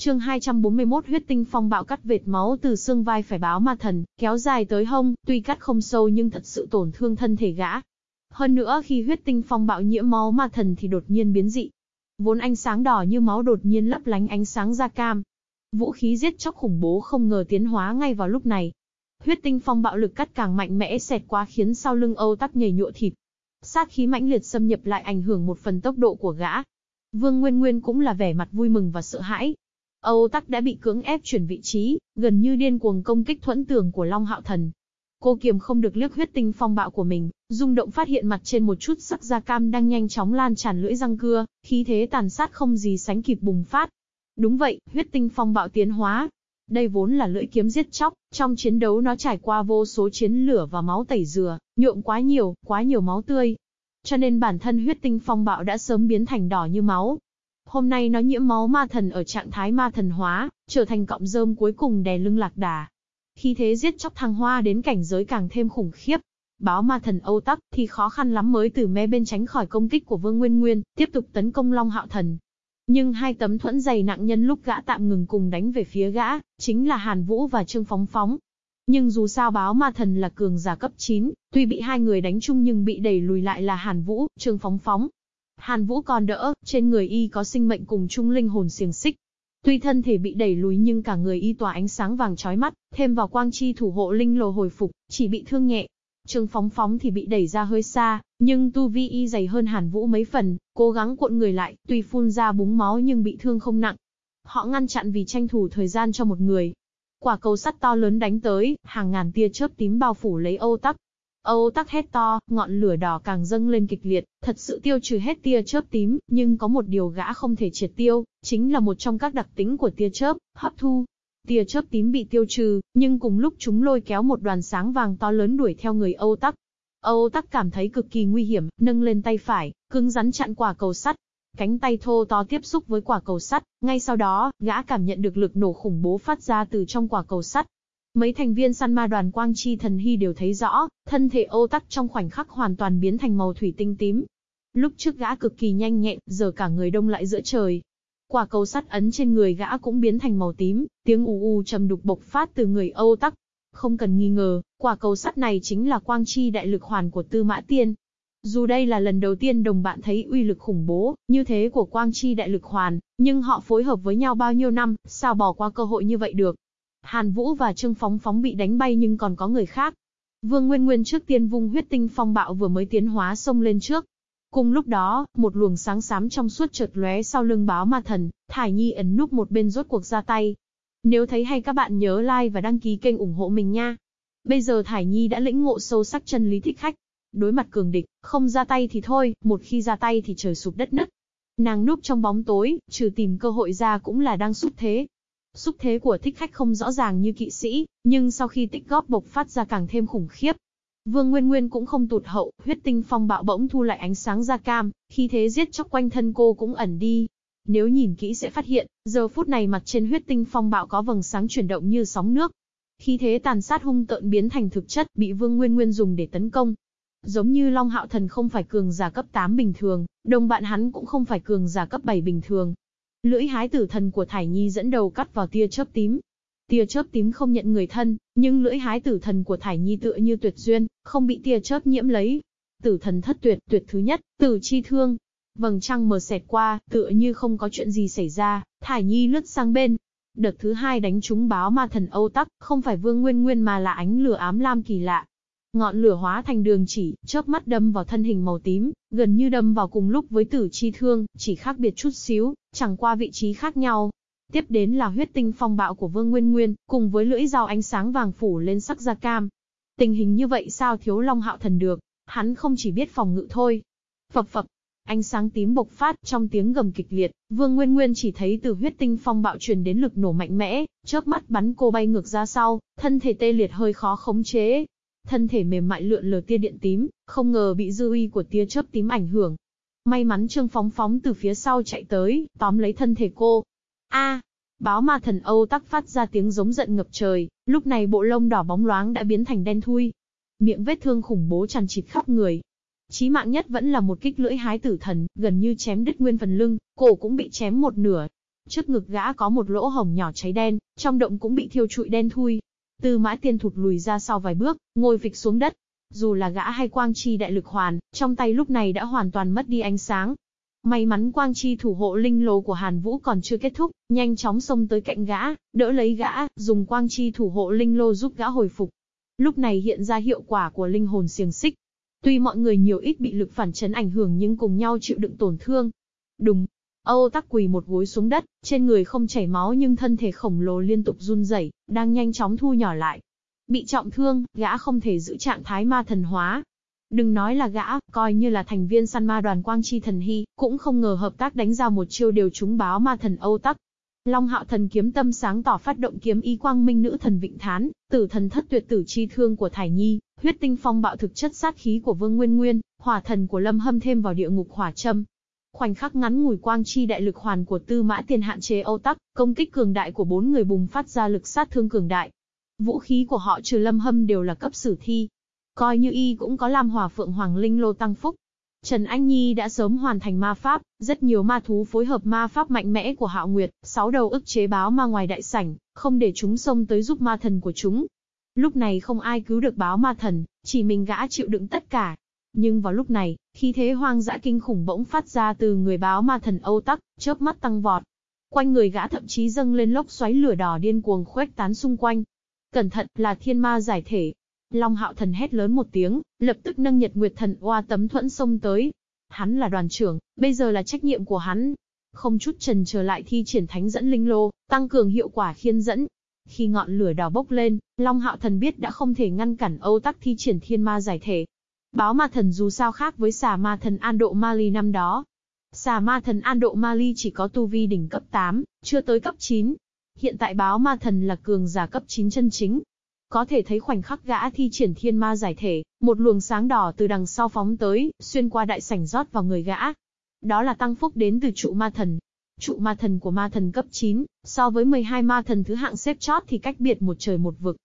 Chương 241 huyết tinh phong bạo cắt vệt máu từ xương vai phải báo ma thần, kéo dài tới hông, tuy cắt không sâu nhưng thật sự tổn thương thân thể gã. Hơn nữa khi huyết tinh phong bạo nhiễm máu ma thần thì đột nhiên biến dị. Vốn ánh sáng đỏ như máu đột nhiên lấp lánh ánh sáng da cam. Vũ khí giết chóc khủng bố không ngờ tiến hóa ngay vào lúc này. Huyết tinh phong bạo lực cắt càng mạnh mẽ xẹt qua khiến sau lưng Âu Tắc nhảy nhụa thịt. Sát khí mãnh liệt xâm nhập lại ảnh hưởng một phần tốc độ của gã. Vương Nguyên Nguyên cũng là vẻ mặt vui mừng và sợ hãi, Âu Tắc đã bị cưỡng ép chuyển vị trí, gần như điên cuồng công kích thuẫn tường của Long Hạo Thần. Cô kiềm không được liếc huyết tinh phong bạo của mình, rung động phát hiện mặt trên một chút sắc da cam đang nhanh chóng lan tràn lưỡi răng cưa, khí thế tàn sát không gì sánh kịp bùng phát. Đúng vậy, huyết tinh phong bạo tiến hóa. Đây vốn là lưỡi kiếm giết chóc, trong chiến đấu nó trải qua vô số chiến lửa và máu tẩy dừa, nhuộm quá nhiều, quá nhiều máu tươi. Cho nên bản thân huyết tinh phong bạo đã sớm biến thành đỏ như máu, Hôm nay nó nhiễm máu ma thần ở trạng thái ma thần hóa, trở thành cọng rơm cuối cùng đè lưng lạc đà. Khi thế giết chóc thăng hoa đến cảnh giới càng thêm khủng khiếp. Báo ma thần Âu Tắc thì khó khăn lắm mới từ mé bên tránh khỏi công kích của Vương Nguyên Nguyên, tiếp tục tấn công Long Hạo Thần. Nhưng hai tấm thuẫn dày nặng nhân lúc gã tạm ngừng cùng đánh về phía gã, chính là Hàn Vũ và Trương Phóng Phóng. Nhưng dù sao báo ma thần là cường giả cấp 9, tuy bị hai người đánh chung nhưng bị đẩy lùi lại là Hàn Vũ, Trương Phóng Phóng. Hàn Vũ còn đỡ, trên người y có sinh mệnh cùng chung linh hồn xiềng xích. Tuy thân thể bị đẩy lùi nhưng cả người y tỏa ánh sáng vàng chói mắt, thêm vào quang chi thủ hộ linh lồ hồi phục, chỉ bị thương nhẹ. Trương Phóng Phóng thì bị đẩy ra hơi xa, nhưng tu vi y dày hơn Hàn Vũ mấy phần, cố gắng cuộn người lại, tuy phun ra búng máu nhưng bị thương không nặng. Họ ngăn chặn vì tranh thủ thời gian cho một người. Quả cầu sắt to lớn đánh tới, hàng ngàn tia chớp tím bao phủ lấy Âu Tắc, Âu tắc hét to, ngọn lửa đỏ càng dâng lên kịch liệt, thật sự tiêu trừ hết tia chớp tím, nhưng có một điều gã không thể triệt tiêu, chính là một trong các đặc tính của tia chớp, hấp thu. Tia chớp tím bị tiêu trừ, nhưng cùng lúc chúng lôi kéo một đoàn sáng vàng to lớn đuổi theo người Âu tắc. Âu tắc cảm thấy cực kỳ nguy hiểm, nâng lên tay phải, cứng rắn chặn quả cầu sắt. Cánh tay thô to tiếp xúc với quả cầu sắt, ngay sau đó, gã cảm nhận được lực nổ khủng bố phát ra từ trong quả cầu sắt, Mấy thành viên săn ma đoàn Quang Chi Thần Hy đều thấy rõ, thân thể ô tắc trong khoảnh khắc hoàn toàn biến thành màu thủy tinh tím. Lúc trước gã cực kỳ nhanh nhẹn, giờ cả người đông lại giữa trời. Quả cầu sắt ấn trên người gã cũng biến thành màu tím, tiếng u u trầm đục bộc phát từ người Âu Tắc. Không cần nghi ngờ, quả cầu sắt này chính là quang chi đại lực hoàn của Tư Mã Tiên. Dù đây là lần đầu tiên đồng bạn thấy uy lực khủng bố, như thế của quang chi đại lực hoàn, nhưng họ phối hợp với nhau bao nhiêu năm, sao bỏ qua cơ hội như vậy được. Hàn Vũ và Trương Phóng Phóng bị đánh bay nhưng còn có người khác. Vương Nguyên Nguyên trước tiên vung huyết tinh phong bạo vừa mới tiến hóa xông lên trước. Cùng lúc đó, một luồng sáng xám trong suốt chợt lóe sau lưng báo ma thần, Thải Nhi ẩn núp một bên rốt cuộc ra tay. Nếu thấy hay các bạn nhớ like và đăng ký kênh ủng hộ mình nha. Bây giờ Thải Nhi đã lĩnh ngộ sâu sắc chân lý thích khách. Đối mặt cường địch, không ra tay thì thôi, một khi ra tay thì trời sụp đất nứt. Nàng núp trong bóng tối, trừ tìm cơ hội ra cũng là đang xúc thế, Xúc thế của thích khách không rõ ràng như kỵ sĩ, nhưng sau khi tích góp bộc phát ra càng thêm khủng khiếp. Vương Nguyên Nguyên cũng không tụt hậu, huyết tinh phong bạo bỗng thu lại ánh sáng da cam, khi thế giết chóc quanh thân cô cũng ẩn đi. Nếu nhìn kỹ sẽ phát hiện, giờ phút này mặt trên huyết tinh phong bạo có vầng sáng chuyển động như sóng nước. Khi thế tàn sát hung tợn biến thành thực chất, bị Vương Nguyên Nguyên dùng để tấn công. Giống như Long Hạo Thần không phải cường giả cấp 8 bình thường, đồng bạn hắn cũng không phải cường giả cấp 7 bình thường, Lưỡi hái tử thần của Thải Nhi dẫn đầu cắt vào tia chớp tím. Tia chớp tím không nhận người thân, nhưng lưỡi hái tử thần của Thải Nhi tựa như tuyệt duyên, không bị tia chớp nhiễm lấy. Tử thần thất tuyệt, tuyệt thứ nhất, tử chi thương. Vầng trăng mờ xẹt qua, tựa như không có chuyện gì xảy ra, Thải Nhi lướt sang bên. Đợt thứ hai đánh trúng báo ma thần Âu Tắc, không phải vương nguyên nguyên mà là ánh lửa ám lam kỳ lạ, Ngọn lửa hóa thành đường chỉ, chớp mắt đâm vào thân hình màu tím, gần như đâm vào cùng lúc với tử chi thương, chỉ khác biệt chút xíu, chẳng qua vị trí khác nhau. Tiếp đến là huyết tinh phong bạo của Vương Nguyên Nguyên, cùng với lưỡi dao ánh sáng vàng phủ lên sắc da cam. Tình hình như vậy sao thiếu Long Hạo Thần được, hắn không chỉ biết phòng ngự thôi. Phập phập, ánh sáng tím bộc phát trong tiếng gầm kịch liệt, Vương Nguyên Nguyên chỉ thấy từ huyết tinh phong bạo truyền đến lực nổ mạnh mẽ, chớp mắt bắn cô bay ngược ra sau, thân thể tê liệt hơi khó khống chế, thân thể mềm mại lượn lờ tia điện tím, không ngờ bị dư uy của tia chớp tím ảnh hưởng. May mắn Trương Phóng Phóng từ phía sau chạy tới, tóm lấy thân thể cô. A, báo ma thần Âu tắc phát ra tiếng giống giận ngập trời, lúc này bộ lông đỏ bóng loáng đã biến thành đen thui. Miệng vết thương khủng bố tràn chịt khắp người. Chí mạng nhất vẫn là một kích lưỡi hái tử thần, gần như chém đứt nguyên phần lưng, cổ cũng bị chém một nửa. trước ngực gã có một lỗ hổng nhỏ cháy đen, trong động cũng bị thiêu trụi đen thui. Tư mã tiên thụt lùi ra sau vài bước, ngồi phịch xuống đất. Dù là gã hay quang chi đại lực hoàn, trong tay lúc này đã hoàn toàn mất đi ánh sáng. May mắn quang chi thủ hộ linh lô của Hàn Vũ còn chưa kết thúc, nhanh chóng xông tới cạnh gã, đỡ lấy gã, dùng quang chi thủ hộ linh lô giúp gã hồi phục. Lúc này hiện ra hiệu quả của linh hồn xiềng xích. Tuy mọi người nhiều ít bị lực phản chấn ảnh hưởng nhưng cùng nhau chịu đựng tổn thương. Đùng, Âu Tắc quỳ một gối xuống đất, trên người không chảy máu nhưng thân thể khổng lồ liên tục run rẩy, đang nhanh chóng thu nhỏ lại. Bị trọng thương, gã không thể giữ trạng thái ma thần hóa. Đừng nói là gã, coi như là thành viên săn ma đoàn Quang Chi Thần Hy, cũng không ngờ hợp tác đánh ra một chiêu đều trúng báo ma thần Âu Tắc. Long Hạo Thần kiếm tâm sáng tỏ phát động kiếm ý quang minh nữ thần Vịnh Thán, tử thần thất tuyệt tử chi thương của Thải Nhi, huyết tinh phong bạo thực chất sát khí của Vương Nguyên Nguyên, hỏa thần của Lâm Hâm thêm vào địa ngục hỏa châm, Khoảnh khắc ngắn ngủi quang chi đại lực hoàn của Tư Mã Tiền hạn chế Âu Tắc, công kích cường đại của bốn người bùng phát ra lực sát thương cường đại. Vũ khí của họ trừ Lâm Hâm đều là cấp sử thi. Coi như y cũng có Lam Hỏa Phượng Hoàng Linh Lô tăng phúc. Trần Anh Nhi đã sớm hoàn thành ma pháp, rất nhiều ma thú phối hợp ma pháp mạnh mẽ của Hạo Nguyệt, sáu đầu ức chế báo ma ngoài đại sảnh, không để chúng xông tới giúp ma thần của chúng. Lúc này không ai cứu được báo ma thần, chỉ mình gã chịu đựng tất cả, nhưng vào lúc này, khi thế hoang dã kinh khủng bỗng phát ra từ người báo ma thần Âu Tắc, chớp mắt tăng vọt. Quanh người gã thậm chí dâng lên lốc xoáy lửa đỏ điên cuồng khuếch tán xung quanh. Cẩn thận, là thiên ma giải thể. Long hạo thần hét lớn một tiếng, lập tức nâng nhật nguyệt thần oa tấm thuẫn xông tới. Hắn là đoàn trưởng, bây giờ là trách nhiệm của hắn. Không chút trần chờ lại thi triển thánh dẫn linh lô, tăng cường hiệu quả khiên dẫn, khi ngọn lửa đỏ bốc lên, Long Hạo Thần biết đã không thể ngăn cản Âu Tắc thi triển thiên ma giải thể, Báo ma thần dù sao khác với xà ma thần An Độ Mali năm đó. Xà ma thần An Độ Mali chỉ có tu vi đỉnh cấp 8, chưa tới cấp 9. Hiện tại báo ma thần là cường giả cấp 9 chân chính. Có thể thấy khoảnh khắc gã thi triển thiên ma giải thể, một luồng sáng đỏ từ đằng sau phóng tới, xuyên qua đại sảnh rót vào người gã. Đó là tăng phúc đến từ trụ ma thần. Trụ ma thần của ma thần cấp 9, so với 12 ma thần thứ hạng xếp chót thì cách biệt một trời một vực.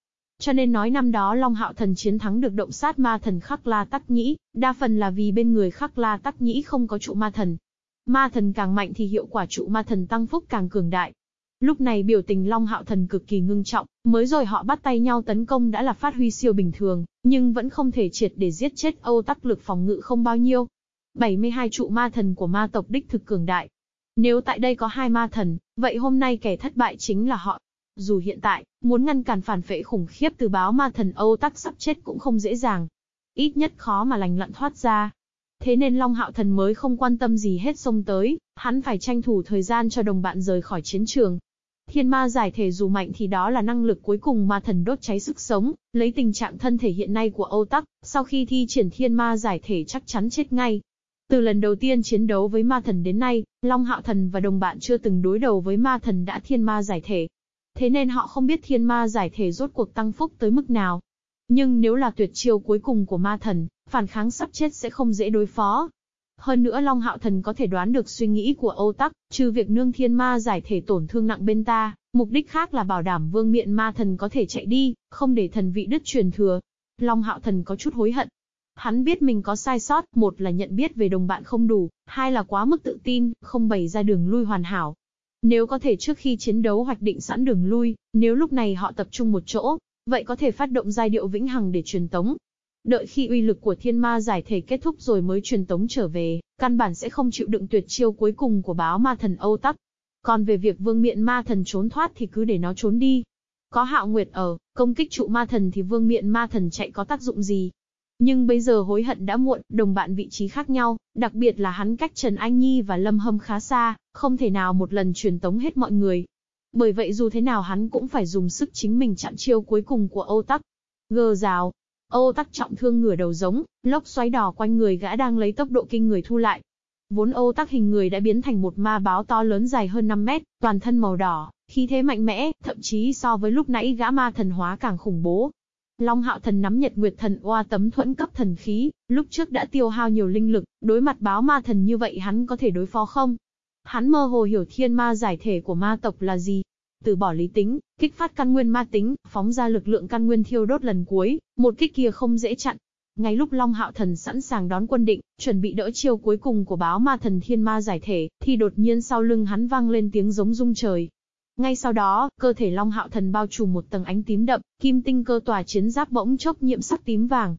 Cho nên nói năm đó Long Hạo Thần chiến thắng được động sát ma thần Khắc La Tắc Nhĩ, đa phần là vì bên người Khắc La Tắc Nhĩ không có trụ ma thần. Ma thần càng mạnh thì hiệu quả trụ ma thần tăng phúc càng cường đại. Lúc này biểu tình Long Hạo Thần cực kỳ ngưng trọng, mới rồi họ bắt tay nhau tấn công đã là phát huy siêu bình thường, nhưng vẫn không thể triệt để giết chết Âu Tắc lực phòng ngự không bao nhiêu. 72 trụ ma thần của ma tộc đích thực cường đại. Nếu tại đây có hai ma thần, vậy hôm nay kẻ thất bại chính là họ. Dù hiện tại, muốn ngăn cản phản phệ khủng khiếp từ báo ma thần Âu Tắc sắp chết cũng không dễ dàng. Ít nhất khó mà lành lặn thoát ra. Thế nên Long Hạo Thần mới không quan tâm gì hết xông tới, hắn phải tranh thủ thời gian cho đồng bạn rời khỏi chiến trường. Thiên ma giải thể dù mạnh thì đó là năng lực cuối cùng mà thần đốt cháy sức sống, lấy tình trạng thân thể hiện nay của Âu Tắc, sau khi thi triển thiên ma giải thể chắc chắn chết ngay. Từ lần đầu tiên chiến đấu với ma thần đến nay, Long Hạo Thần và đồng bạn chưa từng đối đầu với ma thần đã thiên ma giải thể, Thế nên họ không biết thiên ma giải thể rốt cuộc tăng phúc tới mức nào. Nhưng nếu là tuyệt chiêu cuối cùng của ma thần, phản kháng sắp chết sẽ không dễ đối phó. Hơn nữa Long Hạo Thần có thể đoán được suy nghĩ của Âu Tắc, trừ việc nương thiên ma giải thể tổn thương nặng bên ta, mục đích khác là bảo đảm vương miện ma thần có thể chạy đi, không để thần vị đứt truyền thừa. Long Hạo Thần có chút hối hận. Hắn biết mình có sai sót, một là nhận biết về đồng bạn không đủ, hai là quá mức tự tin, không bày ra đường lui hoàn hảo. Nếu có thể trước khi chiến đấu hoạch định sẵn đường lui, nếu lúc này họ tập trung một chỗ, vậy có thể phát động giai điệu vĩnh hằng để truyền tống. Đợi khi uy lực của thiên ma giải thể kết thúc rồi mới truyền tống trở về, căn bản sẽ không chịu đựng tuyệt chiêu cuối cùng của báo ma thần Âu Tắc. Còn về việc vương miện ma thần trốn thoát thì cứ để nó trốn đi. Có hạo nguyệt ở, công kích trụ ma thần thì vương miện ma thần chạy có tác dụng gì, nhưng bây giờ hối hận đã muộn, đồng bạn vị trí khác nhau, đặc biệt là hắn cách Trần Anh Nhi và Lâm Hâm khá xa, không thể nào một lần truyền tống hết mọi người. Bởi vậy dù thế nào hắn cũng phải dùng sức chính mình chặn chiêu cuối cùng của Âu Tắc. gờ rào. Âu Tắc trọng thương ngửa đầu giống, lốc xoáy đỏ quanh người gã đang lấy tốc độ kinh người thu lại. Vốn Âu Tắc hình người đã biến thành một ma báo to lớn dài hơn 5 mét, toàn thân màu đỏ, khí thế mạnh mẽ, thậm chí so với lúc nãy gã ma thần hóa càng khủng bố, Long Hạo Thần nắm Nhật Nguyệt Thần Oa tấm thuẫn cấp thần khí, lúc trước đã tiêu hao nhiều linh lực, đối mặt báo ma thần như vậy hắn có thể đối phó không? Hắn mơ hồ hiểu thiên ma giải thể của ma tộc là gì? Từ bỏ lý tính, kích phát căn nguyên ma tính, phóng ra lực lượng căn nguyên thiêu đốt lần cuối, một kích kia không dễ chặn. Ngay lúc Long Hạo Thần sẵn sàng đón quân định, chuẩn bị đỡ chiêu cuối cùng của báo ma thần thiên ma giải thể, thì đột nhiên sau lưng hắn vang lên tiếng giống rung trời. Ngay sau đó, cơ thể Long Hạo Thần bao trùm một tầng ánh tím đậm, kim tinh cơ tòa chiến giáp bỗng chốc nhiễm sắc tím vàng.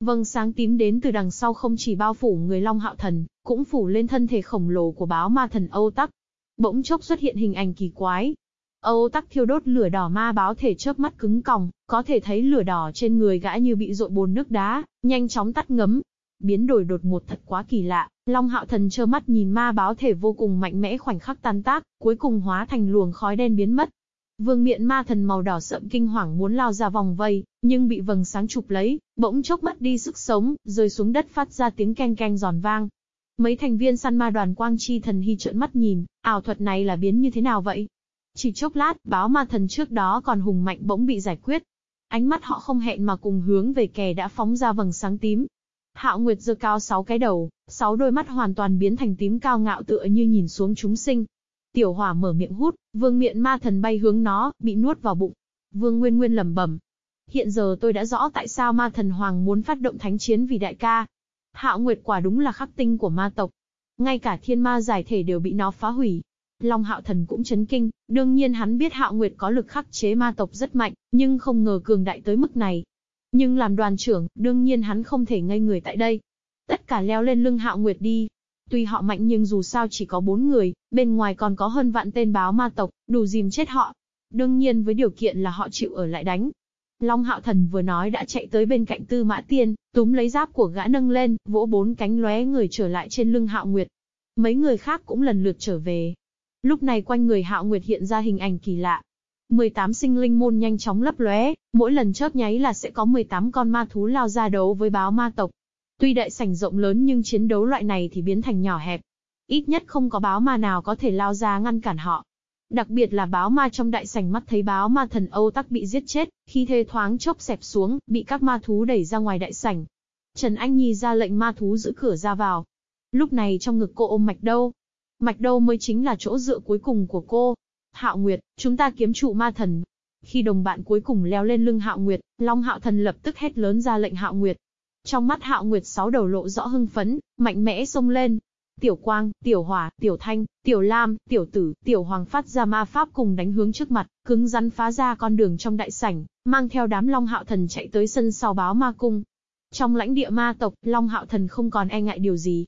Vâng sáng tím đến từ đằng sau không chỉ bao phủ người Long Hạo Thần, cũng phủ lên thân thể khổng lồ của báo ma thần Âu Tắc. Bỗng chốc xuất hiện hình ảnh kỳ quái, Âu tắc thiêu đốt lửa đỏ ma báo thể chớp mắt cứng còng, có thể thấy lửa đỏ trên người gã như bị rội bồn nước đá, nhanh chóng tắt ngấm. Biến đổi đột ngột thật quá kỳ lạ, Long Hạo Thần trơ mắt nhìn ma báo thể vô cùng mạnh mẽ khoảnh khắc tan tác, cuối cùng hóa thành luồng khói đen biến mất. Vương miện ma thần màu đỏ sậm kinh hoàng muốn lao ra vòng vây, nhưng bị vầng sáng chụp lấy, bỗng chốc mất đi sức sống, rơi xuống đất phát ra tiếng keng keng giòn vang. Mấy thành viên săn ma đoàn quang chi thần hy trợn mắt nhìn, ảo thuật này là biến như thế nào vậy? Chỉ chốc lát, báo ma thần trước đó còn hùng mạnh bỗng bị giải quyết. Ánh mắt họ không hẹn mà cùng hướng về kẻ đã phóng ra vầng sáng tím. Hạo Nguyệt giơ cao sáu cái đầu, sáu đôi mắt hoàn toàn biến thành tím cao ngạo tựa như nhìn xuống chúng sinh. Tiểu hỏa mở miệng hút, vương miện ma thần bay hướng nó, bị nuốt vào bụng. Vương Nguyên Nguyên lẩm bẩm. Hiện giờ tôi đã rõ tại sao ma thần hoàng muốn phát động thánh chiến vì đại ca. Hạo Nguyệt quả đúng là khắc tinh của ma tộc. Ngay cả thiên ma giải thể đều bị nó phá hủy. Long Hạo Thần cũng chấn kinh, đương nhiên hắn biết Hạo Nguyệt có lực khắc chế ma tộc rất mạnh, nhưng không ngờ cường đại tới mức này. Nhưng làm đoàn trưởng, đương nhiên hắn không thể ngây người tại đây. Tất cả leo lên lưng Hạo Nguyệt đi. Tuy họ mạnh nhưng dù sao chỉ có bốn người, bên ngoài còn có hơn vạn tên báo ma tộc, đủ dìm chết họ. Đương nhiên với điều kiện là họ chịu ở lại đánh. Long Hạo Thần vừa nói đã chạy tới bên cạnh Tư Mã Tiên, túm lấy giáp của gã nâng lên, vỗ bốn cánh lóe người trở lại trên lưng Hạo Nguyệt. Mấy người khác cũng lần lượt trở về, Lúc này quanh người Hạo Nguyệt hiện ra hình ảnh kỳ lạ. 18 sinh linh môn nhanh chóng lấp lóe, mỗi lần chớp nháy là sẽ có 18 con ma thú lao ra đấu với báo ma tộc. Tuy đại sảnh rộng lớn nhưng chiến đấu loại này thì biến thành nhỏ hẹp. Ít nhất không có báo ma nào có thể lao ra ngăn cản họ. Đặc biệt là báo ma trong đại sảnh mắt thấy báo ma thần Âu Tắc bị giết chết, khi thê thoáng chốc xẹp xuống, bị các ma thú đẩy ra ngoài đại sảnh. Trần Anh Nhi ra lệnh ma thú giữ cửa ra vào. Lúc này trong ngực cô ôm mạch đâu, Mạch đâu mới chính là chỗ dựa cuối cùng của cô. Hạo Nguyệt, chúng ta kiếm trụ ma thần. Khi đồng bạn cuối cùng leo lên lưng Hạo Nguyệt, Long Hạo Thần lập tức hét lớn ra lệnh Hạo Nguyệt. Trong mắt Hạo Nguyệt sáu đầu lộ rõ hưng phấn, mạnh mẽ xông lên. Tiểu Quang, Tiểu Hỏa, Tiểu Thanh, Tiểu Lam, Tiểu Tử, Tiểu Hoàng phát ra ma pháp cùng đánh hướng trước mặt, cứng rắn phá ra con đường trong đại sảnh, mang theo đám Long Hạo Thần chạy tới sân sau báo ma cung. Trong lãnh địa ma tộc, Long Hạo Thần không còn e ngại điều gì,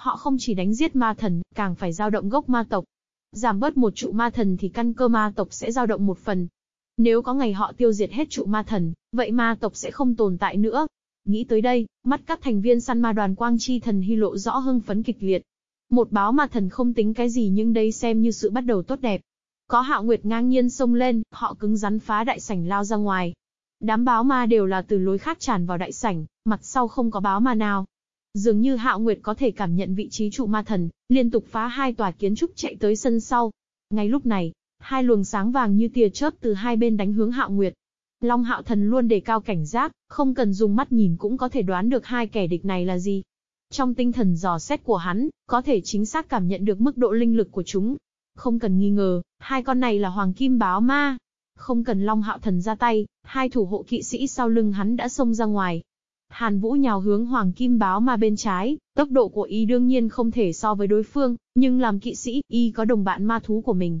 Họ không chỉ đánh giết ma thần, càng phải giao động gốc ma tộc. Giảm bớt một trụ ma thần thì căn cơ ma tộc sẽ dao động một phần. Nếu có ngày họ tiêu diệt hết trụ ma thần, vậy ma tộc sẽ không tồn tại nữa. Nghĩ tới đây, mắt các thành viên săn ma đoàn quang chi thần hy lộ rõ hưng phấn kịch liệt. Một báo ma thần không tính cái gì nhưng đây xem như sự bắt đầu tốt đẹp. Có hạo nguyệt ngang nhiên xông lên, họ cứng rắn phá đại sảnh lao ra ngoài. Đám báo ma đều là từ lối khác tràn vào đại sảnh, mặt sau không có báo ma nào, Dường như Hạo Nguyệt có thể cảm nhận vị trí trụ ma thần, liên tục phá hai tòa kiến trúc chạy tới sân sau. Ngay lúc này, hai luồng sáng vàng như tia chớp từ hai bên đánh hướng Hạo Nguyệt. Long Hạo Thần luôn đề cao cảnh giác, không cần dùng mắt nhìn cũng có thể đoán được hai kẻ địch này là gì. Trong tinh thần dò xét của hắn, có thể chính xác cảm nhận được mức độ linh lực của chúng. Không cần nghi ngờ, hai con này là Hoàng Kim Báo Ma. Không cần Long Hạo Thần ra tay, hai thủ hộ kỵ sĩ sau lưng hắn đã xông ra ngoài, Hàn Vũ nhào hướng Hoàng Kim Báo Ma bên trái, tốc độ của y đương nhiên không thể so với đối phương, nhưng làm kỵ sĩ, y có đồng bạn ma thú của mình.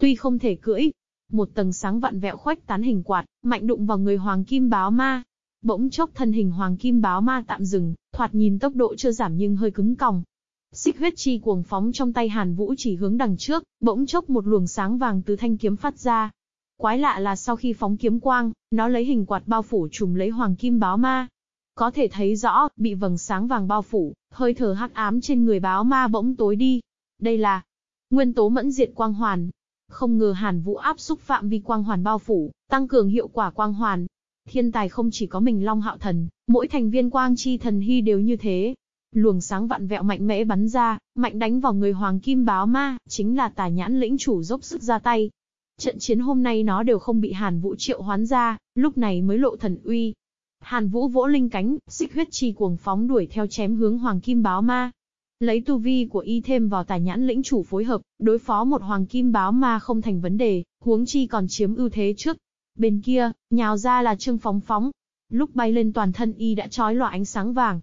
Tuy không thể cưỡi, một tầng sáng vặn vẹo khoách tán hình quạt, mạnh đụng vào người Hoàng Kim Báo Ma. Bỗng chốc thân hình Hoàng Kim Báo Ma tạm dừng, thoạt nhìn tốc độ chưa giảm nhưng hơi cứng còng. Xích huyết chi cuồng phóng trong tay Hàn Vũ chỉ hướng đằng trước, bỗng chốc một luồng sáng vàng từ thanh kiếm phát ra. Quái lạ là sau khi phóng kiếm quang, nó lấy hình quạt bao phủ trùm lấy Hoàng Kim Báo Ma, có thể thấy rõ, bị vầng sáng vàng bao phủ, hơi thở hắc ám trên người báo ma bỗng tối đi. Đây là nguyên tố mẫn diệt quang hoàn. Không ngờ Hàn Vũ áp xúc phạm vi quang hoàn bao phủ, tăng cường hiệu quả quang hoàn. Thiên tài không chỉ có mình Long Hạo Thần, mỗi thành viên quang chi thần hy đều như thế. Luồng sáng vạn vẹo mạnh mẽ bắn ra, mạnh đánh vào người Hoàng Kim Báo Ma, chính là tà nhãn lĩnh chủ dốc sức ra tay. Trận chiến hôm nay nó đều không bị Hàn Vũ triệu hoán ra, lúc này mới lộ thần uy. Hàn Vũ vỗ linh cánh, xích huyết chi cuồng phóng đuổi theo chém hướng Hoàng Kim Báo Ma. Lấy tu vi của y thêm vào tài nhãn lĩnh chủ phối hợp, đối phó một Hoàng Kim Báo Ma không thành vấn đề, huống chi còn chiếm ưu thế trước. Bên kia, nhào ra là Trương Phóng Phóng. Lúc bay lên toàn thân y đã trói lòa ánh sáng vàng.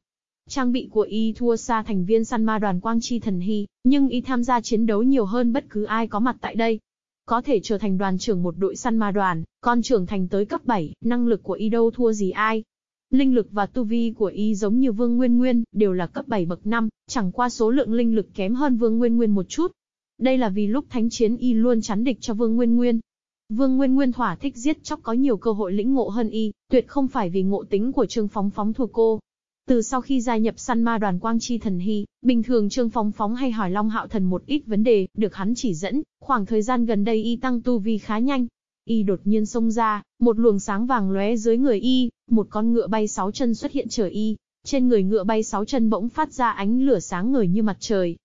Trang bị của y thua xa thành viên săn ma đoàn Quang Chi Thần Hy, nhưng y tham gia chiến đấu nhiều hơn bất cứ ai có mặt tại đây. Có thể trở thành đoàn trưởng một đội săn ma đoàn, con trưởng thành tới cấp 7, năng lực của y đâu thua gì ai. Linh lực và tu vi của y giống như Vương Nguyên Nguyên, đều là cấp 7 bậc 5, chẳng qua số lượng linh lực kém hơn Vương Nguyên Nguyên một chút. Đây là vì lúc thánh chiến y luôn chắn địch cho Vương Nguyên Nguyên. Vương Nguyên Nguyên thỏa thích giết chóc có nhiều cơ hội lĩnh ngộ hơn y, tuyệt không phải vì ngộ tính của Trương Phóng Phóng thua cô. Từ sau khi gia nhập săn ma đoàn Quang Chi Thần Hy, bình thường Trương Phóng Phóng hay hỏi Long Hạo Thần một ít vấn đề, được hắn chỉ dẫn, khoảng thời gian gần đây y tăng tu vi khá nhanh. Y đột nhiên xông ra, một luồng sáng vàng lóe dưới người y, một con ngựa bay sáu chân xuất hiện chờ y, trên người ngựa bay sáu chân bỗng phát ra ánh lửa sáng ngời như mặt trời,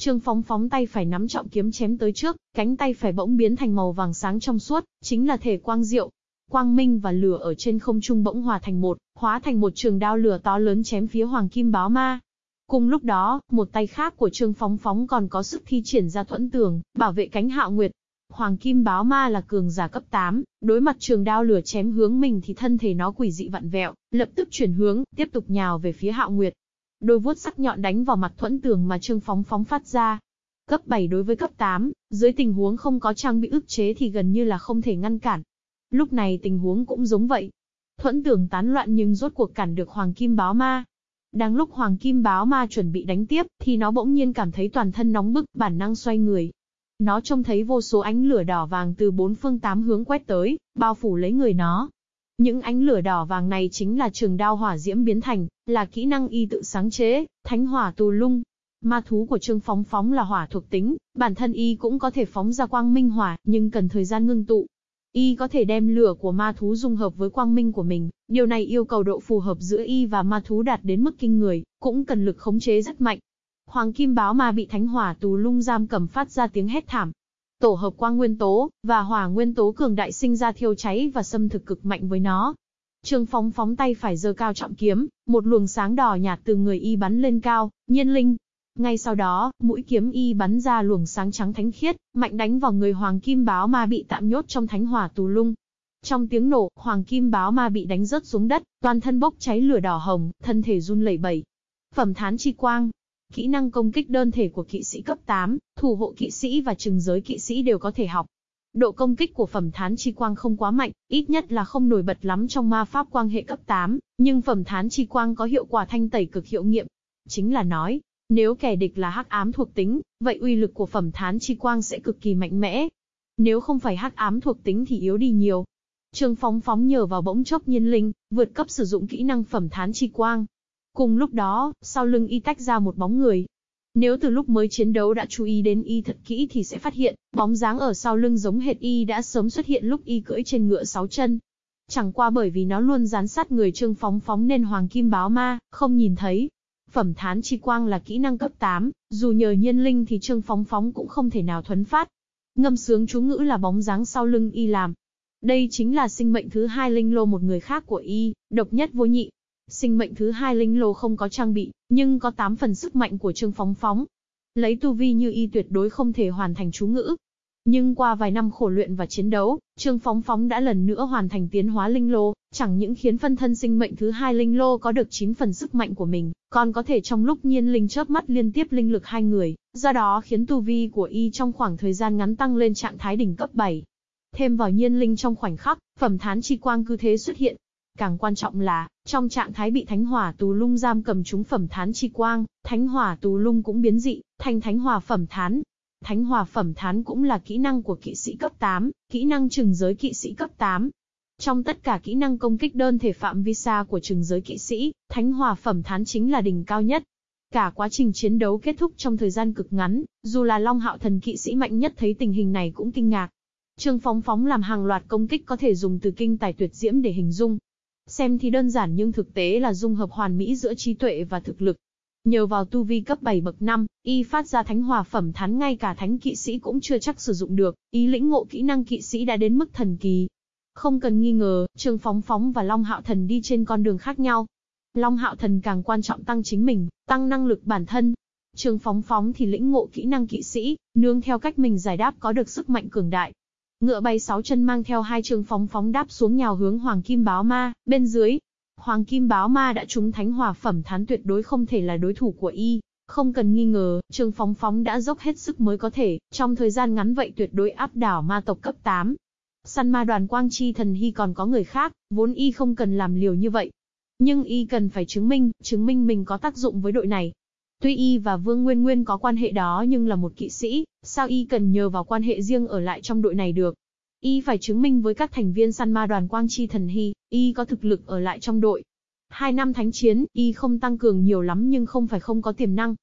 Trương Phóng phóng tay phải nắm trọng kiếm chém tới trước, cánh tay phải bỗng biến thành màu vàng sáng trong suốt, chính là thể quang diệu. Quang minh và lửa ở trên không trung bỗng hòa thành một, hóa thành một trường đao lửa to lớn chém phía Hoàng Kim Báo Ma. Cùng lúc đó, một tay khác của Trương Phóng Phóng còn có sức thi triển ra thuẫn tường, bảo vệ cánh hạo nguyệt. Hoàng Kim Báo Ma là cường giả cấp 8, đối mặt trường đao lửa chém hướng mình thì thân thể nó quỷ dị vặn vẹo, lập tức chuyển hướng, tiếp tục nhào về phía hạo nguyệt. Đôi vuốt sắc nhọn đánh vào mặt thuẫn tường mà Trương Phóng phóng phát ra. Cấp 7 đối với cấp 8, dưới tình huống không có trang bị ức chế thì gần như là không thể ngăn cản. Lúc này tình huống cũng giống vậy. Thuẫn tưởng tán loạn nhưng rốt cuộc cản được Hoàng Kim Báo Ma. Đang lúc Hoàng Kim Báo Ma chuẩn bị đánh tiếp, thì nó bỗng nhiên cảm thấy toàn thân nóng bức, bản năng xoay người. Nó trông thấy vô số ánh lửa đỏ vàng từ bốn phương tám hướng quét tới, bao phủ lấy người nó. Những ánh lửa đỏ vàng này chính là trường đao hỏa diễm biến thành, là kỹ năng y tự sáng chế, thánh hỏa tù lung. Ma thú của Trương Phóng Phóng là hỏa thuộc tính, bản thân y cũng có thể phóng ra quang minh hỏa, nhưng cần thời gian ngưng tụ. Y có thể đem lửa của ma thú dung hợp với quang minh của mình, điều này yêu cầu độ phù hợp giữa y và ma thú đạt đến mức kinh người, cũng cần lực khống chế rất mạnh. Hoàng Kim Báo Ma bị thánh hỏa tù lung giam cầm phát ra tiếng hét thảm, Tổ hợp quang nguyên tố, và hỏa nguyên tố cường đại sinh ra thiêu cháy và xâm thực cực mạnh với nó. Trương Phóng phóng tay phải giơ cao trọng kiếm, một luồng sáng đỏ nhạt từ người y bắn lên cao, nhiên linh. Ngay sau đó, mũi kiếm y bắn ra luồng sáng trắng thánh khiết, mạnh đánh vào người Hoàng Kim Báo Ma bị tạm nhốt trong thánh hỏa tù lung. Trong tiếng nổ, Hoàng Kim Báo Ma bị đánh rớt xuống đất, toàn thân bốc cháy lửa đỏ hồng, thân thể run lẩy bẩy. Phẩm thán chi quang, Kỹ năng công kích đơn thể của kỵ sĩ cấp 8, thủ hộ kỵ sĩ và trừng giới kỵ sĩ đều có thể học. Độ công kích của phẩm thán chi quang không quá mạnh, ít nhất là không nổi bật lắm trong ma pháp quang hệ cấp 8, nhưng phẩm thán chi quang có hiệu quả thanh tẩy cực hiệu nghiệm. Chính là nói, nếu kẻ địch là hắc ám thuộc tính, vậy uy lực của phẩm thán chi quang sẽ cực kỳ mạnh mẽ. Nếu không phải hắc ám thuộc tính thì yếu đi nhiều. Trương Phóng phóng nhờ vào bỗng chốc nhiên linh, vượt cấp sử dụng kỹ năng phẩm thán chi quang, Cùng lúc đó, sau lưng y tách ra một bóng người. Nếu từ lúc mới chiến đấu đã chú ý đến y thật kỹ thì sẽ phát hiện, bóng dáng ở sau lưng giống hệt y đã sớm xuất hiện lúc y cưỡi trên ngựa sáu chân. Chẳng qua bởi vì nó luôn dán sát người trương phóng phóng nên hoàng kim báo ma, không nhìn thấy. Phẩm thán chi quang là kỹ năng cấp 8, dù nhờ nhiên linh thì trương phóng phóng cũng không thể nào thuấn phát. Ngâm sướng chú ngữ là bóng dáng sau lưng y làm. Đây chính là sinh mệnh thứ hai linh lô một người khác của y, độc nhất vô nhị, Sinh mệnh thứ hai linh lô không có trang bị, nhưng có 8 phần sức mạnh của Trương Phóng Phóng. Lấy tu vi như y tuyệt đối không thể hoàn thành chú ngữ. Nhưng qua vài năm khổ luyện và chiến đấu, Trương Phóng Phóng đã lần nữa hoàn thành tiến hóa linh lô, chẳng những khiến phân thân sinh mệnh thứ hai linh lô có được 9 phần sức mạnh của mình, còn có thể trong lúc nhiên linh chớp mắt liên tiếp linh lực hai người, do đó khiến tu vi của y trong khoảng thời gian ngắn tăng lên trạng thái đỉnh cấp 7. Thêm vào nhiên linh trong khoảnh khắc, phẩm thán chi quang cứ thế xuất hiện, Càng quan trọng là, trong trạng thái bị thánh hỏa tù lung giam cầm chúng phẩm thán chi quang, thánh hỏa tù lung cũng biến dị, thành thánh hỏa phẩm thán. Thánh hỏa phẩm thán cũng là kỹ năng của kỵ sĩ cấp 8, kỹ năng trừng giới kỵ sĩ cấp 8. Trong tất cả kỹ năng công kích đơn thể phạm vi xa của trừng giới kỵ sĩ, thánh hỏa phẩm thán chính là đỉnh cao nhất. Cả quá trình chiến đấu kết thúc trong thời gian cực ngắn, dù là Long Hạo thần kỵ sĩ mạnh nhất thấy tình hình này cũng kinh ngạc. Trương Phóng Phóng làm hàng loạt công kích có thể dùng từ kinh tài tuyệt diễm để hình dung, Xem thì đơn giản nhưng thực tế là dung hợp hoàn mỹ giữa trí tuệ và thực lực. Nhờ vào tu vi cấp 7 bậc 5, y phát ra thánh hòa phẩm thán ngay cả thánh kỵ sĩ cũng chưa chắc sử dụng được, ý lĩnh ngộ kỹ năng kỵ sĩ đã đến mức thần kỳ. Không cần nghi ngờ, Trương Phóng Phóng và Long Hạo Thần đi trên con đường khác nhau. Long Hạo Thần càng quan trọng tăng chính mình, tăng năng lực bản thân. Trương Phóng Phóng thì lĩnh ngộ kỹ năng kỵ sĩ, nương theo cách mình giải đáp có được sức mạnh cường đại. Ngựa bay sáu chân mang theo hai trường phóng phóng đáp xuống nhào hướng Hoàng Kim Báo Ma, bên dưới. Hoàng Kim Báo Ma đã trúng thánh Hòa phẩm thán tuyệt đối không thể là đối thủ của y. Không cần nghi ngờ, Trương Phóng Phóng đã dốc hết sức mới có thể, trong thời gian ngắn vậy tuyệt đối áp đảo ma tộc cấp 8. Săn ma đoàn Quang Chi Thần Hy còn có người khác, vốn y không cần làm liều như vậy. Nhưng y cần phải chứng minh, chứng minh mình có tác dụng với đội này. Tuy y và Vương Nguyên Nguyên có quan hệ đó nhưng là một kỵ sĩ, sao y cần nhờ vào quan hệ riêng ở lại trong đội này được. Y phải chứng minh với các thành viên săn ma đoàn Quang Chi Thần Hy, y có thực lực ở lại trong đội. Hai năm thánh chiến, y không tăng cường nhiều lắm nhưng không phải không có tiềm năng.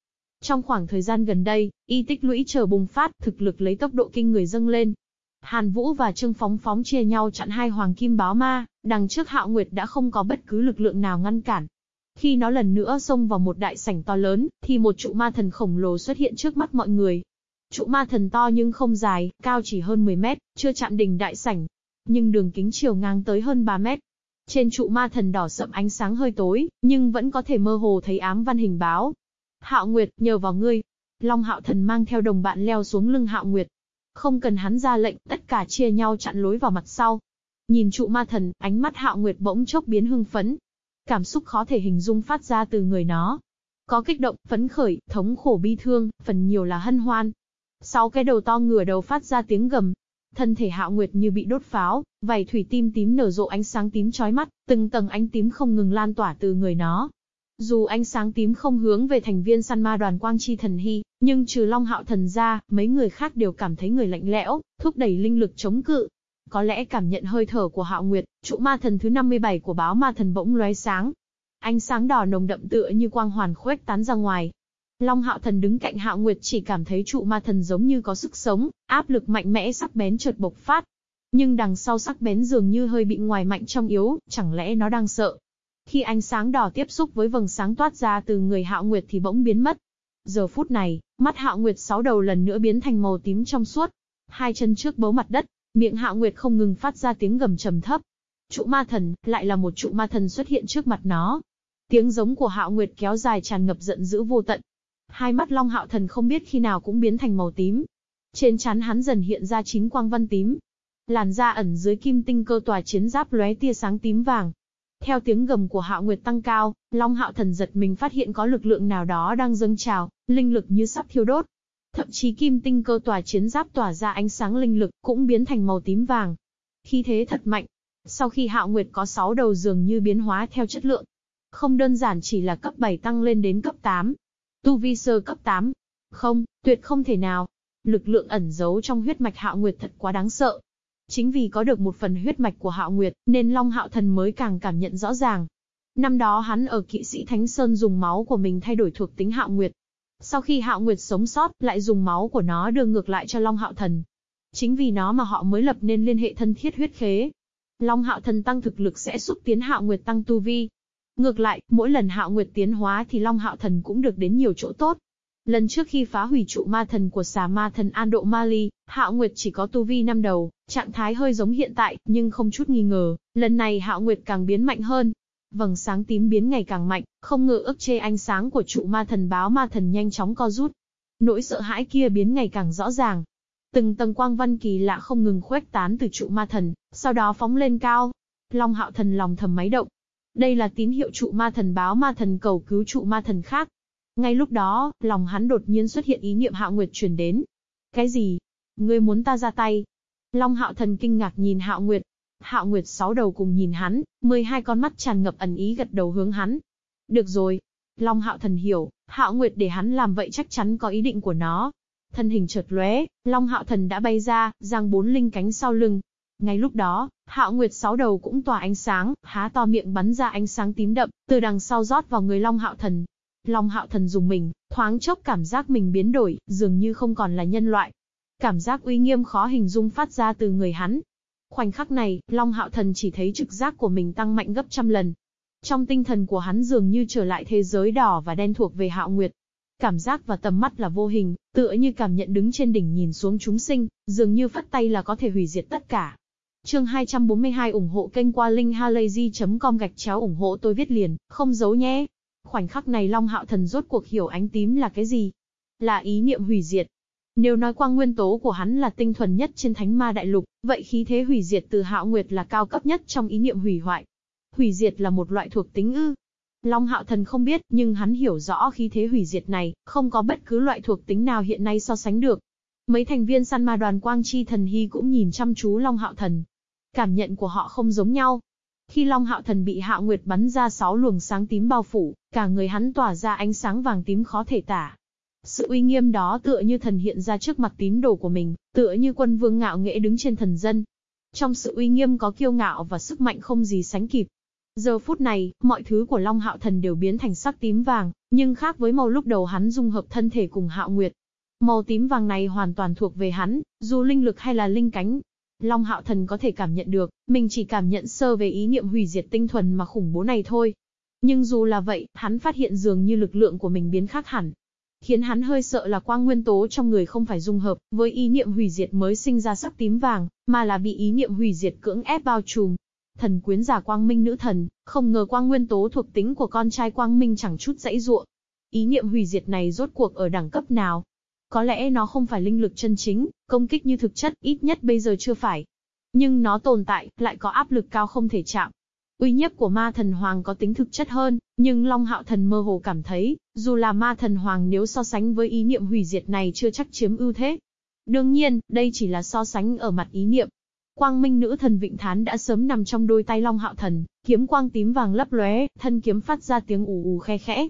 Trong khoảng thời gian gần đây, y tích lũy chờ bùng phát, thực lực lấy tốc độ kinh người dâng lên. Hàn Vũ và Trương Phóng Phóng chia nhau chặn hai hoàng kim báo ma, đằng trước Hạo Nguyệt đã không có bất cứ lực lượng nào ngăn cản. Khi nó lần nữa xông vào một đại sảnh to lớn, thì một trụ ma thần khổng lồ xuất hiện trước mắt mọi người. Trụ ma thần to nhưng không dài, cao chỉ hơn 10 mét, chưa chạm đỉnh đại sảnh. Nhưng đường kính chiều ngang tới hơn 3 mét. Trên trụ ma thần đỏ sậm ánh sáng hơi tối, nhưng vẫn có thể mơ hồ thấy ám văn hình báo. Hạo Nguyệt, nhờ vào ngươi. Long Hạo Thần mang theo đồng bạn leo xuống lưng Hạo Nguyệt. Không cần hắn ra lệnh, tất cả chia nhau chặn lối vào mặt sau. Nhìn trụ ma thần, ánh mắt Hạo Nguyệt bỗng chốc biến hưng phấn. Cảm xúc khó thể hình dung phát ra từ người nó. Có kích động, phấn khởi, thống khổ bi thương, phần nhiều là hân hoan. Sáu cái đầu to ngửa đầu phát ra tiếng gầm, Thân thể Hạo Nguyệt như bị đốt pháo, vảy thủy tim tím nở rộ ánh sáng tím chói mắt, từng tầng ánh tím không ngừng lan tỏa từ người nó. Dù ánh sáng tím không hướng về thành viên săn ma đoàn Quang Chi Thần Hy, nhưng trừ Long Hạo Thần ra, mấy người khác đều cảm thấy người lạnh lẽo, thúc đẩy linh lực chống cự. Có lẽ cảm nhận hơi thở của Hạo Nguyệt, trụ ma thần thứ 57 của báo ma thần bỗng lóe sáng. Ánh sáng đỏ nồng đậm tựa như quang hoàn khuếch tán ra ngoài, Long Hạo Thần đứng cạnh Hạo Nguyệt chỉ cảm thấy trụ ma thần giống như có sức sống, áp lực mạnh mẽ sắc bén chợt bộc phát. Nhưng đằng sau sắc bén dường như hơi bị ngoài mạnh trong yếu, chẳng lẽ nó đang sợ. Khi ánh sáng đỏ tiếp xúc với vầng sáng toát ra từ người Hạo Nguyệt thì bỗng biến mất. Giờ phút này, mắt Hạo Nguyệt sáu đầu lần nữa biến thành màu tím trong suốt. Hai chân trước bấu mặt đất, miệng Hạo Nguyệt không ngừng phát ra tiếng gầm trầm thấp. Trụ ma thần, lại là một trụ ma thần xuất hiện trước mặt nó. Tiếng giống của Hạo Nguyệt kéo dài tràn ngập giận dữ vô tận, Hai mắt Long Hạo Thần không biết khi nào cũng biến thành màu tím. Trên trán hắn dần hiện ra chín quang văn tím. Làn da ẩn dưới kim tinh cơ tòa chiến giáp lóe tia sáng tím vàng. Theo tiếng gầm của Hạo Nguyệt tăng cao, Long Hạo Thần giật mình phát hiện có lực lượng nào đó đang dâng trào, linh lực như sắp thiêu đốt. Thậm chí kim tinh cơ tòa chiến giáp tỏa ra ánh sáng linh lực cũng biến thành màu tím vàng. Khi thế thật mạnh. Sau khi Hạo Nguyệt có 6 đầu dường như biến hóa theo chất lượng. Không đơn giản chỉ là cấp 7 tăng lên đến cấp 8, Tu vi sơ cấp 8. Không, tuyệt không thể nào. Lực lượng ẩn giấu trong huyết mạch Hạo Nguyệt thật quá đáng sợ. Chính vì có được một phần huyết mạch của Hạo Nguyệt, nên Long Hạo Thần mới càng cảm nhận rõ ràng. Năm đó hắn ở kỵ sĩ Thánh Sơn dùng máu của mình thay đổi thuộc tính Hạo Nguyệt. Sau khi Hạo Nguyệt sống sót, lại dùng máu của nó đưa ngược lại cho Long Hạo Thần. Chính vì nó mà họ mới lập nên liên hệ thân thiết huyết khế. Long Hạo Thần tăng thực lực sẽ giúp tiến Hạo Nguyệt tăng tu vi, Ngược lại, mỗi lần Hạo Nguyệt tiến hóa thì Long Hạo Thần cũng được đến nhiều chỗ tốt. Lần trước khi phá hủy trụ ma thần của xà ma thần An Độ Mali, Hạo Nguyệt chỉ có tu vi năm đầu, trạng thái hơi giống hiện tại, nhưng không chút nghi ngờ, lần này Hạo Nguyệt càng biến mạnh hơn. Vầng sáng tím biến ngày càng mạnh, không ngờ ức chê ánh sáng của trụ ma thần báo ma thần nhanh chóng co rút. Nỗi sợ hãi kia biến ngày càng rõ ràng. Từng tầng quang văn kỳ lạ không ngừng khuếch tán từ trụ ma thần, sau đó phóng lên cao. Long Hạo Thần lòng thầm máy động, đây là tín hiệu trụ ma thần báo ma thần cầu cứu trụ ma thần khác. Ngay lúc đó, lòng hắn đột nhiên xuất hiện ý niệm Hạo Nguyệt truyền đến. Cái gì? Ngươi muốn ta ra tay? Long Hạo thần kinh ngạc nhìn Hạo Nguyệt. Hạo Nguyệt sáu đầu cùng nhìn hắn, 12 con mắt tràn ngập ẩn ý gật đầu hướng hắn. Được rồi. Long Hạo thần hiểu, Hạo Nguyệt để hắn làm vậy chắc chắn có ý định của nó. Thân hình chợt lóe, Long Hạo thần đã bay ra, giang bốn linh cánh sau lưng, ngay lúc đó, Hạo Nguyệt sáu đầu cũng tỏa ánh sáng, há to miệng bắn ra ánh sáng tím đậm, từ đằng sau rót vào người Long Hạo Thần. Long Hạo Thần dùng mình, thoáng chốc cảm giác mình biến đổi, dường như không còn là nhân loại. Cảm giác uy nghiêm khó hình dung phát ra từ người hắn. Khoảnh khắc này, Long Hạo Thần chỉ thấy trực giác của mình tăng mạnh gấp trăm lần. Trong tinh thần của hắn dường như trở lại thế giới đỏ và đen thuộc về Hạo Nguyệt. Cảm giác và tầm mắt là vô hình, tựa như cảm nhận đứng trên đỉnh nhìn xuống chúng sinh, dường như phát tay là có thể hủy diệt tất cả. Chương 242 ủng hộ kênh qua linkhalazy.com gạch chéo ủng hộ tôi viết liền, không giấu nhé. Khoảnh khắc này Long Hạo Thần rốt cuộc hiểu ánh tím là cái gì? Là ý niệm hủy diệt. Nếu nói quang nguyên tố của hắn là tinh thuần nhất trên thánh ma đại lục, vậy khí thế hủy diệt từ Hạo Nguyệt là cao cấp nhất trong ý niệm hủy hoại. Hủy diệt là một loại thuộc tính ư. Long Hạo Thần không biết, nhưng hắn hiểu rõ khí thế hủy diệt này, không có bất cứ loại thuộc tính nào hiện nay so sánh được. Mấy thành viên săn ma đoàn Quang Chi Thần Hy cũng nhìn chăm chú Long Hạo Thần. Cảm nhận của họ không giống nhau. Khi Long Hạo Thần bị Hạo Nguyệt bắn ra sáu luồng sáng tím bao phủ, cả người hắn tỏa ra ánh sáng vàng tím khó thể tả. Sự uy nghiêm đó tựa như thần hiện ra trước mặt tín đồ của mình, tựa như quân vương ngạo nghễ đứng trên thần dân. Trong sự uy nghiêm có kiêu ngạo và sức mạnh không gì sánh kịp. Giờ phút này, mọi thứ của Long Hạo Thần đều biến thành sắc tím vàng, nhưng khác với màu lúc đầu hắn dung hợp thân thể cùng Hạo Nguyệt. Màu tím vàng này hoàn toàn thuộc về hắn, dù linh lực hay là linh cánh. Long Hạo Thần có thể cảm nhận được, mình chỉ cảm nhận sơ về ý niệm hủy diệt tinh thuần mà khủng bố này thôi. Nhưng dù là vậy, hắn phát hiện dường như lực lượng của mình biến khác hẳn, Khiến hắn hơi sợ là quang nguyên tố trong người không phải dung hợp với ý niệm hủy diệt mới sinh ra sắc tím vàng, mà là bị ý niệm hủy diệt cưỡng ép bao trùm. Thần quyến giả quang minh nữ thần, không ngờ quang nguyên tố thuộc tính của con trai quang minh chẳng chút dãy ruộng. Ý niệm hủy diệt này rốt cuộc ở đẳng cấp nào? Có lẽ nó không phải linh lực chân chính, công kích như thực chất, ít nhất bây giờ chưa phải. Nhưng nó tồn tại, lại có áp lực cao không thể chạm. Uy nhiếp của ma thần hoàng có tính thực chất hơn, nhưng Long Hạo Thần mơ hồ cảm thấy, dù là ma thần hoàng nếu so sánh với ý niệm hủy diệt này chưa chắc chiếm ưu thế. Đương nhiên, đây chỉ là so sánh ở mặt ý niệm. Quang Minh nữ thần Vịnh Thán đã sớm nằm trong đôi tay Long Hạo Thần, kiếm quang tím vàng lấp lóe, thân kiếm phát ra tiếng ù ù khe khẽ.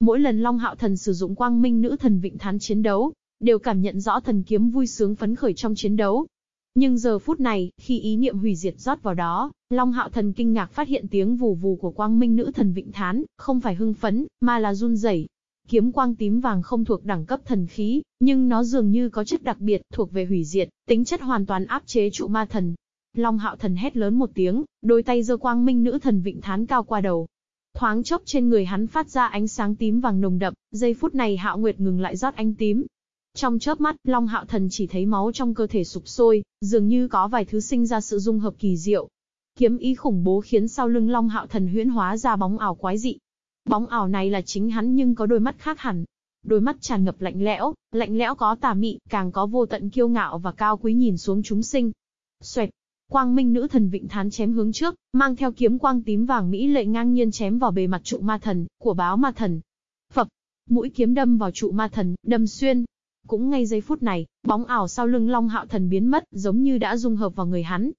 Mỗi lần Long Hạo Thần sử dụng Quang Minh nữ thần Vịnh Thán chiến đấu, đều cảm nhận rõ thần kiếm vui sướng phấn khởi trong chiến đấu, nhưng giờ phút này, khi ý niệm hủy diệt rót vào đó, Long Hạo Thần kinh ngạc phát hiện tiếng vù vù của quang minh nữ thần vịnh thán, không phải hưng phấn, mà là run rẩy. Kiếm quang tím vàng không thuộc đẳng cấp thần khí, nhưng nó dường như có chất đặc biệt, thuộc về hủy diệt, tính chất hoàn toàn áp chế trụ ma thần. Long Hạo Thần hét lớn một tiếng, đôi tay giơ quang minh nữ thần vịnh thán cao qua đầu. Thoáng chốc trên người hắn phát ra ánh sáng tím vàng nồng đậm, giây phút này Hạo Nguyệt ngừng lại rót ánh tím, trong chớp mắt, Long Hạo Thần chỉ thấy máu trong cơ thể sụp sôi, dường như có vài thứ sinh ra sự dung hợp kỳ diệu. Kiếm ý khủng bố khiến sau lưng Long Hạo Thần huyễn hóa ra bóng ảo quái dị. Bóng ảo này là chính hắn nhưng có đôi mắt khác hẳn. Đôi mắt tràn ngập lạnh lẽo, lạnh lẽo có tà mị, càng có vô tận kiêu ngạo và cao quý nhìn xuống chúng sinh. Xoẹt, Quang Minh nữ thần Vịnh Thán chém hướng trước, mang theo kiếm quang tím vàng mỹ lệ ngang nhiên chém vào bề mặt trụ ma thần của báo ma thần. Phập, mũi kiếm đâm vào trụ ma thần, đâm xuyên, cũng ngay giây phút này, bóng ảo sau lưng Long Hạo Thần biến mất, giống như đã dung hợp vào người hắn.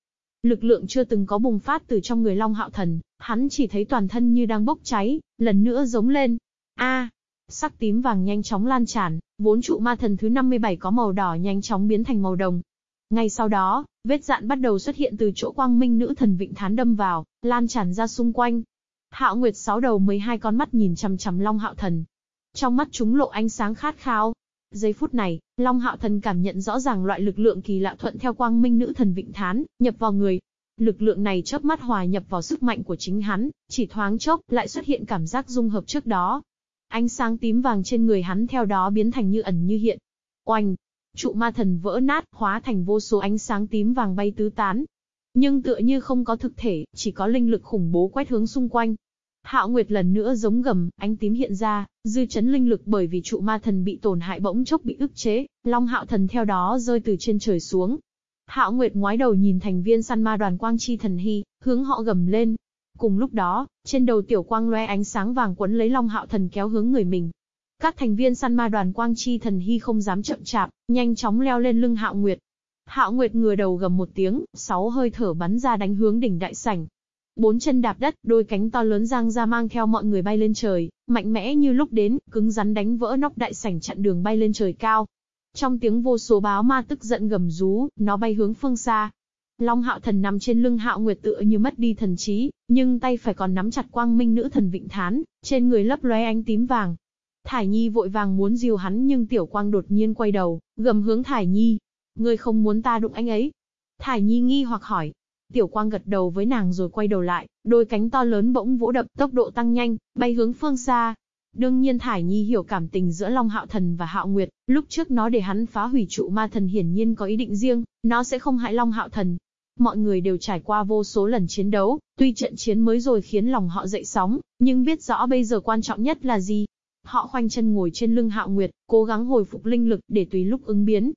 Lực lượng chưa từng có bùng phát từ trong người Long Hạo Thần, hắn chỉ thấy toàn thân như đang bốc cháy, lần nữa giống lên. A, sắc tím vàng nhanh chóng lan tràn, vốn trụ ma thần thứ 57 có màu đỏ nhanh chóng biến thành màu đồng. Ngay sau đó, vết dạn bắt đầu xuất hiện từ chỗ quang minh nữ thần vịnh thán đâm vào, lan tràn ra xung quanh. Hạo Nguyệt sáu đầu 12 con mắt nhìn chằm chằm Long Hạo Thần. Trong mắt chúng lộ ánh sáng khát khao, Giây phút này, Long Hạo Thần cảm nhận rõ ràng loại lực lượng kỳ lạ thuận theo quang minh nữ thần vịnh thán, nhập vào người. Lực lượng này chớp mắt hòa nhập vào sức mạnh của chính hắn, chỉ thoáng chốc, lại xuất hiện cảm giác dung hợp trước đó. Ánh sáng tím vàng trên người hắn theo đó biến thành như ẩn như hiện. Oanh! Trụ ma thần vỡ nát, hóa thành vô số ánh sáng tím vàng bay tứ tán. Nhưng tựa như không có thực thể, chỉ có linh lực khủng bố quét hướng xung quanh, Hạo Nguyệt lần nữa giống gầm, ánh tím hiện ra, dư chấn linh lực bởi vì trụ ma thần bị tổn hại bỗng chốc bị ức chế, Long Hạo thần theo đó rơi từ trên trời xuống. Hạo Nguyệt ngoái đầu nhìn thành viên săn ma đoàn quang chi thần hy, hướng họ gầm lên. Cùng lúc đó, trên đầu tiểu quang loe ánh sáng vàng quấn lấy Long Hạo thần kéo hướng người mình. Các thành viên săn ma đoàn quang chi thần hy không dám chậm chạp, nhanh chóng leo lên lưng Hạo Nguyệt. Hạo Nguyệt ngửa đầu gầm một tiếng, sáu hơi thở bắn ra đánh hướng đỉnh đại sảnh, Bốn chân đạp đất, đôi cánh to lớn giang ra mang theo mọi người bay lên trời, mạnh mẽ như lúc đến, cứng rắn đánh vỡ nóc đại sảnh chặn đường bay lên trời cao. Trong tiếng vô số báo ma tức giận gầm rú, nó bay hướng phương xa. Long hạo thần nằm trên lưng hạo nguyệt tựa như mất đi thần trí, nhưng tay phải còn nắm chặt quang minh nữ thần vịnh thán, trên người lấp lóe ánh tím vàng. Thải Nhi vội vàng muốn diều hắn nhưng tiểu quang đột nhiên quay đầu, gầm hướng Thải Nhi. Ngươi không muốn ta đụng anh ấy. Thải Nhi nghi hoặc hỏi, Tiểu Quang gật đầu với nàng rồi quay đầu lại, đôi cánh to lớn bỗng vỗ đập, tốc độ tăng nhanh, bay hướng phương xa. Đương nhiên Thải Nhi hiểu cảm tình giữa Long Hạo Thần và Hạo Nguyệt, lúc trước nó để hắn phá hủy trụ ma thần hiển nhiên có ý định riêng, nó sẽ không hại Long Hạo Thần. Mọi người đều trải qua vô số lần chiến đấu, tuy trận chiến mới rồi khiến lòng họ dậy sóng, nhưng biết rõ bây giờ quan trọng nhất là gì. Họ khoanh chân ngồi trên lưng Hạo Nguyệt, cố gắng hồi phục linh lực để tùy lúc ứng biến.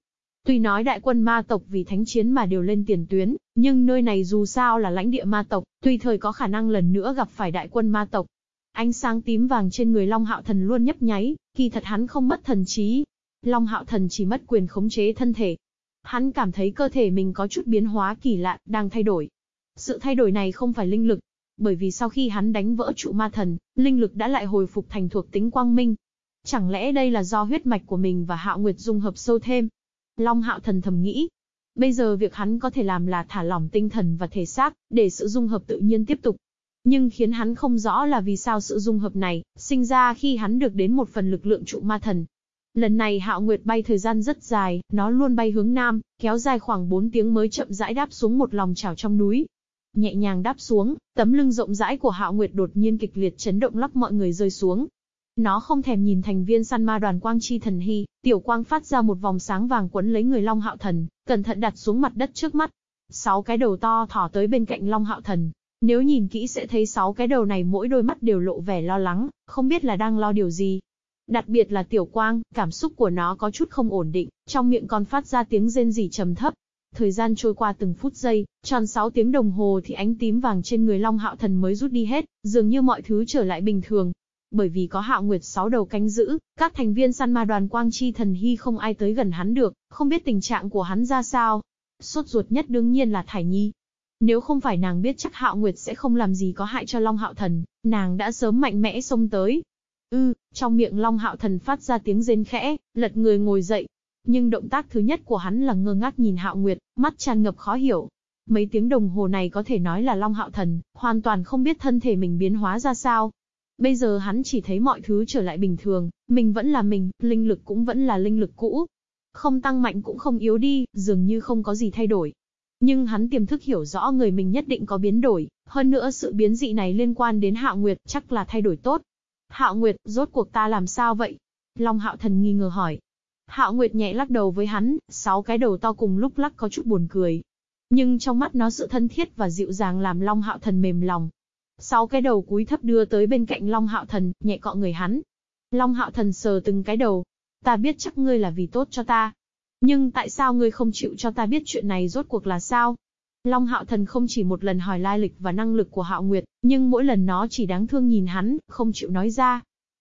Tuy nói đại quân ma tộc vì thánh chiến mà đều lên tiền tuyến, nhưng nơi này dù sao là lãnh địa ma tộc, tùy thời có khả năng lần nữa gặp phải đại quân ma tộc. Ánh sáng tím vàng trên người Long Hạo Thần luôn nhấp nháy, kỳ thật hắn không mất thần trí. Long Hạo Thần chỉ mất quyền khống chế thân thể. Hắn cảm thấy cơ thể mình có chút biến hóa kỳ lạ, đang thay đổi. Sự thay đổi này không phải linh lực, bởi vì sau khi hắn đánh vỡ trụ ma thần, linh lực đã lại hồi phục thành thuộc tính quang minh. Chẳng lẽ đây là do huyết mạch của mình và Hạo Nguyệt dung hợp sâu thêm? Long Hạo Thần thầm nghĩ. Bây giờ việc hắn có thể làm là thả lỏng tinh thần và thể xác, để sự dung hợp tự nhiên tiếp tục. Nhưng khiến hắn không rõ là vì sao sự dung hợp này, sinh ra khi hắn được đến một phần lực lượng trụ ma thần. Lần này Hạo Nguyệt bay thời gian rất dài, nó luôn bay hướng nam, kéo dài khoảng 4 tiếng mới chậm rãi đáp xuống một lòng trào trong núi. Nhẹ nhàng đáp xuống, tấm lưng rộng rãi của Hạo Nguyệt đột nhiên kịch liệt chấn động lắc mọi người rơi xuống. Nó không thèm nhìn thành viên săn ma đoàn quang chi thần hy, tiểu quang phát ra một vòng sáng vàng quấn lấy người Long Hạo Thần, cẩn thận đặt xuống mặt đất trước mắt. Sáu cái đầu to thỏ tới bên cạnh Long Hạo Thần. Nếu nhìn kỹ sẽ thấy sáu cái đầu này mỗi đôi mắt đều lộ vẻ lo lắng, không biết là đang lo điều gì. Đặc biệt là tiểu quang, cảm xúc của nó có chút không ổn định, trong miệng còn phát ra tiếng rên rỉ trầm thấp. Thời gian trôi qua từng phút giây, tròn 6 tiếng đồng hồ thì ánh tím vàng trên người Long Hạo Thần mới rút đi hết, dường như mọi thứ trở lại bình thường. Bởi vì có Hạo Nguyệt sáu đầu canh giữ, các thành viên săn ma đoàn Quang Chi Thần Hy không ai tới gần hắn được, không biết tình trạng của hắn ra sao. Sốt ruột nhất đương nhiên là Thải Nhi. Nếu không phải nàng biết chắc Hạo Nguyệt sẽ không làm gì có hại cho Long Hạo Thần, nàng đã sớm mạnh mẽ xông tới. Ư, trong miệng Long Hạo Thần phát ra tiếng rên khẽ, lật người ngồi dậy, nhưng động tác thứ nhất của hắn là ngơ ngác nhìn Hạo Nguyệt, mắt tràn ngập khó hiểu. Mấy tiếng đồng hồ này có thể nói là Long Hạo Thần, hoàn toàn không biết thân thể mình biến hóa ra sao. Bây giờ hắn chỉ thấy mọi thứ trở lại bình thường, mình vẫn là mình, linh lực cũng vẫn là linh lực cũ. Không tăng mạnh cũng không yếu đi, dường như không có gì thay đổi. Nhưng hắn tiềm thức hiểu rõ người mình nhất định có biến đổi, hơn nữa sự biến dị này liên quan đến Hạo Nguyệt, chắc là thay đổi tốt. Hạo Nguyệt, rốt cuộc ta làm sao vậy? Long Hạo Thần nghi ngờ hỏi. Hạo Nguyệt nhẹ lắc đầu với hắn, sáu cái đầu to cùng lúc lắc có chút buồn cười. Nhưng trong mắt nó sự thân thiết và dịu dàng làm Long Hạo Thần mềm lòng. Sáu cái đầu cúi thấp đưa tới bên cạnh Long Hạo Thần, nhẹ cọ người hắn. Long Hạo Thần sờ từng cái đầu. Ta biết chắc ngươi là vì tốt cho ta. Nhưng tại sao ngươi không chịu cho ta biết chuyện này rốt cuộc là sao? Long Hạo Thần không chỉ một lần hỏi lai lịch và năng lực của Hạo Nguyệt, nhưng mỗi lần nó chỉ đáng thương nhìn hắn, không chịu nói ra.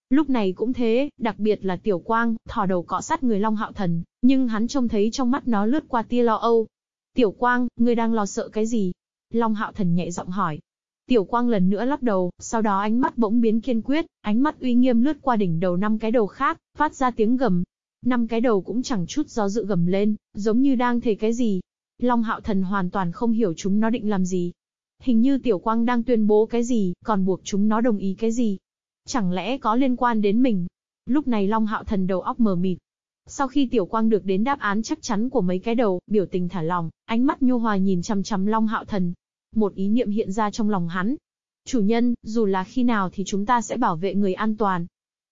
Lúc này cũng thế, đặc biệt là Tiểu Quang, thò đầu cọ sát người Long Hạo Thần, nhưng hắn trông thấy trong mắt nó lướt qua tia lo âu. Tiểu Quang, ngươi đang lo sợ cái gì? Long Hạo Thần nhẹ giọng hỏi. Tiểu Quang lần nữa lắc đầu, sau đó ánh mắt bỗng biến kiên quyết, ánh mắt uy nghiêm lướt qua đỉnh đầu năm cái đầu khác, phát ra tiếng gầm. Năm cái đầu cũng chẳng chút do dự gầm lên, giống như đang thề cái gì. Long Hạo Thần hoàn toàn không hiểu chúng nó định làm gì. Hình như Tiểu Quang đang tuyên bố cái gì, còn buộc chúng nó đồng ý cái gì. Chẳng lẽ có liên quan đến mình? Lúc này Long Hạo Thần đầu óc mờ mịt. Sau khi Tiểu Quang được đến đáp án chắc chắn của mấy cái đầu, biểu tình thả lòng, ánh mắt nhu hòa nhìn chăm chăm Long Hạo Thần. Một ý niệm hiện ra trong lòng hắn. Chủ nhân, dù là khi nào thì chúng ta sẽ bảo vệ người an toàn.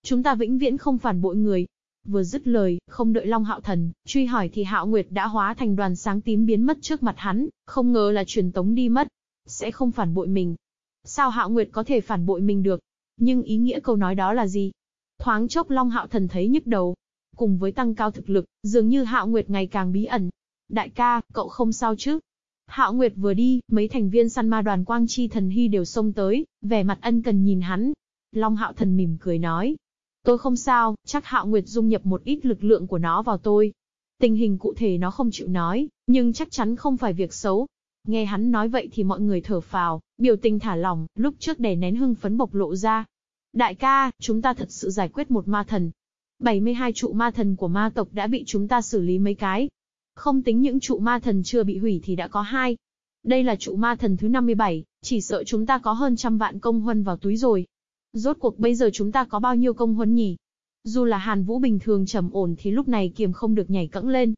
Chúng ta vĩnh viễn không phản bội người. Vừa dứt lời, không đợi Long Hạo Thần, truy hỏi thì Hạo Nguyệt đã hóa thành đoàn sáng tím biến mất trước mặt hắn, không ngờ là truyền tống đi mất. Sẽ không phản bội mình. Sao Hạo Nguyệt có thể phản bội mình được? Nhưng ý nghĩa câu nói đó là gì? Thoáng chốc Long Hạo Thần thấy nhức đầu. Cùng với tăng cao thực lực, dường như Hạo Nguyệt ngày càng bí ẩn. Đại ca, cậu không sao chứ? Hạo Nguyệt vừa đi, mấy thành viên săn ma đoàn Quang Chi Thần Hy đều xông tới, vẻ mặt ân cần nhìn hắn. Long Hạo Thần mỉm cười nói. Tôi không sao, chắc Hạo Nguyệt dung nhập một ít lực lượng của nó vào tôi. Tình hình cụ thể nó không chịu nói, nhưng chắc chắn không phải việc xấu. Nghe hắn nói vậy thì mọi người thở phào, biểu tình thả lỏng, lúc trước đè nén hưng phấn bộc lộ ra. Đại ca, chúng ta thật sự giải quyết một ma thần. 72 trụ ma thần của ma tộc đã bị chúng ta xử lý mấy cái. Không tính những trụ ma thần chưa bị hủy thì đã có hai. Đây là trụ ma thần thứ 57, chỉ sợ chúng ta có hơn trăm vạn công huân vào túi rồi. Rốt cuộc bây giờ chúng ta có bao nhiêu công huân nhỉ? Dù là Hàn Vũ bình thường trầm ổn thì lúc này kiềm không được nhảy cẫng lên.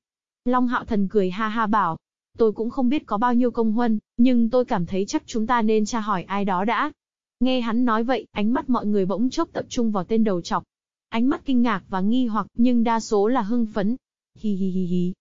Long Hạo Thần cười ha ha bảo, tôi cũng không biết có bao nhiêu công huân, nhưng tôi cảm thấy chắc chúng ta nên tra hỏi ai đó đã. Nghe hắn nói vậy, ánh mắt mọi người bỗng chốc tập trung vào tên đầu chọc. Ánh mắt kinh ngạc và nghi hoặc, nhưng đa số là hưng phấn. Hi hi hi hi.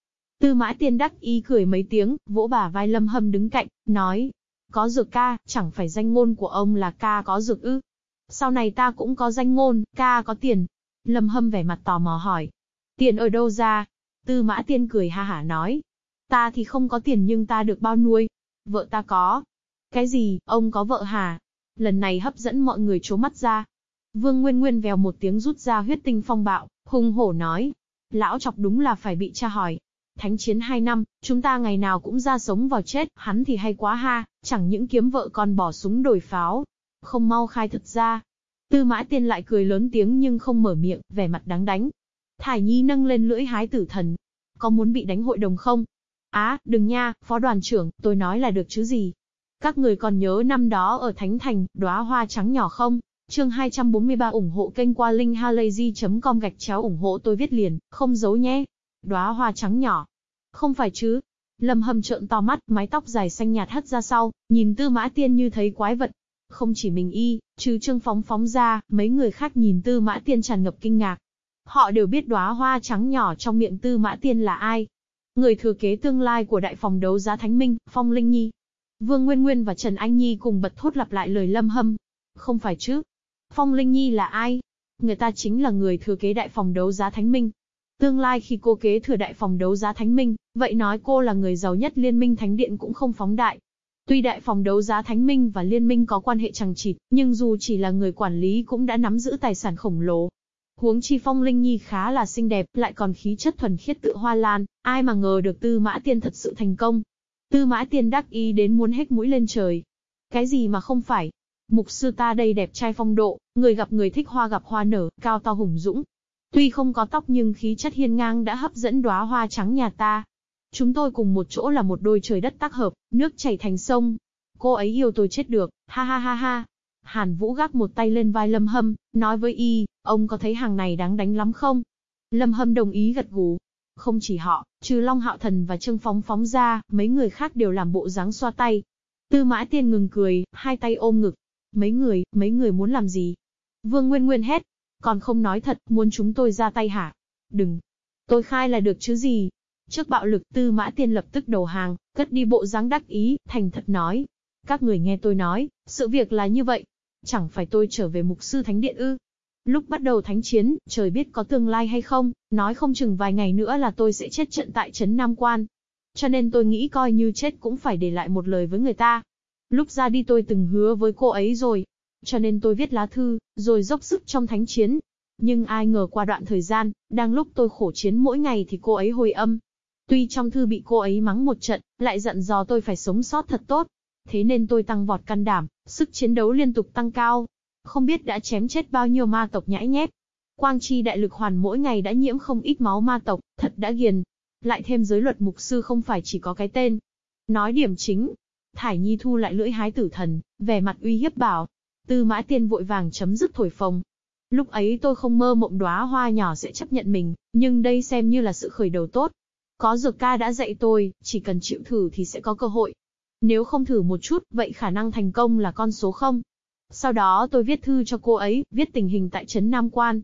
Tư mã tiên đắc y cười mấy tiếng, vỗ bả vai lâm hâm đứng cạnh, nói. Có dược ca, chẳng phải danh ngôn của ông là ca có dược ư. Sau này ta cũng có danh ngôn, ca có tiền. Lâm hâm vẻ mặt tò mò hỏi. Tiền ở đâu ra? Tư mã tiên cười ha hả nói. Ta thì không có tiền nhưng ta được bao nuôi. Vợ ta có. Cái gì, ông có vợ hả? Lần này hấp dẫn mọi người chố mắt ra. Vương Nguyên Nguyên vèo một tiếng rút ra huyết tinh phong bạo, hung hổ nói. Lão chọc đúng là phải bị tra hỏi. Thánh chiến hai năm, chúng ta ngày nào cũng ra sống vào chết, hắn thì hay quá ha, chẳng những kiếm vợ còn bỏ súng đổi pháo. Không mau khai thật ra. Tư mã tiên lại cười lớn tiếng nhưng không mở miệng, vẻ mặt đáng đánh. Thải Nhi nâng lên lưỡi hái tử thần. Có muốn bị đánh hội đồng không? Á, đừng nha, phó đoàn trưởng, tôi nói là được chứ gì. Các người còn nhớ năm đó ở Thánh Thành, đóa hoa trắng nhỏ không? Chương 243 ủng hộ kênh qua linkhalazy.com gạch chéo ủng hộ tôi viết liền, không giấu nhé. Đóa hoa trắng nhỏ. Không phải chứ. Lâm hâm trợn to mắt, mái tóc dài xanh nhạt hất ra sau, nhìn tư mã tiên như thấy quái vật. Không chỉ mình y, chứ trương phóng phóng ra, mấy người khác nhìn tư mã tiên tràn ngập kinh ngạc. Họ đều biết đóa hoa trắng nhỏ trong miệng tư mã tiên là ai. Người thừa kế tương lai của đại phòng đấu giá Thánh Minh, Phong Linh Nhi. Vương Nguyên Nguyên và Trần Anh Nhi cùng bật thốt lặp lại lời lâm hâm. Không phải chứ, Phong Linh Nhi là ai? Người ta chính là người thừa kế đại phòng đấu giá Thánh Minh. Tương lai khi cô kế thừa đại phòng đấu giá Thánh Minh, vậy nói cô là người giàu nhất liên minh Thánh Điện cũng không phóng đại. Tuy đại phòng đấu giá Thánh Minh và liên minh có quan hệ chẳng chịt, nhưng dù chỉ là người quản lý cũng đã nắm giữ tài sản khổng lồ. Huống chi Phong Linh Nhi khá là xinh đẹp, lại còn khí chất thuần khiết tự hoa lan, ai mà ngờ được Tư Mã Tiên thật sự thành công. Tư Mã Tiên đắc ý đến muốn hết mũi lên trời. Cái gì mà không phải, Mục sư ta đây đẹp trai phong độ, người gặp người thích hoa gặp hoa nở, cao to hùng dũng. Tuy không có tóc nhưng khí chất hiên ngang đã hấp dẫn đóa hoa trắng nhà ta. Chúng tôi cùng một chỗ là một đôi trời đất tác hợp, nước chảy thành sông. Cô ấy yêu tôi chết được, ha ha ha ha. Hàn Vũ gác một tay lên vai Lâm Hâm, nói với y, ông có thấy hàng này đáng đánh lắm không? Lâm Hâm đồng ý gật gù. Không chỉ họ, trừ Long Hạo Thần và Trương Phóng phóng ra, mấy người khác đều làm bộ dáng xoa tay. Tư Mã Tiên ngừng cười, hai tay ôm ngực, Mấy người, mấy người muốn làm gì? Vương Nguyên Nguyên hét. Còn không nói thật, muốn chúng tôi ra tay hả? Đừng. Tôi khai là được chứ gì? Trước bạo lực tư mã tiên lập tức đầu hàng, cất đi bộ dáng đắc ý, thành thật nói. Các người nghe tôi nói, sự việc là như vậy. Chẳng phải tôi trở về mục sư thánh điện ư. Lúc bắt đầu thánh chiến, trời biết có tương lai hay không, nói không chừng vài ngày nữa là tôi sẽ chết trận tại Trấn Nam Quan. Cho nên tôi nghĩ coi như chết cũng phải để lại một lời với người ta. Lúc ra đi tôi từng hứa với cô ấy rồi. Cho nên tôi viết lá thư, rồi dốc sức trong thánh chiến. Nhưng ai ngờ qua đoạn thời gian, đang lúc tôi khổ chiến mỗi ngày thì cô ấy hồi âm. Tuy trong thư bị cô ấy mắng một trận, lại giận dò tôi phải sống sót thật tốt. Thế nên tôi tăng vọt can đảm, sức chiến đấu liên tục tăng cao. Không biết đã chém chết bao nhiêu ma tộc nhãi nhép. Quang chi đại lực hoàn mỗi ngày đã nhiễm không ít máu ma tộc, thật đã ghiền. Lại thêm giới luật mục sư không phải chỉ có cái tên. Nói điểm chính, Thải Nhi thu lại lưỡi hái tử thần, vẻ mặt uy hiếp bảo. Tư mã tiên vội vàng chấm dứt thổi phồng. Lúc ấy tôi không mơ mộng đóa hoa nhỏ sẽ chấp nhận mình, nhưng đây xem như là sự khởi đầu tốt. Có dược ca đã dạy tôi, chỉ cần chịu thử thì sẽ có cơ hội. Nếu không thử một chút, vậy khả năng thành công là con số không. Sau đó tôi viết thư cho cô ấy, viết tình hình tại Trấn Nam Quan.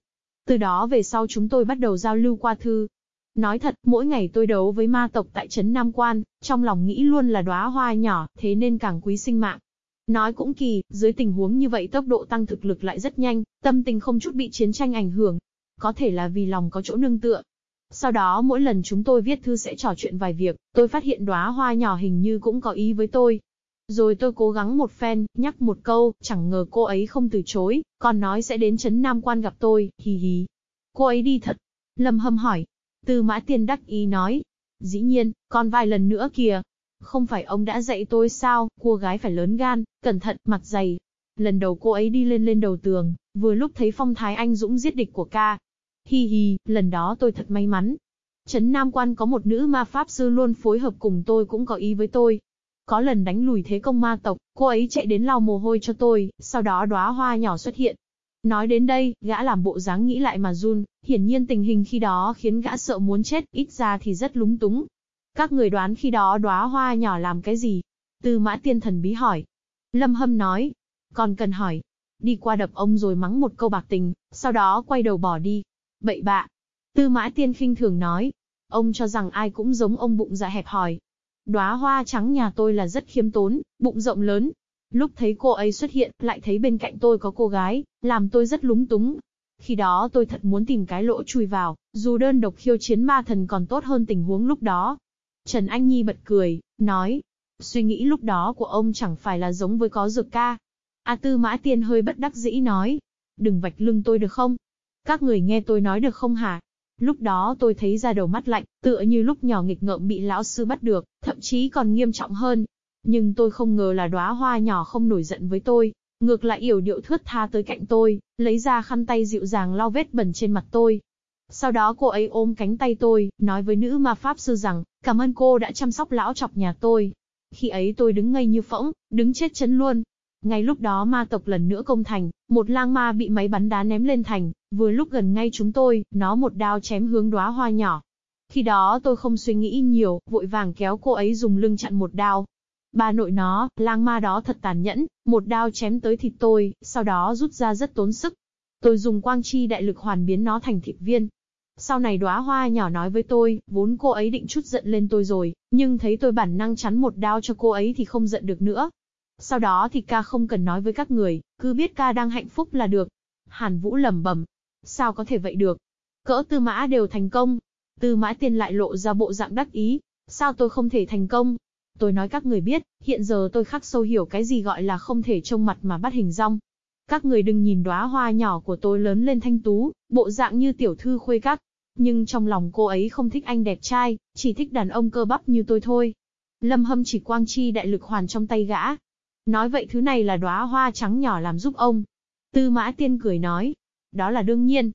Từ đó về sau chúng tôi bắt đầu giao lưu qua thư. Nói thật, mỗi ngày tôi đấu với ma tộc tại Trấn Nam Quan, trong lòng nghĩ luôn là đóa hoa nhỏ, thế nên càng quý sinh mạng. Nói cũng kỳ, dưới tình huống như vậy tốc độ tăng thực lực lại rất nhanh, tâm tình không chút bị chiến tranh ảnh hưởng. Có thể là vì lòng có chỗ nương tựa. Sau đó mỗi lần chúng tôi viết thư sẽ trò chuyện vài việc, tôi phát hiện đóa hoa nhỏ hình như cũng có ý với tôi. Rồi tôi cố gắng một phen, nhắc một câu, chẳng ngờ cô ấy không từ chối, còn nói sẽ đến Trấn Nam Quan gặp tôi, hì hì. Cô ấy đi thật. Lâm Hâm hỏi, Tư mã tiên đắc ý nói. Dĩ nhiên, còn vài lần nữa kìa. Không phải ông đã dạy tôi sao, cô gái phải lớn gan, cẩn thận, mặt dày. Lần đầu cô ấy đi lên lên đầu tường, vừa lúc thấy phong thái anh dũng giết địch của ca. Hi hi, lần đó tôi thật may mắn. Trấn Nam Quan có một nữ ma pháp sư luôn phối hợp cùng tôi cũng có ý với tôi. Có lần đánh lùi thế công ma tộc, cô ấy chạy đến lau mồ hôi cho tôi, sau đó đóa hoa nhỏ xuất hiện, Nói đến đây, gã làm bộ dáng nghĩ lại mà run, hiển nhiên tình hình khi đó khiến gã sợ muốn chết, ít ra thì rất lúng túng. Các người đoán khi đó đóa hoa nhỏ làm cái gì? Tư mã tiên thần bí hỏi. Lâm hâm nói. Còn cần hỏi. Đi qua đập ông rồi mắng một câu bạc tình, sau đó quay đầu bỏ đi. Bậy bạ. Tư mã tiên khinh thường nói. Ông cho rằng ai cũng giống ông bụng dạ hẹp hòi. Đóa hoa trắng nhà tôi là rất khiêm tốn, bụng rộng lớn, Lúc thấy cô ấy xuất hiện, lại thấy bên cạnh tôi có cô gái, làm tôi rất lúng túng. Khi đó tôi thật muốn tìm cái lỗ chui vào, dù đơn độc khiêu chiến ma thần còn tốt hơn tình huống lúc đó. Trần Anh Nhi bật cười, nói, suy nghĩ lúc đó của ông chẳng phải là giống với có dược ca. A Tư Mã Tiên hơi bất đắc dĩ nói, đừng vạch lưng tôi được không? Các người nghe tôi nói được không hả? Lúc đó tôi thấy ra đầu mắt lạnh, tựa như lúc nhỏ nghịch ngợm bị lão sư bắt được, thậm chí còn nghiêm trọng hơn. Nhưng tôi không ngờ là đóa hoa nhỏ không nổi giận với tôi, ngược lại yểu điệu thướt tha tới cạnh tôi, lấy ra khăn tay dịu dàng lau vết bẩn trên mặt tôi. Sau đó cô ấy ôm cánh tay tôi, nói với nữ ma pháp sư rằng, cảm ơn cô đã chăm sóc lão chọc nhà tôi. Khi ấy tôi đứng ngây như phỗng, đứng chết chấn luôn. Ngay lúc đó ma tộc lần nữa công thành, một lang ma bị máy bắn đá ném lên thành, vừa lúc gần ngay chúng tôi, nó một đao chém hướng đóa hoa nhỏ. Khi đó tôi không suy nghĩ nhiều, vội vàng kéo cô ấy dùng lưng chặn một đao. Bà nội nó, lang ma đó thật tàn nhẫn, một đao chém tới thịt tôi, sau đó rút ra rất tốn sức. Tôi dùng quang chi đại lực hoàn biến nó thành thịt viên. Sau này đóa hoa nhỏ nói với tôi, vốn cô ấy định chút giận lên tôi rồi, nhưng thấy tôi bản năng chắn một đao cho cô ấy thì không giận được nữa. Sau đó thì ca không cần nói với các người, cứ biết ca đang hạnh phúc là được. Hàn Vũ lẩm bẩm, sao có thể vậy được? Cỡ tư mã đều thành công. Tư mã tiên lại lộ ra bộ dạng đắc ý. Sao tôi không thể thành công? Tôi nói các người biết, hiện giờ tôi khắc sâu hiểu cái gì gọi là không thể trông mặt mà bắt hình rong. Các người đừng nhìn đóa hoa nhỏ của tôi lớn lên thanh tú, bộ dạng như tiểu thư khuê các. Nhưng trong lòng cô ấy không thích anh đẹp trai, chỉ thích đàn ông cơ bắp như tôi thôi. Lâm hâm chỉ quang chi đại lực hoàn trong tay gã. Nói vậy thứ này là đóa hoa trắng nhỏ làm giúp ông. Tư mã tiên cười nói. Đó là đương nhiên.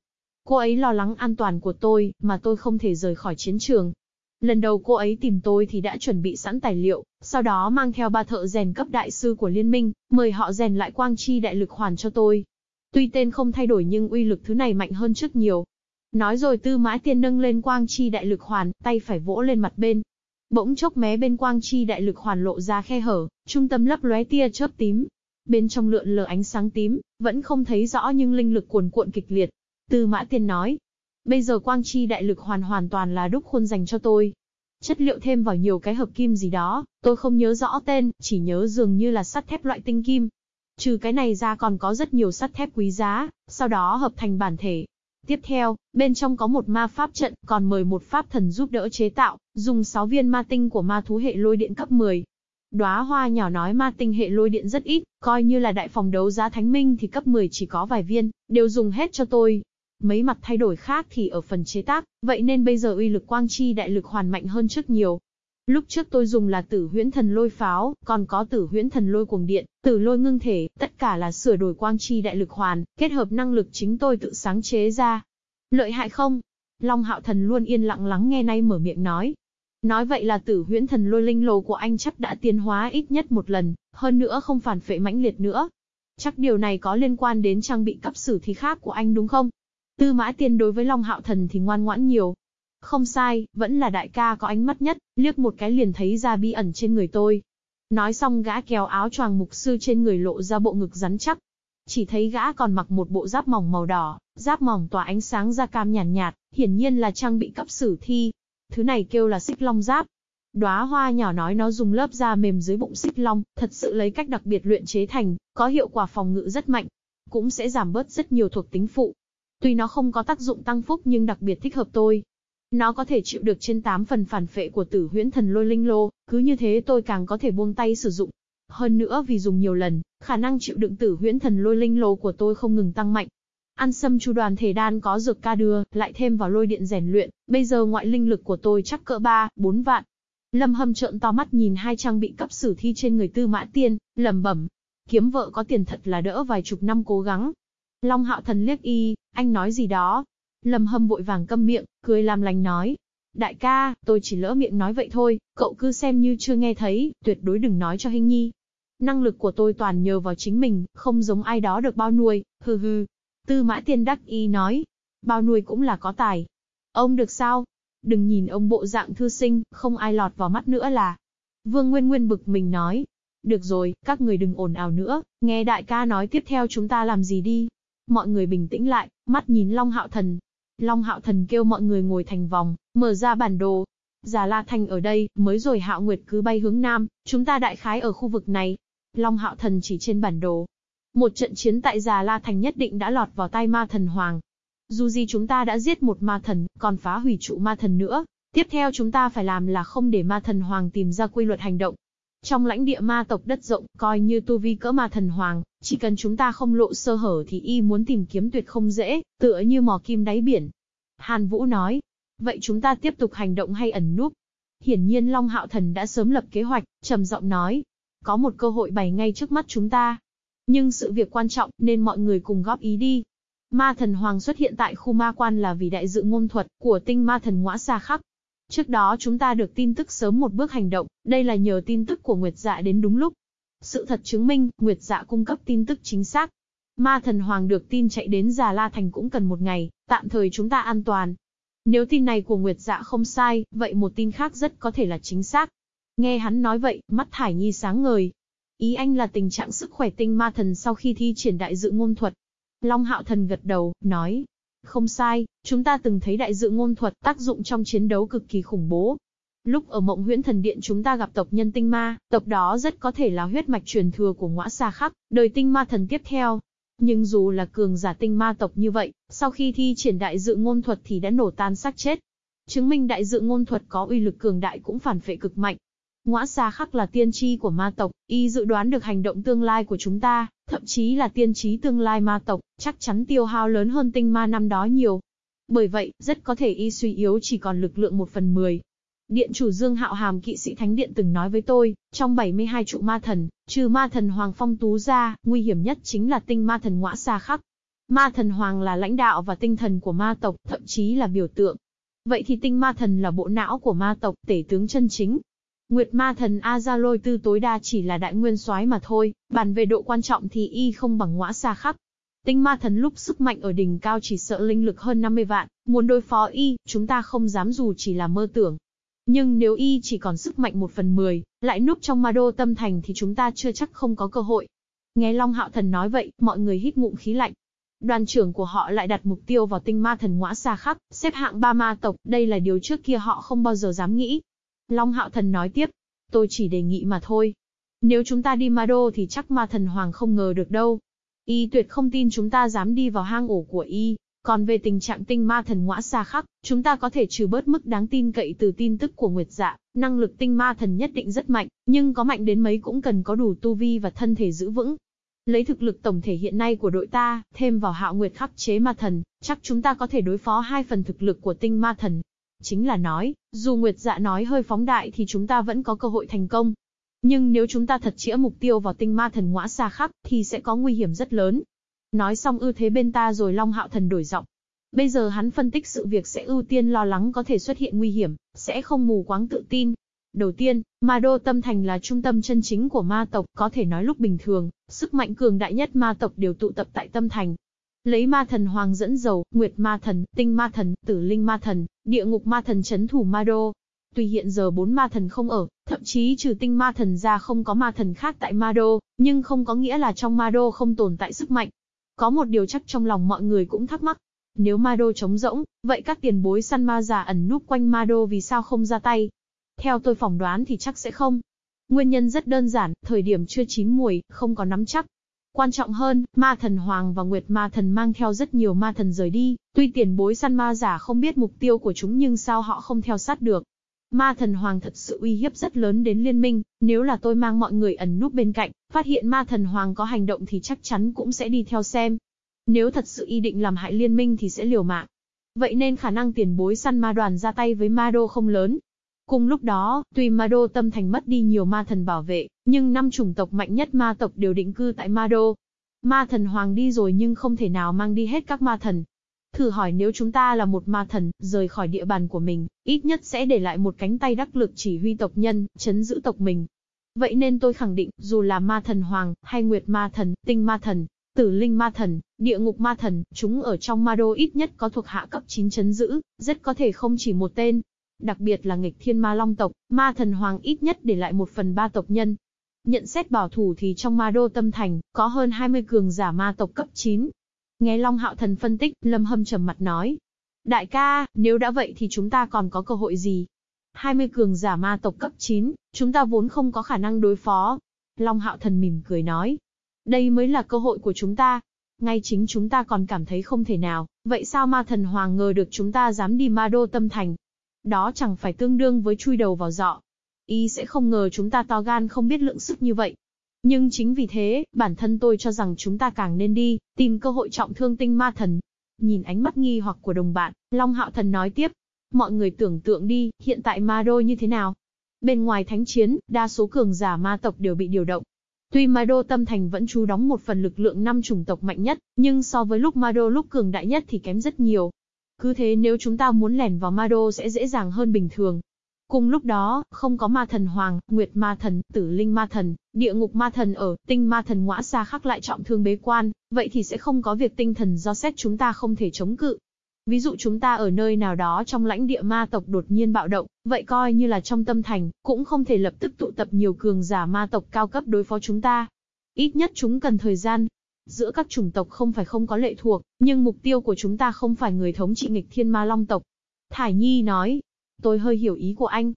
Cô ấy lo lắng an toàn của tôi, mà tôi không thể rời khỏi chiến trường. Lần đầu cô ấy tìm tôi thì đã chuẩn bị sẵn tài liệu, sau đó mang theo ba thợ rèn cấp đại sư của liên minh, mời họ rèn lại quang chi đại lực hoàn cho tôi. Tuy tên không thay đổi nhưng uy lực thứ này mạnh hơn trước nhiều. Nói rồi tư mã tiên nâng lên quang chi đại lực hoàn, tay phải vỗ lên mặt bên. Bỗng chốc mé bên quang chi đại lực hoàn lộ ra khe hở, trung tâm lấp lóe tia chớp tím. Bên trong lượn lờ ánh sáng tím, vẫn không thấy rõ nhưng linh lực cuồn cuộn kịch liệt. Tư mã tiên nói, Bây giờ quang chi đại lực hoàn hoàn toàn là đúc khuôn dành cho tôi. Chất liệu thêm vào nhiều cái hợp kim gì đó, tôi không nhớ rõ tên, chỉ nhớ dường như là sắt thép loại tinh kim. Trừ cái này ra còn có rất nhiều sắt thép quý giá, sau đó hợp thành bản thể. Tiếp theo, bên trong có một ma pháp trận, còn mời một pháp thần giúp đỡ chế tạo, dùng 6 viên ma tinh của ma thú hệ lôi điện cấp 10. Đóa hoa nhỏ nói ma tinh hệ lôi điện rất ít, coi như là đại phòng đấu giá thánh minh thì cấp 10 chỉ có vài viên, đều dùng hết cho tôi. Mấy mặt thay đổi khác thì ở phần chế tác, vậy nên bây giờ uy lực quang chi đại lực hoàn mạnh hơn trước nhiều. Lúc trước tôi dùng là tử huyễn thần lôi pháo, còn có tử huyễn thần lôi cuồng điện, tử lôi ngưng thể, tất cả là sửa đổi quang chi đại lực hoàn, kết hợp năng lực chính tôi tự sáng chế ra. Lợi hại không? Long hạo thần luôn yên lặng lắng nghe nay mở miệng nói. Nói vậy là tử huyễn thần lôi linh lồ của anh chắc đã tiến hóa ít nhất một lần, hơn nữa không phản phệ mãnh liệt nữa. Chắc điều này có liên quan đến trang bị cấp sử thi khác của anh đúng không? Tư mã tiên đối với Long Hạo Thần thì ngoan ngoãn nhiều. Không sai, vẫn là đại ca có ánh mắt nhất, liếc một cái liền thấy ra bi ẩn trên người tôi. Nói xong gã kéo áo choàng mục sư trên người lộ ra bộ ngực rắn chắc. Chỉ thấy gã còn mặc một bộ giáp mỏng màu đỏ, giáp mỏng tỏa ánh sáng da cam nhàn nhạt, nhạt, hiển nhiên là trang bị cấp sử thi. Thứ này kêu là xích long giáp. Đóa hoa nhỏ nói nó dùng lớp da mềm dưới bụng xích long, thật sự lấy cách đặc biệt luyện chế thành, có hiệu quả phòng ngự rất mạnh, cũng sẽ giảm bớt rất nhiều thuộc tính phụ. Tuy nó không có tác dụng tăng phúc nhưng đặc biệt thích hợp tôi. Nó có thể chịu được trên 8 phần phản phệ của tử huyễn thần lôi linh lô, cứ như thế tôi càng có thể buông tay sử dụng. Hơn nữa vì dùng nhiều lần, khả năng chịu đựng tử huyễn thần lôi linh lô của tôi không ngừng tăng mạnh. Ăn xâm chu đoàn thể đan có dược ca đưa, lại thêm vào lôi điện rèn luyện, bây giờ ngoại linh lực của tôi chắc cỡ 3, 4 vạn. Lâm Hâm trợn to mắt nhìn hai trang bị cấp sử thi trên người Tư Mã Tiên, lẩm bẩm, kiếm vợ có tiền thật là đỡ vài chục năm cố gắng, Long hạo thần liếc y, anh nói gì đó. Lâm hâm vội vàng câm miệng, cười làm lành nói. Đại ca, tôi chỉ lỡ miệng nói vậy thôi, cậu cứ xem như chưa nghe thấy, tuyệt đối đừng nói cho Hinh nhi. Năng lực của tôi toàn nhờ vào chính mình, không giống ai đó được bao nuôi, hừ hừ. Tư mã tiên đắc y nói. Bao nuôi cũng là có tài. Ông được sao? Đừng nhìn ông bộ dạng thư sinh, không ai lọt vào mắt nữa là. Vương Nguyên Nguyên bực mình nói. Được rồi, các người đừng ồn ào nữa, nghe đại ca nói tiếp theo chúng ta làm gì đi. Mọi người bình tĩnh lại, mắt nhìn Long Hạo Thần. Long Hạo Thần kêu mọi người ngồi thành vòng, mở ra bản đồ. Già La Thành ở đây, mới rồi Hạo Nguyệt cứ bay hướng Nam, chúng ta đại khái ở khu vực này. Long Hạo Thần chỉ trên bản đồ. Một trận chiến tại Già La Thành nhất định đã lọt vào tay ma thần Hoàng. Dù gì chúng ta đã giết một ma thần, còn phá hủy trụ ma thần nữa. Tiếp theo chúng ta phải làm là không để ma thần hoàng tìm ra quy luật hành động. Trong lãnh địa ma tộc đất rộng, coi như tu vi cỡ ma thần hoàng, chỉ cần chúng ta không lộ sơ hở thì y muốn tìm kiếm tuyệt không dễ, tựa như mò kim đáy biển. Hàn Vũ nói, vậy chúng ta tiếp tục hành động hay ẩn núp? Hiển nhiên Long Hạo Thần đã sớm lập kế hoạch, trầm giọng nói, có một cơ hội bày ngay trước mắt chúng ta. Nhưng sự việc quan trọng nên mọi người cùng góp ý đi. Ma thần hoàng xuất hiện tại khu ma quan là vì đại dự ngôn thuật của tinh ma thần ngõa xa khắc. Trước đó chúng ta được tin tức sớm một bước hành động, đây là nhờ tin tức của Nguyệt Dạ đến đúng lúc. Sự thật chứng minh, Nguyệt Dạ cung cấp tin tức chính xác. Ma thần hoàng được tin chạy đến Già La Thành cũng cần một ngày, tạm thời chúng ta an toàn. Nếu tin này của Nguyệt Dạ không sai, vậy một tin khác rất có thể là chính xác. Nghe hắn nói vậy, mắt Thải Nhi sáng ngời. Ý anh là tình trạng sức khỏe tinh ma thần sau khi thi triển đại dự ngôn thuật. Long Hạo Thần gật đầu, nói. Không sai, chúng ta từng thấy đại dự ngôn thuật tác dụng trong chiến đấu cực kỳ khủng bố. Lúc ở mộng huyễn thần điện chúng ta gặp tộc nhân tinh ma, tộc đó rất có thể là huyết mạch truyền thừa của ngõa xa khắc, đời tinh ma thần tiếp theo. Nhưng dù là cường giả tinh ma tộc như vậy, sau khi thi triển đại dự ngôn thuật thì đã nổ tan xác chết. Chứng minh đại dự ngôn thuật có uy lực cường đại cũng phản phệ cực mạnh, Ngõa xa Khắc là tiên tri của ma tộc, y dự đoán được hành động tương lai của chúng ta, thậm chí là tiên trí tương lai ma tộc, chắc chắn tiêu hao lớn hơn tinh ma năm đó nhiều. Bởi vậy, rất có thể y suy yếu chỉ còn lực lượng một phần mười. Điện chủ Dương Hạo Hàm kỵ sĩ Thánh Điện từng nói với tôi, trong 72 trụ ma thần, trừ ma thần Hoàng Phong Tú ra, nguy hiểm nhất chính là tinh ma thần Ngõa xa Khắc. Ma thần Hoàng là lãnh đạo và tinh thần của ma tộc, thậm chí là biểu tượng. Vậy thì tinh ma thần là bộ não của ma tộc, tể tướng chân chính, Nguyệt ma thần Azaloi tư tối đa chỉ là đại nguyên soái mà thôi, bàn về độ quan trọng thì y không bằng ngõa xa khắc. Tinh ma thần lúc sức mạnh ở đỉnh cao chỉ sợ linh lực hơn 50 vạn, muốn đối phó y, chúng ta không dám dù chỉ là mơ tưởng. Nhưng nếu y chỉ còn sức mạnh một phần mười, lại núp trong ma đô tâm thành thì chúng ta chưa chắc không có cơ hội. Nghe Long Hạo Thần nói vậy, mọi người hít ngụm khí lạnh. Đoàn trưởng của họ lại đặt mục tiêu vào tinh ma thần ngõa xa khắc, xếp hạng ba ma tộc, đây là điều trước kia họ không bao giờ dám nghĩ. Long Hạo Thần nói tiếp, tôi chỉ đề nghị mà thôi. Nếu chúng ta đi ma đô thì chắc ma thần hoàng không ngờ được đâu. Y tuyệt không tin chúng ta dám đi vào hang ổ của Y. Còn về tình trạng tinh ma thần ngõa xa khắc, chúng ta có thể trừ bớt mức đáng tin cậy từ tin tức của Nguyệt Dạ, năng lực tinh ma thần nhất định rất mạnh, nhưng có mạnh đến mấy cũng cần có đủ tu vi và thân thể giữ vững. Lấy thực lực tổng thể hiện nay của đội ta, thêm vào hạo nguyệt khắc chế ma thần, chắc chúng ta có thể đối phó hai phần thực lực của tinh ma thần, Chính là nói, dù Nguyệt Dạ nói hơi phóng đại thì chúng ta vẫn có cơ hội thành công. Nhưng nếu chúng ta thật chĩa mục tiêu vào tinh ma thần ngõa xa khắc, thì sẽ có nguy hiểm rất lớn. Nói xong ưu thế bên ta rồi Long Hạo Thần đổi giọng. Bây giờ hắn phân tích sự việc sẽ ưu tiên lo lắng có thể xuất hiện nguy hiểm, sẽ không mù quáng tự tin. Đầu tiên, Ma Đô Tâm Thành là trung tâm chân chính của ma tộc, có thể nói lúc bình thường, sức mạnh cường đại nhất ma tộc đều tụ tập tại Tâm Thành. Lấy ma thần hoàng dẫn dầu, nguyệt ma thần, tinh ma thần, tử linh ma thần, địa ngục ma thần chấn thủ ma đô. Tuy hiện giờ bốn ma thần không ở, thậm chí trừ tinh ma thần ra không có ma thần khác tại ma đô, nhưng không có nghĩa là trong ma đô không tồn tại sức mạnh. Có một điều chắc trong lòng mọi người cũng thắc mắc. Nếu ma đô trống rỗng, vậy các tiền bối săn ma già ẩn núp quanh ma đô vì sao không ra tay? Theo tôi phỏng đoán thì chắc sẽ không. Nguyên nhân rất đơn giản, thời điểm chưa chín mùi, không có nắm chắc. Quan trọng hơn, ma thần Hoàng và Nguyệt ma thần mang theo rất nhiều ma thần rời đi, tuy tiền bối săn ma giả không biết mục tiêu của chúng nhưng sao họ không theo sát được. Ma thần Hoàng thật sự uy hiếp rất lớn đến liên minh, nếu là tôi mang mọi người ẩn núp bên cạnh, phát hiện ma thần Hoàng có hành động thì chắc chắn cũng sẽ đi theo xem. Nếu thật sự ý định làm hại liên minh thì sẽ liều mạng. Vậy nên khả năng tiền bối săn ma đoàn ra tay với ma đô không lớn, Cùng lúc đó, tuy Ma Đô tâm thành mất đi nhiều ma thần bảo vệ, nhưng năm chủng tộc mạnh nhất ma tộc đều định cư tại Ma Đô. Ma thần hoàng đi rồi nhưng không thể nào mang đi hết các ma thần. Thử hỏi nếu chúng ta là một ma thần, rời khỏi địa bàn của mình, ít nhất sẽ để lại một cánh tay đắc lực chỉ huy tộc nhân, chấn giữ tộc mình. Vậy nên tôi khẳng định, dù là ma thần hoàng, hay nguyệt ma thần, tinh ma thần, tử linh ma thần, địa ngục ma thần, chúng ở trong ma đô ít nhất có thuộc hạ cấp 9 chấn giữ, rất có thể không chỉ một tên, đặc biệt là nghịch thiên ma long tộc, ma thần hoàng ít nhất để lại một phần ba tộc nhân. Nhận xét bảo thủ thì trong ma đô tâm thành, có hơn 20 cường giả ma tộc cấp 9. Nghe Long Hạo Thần phân tích, Lâm Hâm trầm mặt nói. Đại ca, nếu đã vậy thì chúng ta còn có cơ hội gì? 20 cường giả ma tộc cấp 9, chúng ta vốn không có khả năng đối phó. Long Hạo Thần mỉm cười nói. Đây mới là cơ hội của chúng ta. Ngay chính chúng ta còn cảm thấy không thể nào, vậy sao ma thần hoàng ngờ được chúng ta dám đi ma đô tâm thành? Đó chẳng phải tương đương với chui đầu vào dọ. Y sẽ không ngờ chúng ta to gan không biết lượng sức như vậy. Nhưng chính vì thế, bản thân tôi cho rằng chúng ta càng nên đi, tìm cơ hội trọng thương tinh ma thần. Nhìn ánh mắt nghi hoặc của đồng bạn, Long Hạo Thần nói tiếp. Mọi người tưởng tượng đi, hiện tại ma đô như thế nào? Bên ngoài thánh chiến, đa số cường giả ma tộc đều bị điều động. Tuy Ma Đô Tâm Thành vẫn trú đóng một phần lực lượng năm chủng tộc mạnh nhất, nhưng so với lúc Ma Đô lúc cường đại nhất thì kém rất nhiều. Cứ thế nếu chúng ta muốn lẻn vào Ma Đô sẽ dễ dàng hơn bình thường. Cùng lúc đó, không có ma thần hoàng, nguyệt ma thần, tử linh ma thần, địa ngục ma thần ở, tinh ma thần ngõa xa khắc lại trọng thương bế quan, vậy thì sẽ không có việc tinh thần do xét chúng ta không thể chống cự. Ví dụ chúng ta ở nơi nào đó trong lãnh địa ma tộc đột nhiên bạo động, vậy coi như là trong tâm thành, cũng không thể lập tức tụ tập nhiều cường giả ma tộc cao cấp đối phó chúng ta. Ít nhất chúng cần thời gian. Giữa các chủng tộc không phải không có lệ thuộc, nhưng mục tiêu của chúng ta không phải người thống trị nghịch thiên ma long tộc. Thải Nhi nói, tôi hơi hiểu ý của anh.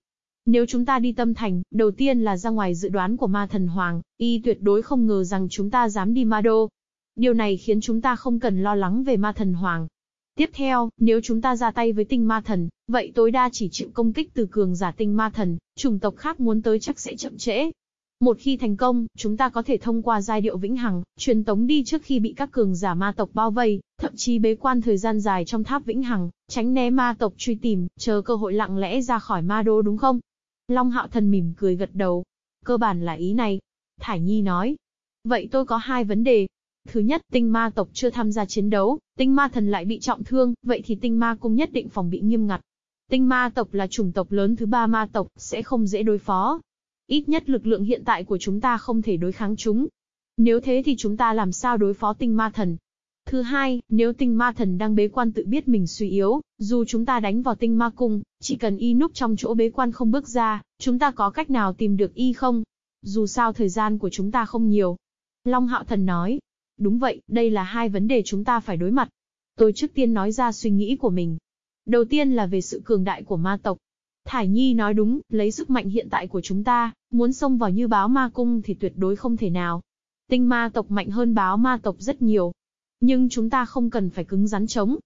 Nếu chúng ta đi tâm thành, đầu tiên là ra ngoài dự đoán của ma thần hoàng, y tuyệt đối không ngờ rằng chúng ta dám đi ma đô. Điều này khiến chúng ta không cần lo lắng về ma thần hoàng, Tiếp theo, nếu chúng ta ra tay với tinh ma thần, vậy tối đa chỉ chịu công kích từ cường giả tinh ma thần, chủng tộc khác muốn tới chắc sẽ chậm trễ. Một khi thành công, chúng ta có thể thông qua giai điệu vĩnh hằng, truyền tống đi trước khi bị các cường giả ma tộc bao vây, thậm chí bế quan thời gian dài trong tháp vĩnh hằng, tránh né ma tộc truy tìm, chờ cơ hội lặng lẽ ra khỏi ma đô đúng không? Long hạo thần mỉm cười gật đầu. Cơ bản là ý này. Thải Nhi nói. Vậy tôi có hai vấn đề, Thứ nhất, tinh ma tộc chưa tham gia chiến đấu, tinh ma thần lại bị trọng thương, vậy thì tinh ma cung nhất định phòng bị nghiêm ngặt. Tinh ma tộc là chủng tộc lớn thứ ba ma tộc, sẽ không dễ đối phó. Ít nhất lực lượng hiện tại của chúng ta không thể đối kháng chúng. Nếu thế thì chúng ta làm sao đối phó tinh ma thần? Thứ hai, nếu tinh ma thần đang bế quan tự biết mình suy yếu, dù chúng ta đánh vào tinh ma cung, chỉ cần y núp trong chỗ bế quan không bước ra, chúng ta có cách nào tìm được y không? Dù sao thời gian của chúng ta không nhiều. Long Hạo Thần nói, Đúng vậy, đây là hai vấn đề chúng ta phải đối mặt. Tôi trước tiên nói ra suy nghĩ của mình. Đầu tiên là về sự cường đại của ma tộc. Thải Nhi nói đúng, lấy sức mạnh hiện tại của chúng ta, muốn xông vào như báo ma cung thì tuyệt đối không thể nào. Tinh ma tộc mạnh hơn báo ma tộc rất nhiều. Nhưng chúng ta không cần phải cứng rắn chống.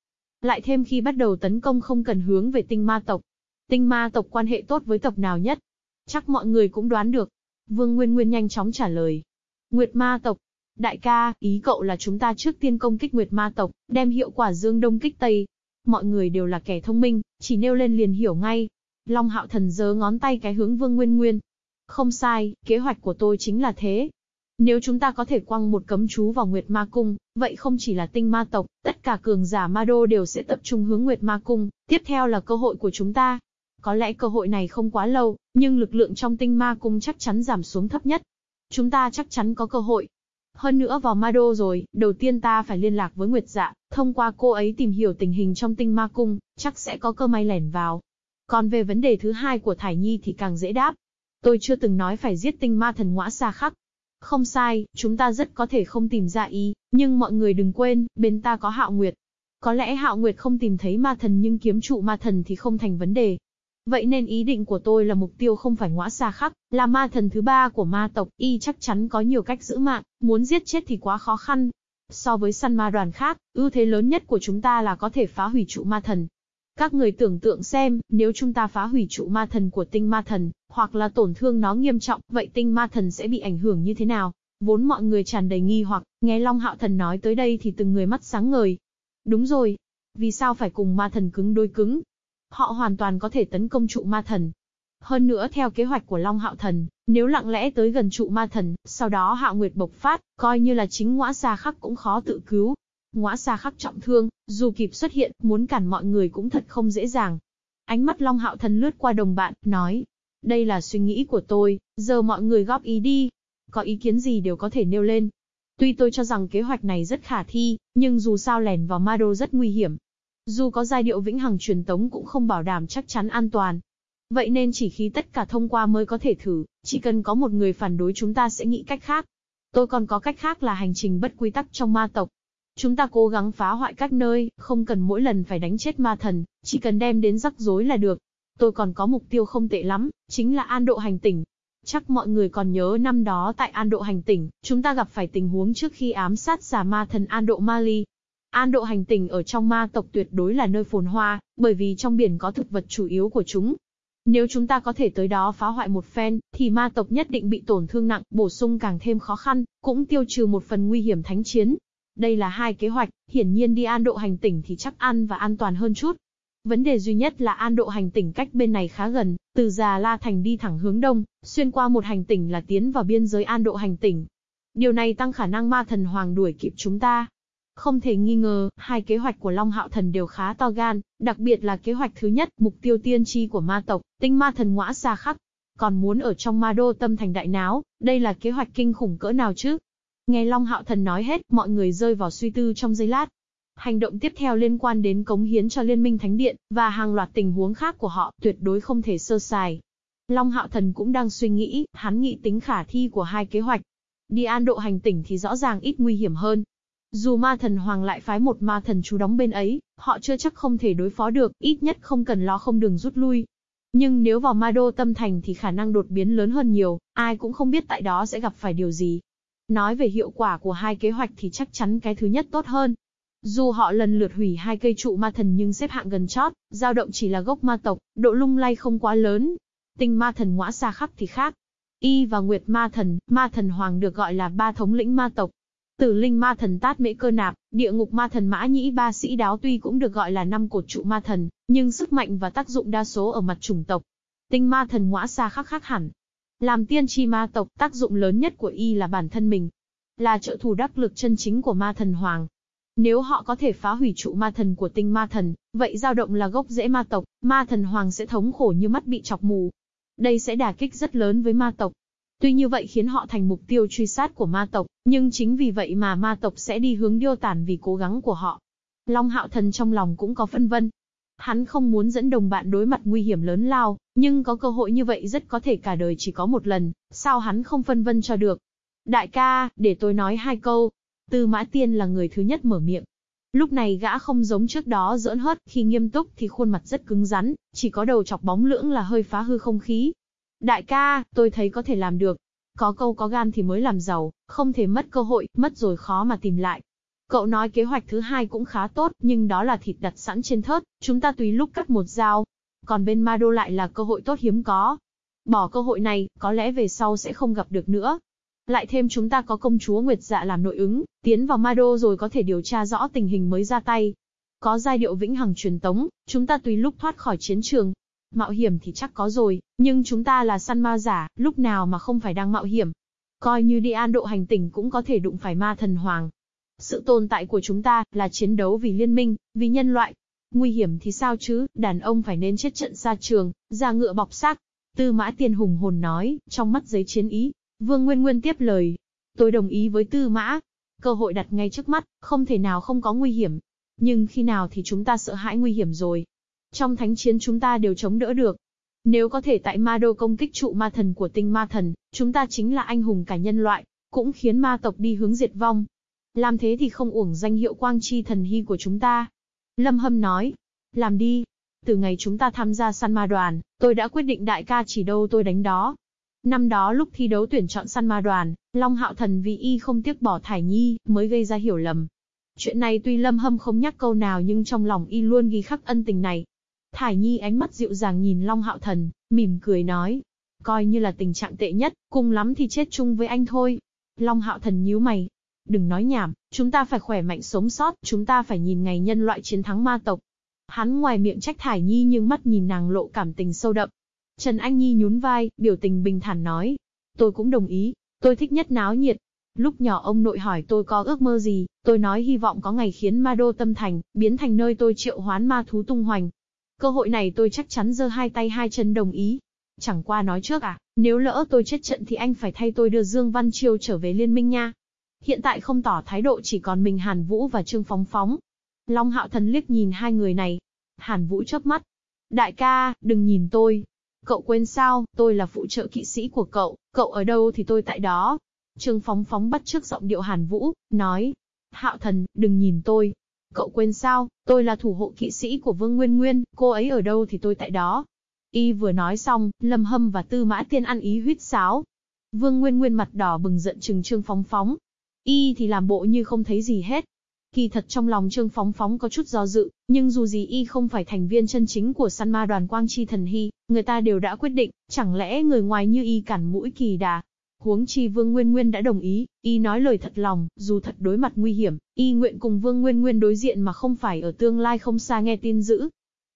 Lại thêm khi bắt đầu tấn công không cần hướng về tinh ma tộc. Tinh ma tộc quan hệ tốt với tộc nào nhất? Chắc mọi người cũng đoán được. Vương Nguyên Nguyên nhanh chóng trả lời. Nguyệt ma tộc, Đại ca, ý cậu là chúng ta trước tiên công kích Nguyệt Ma tộc, đem hiệu quả dương đông kích tây. Mọi người đều là kẻ thông minh, chỉ nêu lên liền hiểu ngay. Long hạo thần giơ ngón tay cái hướng Vương Nguyên Nguyên. Không sai, kế hoạch của tôi chính là thế. Nếu chúng ta có thể quăng một cấm chú vào Nguyệt Ma Cung, vậy không chỉ là tinh ma tộc, tất cả cường giả ma đô đều sẽ tập trung hướng Nguyệt Ma Cung, tiếp theo là cơ hội của chúng ta. Có lẽ cơ hội này không quá lâu, nhưng lực lượng trong tinh ma cung chắc chắn giảm xuống thấp nhất. Chúng ta chắc chắn có cơ hội, hơn nữa vào Ma Đô rồi, đầu tiên ta phải liên lạc với Nguyệt Dạ, thông qua cô ấy tìm hiểu tình hình trong tinh ma cung, chắc sẽ có cơ may lẻn vào. Còn về vấn đề thứ hai của Thải Nhi thì càng dễ đáp. Tôi chưa từng nói phải giết tinh ma thần ngõa xa khắc. Không sai, chúng ta rất có thể không tìm ra ý, nhưng mọi người đừng quên, bên ta có Hạo Nguyệt. Có lẽ Hạo Nguyệt không tìm thấy ma thần nhưng kiếm trụ ma thần thì không thành vấn đề. Vậy nên ý định của tôi là mục tiêu không phải ngõa xa khắc, là ma thần thứ ba của ma tộc, y chắc chắn có nhiều cách giữ mạng, muốn giết chết thì quá khó khăn. So với săn ma đoàn khác, ưu thế lớn nhất của chúng ta là có thể phá hủy trụ ma thần. Các người tưởng tượng xem, nếu chúng ta phá hủy trụ ma thần của tinh ma thần, hoặc là tổn thương nó nghiêm trọng, vậy tinh ma thần sẽ bị ảnh hưởng như thế nào? Vốn mọi người tràn đầy nghi hoặc, nghe Long Hạo Thần nói tới đây thì từng người mắt sáng ngời. Đúng rồi. Vì sao phải cùng ma thần cứng đôi cứng? Họ hoàn toàn có thể tấn công trụ ma thần. Hơn nữa theo kế hoạch của Long Hạo Thần, nếu lặng lẽ tới gần trụ ma thần, sau đó Hạo Nguyệt bộc phát, coi như là chính ngõa xa khắc cũng khó tự cứu. Ngõa xa khắc trọng thương, dù kịp xuất hiện, muốn cản mọi người cũng thật không dễ dàng. Ánh mắt Long Hạo Thần lướt qua đồng bạn, nói. Đây là suy nghĩ của tôi, giờ mọi người góp ý đi. Có ý kiến gì đều có thể nêu lên. Tuy tôi cho rằng kế hoạch này rất khả thi, nhưng dù sao lẻn vào ma đô rất nguy hiểm, dù có giai điệu vĩnh hằng truyền tống cũng không bảo đảm chắc chắn an toàn. Vậy nên chỉ khi tất cả thông qua mới có thể thử, chỉ cần có một người phản đối chúng ta sẽ nghĩ cách khác. Tôi còn có cách khác là hành trình bất quy tắc trong ma tộc. Chúng ta cố gắng phá hoại các nơi, không cần mỗi lần phải đánh chết ma thần, chỉ cần đem đến rắc rối là được. Tôi còn có mục tiêu không tệ lắm, chính là an độ hành tỉnh. Chắc mọi người còn nhớ năm đó tại An Độ hành tỉnh, chúng ta gặp phải tình huống trước khi ám sát giả ma thần An Độ Mali. An Độ hành tỉnh ở trong ma tộc tuyệt đối là nơi phồn hoa, bởi vì trong biển có thực vật chủ yếu của chúng. Nếu chúng ta có thể tới đó phá hoại một phen, thì ma tộc nhất định bị tổn thương nặng, bổ sung càng thêm khó khăn, cũng tiêu trừ một phần nguy hiểm thánh chiến. Đây là hai kế hoạch, hiển nhiên đi An Độ hành tỉnh thì chắc ăn và an toàn hơn chút. Vấn đề duy nhất là an độ hành tỉnh cách bên này khá gần, từ Già La Thành đi thẳng hướng đông, xuyên qua một hành tỉnh là tiến vào biên giới an độ hành tỉnh. Điều này tăng khả năng ma thần hoàng đuổi kịp chúng ta. Không thể nghi ngờ, hai kế hoạch của Long Hạo Thần đều khá to gan, đặc biệt là kế hoạch thứ nhất, mục tiêu tiên tri của ma tộc, tinh ma thần ngõa xa khắc. Còn muốn ở trong ma đô tâm thành đại náo, đây là kế hoạch kinh khủng cỡ nào chứ? Nghe Long Hạo Thần nói hết, mọi người rơi vào suy tư trong giây lát, Hành động tiếp theo liên quan đến cống hiến cho Liên minh Thánh Điện, và hàng loạt tình huống khác của họ, tuyệt đối không thể sơ sài. Long Hạo Thần cũng đang suy nghĩ, hắn nghĩ tính khả thi của hai kế hoạch. Đi an độ hành tỉnh thì rõ ràng ít nguy hiểm hơn. Dù ma thần hoàng lại phái một ma thần chú đóng bên ấy, họ chưa chắc không thể đối phó được, ít nhất không cần lo không đường rút lui. Nhưng nếu vào ma đô tâm thành thì khả năng đột biến lớn hơn nhiều, ai cũng không biết tại đó sẽ gặp phải điều gì. Nói về hiệu quả của hai kế hoạch thì chắc chắn cái thứ nhất tốt hơn, dù họ lần lượt hủy hai cây trụ ma thần nhưng xếp hạng gần chót, dao động chỉ là gốc ma tộc, độ lung lay không quá lớn. Tinh ma thần ngõa xa khắc thì khác. Y và Nguyệt ma thần, ma thần hoàng được gọi là ba thống lĩnh ma tộc. Tử linh ma thần tát mễ cơ nạp, địa ngục ma thần mã nhĩ ba sĩ đáo tuy cũng được gọi là năm cột trụ ma thần, nhưng sức mạnh và tác dụng đa số ở mặt chủng tộc. Tinh ma thần ngõa xa khắc khác hẳn. Làm tiên tri ma tộc, tác dụng lớn nhất của y là bản thân mình. Là trợ thủ đắc lực chân chính của ma thần hoàng, nếu họ có thể phá hủy trụ ma thần của tinh ma thần, vậy dao động là gốc rễ ma tộc, ma thần hoàng sẽ thống khổ như mắt bị chọc mù. Đây sẽ đả kích rất lớn với ma tộc. Tuy như vậy khiến họ thành mục tiêu truy sát của ma tộc, nhưng chính vì vậy mà ma tộc sẽ đi hướng điêu tản vì cố gắng của họ. Long hạo thần trong lòng cũng có phân vân. Hắn không muốn dẫn đồng bạn đối mặt nguy hiểm lớn lao, nhưng có cơ hội như vậy rất có thể cả đời chỉ có một lần, sao hắn không phân vân cho được. Đại ca, để tôi nói hai câu, Tư Mã Tiên là người thứ nhất mở miệng. Lúc này gã không giống trước đó giỡn hớt, khi nghiêm túc thì khuôn mặt rất cứng rắn, chỉ có đầu chọc bóng lưỡng là hơi phá hư không khí. Đại ca, tôi thấy có thể làm được. Có câu có gan thì mới làm giàu, không thể mất cơ hội, mất rồi khó mà tìm lại. Cậu nói kế hoạch thứ hai cũng khá tốt, nhưng đó là thịt đặt sẵn trên thớt, chúng ta tùy lúc cắt một dao. Còn bên ma đô lại là cơ hội tốt hiếm có. Bỏ cơ hội này, có lẽ về sau sẽ không gặp được nữa. Lại thêm chúng ta có công chúa Nguyệt Dạ làm nội ứng, tiến vào ma đô rồi có thể điều tra rõ tình hình mới ra tay. Có giai điệu vĩnh hằng truyền tống, chúng ta tùy lúc thoát khỏi chiến trường. Mạo hiểm thì chắc có rồi, nhưng chúng ta là săn ma giả, lúc nào mà không phải đang mạo hiểm. Coi như đi an độ hành tỉnh cũng có thể đụng phải ma thần hoàng. Sự tồn tại của chúng ta là chiến đấu vì liên minh, vì nhân loại. Nguy hiểm thì sao chứ, đàn ông phải nên chết trận xa trường, ra ngựa bọc xác. Tư mã tiên hùng hồn nói, trong mắt giấy chiến ý, Vương Nguyên Nguyên tiếp lời. Tôi đồng ý với tư mã. Cơ hội đặt ngay trước mắt, không thể nào không có nguy hiểm. Nhưng khi nào thì chúng ta sợ hãi nguy hiểm rồi. Trong thánh chiến chúng ta đều chống đỡ được. Nếu có thể tại ma đô công kích trụ ma thần của tinh ma thần, chúng ta chính là anh hùng cả nhân loại, cũng khiến ma tộc đi hướng diệt vong. Làm thế thì không uổng danh hiệu quang chi thần hy của chúng ta. Lâm Hâm nói, làm đi. Từ ngày chúng ta tham gia săn ma đoàn, tôi đã quyết định đại ca chỉ đâu tôi đánh đó. Năm đó lúc thi đấu tuyển chọn săn ma đoàn, Long Hạo Thần vì y không tiếc bỏ Thải Nhi, mới gây ra hiểu lầm. Chuyện này tuy Lâm Hâm không nhắc câu nào nhưng trong lòng y luôn ghi khắc ân tình này. Thải Nhi ánh mắt dịu dàng nhìn Long Hạo Thần, mỉm cười nói. Coi như là tình trạng tệ nhất, cùng lắm thì chết chung với anh thôi. Long Hạo Thần nhíu mày. Đừng nói nhảm, chúng ta phải khỏe mạnh sống sót, chúng ta phải nhìn ngày nhân loại chiến thắng ma tộc. Hắn ngoài miệng trách Thải Nhi nhưng mắt nhìn nàng lộ cảm tình sâu đậm. Trần Anh Nhi nhún vai, biểu tình bình thản nói. Tôi cũng đồng ý, tôi thích nhất náo nhiệt. Lúc nhỏ ông nội hỏi tôi có ước mơ gì, tôi nói hy vọng có ngày khiến ma đô tâm thành, biến thành nơi tôi triệu hoán ma thú tung hoành. Cơ hội này tôi chắc chắn giơ hai tay hai chân đồng ý. Chẳng qua nói trước à, nếu lỡ tôi chết trận thì anh phải thay tôi đưa Dương Văn Chiêu trở về liên minh nha. Hiện tại không tỏ thái độ chỉ còn mình Hàn Vũ và Trương Phóng Phóng. Long Hạo Thần liếc nhìn hai người này. Hàn Vũ chớp mắt. Đại ca, đừng nhìn tôi, Cậu quên sao, tôi là phụ trợ kỵ sĩ của cậu, cậu ở đâu thì tôi tại đó. Trương Phóng Phóng bắt trước giọng điệu Hàn Vũ, nói. Hạo thần, đừng nhìn tôi. Cậu quên sao, tôi là thủ hộ kỵ sĩ của Vương Nguyên Nguyên, cô ấy ở đâu thì tôi tại đó. Y vừa nói xong, Lâm Hâm và Tư Mã Tiên ăn ý huyết sáo. Vương Nguyên Nguyên mặt đỏ bừng giận trừng Trương Phóng Phóng. Y thì làm bộ như không thấy gì hết. Kỳ thật trong lòng Trương Phóng Phóng có chút do dự, nhưng dù gì Y không phải thành viên chân chính của săn ma đoàn Quang Chi Thần Hy, người ta đều đã quyết định, chẳng lẽ người ngoài như Y cản mũi kỳ đà. Huống chi Vương Nguyên Nguyên đã đồng ý, Y nói lời thật lòng, dù thật đối mặt nguy hiểm, Y nguyện cùng Vương Nguyên Nguyên đối diện mà không phải ở tương lai không xa nghe tin dữ,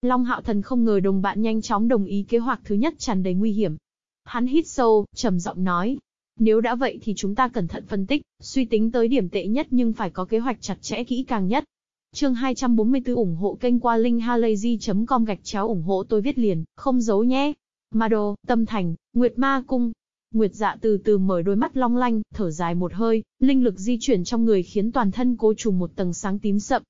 Long Hạo Thần không ngờ đồng bạn nhanh chóng đồng ý kế hoạch thứ nhất tràn đầy nguy hiểm. Hắn hít sâu, trầm giọng nói. Nếu đã vậy thì chúng ta cẩn thận phân tích, suy tính tới điểm tệ nhất nhưng phải có kế hoạch chặt chẽ kỹ càng nhất. Chương 244 ủng hộ kênh qua linkhalazy.com gạch chéo ủng hộ tôi viết liền, không giấu nhé. Mado, Tâm Thành, Nguyệt Ma Cung. Nguyệt dạ từ từ mở đôi mắt long lanh, thở dài một hơi, linh lực di chuyển trong người khiến toàn thân cô trùm một tầng sáng tím sậm,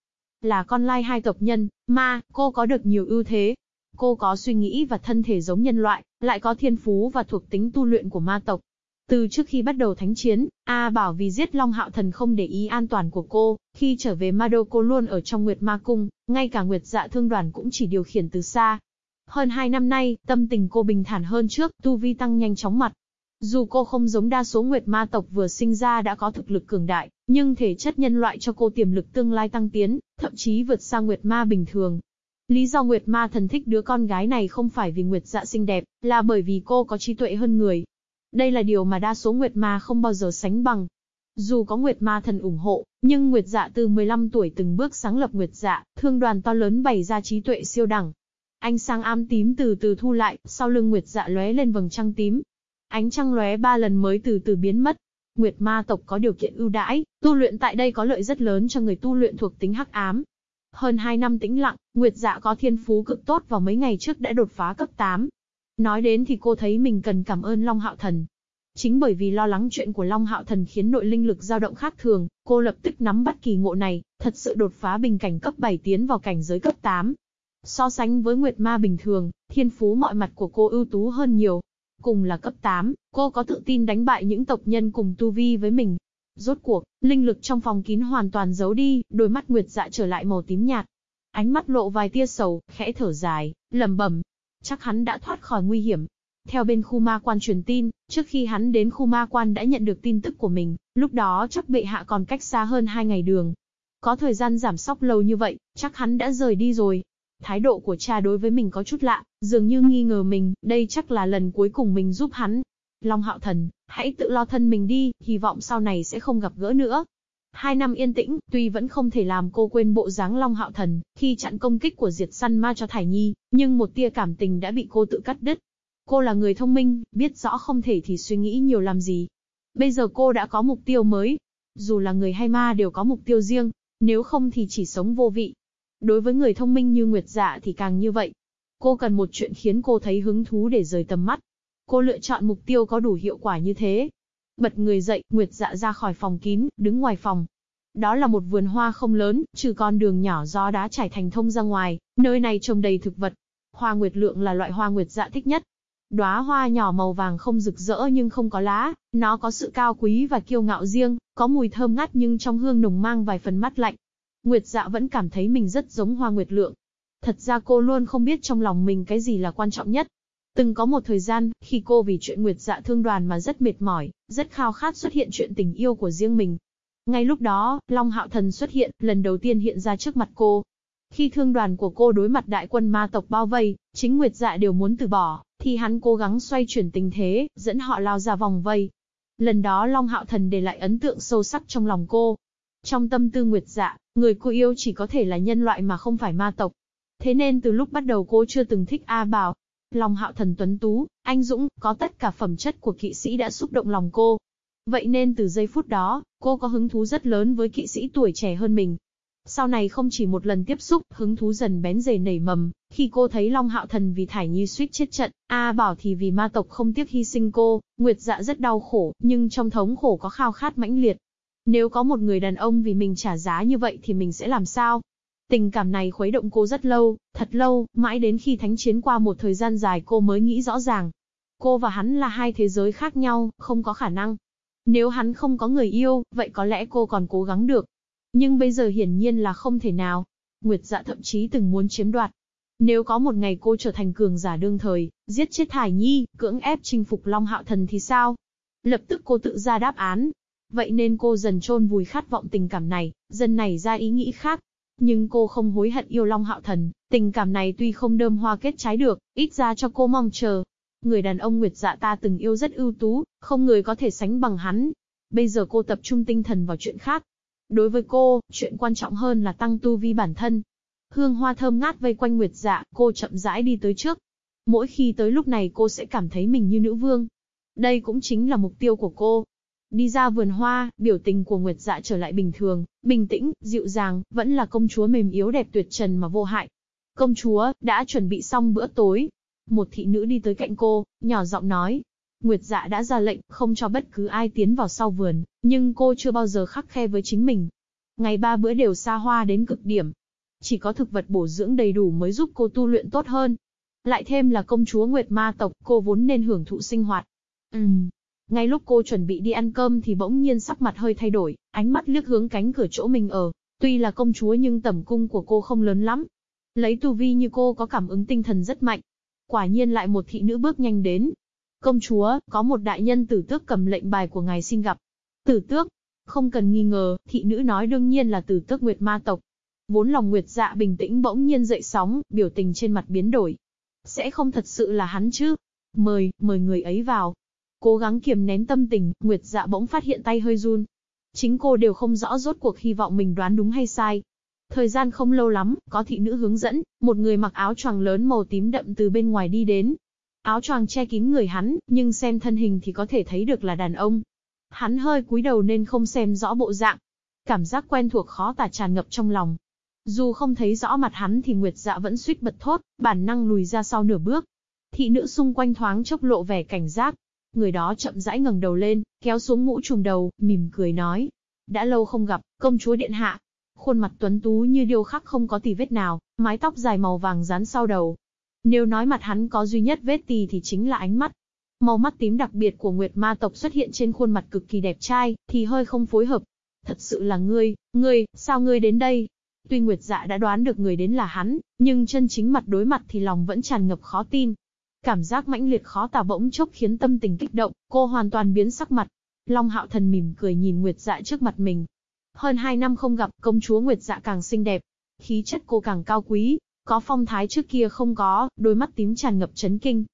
là con lai hai tộc nhân, ma, cô có được nhiều ưu thế. Cô có suy nghĩ và thân thể giống nhân loại, lại có thiên phú và thuộc tính tu luyện của ma tộc. Từ trước khi bắt đầu thánh chiến, A bảo vì giết Long Hạo Thần không để ý an toàn của cô, khi trở về Madoko cô luôn ở trong Nguyệt Ma Cung, ngay cả Nguyệt Dạ Thương Đoàn cũng chỉ điều khiển từ xa. Hơn hai năm nay, tâm tình cô bình thản hơn trước, tu vi tăng nhanh chóng mặt, dù cô không giống đa số nguyệt ma tộc vừa sinh ra đã có thực lực cường đại, nhưng thể chất nhân loại cho cô tiềm lực tương lai tăng tiến, thậm chí vượt xa nguyệt ma bình thường. Lý do nguyệt ma thần thích đứa con gái này không phải vì nguyệt dạ xinh đẹp, là bởi vì cô có trí tuệ hơn người. Đây là điều mà đa số nguyệt ma không bao giờ sánh bằng. Dù có Nguyệt Ma thần ủng hộ, nhưng Nguyệt Dạ từ 15 tuổi từng bước sáng lập Nguyệt Dạ, thương đoàn to lớn bày ra trí tuệ siêu đẳng. Ánh sáng ám tím từ từ thu lại, sau lưng Nguyệt Dạ lóe lên vầng trăng tím, Ánh trăng lóe ba lần mới từ từ biến mất. Nguyệt ma tộc có điều kiện ưu đãi, tu luyện tại đây có lợi rất lớn cho người tu luyện thuộc tính hắc ám. Hơn 2 năm tĩnh lặng, Nguyệt dạ có thiên phú cực tốt vào mấy ngày trước đã đột phá cấp 8. Nói đến thì cô thấy mình cần cảm ơn Long Hạo Thần. Chính bởi vì lo lắng chuyện của Long Hạo Thần khiến nội linh lực dao động khác thường, cô lập tức nắm bắt kỳ ngộ này, thật sự đột phá bình cảnh cấp 7 tiến vào cảnh giới cấp 8. So sánh với Nguyệt Ma bình thường, thiên phú mọi mặt của cô ưu tú hơn nhiều, cùng là cấp 8, cô có tự tin đánh bại những tộc nhân cùng tu vi với mình. Rốt cuộc, linh lực trong phòng kín hoàn toàn giấu đi, đôi mắt Nguyệt Dạ trở lại màu tím nhạt. Ánh mắt lộ vài tia sầu, khẽ thở dài, lẩm bẩm, chắc hắn đã thoát khỏi nguy hiểm. Theo bên khu ma quan truyền tin, trước khi hắn đến khu ma quan đã nhận được tin tức của mình, lúc đó chắc bệ hạ còn cách xa hơn hai ngày đường. Có thời gian giảm sóc lâu như vậy, chắc hắn đã rời đi rồi. Thái độ của cha đối với mình có chút lạ, dường như nghi ngờ mình, đây chắc là lần cuối cùng mình giúp hắn. Long hạo thần, hãy tự lo thân mình đi, hy vọng sau này sẽ không gặp gỡ nữa. Hai năm yên tĩnh, tuy vẫn không thể làm cô quên bộ dáng Long Hạo Thần, khi chặn công kích của diệt săn ma cho Thải Nhi, nhưng một tia cảm tình đã bị cô tự cắt đứt. Cô là người thông minh, biết rõ không thể thì suy nghĩ nhiều làm gì. Bây giờ cô đã có mục tiêu mới. Dù là người hay ma đều có mục tiêu riêng, nếu không thì chỉ sống vô vị. Đối với người thông minh như Nguyệt Dạ thì càng như vậy. Cô cần một chuyện khiến cô thấy hứng thú để rời tầm mắt. Cô lựa chọn mục tiêu có đủ hiệu quả như thế. Bật người dậy, Nguyệt Dạ ra khỏi phòng kín, đứng ngoài phòng. Đó là một vườn hoa không lớn, trừ con đường nhỏ do đá trải thành thông ra ngoài, nơi này trồng đầy thực vật. Hoa Nguyệt Lượng là loại hoa Nguyệt Dạ thích nhất. Đóa hoa nhỏ màu vàng không rực rỡ nhưng không có lá, nó có sự cao quý và kiêu ngạo riêng, có mùi thơm ngát nhưng trong hương nồng mang vài phần mát lạnh. Nguyệt dạ vẫn cảm thấy mình rất giống hoa nguyệt lượng. Thật ra cô luôn không biết trong lòng mình cái gì là quan trọng nhất. Từng có một thời gian, khi cô vì chuyện nguyệt dạ thương đoàn mà rất mệt mỏi, rất khao khát xuất hiện chuyện tình yêu của riêng mình. Ngay lúc đó, Long Hạo Thần xuất hiện, lần đầu tiên hiện ra trước mặt cô. Khi thương đoàn của cô đối mặt đại quân ma tộc bao vây, chính Nguyệt Dạ đều muốn từ bỏ, thì hắn cố gắng xoay chuyển tình thế, dẫn họ lao ra vòng vây. Lần đó Long Hạo Thần để lại ấn tượng sâu sắc trong lòng cô. Trong tâm tư Nguyệt Dạ, Người cô yêu chỉ có thể là nhân loại mà không phải ma tộc. Thế nên từ lúc bắt đầu cô chưa từng thích A Bảo. Lòng hạo thần tuấn tú, anh Dũng, có tất cả phẩm chất của kỵ sĩ đã xúc động lòng cô. Vậy nên từ giây phút đó, cô có hứng thú rất lớn với kỵ sĩ tuổi trẻ hơn mình. Sau này không chỉ một lần tiếp xúc, hứng thú dần bén dề nảy mầm, khi cô thấy Long Hạo Thần vì Thải Nhi suýt chết trận, A Bảo thì vì ma tộc không tiếc hy sinh cô, Nguyệt Dạ rất đau khổ, nhưng trong thống khổ có khao khát mãnh liệt, nếu có một người đàn ông vì mình trả giá như vậy thì mình sẽ làm sao? Tình cảm này khuấy động cô rất lâu, thật lâu, mãi đến khi thánh chiến qua một thời gian dài cô mới nghĩ rõ ràng. Cô và hắn là hai thế giới khác nhau, không có khả năng. Nếu hắn không có người yêu, vậy có lẽ cô còn cố gắng được. Nhưng bây giờ hiển nhiên là không thể nào. Nguyệt dạ thậm chí từng muốn chiếm đoạt. Nếu có một ngày cô trở thành cường giả đương thời, giết chết Thải Nhi, cưỡng ép chinh phục Long Hạo Thần thì sao? Lập tức cô tự ra đáp án. Vậy nên cô dần chôn vùi khát vọng tình cảm này, dần nảy ra ý nghĩ khác. Nhưng cô không hối hận yêu Long Hạo Thần, tình cảm này tuy không đơm hoa kết trái được, ít ra cho cô mong chờ. Người đàn ông Nguyệt Dạ ta từng yêu rất ưu tú, không người có thể sánh bằng hắn. Bây giờ cô tập trung tinh thần vào chuyện khác. Đối với cô, chuyện quan trọng hơn là tăng tu vi bản thân, Hương hoa thơm ngát vây quanh Nguyệt Dạ, cô chậm rãi đi tới trước. Mỗi khi tới lúc này cô sẽ cảm thấy mình như nữ vương. Đây cũng chính là mục tiêu của cô. Đi ra vườn hoa, biểu tình của Nguyệt Dạ trở lại bình thường, bình tĩnh, dịu dàng, vẫn là công chúa mềm yếu đẹp tuyệt trần mà vô hại. Công chúa, đã chuẩn bị xong bữa tối. Một thị nữ đi tới cạnh cô, nhỏ giọng nói. Nguyệt Dạ đã ra lệnh, không cho bất cứ ai tiến vào sau vườn, nhưng cô chưa bao giờ khắc khe với chính mình. Ngày ba bữa đều xa hoa đến cực điểm, chỉ có thực vật bổ dưỡng đầy đủ mới giúp cô tu luyện tốt hơn. Lại thêm là công chúa Nguyệt Ma tộc, cô vốn nên hưởng thụ sinh hoạt. Ừm. Ngay lúc cô chuẩn bị đi ăn cơm thì bỗng nhiên sắc mặt hơi thay đổi, ánh mắt liếc hướng cánh cửa chỗ mình ở. Tuy là công chúa nhưng tầm cung của cô không lớn lắm. Lấy tu vi như cô có cảm ứng tinh thần rất mạnh. Quả nhiên lại một thị nữ bước nhanh đến. Công chúa, có một đại nhân tử tước cầm lệnh bài của ngài xin gặp. Tử tước? Không cần nghi ngờ, thị nữ nói đương nhiên là tử tước Nguyệt Ma tộc. Vốn lòng Nguyệt Dạ bình tĩnh bỗng nhiên dậy sóng, biểu tình trên mặt biến đổi. Sẽ không thật sự là hắn chứ? Mời, mời người ấy vào. Cố gắng kiềm nén tâm tình, Nguyệt Dạ bỗng phát hiện tay hơi run. Chính cô đều không rõ rốt cuộc hy vọng mình đoán đúng hay sai. Thời gian không lâu lắm, có thị nữ hướng dẫn, một người mặc áo choàng lớn màu tím đậm từ bên ngoài đi đến. Áo choàng che kín người hắn, nhưng xem thân hình thì có thể thấy được là đàn ông. Hắn hơi cúi đầu nên không xem rõ bộ dạng. Cảm giác quen thuộc khó tả tràn ngập trong lòng. Dù không thấy rõ mặt hắn thì Nguyệt Dạ vẫn suýt bật thốt, bản năng lùi ra sau nửa bước. Thị nữ xung quanh thoáng chốc lộ vẻ cảnh giác. Người đó chậm rãi ngẩng đầu lên, kéo xuống mũ trùm đầu, mỉm cười nói. Đã lâu không gặp, công chúa điện hạ. Khuôn mặt tuấn tú như điêu khắc không có tì vết nào, mái tóc dài màu vàng dán sau đầu. Nếu nói mặt hắn có duy nhất vết tì thì chính là ánh mắt. Màu mắt tím đặc biệt của Nguyệt Ma tộc xuất hiện trên khuôn mặt cực kỳ đẹp trai, thì hơi không phối hợp. Thật sự là ngươi, ngươi, sao ngươi đến đây? Tuy Nguyệt Dạ đã đoán được người đến là hắn, nhưng chân chính mặt đối mặt thì lòng vẫn tràn ngập khó tin. Cảm giác mãnh liệt khó tả bỗng chốc khiến tâm tình kích động, cô hoàn toàn biến sắc mặt. Long Hạo Thần mỉm cười nhìn Nguyệt Dạ trước mặt mình. Hơn hai năm không gặp, công chúa Nguyệt Dạ càng xinh đẹp, khí chất cô càng cao quý, có phong thái trước kia không có, đôi mắt tím tràn ngập chấn kinh.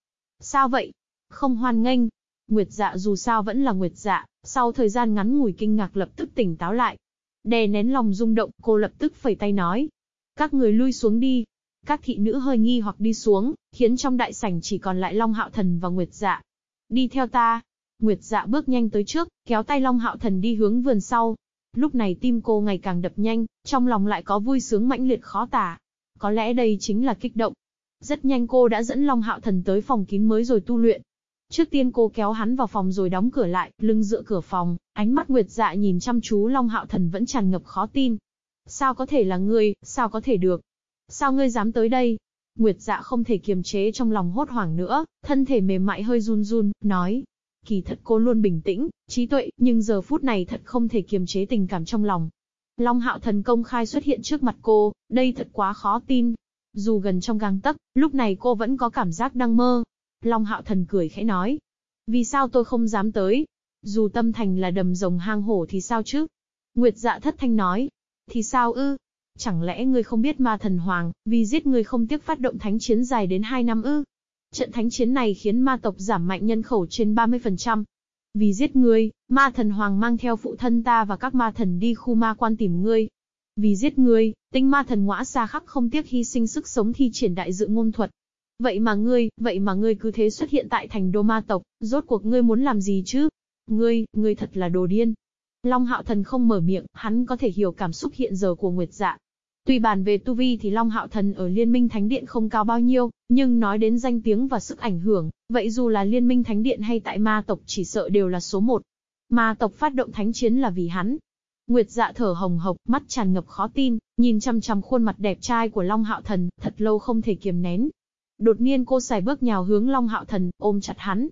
Sao vậy? Không hoan nghênh. Nguyệt Dạ dù sao vẫn là Nguyệt Dạ, sau thời gian ngắn ngủi kinh ngạc lập tức tỉnh táo lại, Đè nén lòng rung động, cô lập tức phẩy tay nói. Các người lui xuống đi. Các thị nữ hơi nghi hoặc đi xuống, khiến trong đại sảnh chỉ còn lại Long Hạo Thần và Nguyệt Dạ. Đi theo ta. Nguyệt Dạ bước nhanh tới trước, kéo tay Long Hạo Thần đi hướng vườn sau. Lúc này tim cô ngày càng đập nhanh, trong lòng lại có vui sướng mãnh liệt khó tả. Có lẽ đây chính là kích động. Rất nhanh cô đã dẫn Long Hạo Thần tới phòng kín mới rồi tu luyện. Trước tiên cô kéo hắn vào phòng rồi đóng cửa lại, lưng dựa cửa phòng, ánh mắt Nguyệt Dạ nhìn chăm chú Long Hạo Thần vẫn tràn ngập khó tin. Sao có thể là ngươi, sao có thể được? Sao ngươi dám tới đây? Nguyệt Dạ không thể kiềm chế trong lòng hốt hoảng nữa, thân thể mềm mại hơi run run, nói. Kỳ thật cô luôn bình tĩnh, trí tuệ, nhưng giờ phút này thật không thể kiềm chế tình cảm trong lòng. Long Hạo Thần công khai xuất hiện trước mặt cô, đây thật quá khó tin. Dù gần trong gang tấc, lúc này cô vẫn có cảm giác đang mơ, Long hạo thần cười khẽ nói. Vì sao tôi không dám tới? Dù tâm thành là đầm rồng hang hổ thì sao chứ? Nguyệt dạ thất thanh nói. Thì sao ư? Chẳng lẽ ngươi không biết ma thần hoàng, vì giết ngươi không tiếc phát động thánh chiến dài đến 2 năm ư? Trận thánh chiến này khiến ma tộc giảm mạnh nhân khẩu trên 30%. Vì giết ngươi, ma thần hoàng mang theo phụ thân ta và các ma thần đi khu ma quan tìm ngươi. Vì giết ngươi, tinh ma thần ngõa xa khắc không tiếc hy sinh sức sống thi triển đại dự ngôn thuật. Vậy mà ngươi, vậy mà ngươi cứ thế xuất hiện tại thành đô ma tộc, rốt cuộc ngươi muốn làm gì chứ? Ngươi, ngươi thật là đồ điên. Long Hạo Thần không mở miệng, hắn có thể hiểu cảm xúc hiện giờ của Nguyệt Dạ. Tuy bàn về tu vi thì Long Hạo Thần ở Liên minh Thánh Điện không cao bao nhiêu, nhưng nói đến danh tiếng và sức ảnh hưởng, vậy dù là Liên minh Thánh Điện hay tại ma tộc chỉ sợ đều là số một. Ma tộc phát động thánh chiến là vì hắn. Nguyệt dạ thở hồng hộc, mắt tràn ngập khó tin, nhìn chăm chăm khuôn mặt đẹp trai của Long Hạo Thần, thật lâu không thể kiềm nén, Đột nhiên cô xài bước nhào hướng Long Hạo Thần, ôm chặt hắn.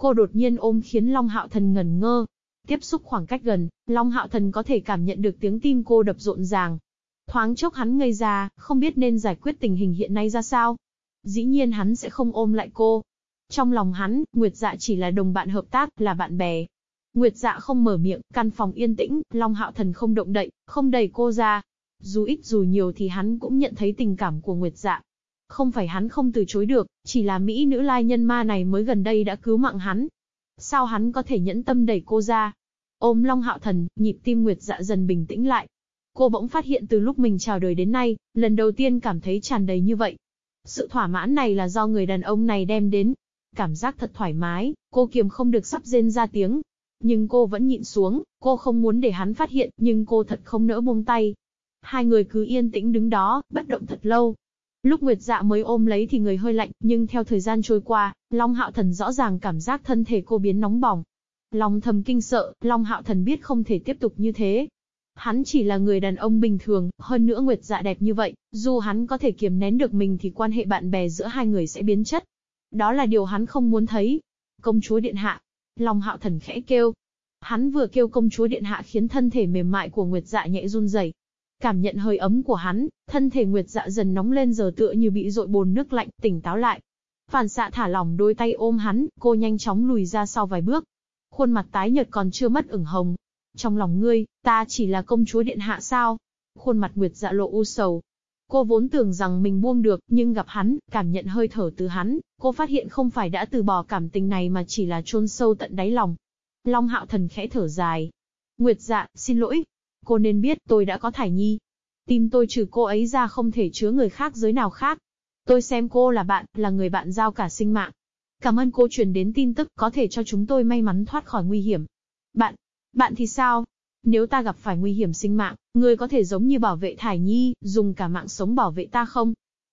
Cô đột nhiên ôm khiến Long Hạo Thần ngẩn ngơ. Tiếp xúc khoảng cách gần, Long Hạo Thần có thể cảm nhận được tiếng tim cô đập rộn ràng. Thoáng chốc hắn ngây ra, không biết nên giải quyết tình hình hiện nay ra sao. Dĩ nhiên hắn sẽ không ôm lại cô. Trong lòng hắn, Nguyệt Dạ chỉ là đồng bạn hợp tác, là bạn bè. Nguyệt Dạ không mở miệng, căn phòng yên tĩnh, Long Hạo Thần không động đậy, không đẩy cô ra. Dù ít dù nhiều thì hắn cũng nhận thấy tình cảm của Nguyệt Dạ. Không phải hắn không từ chối được, chỉ là Mỹ nữ lai nhân ma này mới gần đây đã cứu mạng hắn. Sao hắn có thể nhẫn tâm đẩy cô ra? Ôm Long Hạo Thần, nhịp tim Nguyệt Dạ dần bình tĩnh lại. Cô bỗng phát hiện từ lúc mình chào đời đến nay, lần đầu tiên cảm thấy tràn đầy như vậy. Sự thỏa mãn này là do người đàn ông này đem đến. Cảm giác thật thoải mái, cô kiềm không được sắp rên ra tiếng. Nhưng cô vẫn nhịn xuống, cô không muốn để hắn phát hiện, nhưng cô thật không nỡ buông tay. Hai người cứ yên tĩnh đứng đó, bất động thật lâu. Lúc Nguyệt Dạ mới ôm lấy thì người hơi lạnh, nhưng theo thời gian trôi qua, Long Hạo Thần rõ ràng cảm giác thân thể cô biến nóng bỏng. Long thầm kinh sợ, Long Hạo Thần biết không thể tiếp tục như thế. Hắn chỉ là người đàn ông bình thường, hơn nữa Nguyệt Dạ đẹp như vậy, dù hắn có thể kiềm nén được mình thì quan hệ bạn bè giữa hai người sẽ biến chất. Đó là điều hắn không muốn thấy. Công chúa Điện Hạ. Long Hạo Thần khẽ kêu. Hắn vừa kêu công chúa Điện Hạ khiến thân thể mềm mại của Nguyệt Dạ nhẹ run rẩy. Cảm nhận hơi ấm của hắn, thân thể Nguyệt Dạ dần nóng lên giờ tựa như bị dội bồn nước lạnh, tỉnh táo lại. Phản xạ thả lỏng đôi tay ôm hắn, cô nhanh chóng lùi ra sau vài bước. Khuôn mặt tái nhợt còn chưa mất ửng hồng. Trong lòng ngươi, ta chỉ là công chúa điện hạ sao? Khuôn mặt Nguyệt Dạ lộ u sầu. Cô vốn tưởng rằng mình buông được, nhưng gặp hắn, cảm nhận hơi thở từ hắn, cô phát hiện không phải đã từ bỏ cảm tình này mà chỉ là chôn sâu tận đáy lòng. Long Hạo Thần khẽ thở dài. Nguyệt Dạ, xin lỗi, Cô nên biết tôi đã có thải nhi. Tim tôi trừ cô ấy ra không thể chứa người khác giới nào khác. Tôi xem cô là bạn, là người bạn giao cả sinh mạng. Cảm ơn cô truyền đến tin tức có thể cho chúng tôi may mắn thoát khỏi nguy hiểm. Bạn, bạn thì sao? Nếu ta gặp phải nguy hiểm sinh mạng, người có thể giống như bảo vệ Thải Nhi, dùng cả mạng sống bảo vệ ta không?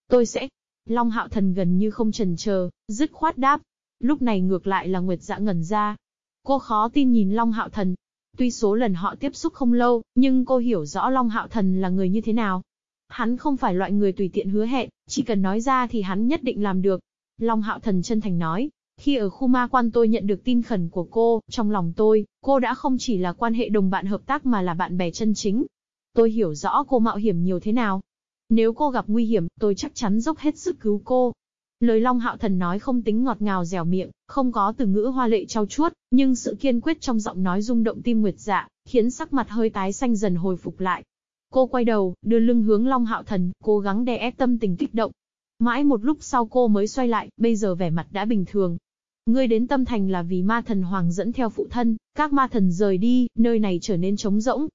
Tôi sẽ. Long Hạo Thần gần như không chần chờ, dứt khoát đáp. Lúc này ngược lại là Nguyệt Dạ ngẩn ra. Cô khó tin nhìn Long Hạo Thần, Tuy số lần họ tiếp xúc không lâu, nhưng cô hiểu rõ Long Hạo Thần là người như thế nào. Hắn không phải loại người tùy tiện hứa hẹn, chỉ cần nói ra thì hắn nhất định làm được. Long Hạo Thần chân thành nói, khi ở khu ma quan tôi nhận được tin khẩn của cô, trong lòng tôi, cô đã không chỉ là quan hệ đồng bạn hợp tác mà là bạn bè chân chính. Tôi hiểu rõ cô mạo hiểm nhiều thế nào. Nếu cô gặp nguy hiểm, tôi chắc chắn dốc hết sức cứu cô. Lời Long Hạo Thần nói không tính ngọt ngào dẻo miệng, không có từ ngữ hoa lệ trao chuốt, nhưng sự kiên quyết trong giọng nói rung động tim Nguyệt Dạ, khiến sắc mặt hơi tái xanh dần hồi phục lại. Cô quay đầu, đưa lưng hướng Long Hạo Thần, cố gắng đè ép tâm tình kích động. Mãi một lúc sau cô mới xoay lại, bây giờ vẻ mặt đã bình thường. Ngươi đến tâm thành là vì ma thần hoàng dẫn theo phụ thân, các ma thần rời đi, nơi này trở nên trống rỗng.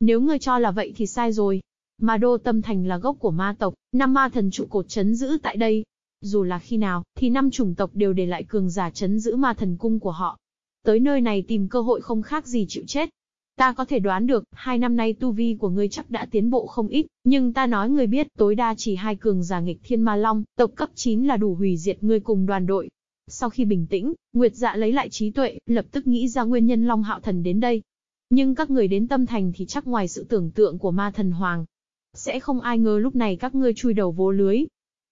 Nếu ngươi cho là vậy thì sai rồi. Ma đô tâm thành là gốc của ma tộc, năm ma thần trụ cột chấn giữ tại đây, dù là khi nào, thì năm chủng tộc đều để lại cường giả chấn giữ ma thần cung của họ. Tới nơi này tìm cơ hội không khác gì chịu chết. Ta có thể đoán được, hai năm nay tu vi của ngươi chắc đã tiến bộ không ít, nhưng ta nói ngươi biết, tối đa chỉ hai cường giả nghịch thiên ma long, tộc cấp 9 là đủ hủy diệt ngươi cùng đoàn đội. Sau khi bình tĩnh, Nguyệt Dạ lấy lại trí tuệ, lập tức nghĩ ra nguyên nhân Long Hạo Thần đến đây. Nhưng các người đến tâm thành thì chắc ngoài sự tưởng tượng của ma thần hoàng. Sẽ không ai ngờ lúc này các ngươi chui đầu vô lưới,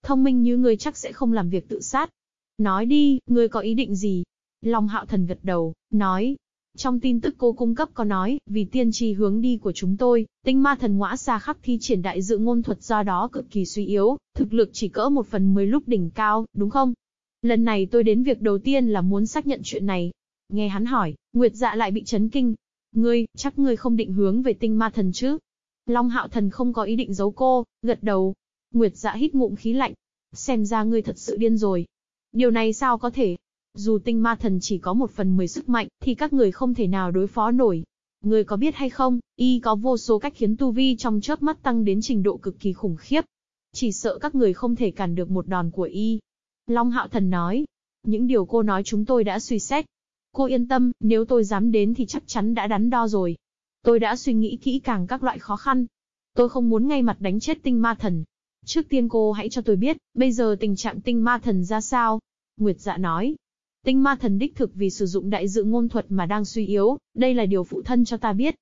Thông minh như ngươi chắc sẽ không làm việc tự sát. Nói đi, ngươi có ý định gì? Long hạo thần gật đầu, nói. Trong tin tức cô cung cấp có nói, vì tiên tri hướng đi của chúng tôi, tinh ma thần ngõa xa khắc thi triển đại dự ngôn thuật do đó cực kỳ suy yếu, thực lực chỉ cỡ một phần mười lúc đỉnh cao, đúng không? Lần này tôi đến việc đầu tiên là muốn xác nhận chuyện này. Nghe hắn hỏi, Nguyệt dạ lại bị chấn kinh. Ngươi, chắc ngươi không định hướng về tinh ma thần chứ? Long hạo thần không có ý định giấu cô, gật đầu, Nguyệt dạ hít ngụm khí lạnh. Xem ra ngươi thật sự điên rồi. Điều này sao có thể? Dù tinh ma thần chỉ có một phần mười sức mạnh, thì các người không thể nào đối phó nổi. Ngươi có biết hay không, y có vô số cách khiến tu vi trong chớp mắt tăng đến trình độ cực kỳ khủng khiếp. Chỉ sợ các người không thể cản được một đòn của y. Long hạo thần nói. Những điều cô nói chúng tôi đã suy xét. Cô yên tâm, nếu tôi dám đến thì chắc chắn đã đắn đo rồi. Tôi đã suy nghĩ kỹ càng các loại khó khăn. Tôi không muốn ngay mặt đánh chết tinh ma thần, Trước tiên cô hãy cho tôi biết, bây giờ tình trạng tinh ma thần ra sao? Nguyệt dạ nói. Tinh ma thần đích thực vì sử dụng đại dự ngôn thuật mà đang suy yếu, đây là điều phụ thân cho ta biết.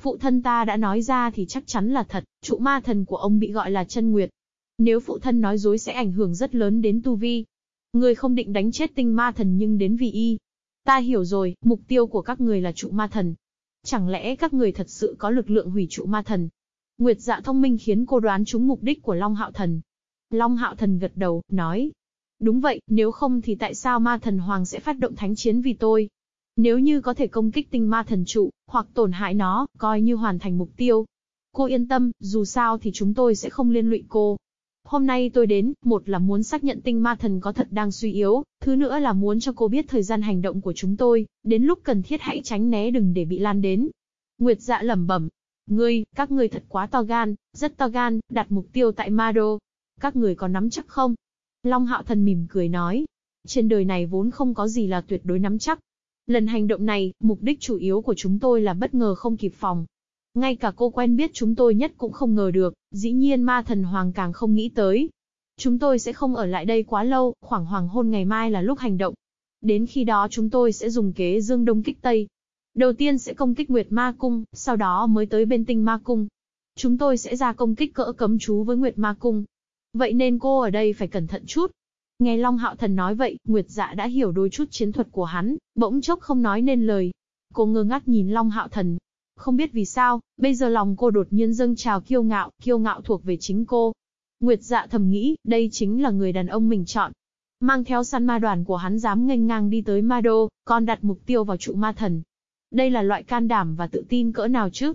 Phụ thân ta đã nói ra thì chắc chắn là thật, trụ ma thần của ông bị gọi là chân nguyệt. Nếu phụ thân nói dối sẽ ảnh hưởng rất lớn đến tu vi. Người không định đánh chết tinh ma thần nhưng đến vì y. Ta hiểu rồi, mục tiêu của các người là trụ ma thần. Chẳng lẽ các người thật sự có lực lượng hủy trụ ma thần? Nguyệt dạ thông minh khiến cô đoán trúng mục đích của Long Hạo Thần. Long Hạo Thần gật đầu, nói. Đúng vậy, nếu không thì tại sao ma thần hoàng sẽ phát động thánh chiến vì tôi? Nếu như có thể công kích tinh ma thần trụ, hoặc tổn hại nó, coi như hoàn thành mục tiêu. Cô yên tâm, dù sao thì chúng tôi sẽ không liên lụy cô. Hôm nay tôi đến, một là muốn xác nhận tinh ma thần có thật đang suy yếu, thứ nữa là muốn cho cô biết thời gian hành động của chúng tôi, đến lúc cần thiết hãy tránh né đừng để bị lan đến. Nguyệt dạ lẩm bẩm. Ngươi, các ngươi thật quá to gan, rất to gan, đặt mục tiêu tại Ma Đô. Các người có nắm chắc không? Long hạo thần mỉm cười nói. Trên đời này vốn không có gì là tuyệt đối nắm chắc. Lần hành động này, mục đích chủ yếu của chúng tôi là bất ngờ không kịp phòng, ngay cả cô quen biết chúng tôi nhất cũng không ngờ được, dĩ nhiên ma thần hoàng càng không nghĩ tới. Chúng tôi sẽ không ở lại đây quá lâu, khoảng hoàng hôn ngày mai là lúc hành động. Đến khi đó chúng tôi sẽ dùng kế dương đông kích tây. Đầu tiên sẽ công kích Nguyệt Ma Cung, sau đó mới tới bên tinh Ma Cung. Chúng tôi sẽ ra công kích cỡ cấm chú với Nguyệt Ma Cung. Vậy nên cô ở đây phải cẩn thận chút. Nghe Long Hạo Thần nói vậy, Nguyệt Dạ đã hiểu đôi chút chiến thuật của hắn, bỗng chốc không nói nên lời. Cô ngơ ngác nhìn Long Hạo Thần, không biết vì sao, bây giờ lòng cô đột nhiên dâng trào kiêu ngạo, kiêu ngạo thuộc về chính cô. Nguyệt dạ thầm nghĩ, đây chính là người đàn ông mình chọn. Mang theo săn ma đoàn của hắn dám nghênh ngang đi tới ma đô, còn đặt mục tiêu vào trụ ma thần. Đây là loại can đảm và tự tin cỡ nào chứ?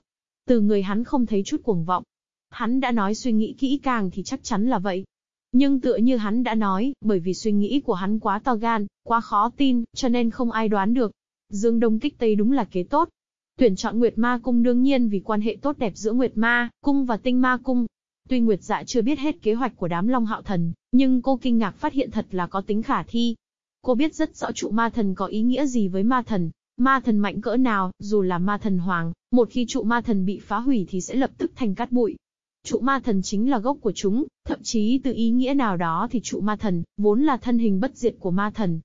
Từ người hắn không thấy chút cuồng vọng. Hắn đã nói suy nghĩ kỹ càng thì chắc chắn là vậy. Nhưng tựa như hắn đã nói, bởi vì suy nghĩ của hắn quá to gan, quá khó tin, cho nên không ai đoán được. Dương Đông kích Tây đúng là kế tốt. Tuyển chọn Nguyệt Ma Cung đương nhiên vì quan hệ tốt đẹp giữa Nguyệt Ma Cung và Tinh Ma Cung. Tuy Nguyệt Dạ chưa biết hết kế hoạch của đám Long Hạo Thần, nhưng cô kinh ngạc phát hiện thật là có tính khả thi. Cô biết rất rõ trụ ma thần có ý nghĩa gì với ma thần. Ma thần mạnh cỡ nào, dù là ma thần hoàng, một khi trụ ma thần bị phá hủy thì sẽ lập tức thành cát bụi. Trụ ma thần chính là gốc của chúng, thậm chí từ ý nghĩa nào đó thì trụ ma thần, vốn là thân hình bất diệt của ma thần.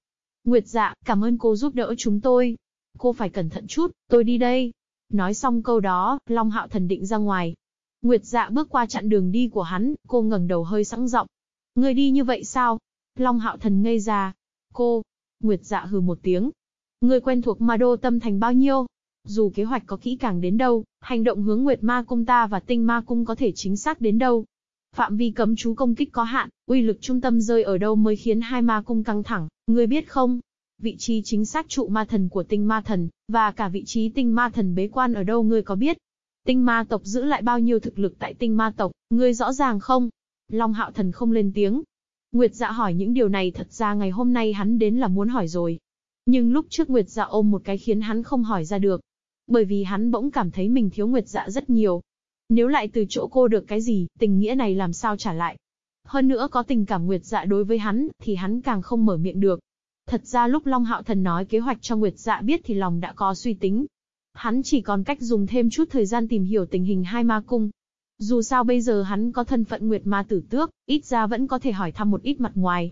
Nguyệt dạ, cảm ơn cô giúp đỡ chúng tôi. Cô phải cẩn thận chút, tôi đi đây. Nói xong câu đó, Long Hạo Thần định ra ngoài. Nguyệt dạ bước qua chặn đường đi của hắn, cô ngẩng đầu hơi sẵn giọng. Người đi như vậy sao? Long Hạo Thần ngây ra. Cô. Nguyệt dạ hừ một tiếng. Người quen thuộc ma đô tâm thành bao nhiêu? Dù kế hoạch có kỹ càng đến đâu, hành động hướng Nguyệt Ma Cung ta và Tinh Ma Cung có thể chính xác đến đâu. Phạm vi cấm chú công kích có hạn, uy lực trung tâm rơi ở đâu mới khiến hai ma cung căng thẳng, người biết không? vị trí chính xác trụ ma thần của tinh ma thần, và cả vị trí tinh ma thần bế quan ở đâu ngươi có biết? Tinh ma tộc giữ lại bao nhiêu thực lực tại tinh ma tộc, ngươi rõ ràng không? Long hạo thần không lên tiếng. Nguyệt dạ hỏi những điều này thật ra ngày hôm nay hắn đến là muốn hỏi rồi. Nhưng lúc trước Nguyệt dạ ôm một cái khiến hắn không hỏi ra được. Bởi vì hắn bỗng cảm thấy mình thiếu Nguyệt dạ rất nhiều. Nếu lại từ chỗ cô được cái gì, tình nghĩa này làm sao trả lại? Hơn nữa có tình cảm Nguyệt dạ đối với hắn, thì hắn càng không mở miệng được. Thật ra lúc Long Hạo Thần nói kế hoạch cho Nguyệt Dạ biết thì lòng đã có suy tính. Hắn chỉ còn cách dùng thêm chút thời gian tìm hiểu tình hình hai ma cung. Dù sao bây giờ hắn có thân phận Nguyệt Ma Tử Tước, ít ra vẫn có thể hỏi thăm một ít mặt ngoài.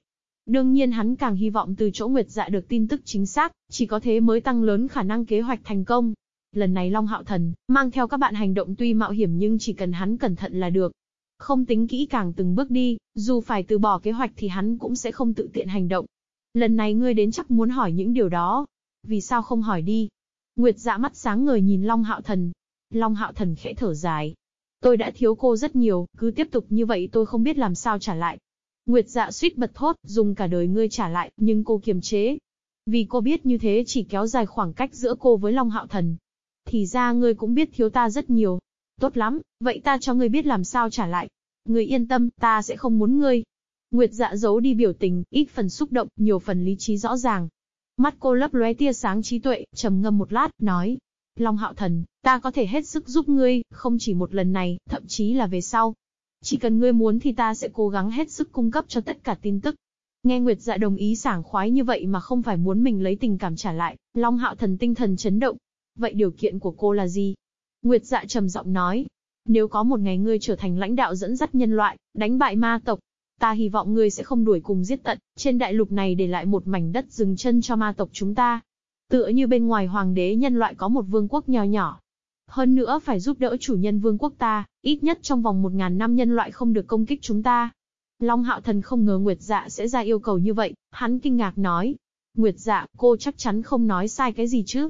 Đương nhiên hắn càng hy vọng từ chỗ Nguyệt Dạ được tin tức chính xác, chỉ có thế mới tăng lớn khả năng kế hoạch thành công. Lần này Long Hạo Thần, mang theo các bạn hành động tuy mạo hiểm nhưng chỉ cần hắn cẩn thận là được. Không tính kỹ càng từng bước đi, dù phải từ bỏ kế hoạch thì hắn cũng sẽ không tự tiện hành động. Lần này ngươi đến chắc muốn hỏi những điều đó. Vì sao không hỏi đi? Nguyệt dạ mắt sáng ngời nhìn Long Hạo Thần. Long Hạo Thần khẽ thở dài. Tôi đã thiếu cô rất nhiều, cứ tiếp tục như vậy tôi không biết làm sao trả lại. Nguyệt dạ suýt bật thốt, dùng cả đời ngươi trả lại, nhưng cô kiềm chế. Vì cô biết như thế chỉ kéo dài khoảng cách giữa cô với Long Hạo Thần. Thì ra ngươi cũng biết thiếu ta rất nhiều. Tốt lắm, vậy ta cho ngươi biết làm sao trả lại. Ngươi yên tâm, ta sẽ không muốn ngươi. Nguyệt dạ giấu đi biểu tình, ít phần xúc động, nhiều phần lý trí rõ ràng. Mắt cô lấp lóe tia sáng trí tuệ, trầm ngâm một lát, nói. Long hạo thần, ta có thể hết sức giúp ngươi, không chỉ một lần này, thậm chí là về sau. Chỉ cần ngươi muốn thì ta sẽ cố gắng hết sức cung cấp cho tất cả tin tức. Nghe Nguyệt dạ đồng ý sảng khoái như vậy mà không phải muốn mình lấy tình cảm trả lại, Long hạo thần tinh thần chấn động. Vậy điều kiện của cô là gì? Nguyệt dạ trầm giọng nói. Nếu có một ngày ngươi trở thành lãnh đạo dẫn dắt nhân loại, đánh bại ma tộc, Ta hy vọng ngươi sẽ không đuổi cùng giết tận, trên đại lục này để lại một mảnh đất dừng chân cho ma tộc chúng ta. Tựa như bên ngoài hoàng đế nhân loại có một vương quốc nhỏ nhỏ. Hơn nữa phải giúp đỡ chủ nhân vương quốc ta, ít nhất trong vòng một ngàn năm nhân loại không được công kích chúng ta. Long hạo thần không ngờ Nguyệt dạ sẽ ra yêu cầu như vậy, hắn kinh ngạc nói. Nguyệt dạ, cô chắc chắn không nói sai cái gì chứ.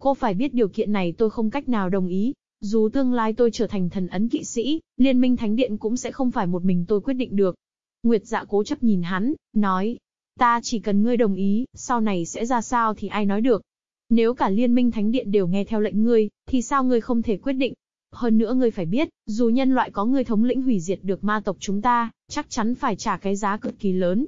Cô phải biết điều kiện này tôi không cách nào đồng ý. Dù tương lai tôi trở thành thần ấn kỵ sĩ, liên minh thánh điện cũng sẽ không phải một mình tôi quyết định được. Nguyệt dạ cố chấp nhìn hắn, nói, ta chỉ cần ngươi đồng ý, sau này sẽ ra sao thì ai nói được. Nếu cả liên minh thánh điện đều nghe theo lệnh ngươi, thì sao ngươi không thể quyết định? Hơn nữa ngươi phải biết, dù nhân loại có ngươi thống lĩnh hủy diệt được ma tộc chúng ta, chắc chắn phải trả cái giá cực kỳ lớn.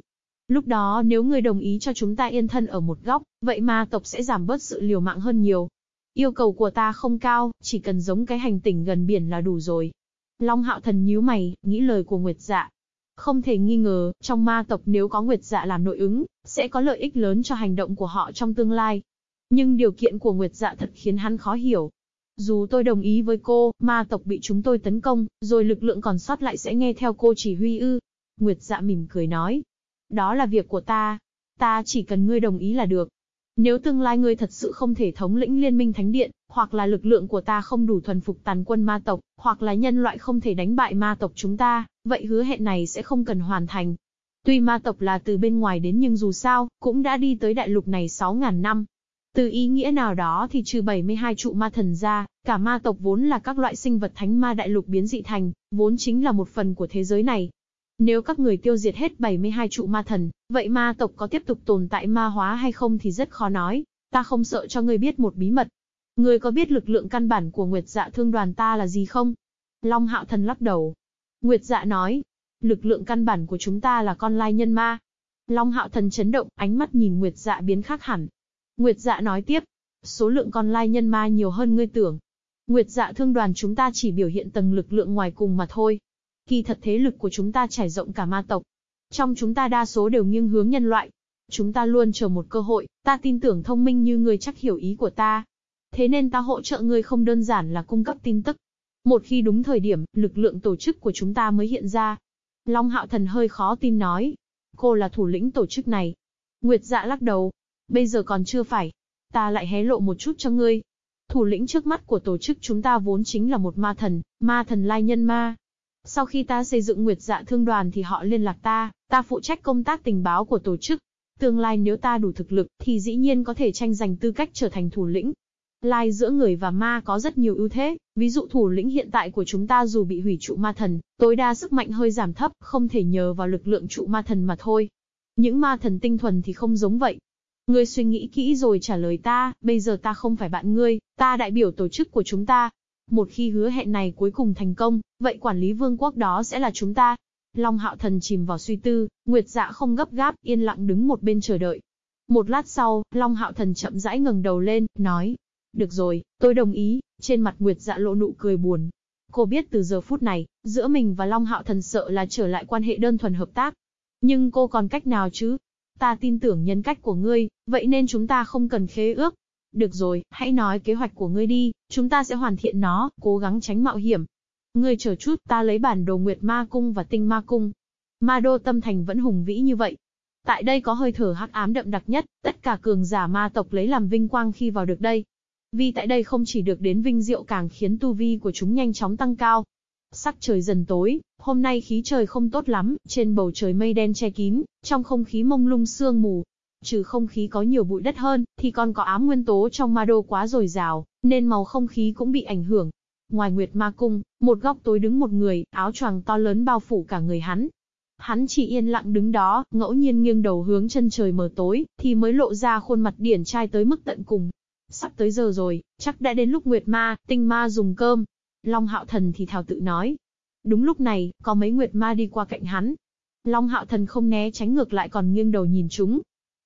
Lúc đó nếu ngươi đồng ý cho chúng ta yên thân ở một góc, vậy ma tộc sẽ giảm bớt sự liều mạng hơn nhiều. Yêu cầu của ta không cao, chỉ cần giống cái hành tinh gần biển là đủ rồi. Long hạo thần nhíu mày, nghĩ lời của Nguyệt dạ. Không thể nghi ngờ, trong ma tộc nếu có Nguyệt dạ làm nội ứng, sẽ có lợi ích lớn cho hành động của họ trong tương lai. Nhưng điều kiện của Nguyệt dạ thật khiến hắn khó hiểu. Dù tôi đồng ý với cô, ma tộc bị chúng tôi tấn công, rồi lực lượng còn sót lại sẽ nghe theo cô chỉ huy ư. Nguyệt dạ mỉm cười nói. Đó là việc của ta. Ta chỉ cần ngươi đồng ý là được. Nếu tương lai ngươi thật sự không thể thống lĩnh liên minh thánh điện, hoặc là lực lượng của ta không đủ thuần phục tàn quân ma tộc, hoặc là nhân loại không thể đánh bại ma tộc chúng ta, vậy hứa hẹn này sẽ không cần hoàn thành. Tuy ma tộc là từ bên ngoài đến nhưng dù sao, cũng đã đi tới đại lục này 6.000 năm. Từ ý nghĩa nào đó thì trừ 72 trụ ma thần ra, cả ma tộc vốn là các loại sinh vật thánh ma đại lục biến dị thành, vốn chính là một phần của thế giới này. Nếu các người tiêu diệt hết 72 trụ ma thần, vậy ma tộc có tiếp tục tồn tại ma hóa hay không thì rất khó nói. Ta không sợ cho ngươi biết một bí mật. Ngươi có biết lực lượng căn bản của Nguyệt Dạ Thương đoàn ta là gì không? Long Hạo Thần lắc đầu. Nguyệt Dạ nói, lực lượng căn bản của chúng ta là con lai nhân ma. Long Hạo Thần chấn động, ánh mắt nhìn Nguyệt Dạ biến khác hẳn. Nguyệt Dạ nói tiếp, số lượng con lai nhân ma nhiều hơn ngươi tưởng. Nguyệt Dạ Thương đoàn chúng ta chỉ biểu hiện tầng lực lượng ngoài cùng mà thôi. Kỳ thật thế lực của chúng ta trải rộng cả ma tộc. Trong chúng ta đa số đều nghiêng hướng nhân loại. Chúng ta luôn chờ một cơ hội, ta tin tưởng thông minh như ngươi chắc hiểu ý của ta. Thế nên ta hỗ trợ ngươi không đơn giản là cung cấp tin tức. Một khi đúng thời điểm, lực lượng tổ chức của chúng ta mới hiện ra. Long Hạo Thần hơi khó tin nói. Cô là thủ lĩnh tổ chức này. Nguyệt dạ lắc đầu. Bây giờ còn chưa phải. Ta lại hé lộ một chút cho ngươi. Thủ lĩnh trước mắt của tổ chức chúng ta vốn chính là một ma thần, ma thần lai nhân ma. Sau khi ta xây dựng Nguyệt Dạ Thương đoàn thì họ liên lạc ta, ta phụ trách công tác tình báo của tổ chức. Tương lai nếu ta đủ thực lực, thì dĩ nhiên có thể tranh giành tư cách trở thành thủ lĩnh. Lai giữa người và ma có rất nhiều ưu thế, ví dụ thủ lĩnh hiện tại của chúng ta dù bị hủy trụ ma thần, tối đa sức mạnh hơi giảm thấp, không thể nhờ vào lực lượng trụ ma thần mà thôi. Những ma thần tinh thuần thì không giống vậy. Ngươi suy nghĩ kỹ rồi trả lời ta, bây giờ ta không phải bạn ngươi, ta đại biểu tổ chức của chúng ta, một khi hứa hẹn này cuối cùng thành công, vậy quản lý vương quốc đó sẽ là chúng ta. Long hạo thần chìm vào suy tư, Nguyệt dạ không gấp gáp, yên lặng đứng một bên chờ đợi. Một lát sau, Long hạo thần chậm rãi ngẩng đầu lên, nói. Được rồi, tôi đồng ý, trên mặt Nguyệt dạ lộ nụ cười buồn. Cô biết từ giờ phút này, giữa mình và Long hạo thần sợ là trở lại quan hệ đơn thuần hợp tác. Nhưng cô còn cách nào chứ? Ta tin tưởng nhân cách của ngươi, vậy nên chúng ta không cần khế ước. Được rồi, hãy nói kế hoạch của ngươi đi, chúng ta sẽ hoàn thiện nó, cố gắng tránh mạo hiểm. Ngươi chờ chút, ta lấy bản đồ Nguyệt Ma Cung và Tinh Ma Cung. Ma đô tâm thành vẫn hùng vĩ như vậy. Tại đây có hơi thở hắc ám đậm đặc nhất, tất cả cường giả ma tộc lấy làm vinh quang khi vào được đây. Vì tại đây không chỉ được đến vinh diệu càng khiến tu vi của chúng nhanh chóng tăng cao. Sắc trời dần tối, hôm nay khí trời không tốt lắm, trên bầu trời mây đen che kín, trong không khí mông lung sương mù, trừ không khí có nhiều bụi đất hơn, thì còn có ám nguyên tố trong ma đô quá dồi dào, nên màu không khí cũng bị ảnh hưởng. Ngoài Nguyệt Ma Cung, một góc tối đứng một người, áo choàng to lớn bao phủ cả người hắn. Hắn chỉ yên lặng đứng đó, ngẫu nhiên nghiêng đầu hướng chân trời mờ tối, thì mới lộ ra khuôn mặt điển trai tới mức tận cùng. Sắp tới giờ rồi, chắc đã đến lúc Nguyệt Ma, tinh ma dùng cơm. Long Hạo Thần thì thào tự nói. Đúng lúc này, có mấy Nguyệt Ma đi qua cạnh hắn. Long Hạo Thần không né tránh ngược lại còn nghiêng đầu nhìn chúng,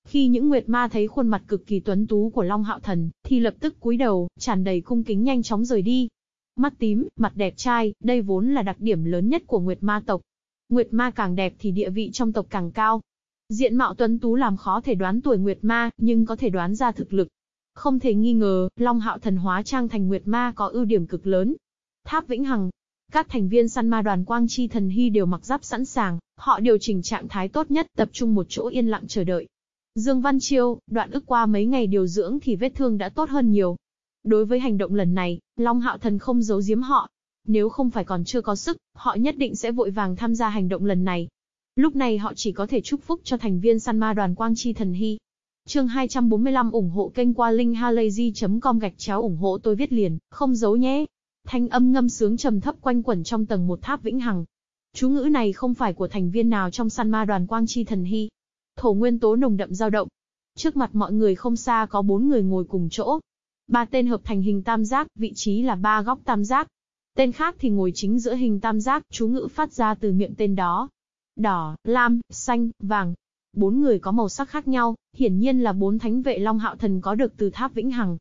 khi những nguyệt ma thấy khuôn mặt cực kỳ tuấn tú của Long Hạo Thần, thì lập tức cúi đầu, tràn đầy cung kính nhanh chóng rời đi. Mắt tím, mặt đẹp trai, đây vốn là đặc điểm lớn nhất của nguyệt ma tộc. Nguyệt ma càng đẹp thì địa vị trong tộc càng cao. Diện mạo tuấn tú làm khó thể đoán tuổi nguyệt ma, nhưng có thể đoán ra thực lực. Không thể nghi ngờ, Long Hạo Thần hóa trang thành nguyệt ma có ưu điểm cực lớn. Tháp Vĩnh Hằng, các thành viên săn ma đoàn Quang Chi Thần Hy đều mặc giáp sẵn sàng, họ điều chỉnh trạng thái tốt nhất, tập trung một chỗ yên lặng chờ đợi. Dương Văn Chiêu, đoạn ức qua mấy ngày điều dưỡng thì vết thương đã tốt hơn nhiều. Đối với hành động lần này, Long Hạo Thần không giấu giếm họ. Nếu không phải còn chưa có sức, họ nhất định sẽ vội vàng tham gia hành động lần này. Lúc này họ chỉ có thể chúc phúc cho thành viên săn ma đoàn Quang Chi Thần Hy. Chương 245 ủng hộ kênh qua linkhalazy.com gạch chéo ủng hộ tôi viết liền, không giấu nhé. Thanh âm ngâm sướng trầm thấp quanh quẩn trong tầng một tháp vĩnh hằng. Chú ngữ này không phải của thành viên nào trong săn ma đoàn quang chi thần hy. Thổ nguyên tố nồng đậm dao động. Trước mặt mọi người không xa có bốn người ngồi cùng chỗ. Ba tên hợp thành hình tam giác, vị trí là ba góc tam giác. Tên khác thì ngồi chính giữa hình tam giác, chú ngữ phát ra từ miệng tên đó. Đỏ, lam, xanh, vàng. Bốn người có màu sắc khác nhau, hiển nhiên là bốn thánh vệ Long Hạo Thần có được từ tháp Vĩnh Hằng.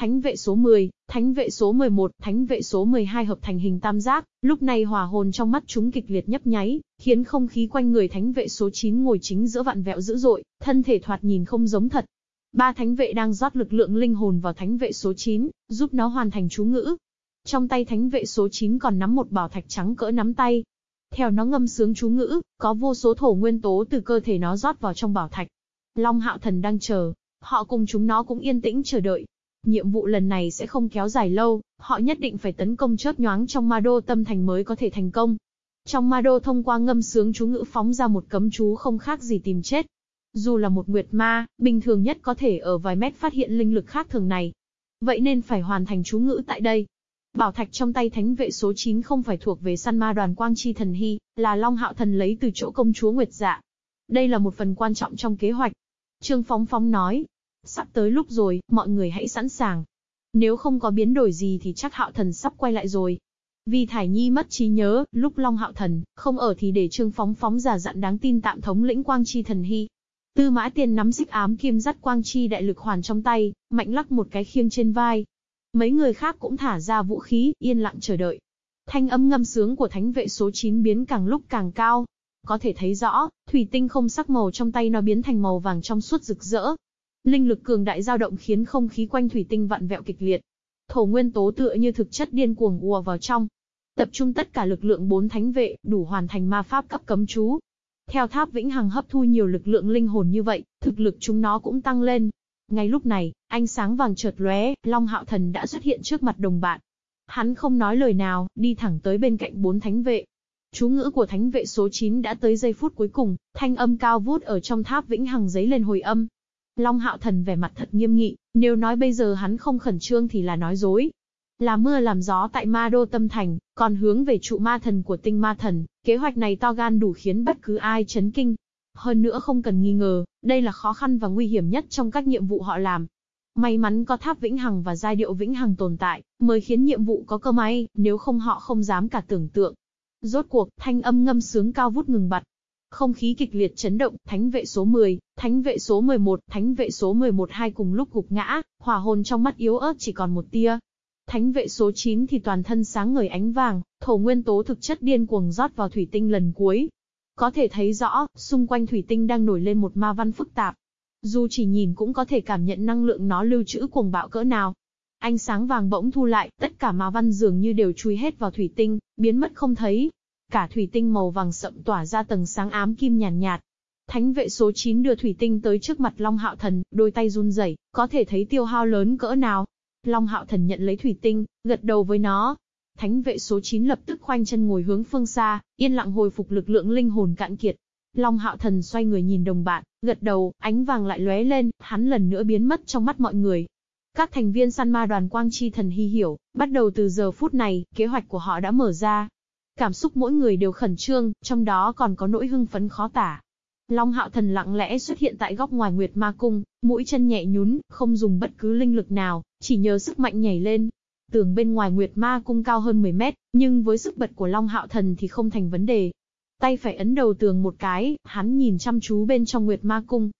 Thánh vệ số 10, thánh vệ số 11, thánh vệ số 12 hợp thành hình tam giác, lúc này hỏa hồn trong mắt chúng kịch liệt nhấp nháy, khiến không khí quanh người thánh vệ số 9 ngồi chính giữa vạn vẹo dữ dội, thân thể thoạt nhìn không giống thật. Ba thánh vệ đang rót lực lượng linh hồn vào thánh vệ số 9, giúp nó hoàn thành chú ngữ. Trong tay thánh vệ số 9 còn nắm một bảo thạch trắng cỡ nắm tay. Theo nó ngâm sướng chú ngữ, có vô số thổ nguyên tố từ cơ thể nó rót vào trong bảo thạch. Long hạo thần đang chờ, họ cùng chúng nó cũng yên tĩnh chờ đợi, Nhiệm vụ lần này sẽ không kéo dài lâu, họ nhất định phải tấn công chớp nhoáng trong ma đô tâm thành mới có thể thành công. Trong ma đô thông qua ngâm sướng chú ngữ phóng ra một cấm chú không khác gì tìm chết. Dù là một nguyệt ma, bình thường nhất có thể ở vài mét phát hiện linh lực khác thường này. Vậy nên phải hoàn thành chú ngữ tại đây. Bảo thạch trong tay thánh vệ số 9 không phải thuộc về săn ma đoàn quang chi thần hy, là Long Hạo Thần lấy từ chỗ công chúa Nguyệt Dạ. Đây là một phần quan trọng trong kế hoạch. Trương Phóng Phóng nói, Sắp tới lúc rồi, mọi người hãy sẵn sàng. Nếu không có biến đổi gì thì chắc hạo thần sắp quay lại rồi. Vì Thải Nhi mất trí nhớ, lúc Long Hạo Thần, không ở thì để Trương Phóng phóng giả dặn đáng tin tạm thống lĩnh Quang Chi Thần Hy. Tư Mã Tiên nắm xích ám kim dắt Quang Chi đại lực hoàn trong tay, mạnh lắc một cái khiêng trên vai. Mấy người khác cũng thả ra vũ khí, yên lặng chờ đợi. Thanh âm ngâm sướng của thánh vệ số 9 biến càng lúc càng cao. Có thể thấy rõ, thủy tinh không sắc màu trong tay nó biến thành màu vàng trong suốt rực rỡ, Linh lực cường đại dao động khiến không khí quanh thủy tinh vặn vẹo kịch liệt. Thổ nguyên tố tựa như thực chất điên cuồng ùa vào trong. Tập trung tất cả lực lượng bốn thánh vệ, đủ hoàn thành ma pháp cấp cấm chú. Theo tháp vĩnh hằng hấp thu nhiều lực lượng linh hồn như vậy, thực lực chúng nó cũng tăng lên. Ngay lúc này, ánh sáng vàng chợt lóe, Long Hạo Thần đã xuất hiện trước mặt đồng bạn. Hắn không nói lời nào, đi thẳng tới bên cạnh bốn thánh vệ. Chú ngữ của thánh vệ số 9 đã tới giây phút cuối cùng, thanh âm cao vút ở trong tháp vĩnh hằng giấy lên hồi âm, Long Hạo Thần vẻ mặt thật nghiêm nghị, nếu nói bây giờ hắn không khẩn trương thì là nói dối. Là mưa làm gió tại ma đô tâm thành, còn hướng về trụ ma thần của tinh ma thần, kế hoạch này to gan đủ khiến bất cứ ai chấn kinh. Hơn nữa không cần nghi ngờ, đây là khó khăn và nguy hiểm nhất trong các nhiệm vụ họ làm. May mắn có tháp vĩnh hằng và giai điệu vĩnh hằng tồn tại, mới khiến nhiệm vụ có cơ may, nếu không họ không dám cả tưởng tượng. Rốt cuộc, thanh âm ngâm sướng cao vút ngừng bặt, không khí kịch liệt chấn động, thánh vệ số 10, thánh vệ số 11, thánh vệ số 11 hai cùng lúc gục ngã, hỏa hồn trong mắt yếu ớt chỉ còn một tia. Thánh vệ số 9 thì toàn thân sáng ngời ánh vàng, thổ nguyên tố thực chất điên cuồng rót vào thủy tinh lần cuối. Có thể thấy rõ, xung quanh thủy tinh đang nổi lên một ma văn phức tạp. Dù chỉ nhìn cũng có thể cảm nhận năng lượng nó lưu trữ cuồng bạo cỡ nào. Ánh sáng vàng bỗng thu lại, tất cả ma văn dường như đều chui hết vào thủy tinh, biến mất không thấy. Cả thủy tinh màu vàng sậm tỏa ra tầng sáng ám kim nhàn nhạt, nhạt. Thánh vệ số 9 đưa thủy tinh tới trước mặt Long Hạo Thần, đôi tay run rẩy, có thể thấy tiêu hao lớn cỡ nào. Long Hạo Thần nhận lấy thủy tinh, gật đầu với nó. Thánh vệ số 9 lập tức khoanh chân ngồi hướng phương xa, yên lặng hồi phục lực lượng linh hồn cạn kiệt. Long Hạo Thần xoay người nhìn đồng bạn, gật đầu, ánh vàng lại lóe lên, hắn lần nữa biến mất trong mắt mọi người. Các thành viên săn ma đoàn Quang Chi Thần hy hiểu, bắt đầu từ giờ phút này, kế hoạch của họ đã mở ra. Cảm xúc mỗi người đều khẩn trương, trong đó còn có nỗi hưng phấn khó tả. Long hạo thần lặng lẽ xuất hiện tại góc ngoài Nguyệt Ma Cung, mũi chân nhẹ nhún, không dùng bất cứ linh lực nào, chỉ nhờ sức mạnh nhảy lên. Tường bên ngoài Nguyệt Ma Cung cao hơn 10 mét, nhưng với sức bật của Long hạo thần thì không thành vấn đề. Tay phải ấn đầu tường một cái, hắn nhìn chăm chú bên trong Nguyệt Ma Cung.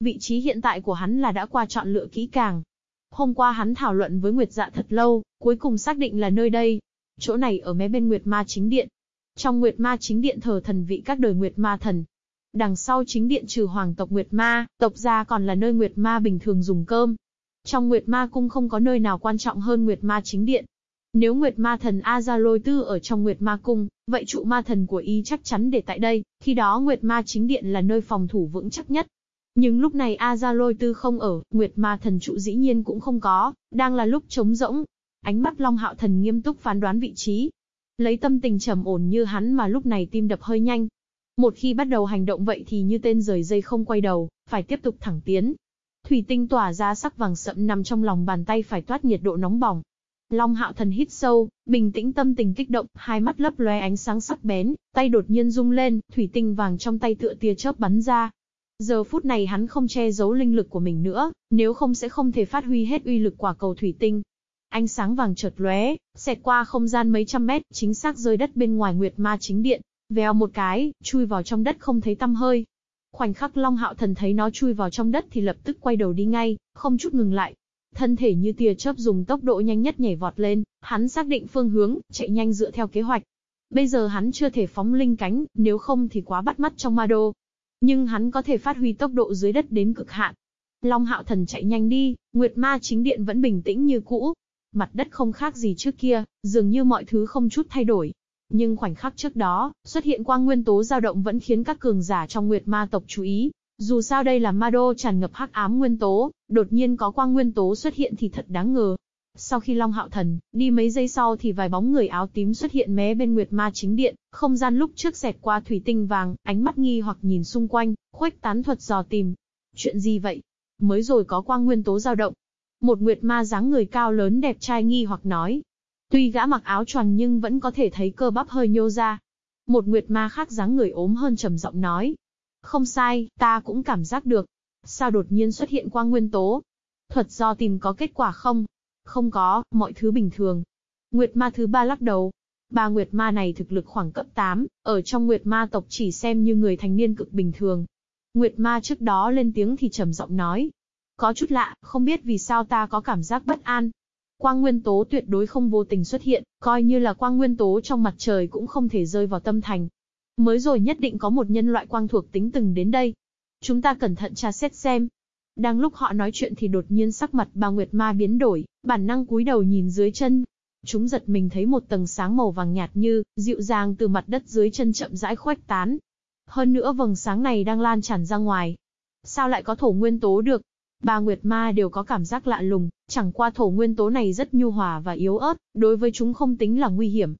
Vị trí hiện tại của hắn là đã qua chọn lựa kỹ càng. Hôm qua hắn thảo luận với Nguyệt Dạ thật lâu, cuối cùng xác định là nơi đây, Chỗ này ở mé bên Nguyệt Ma chính điện. Trong Nguyệt Ma chính điện thờ thần vị các đời Nguyệt Ma thần. Đằng sau chính điện trừ hoàng tộc Nguyệt Ma, tộc gia còn là nơi Nguyệt Ma bình thường dùng cơm. Trong Nguyệt Ma cung không có nơi nào quan trọng hơn Nguyệt Ma chính điện. Nếu Nguyệt Ma thần Azalôi Tư ở trong Nguyệt Ma cung, vậy trụ ma thần của y chắc chắn để tại đây, khi đó Nguyệt Ma chính điện là nơi phòng thủ vững chắc nhất. Nhưng lúc này Azalôi Tư không ở, Nguyệt Ma thần trụ dĩ nhiên cũng không có, đang là lúc trống rỗng, Ánh mắt Long Hạo Thần nghiêm túc phán đoán vị trí. Lấy tâm tình trầm ổn như hắn mà lúc này tim đập hơi nhanh. Một khi bắt đầu hành động vậy thì như tên rời dây không quay đầu, phải tiếp tục thẳng tiến. Thủy tinh tỏa ra sắc vàng sậm nằm trong lòng bàn tay phải toát nhiệt độ nóng bỏng. Long Hạo Thần hít sâu, bình tĩnh tâm tình kích động, hai mắt lấp lóe ánh sáng sắc bén, tay đột nhiên rung lên, thủy tinh vàng trong tay tựa tia chớp bắn ra. Giờ phút này hắn không che giấu linh lực của mình nữa, nếu không sẽ không thể phát huy hết uy lực quả cầu thủy tinh. Ánh sáng vàng chợt lóe, xẹt qua không gian mấy trăm mét, chính xác rơi đất bên ngoài Nguyệt Ma chính điện, vèo một cái, chui vào trong đất không thấy tăm hơi. Khoảnh khắc Long Hạo Thần thấy nó chui vào trong đất thì lập tức quay đầu đi ngay, không chút ngừng lại, Thân thể như tia chớp dùng tốc độ nhanh nhất nhảy vọt lên, hắn xác định phương hướng, chạy nhanh dựa theo kế hoạch. Bây giờ hắn chưa thể phóng linh cánh, nếu không thì quá bắt mắt trong ma đô. Nhưng hắn có thể phát huy tốc độ dưới đất đến cực hạn. Long hạo thần chạy nhanh đi, Nguyệt ma chính điện vẫn bình tĩnh như cũ. Mặt đất không khác gì trước kia, dường như mọi thứ không chút thay đổi. Nhưng khoảnh khắc trước đó, xuất hiện quang nguyên tố dao động vẫn khiến các cường giả trong Nguyệt ma tộc chú ý, dù sao đây là ma đô tràn ngập hắc ám nguyên tố, đột nhiên có quang nguyên tố xuất hiện thì thật đáng ngờ. Sau khi Long Hạo Thần, đi mấy giây sau thì vài bóng người áo tím xuất hiện mé bên Nguyệt Ma chính điện, không gian lúc trước xẹt qua thủy tinh vàng, ánh mắt nghi hoặc nhìn xung quanh, khuếch tán thuật dò tìm. Chuyện gì vậy? Mới rồi có quang nguyên tố dao động. Một Nguyệt Ma dáng người cao lớn đẹp trai nghi hoặc nói. Tuy gã mặc áo choàng nhưng vẫn có thể thấy cơ bắp hơi nhô ra. Một Nguyệt Ma khác dáng người ốm hơn trầm giọng nói, không sai, ta cũng cảm giác được. Sao đột nhiên xuất hiện quang nguyên tố? Thuật do tìm có kết quả không? Không có, mọi thứ bình thường. Nguyệt ma thứ ba lắc đầu. Ba Nguyệt ma này thực lực khoảng cấp 8, ở trong Nguyệt ma tộc chỉ xem như người thành niên cực bình thường. Nguyệt ma trước đó lên tiếng thì trầm giọng nói. Có chút lạ, không biết vì sao ta có cảm giác bất an. Quang nguyên tố tuyệt đối không vô tình xuất hiện, coi như là quang nguyên tố trong mặt trời cũng không thể rơi vào tâm thành. Mới rồi nhất định có một nhân loại quang thuộc tính từng đến đây. Chúng ta cẩn thận tra xét xem. Đang lúc họ nói chuyện thì đột nhiên sắc mặt bà Nguyệt Ma biến đổi, bản năng cúi đầu nhìn dưới chân. Chúng giật mình thấy một tầng sáng màu vàng nhạt như, dịu dàng từ mặt đất dưới chân chậm rãi khuếch tán. Hơn nữa vầng sáng này đang lan tràn ra ngoài. Sao lại có thổ nguyên tố được? Ba Nguyệt Ma đều có cảm giác lạ lùng, chẳng qua thổ nguyên tố này rất nhu hòa và yếu ớt, đối với chúng không tính là nguy hiểm,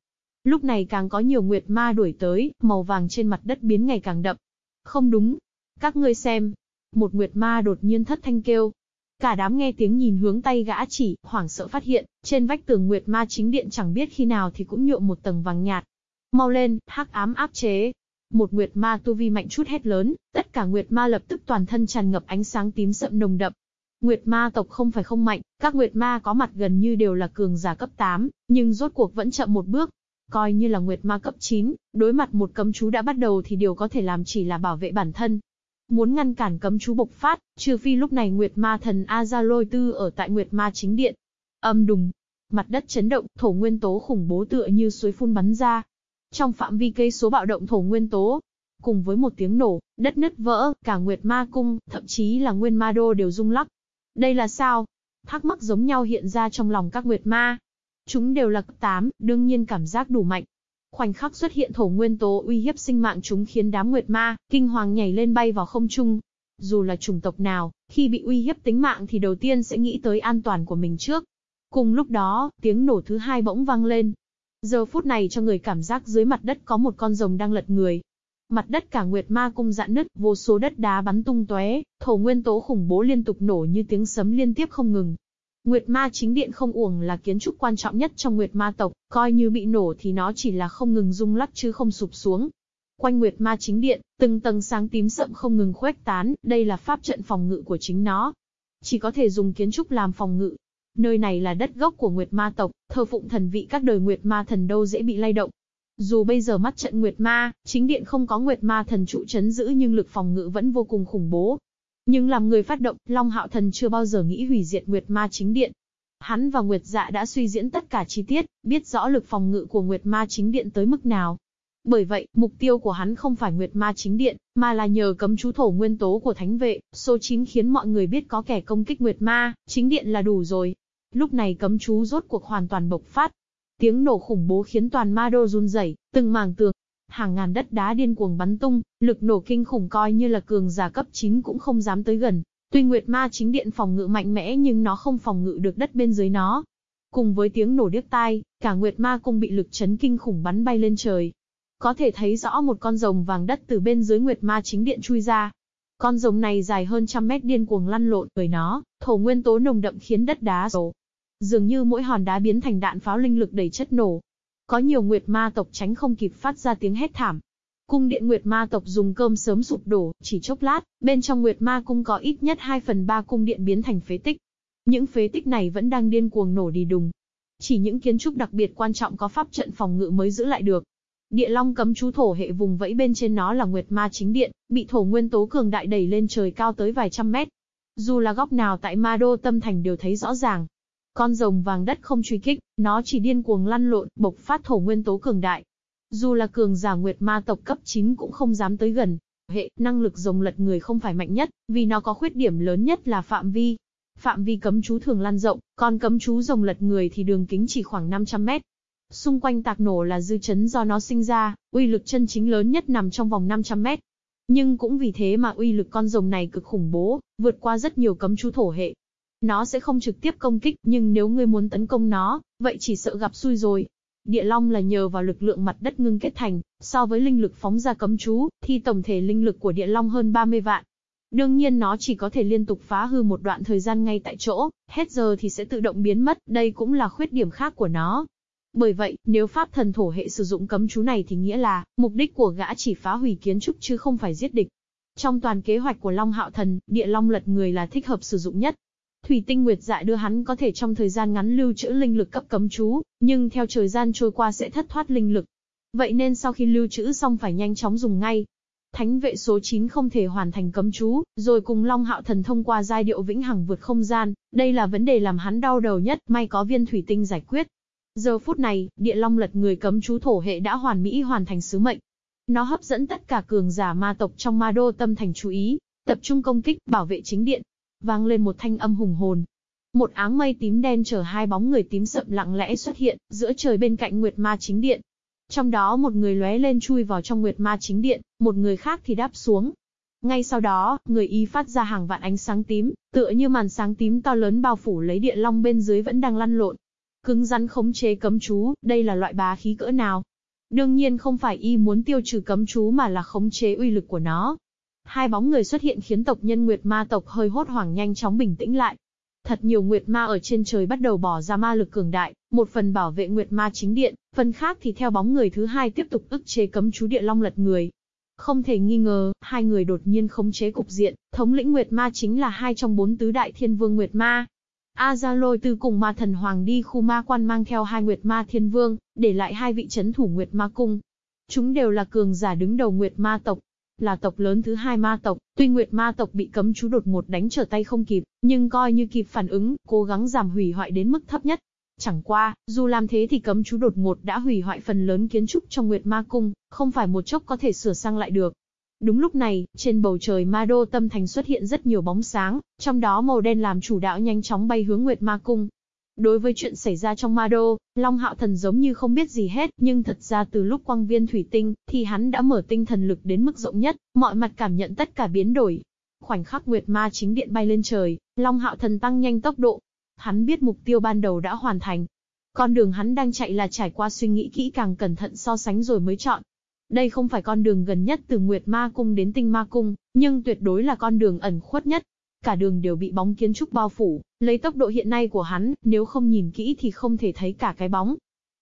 Lúc này càng có nhiều nguyệt ma đuổi tới, màu vàng trên mặt đất biến ngày càng đậm. Không đúng. Các ngươi xem. Một nguyệt ma đột nhiên thất thanh kêu. Cả đám nghe tiếng nhìn hướng tay gã chỉ, hoảng sợ phát hiện, trên vách tường nguyệt ma chính điện chẳng biết khi nào thì cũng nhuộm một tầng vàng nhạt. Mau lên, hắc ám áp chế. Một nguyệt ma tu vi mạnh chút hét lớn, tất cả nguyệt ma lập tức toàn thân tràn ngập ánh sáng tím sậm nồng đậm, Nguyệt ma tộc không phải không mạnh, các Nguyệt ma có mặt gần như đều là cường giả cấp 8, nhưng rốt cuộc vẫn chậm một bước, Coi như là Nguyệt Ma cấp 9, đối mặt một cấm chú đã bắt đầu thì điều có thể làm chỉ là bảo vệ bản thân. Muốn ngăn cản cấm chú bộc phát, trừ phi lúc này Nguyệt Ma thần Azaloi tư ở tại Nguyệt Ma chính điện. Âm đùng, mặt đất chấn động, thổ nguyên tố khủng bố tựa như suối phun bắn ra. Trong phạm vi cây số bạo động thổ nguyên tố, cùng với một tiếng nổ, đất nứt vỡ, cả Nguyệt Ma cung, thậm chí là Nguyên Ma đô đều rung lắc. Đây là sao? Thắc mắc giống nhau hiện ra trong lòng các Nguyệt Ma. Chúng đều là cấp 8, đương nhiên cảm giác đủ mạnh. Khoảnh khắc xuất hiện thổ nguyên tố uy hiếp sinh mạng chúng khiến đám nguyệt ma, kinh hoàng nhảy lên bay vào không trung. Dù là chủng tộc nào, khi bị uy hiếp tính mạng thì đầu tiên sẽ nghĩ tới an toàn của mình trước. Cùng lúc đó, tiếng nổ thứ hai bỗng vang lên. Giờ phút này cho người cảm giác dưới mặt đất có một con rồng đang lật người. Mặt đất cả nguyệt ma cung dạn nứt, vô số đất đá bắn tung tóe, thổ nguyên tố khủng bố liên tục nổ như tiếng sấm liên tiếp không ngừng, Nguyệt Ma chính điện không uổng là kiến trúc quan trọng nhất trong Nguyệt Ma tộc, coi như bị nổ thì nó chỉ là không ngừng rung lắc chứ không sụp xuống. Quanh Nguyệt Ma chính điện, từng tầng sáng tím sậm không ngừng khuếch tán, đây là pháp trận phòng ngự của chính nó. Chỉ có thể dùng kiến trúc làm phòng ngự. Nơi này là đất gốc của Nguyệt Ma tộc, thờ phụng thần vị các đời Nguyệt Ma thần đâu dễ bị lay động. Dù bây giờ mắt trận Nguyệt Ma, chính điện không có Nguyệt Ma thần trụ chấn giữ nhưng lực phòng ngự vẫn vô cùng khủng bố. Nhưng làm người phát động, Long Hạo Thần chưa bao giờ nghĩ hủy diệt Nguyệt Ma chính điện. Hắn và Nguyệt Dạ đã suy diễn tất cả chi tiết, biết rõ lực phòng ngự của Nguyệt Ma chính điện tới mức nào. Bởi vậy, mục tiêu của hắn không phải Nguyệt Ma chính điện, mà là nhờ cấm chú thổ nguyên tố của thánh vệ, số 9 khiến mọi người biết có kẻ công kích Nguyệt Ma, chính điện là đủ rồi. Lúc này cấm chú rốt cuộc hoàn toàn bộc phát. Tiếng nổ khủng bố khiến toàn ma đô run rẩy, từng mảng tường, Hàng ngàn đất đá điên cuồng bắn tung, lực nổ kinh khủng coi như là cường giả cấp 9 cũng không dám tới gần. Tuy Nguyệt Ma chính điện phòng ngự mạnh mẽ nhưng nó không phòng ngự được đất bên dưới nó. Cùng với tiếng nổ điếc tai, cả Nguyệt Ma cung bị lực chấn kinh khủng bắn bay lên trời. Có thể thấy rõ một con rồng vàng đất từ bên dưới Nguyệt Ma chính điện chui ra. Con rồng này dài hơn trăm mét điên cuồng lăn lộn với nó, thổ nguyên tố nồng đậm khiến đất đá rổ. Dường như mỗi hòn đá biến thành đạn pháo linh lực đầy chất nổ. Có nhiều nguyệt ma tộc tránh không kịp phát ra tiếng hét thảm. Cung điện nguyệt ma tộc dùng cơm sớm sụp đổ, chỉ chốc lát, bên trong nguyệt ma cung có ít nhất 2 phần 3 cung điện biến thành phế tích. Những phế tích này vẫn đang điên cuồng nổ đi đùng. Chỉ những kiến trúc đặc biệt quan trọng có pháp trận phòng ngự mới giữ lại được. Địa Long cấm chú thổ hệ vùng vẫy bên trên nó là Nguyệt Ma chính điện, bị thổ nguyên tố cường đại đẩy lên trời cao tới vài trăm mét. Dù là góc nào tại Ma Đô Tâm Thành đều thấy rõ ràng. Con rồng vàng đất không truy kích, nó chỉ điên cuồng lăn lộn, bộc phát thổ nguyên tố cường đại. Dù là cường giả Nguyệt Ma tộc cấp 9 cũng không dám tới gần. Hệ, năng lực rồng lật người không phải mạnh nhất, vì nó có khuyết điểm lớn nhất là phạm vi. Phạm vi cấm chú thường lan rộng, còn cấm chú rồng lật người thì đường kính chỉ khoảng 500 mét. Xung quanh tạc nổ là dư chấn do nó sinh ra, uy lực chân chính lớn nhất nằm trong vòng 500 mét. Nhưng cũng vì thế mà uy lực con rồng này cực khủng bố, vượt qua rất nhiều cấm chú thổ hệ. Nó sẽ không trực tiếp công kích, nhưng nếu ngươi muốn tấn công nó, vậy chỉ sợ gặp xui rồi. Địa Long là nhờ vào lực lượng mặt đất ngưng kết thành, so với linh lực phóng ra cấm chú, thì tổng thể linh lực của Địa Long hơn 30 vạn. Đương nhiên nó chỉ có thể liên tục phá hư một đoạn thời gian ngay tại chỗ, hết giờ thì sẽ tự động biến mất, đây cũng là khuyết điểm khác của nó. Bởi vậy, nếu pháp thần thổ hệ sử dụng cấm chú này thì nghĩa là, mục đích của gã chỉ phá hủy kiến trúc chứ không phải giết địch. Trong toàn kế hoạch của Long Hạo Thần, địa long lật người là thích hợp sử dụng nhất. Thủy tinh nguyệt dạ đưa hắn có thể trong thời gian ngắn lưu trữ linh lực cấp cấm chú, nhưng theo thời gian trôi qua sẽ thất thoát linh lực. Vậy nên sau khi lưu trữ xong phải nhanh chóng dùng ngay. Thánh vệ số 9 không thể hoàn thành cấm chú, rồi cùng Long Hạo Thần thông qua giai điệu vĩnh hằng vượt không gian, đây là vấn đề làm hắn đau đầu nhất, may có viên thủy tinh giải quyết. Giờ phút này, địa long lật người cấm chú thổ hệ đã hoàn mỹ hoàn thành sứ mệnh. Nó hấp dẫn tất cả cường giả ma tộc trong ma đô tâm thành chú ý, tập trung công kích, bảo vệ chính điện. Vang lên một thanh âm hùng hồn. Một áng mây tím đen chở hai bóng người tím sậm lặng lẽ xuất hiện, giữa trời bên cạnh Nguyệt Ma chính điện. Trong đó một người lóe lên chui vào trong Nguyệt Ma chính điện, một người khác thì đáp xuống. Ngay sau đó, người y phát ra hàng vạn ánh sáng tím, tựa như màn sáng tím to lớn bao phủ lấy địa long bên dưới vẫn đang lăn lộn, Cứng rắn khống chế cấm chú, đây là loại bá khí cỡ nào? Đương nhiên không phải y muốn tiêu trừ cấm chú mà là khống chế uy lực của nó. Hai bóng người xuất hiện khiến tộc nhân Nguyệt Ma tộc hơi hốt hoảng nhanh chóng bình tĩnh lại. Thật nhiều Nguyệt Ma ở trên trời bắt đầu bỏ ra ma lực cường đại, một phần bảo vệ Nguyệt Ma chính điện, phần khác thì theo bóng người thứ hai tiếp tục ức chế cấm chú địa long lật người. Không thể nghi ngờ, hai người đột nhiên khống chế cục diện, thống lĩnh Nguyệt Ma chính là hai trong bốn tứ đại thiên vương Nguyệt Ma, A Gia Lôi từ cùng ma thần hoàng đi khu ma quan mang theo hai Nguyệt Ma Thiên Vương, để lại hai vị chấn thủ Nguyệt Ma Cung. Chúng đều là cường giả đứng đầu Nguyệt Ma tộc, là tộc lớn thứ hai ma tộc, tuy Nguyệt Ma tộc bị cấm chú đột một đánh trở tay không kịp, nhưng coi như kịp phản ứng, cố gắng giảm hủy hoại đến mức thấp nhất. Chẳng qua, dù làm thế thì cấm chú đột ngột đã hủy hoại phần lớn kiến trúc trong Nguyệt Ma Cung, không phải một chốc có thể sửa sang lại được. Đúng lúc này, trên bầu trời ma đô tâm thành xuất hiện rất nhiều bóng sáng, trong đó màu đen làm chủ đạo nhanh chóng bay hướng Nguyệt Ma Cung. Đối với chuyện xảy ra trong ma đô, Long Hạo Thần giống như không biết gì hết, nhưng thật ra từ lúc quang viên thủy tinh, thì hắn đã mở tinh thần lực đến mức rộng nhất, mọi mặt cảm nhận tất cả biến đổi. Khoảnh khắc Nguyệt Ma chính điện bay lên trời, Long Hạo Thần tăng nhanh tốc độ. Hắn biết mục tiêu ban đầu đã hoàn thành. Con đường hắn đang chạy là trải qua suy nghĩ kỹ càng cẩn thận so sánh rồi mới chọn, đây không phải con đường gần nhất từ Nguyệt Ma Cung đến Tinh Ma Cung, nhưng tuyệt đối là con đường ẩn khuất nhất. Cả đường đều bị bóng kiến trúc bao phủ, lấy tốc độ hiện nay của hắn, nếu không nhìn kỹ thì không thể thấy cả cái bóng.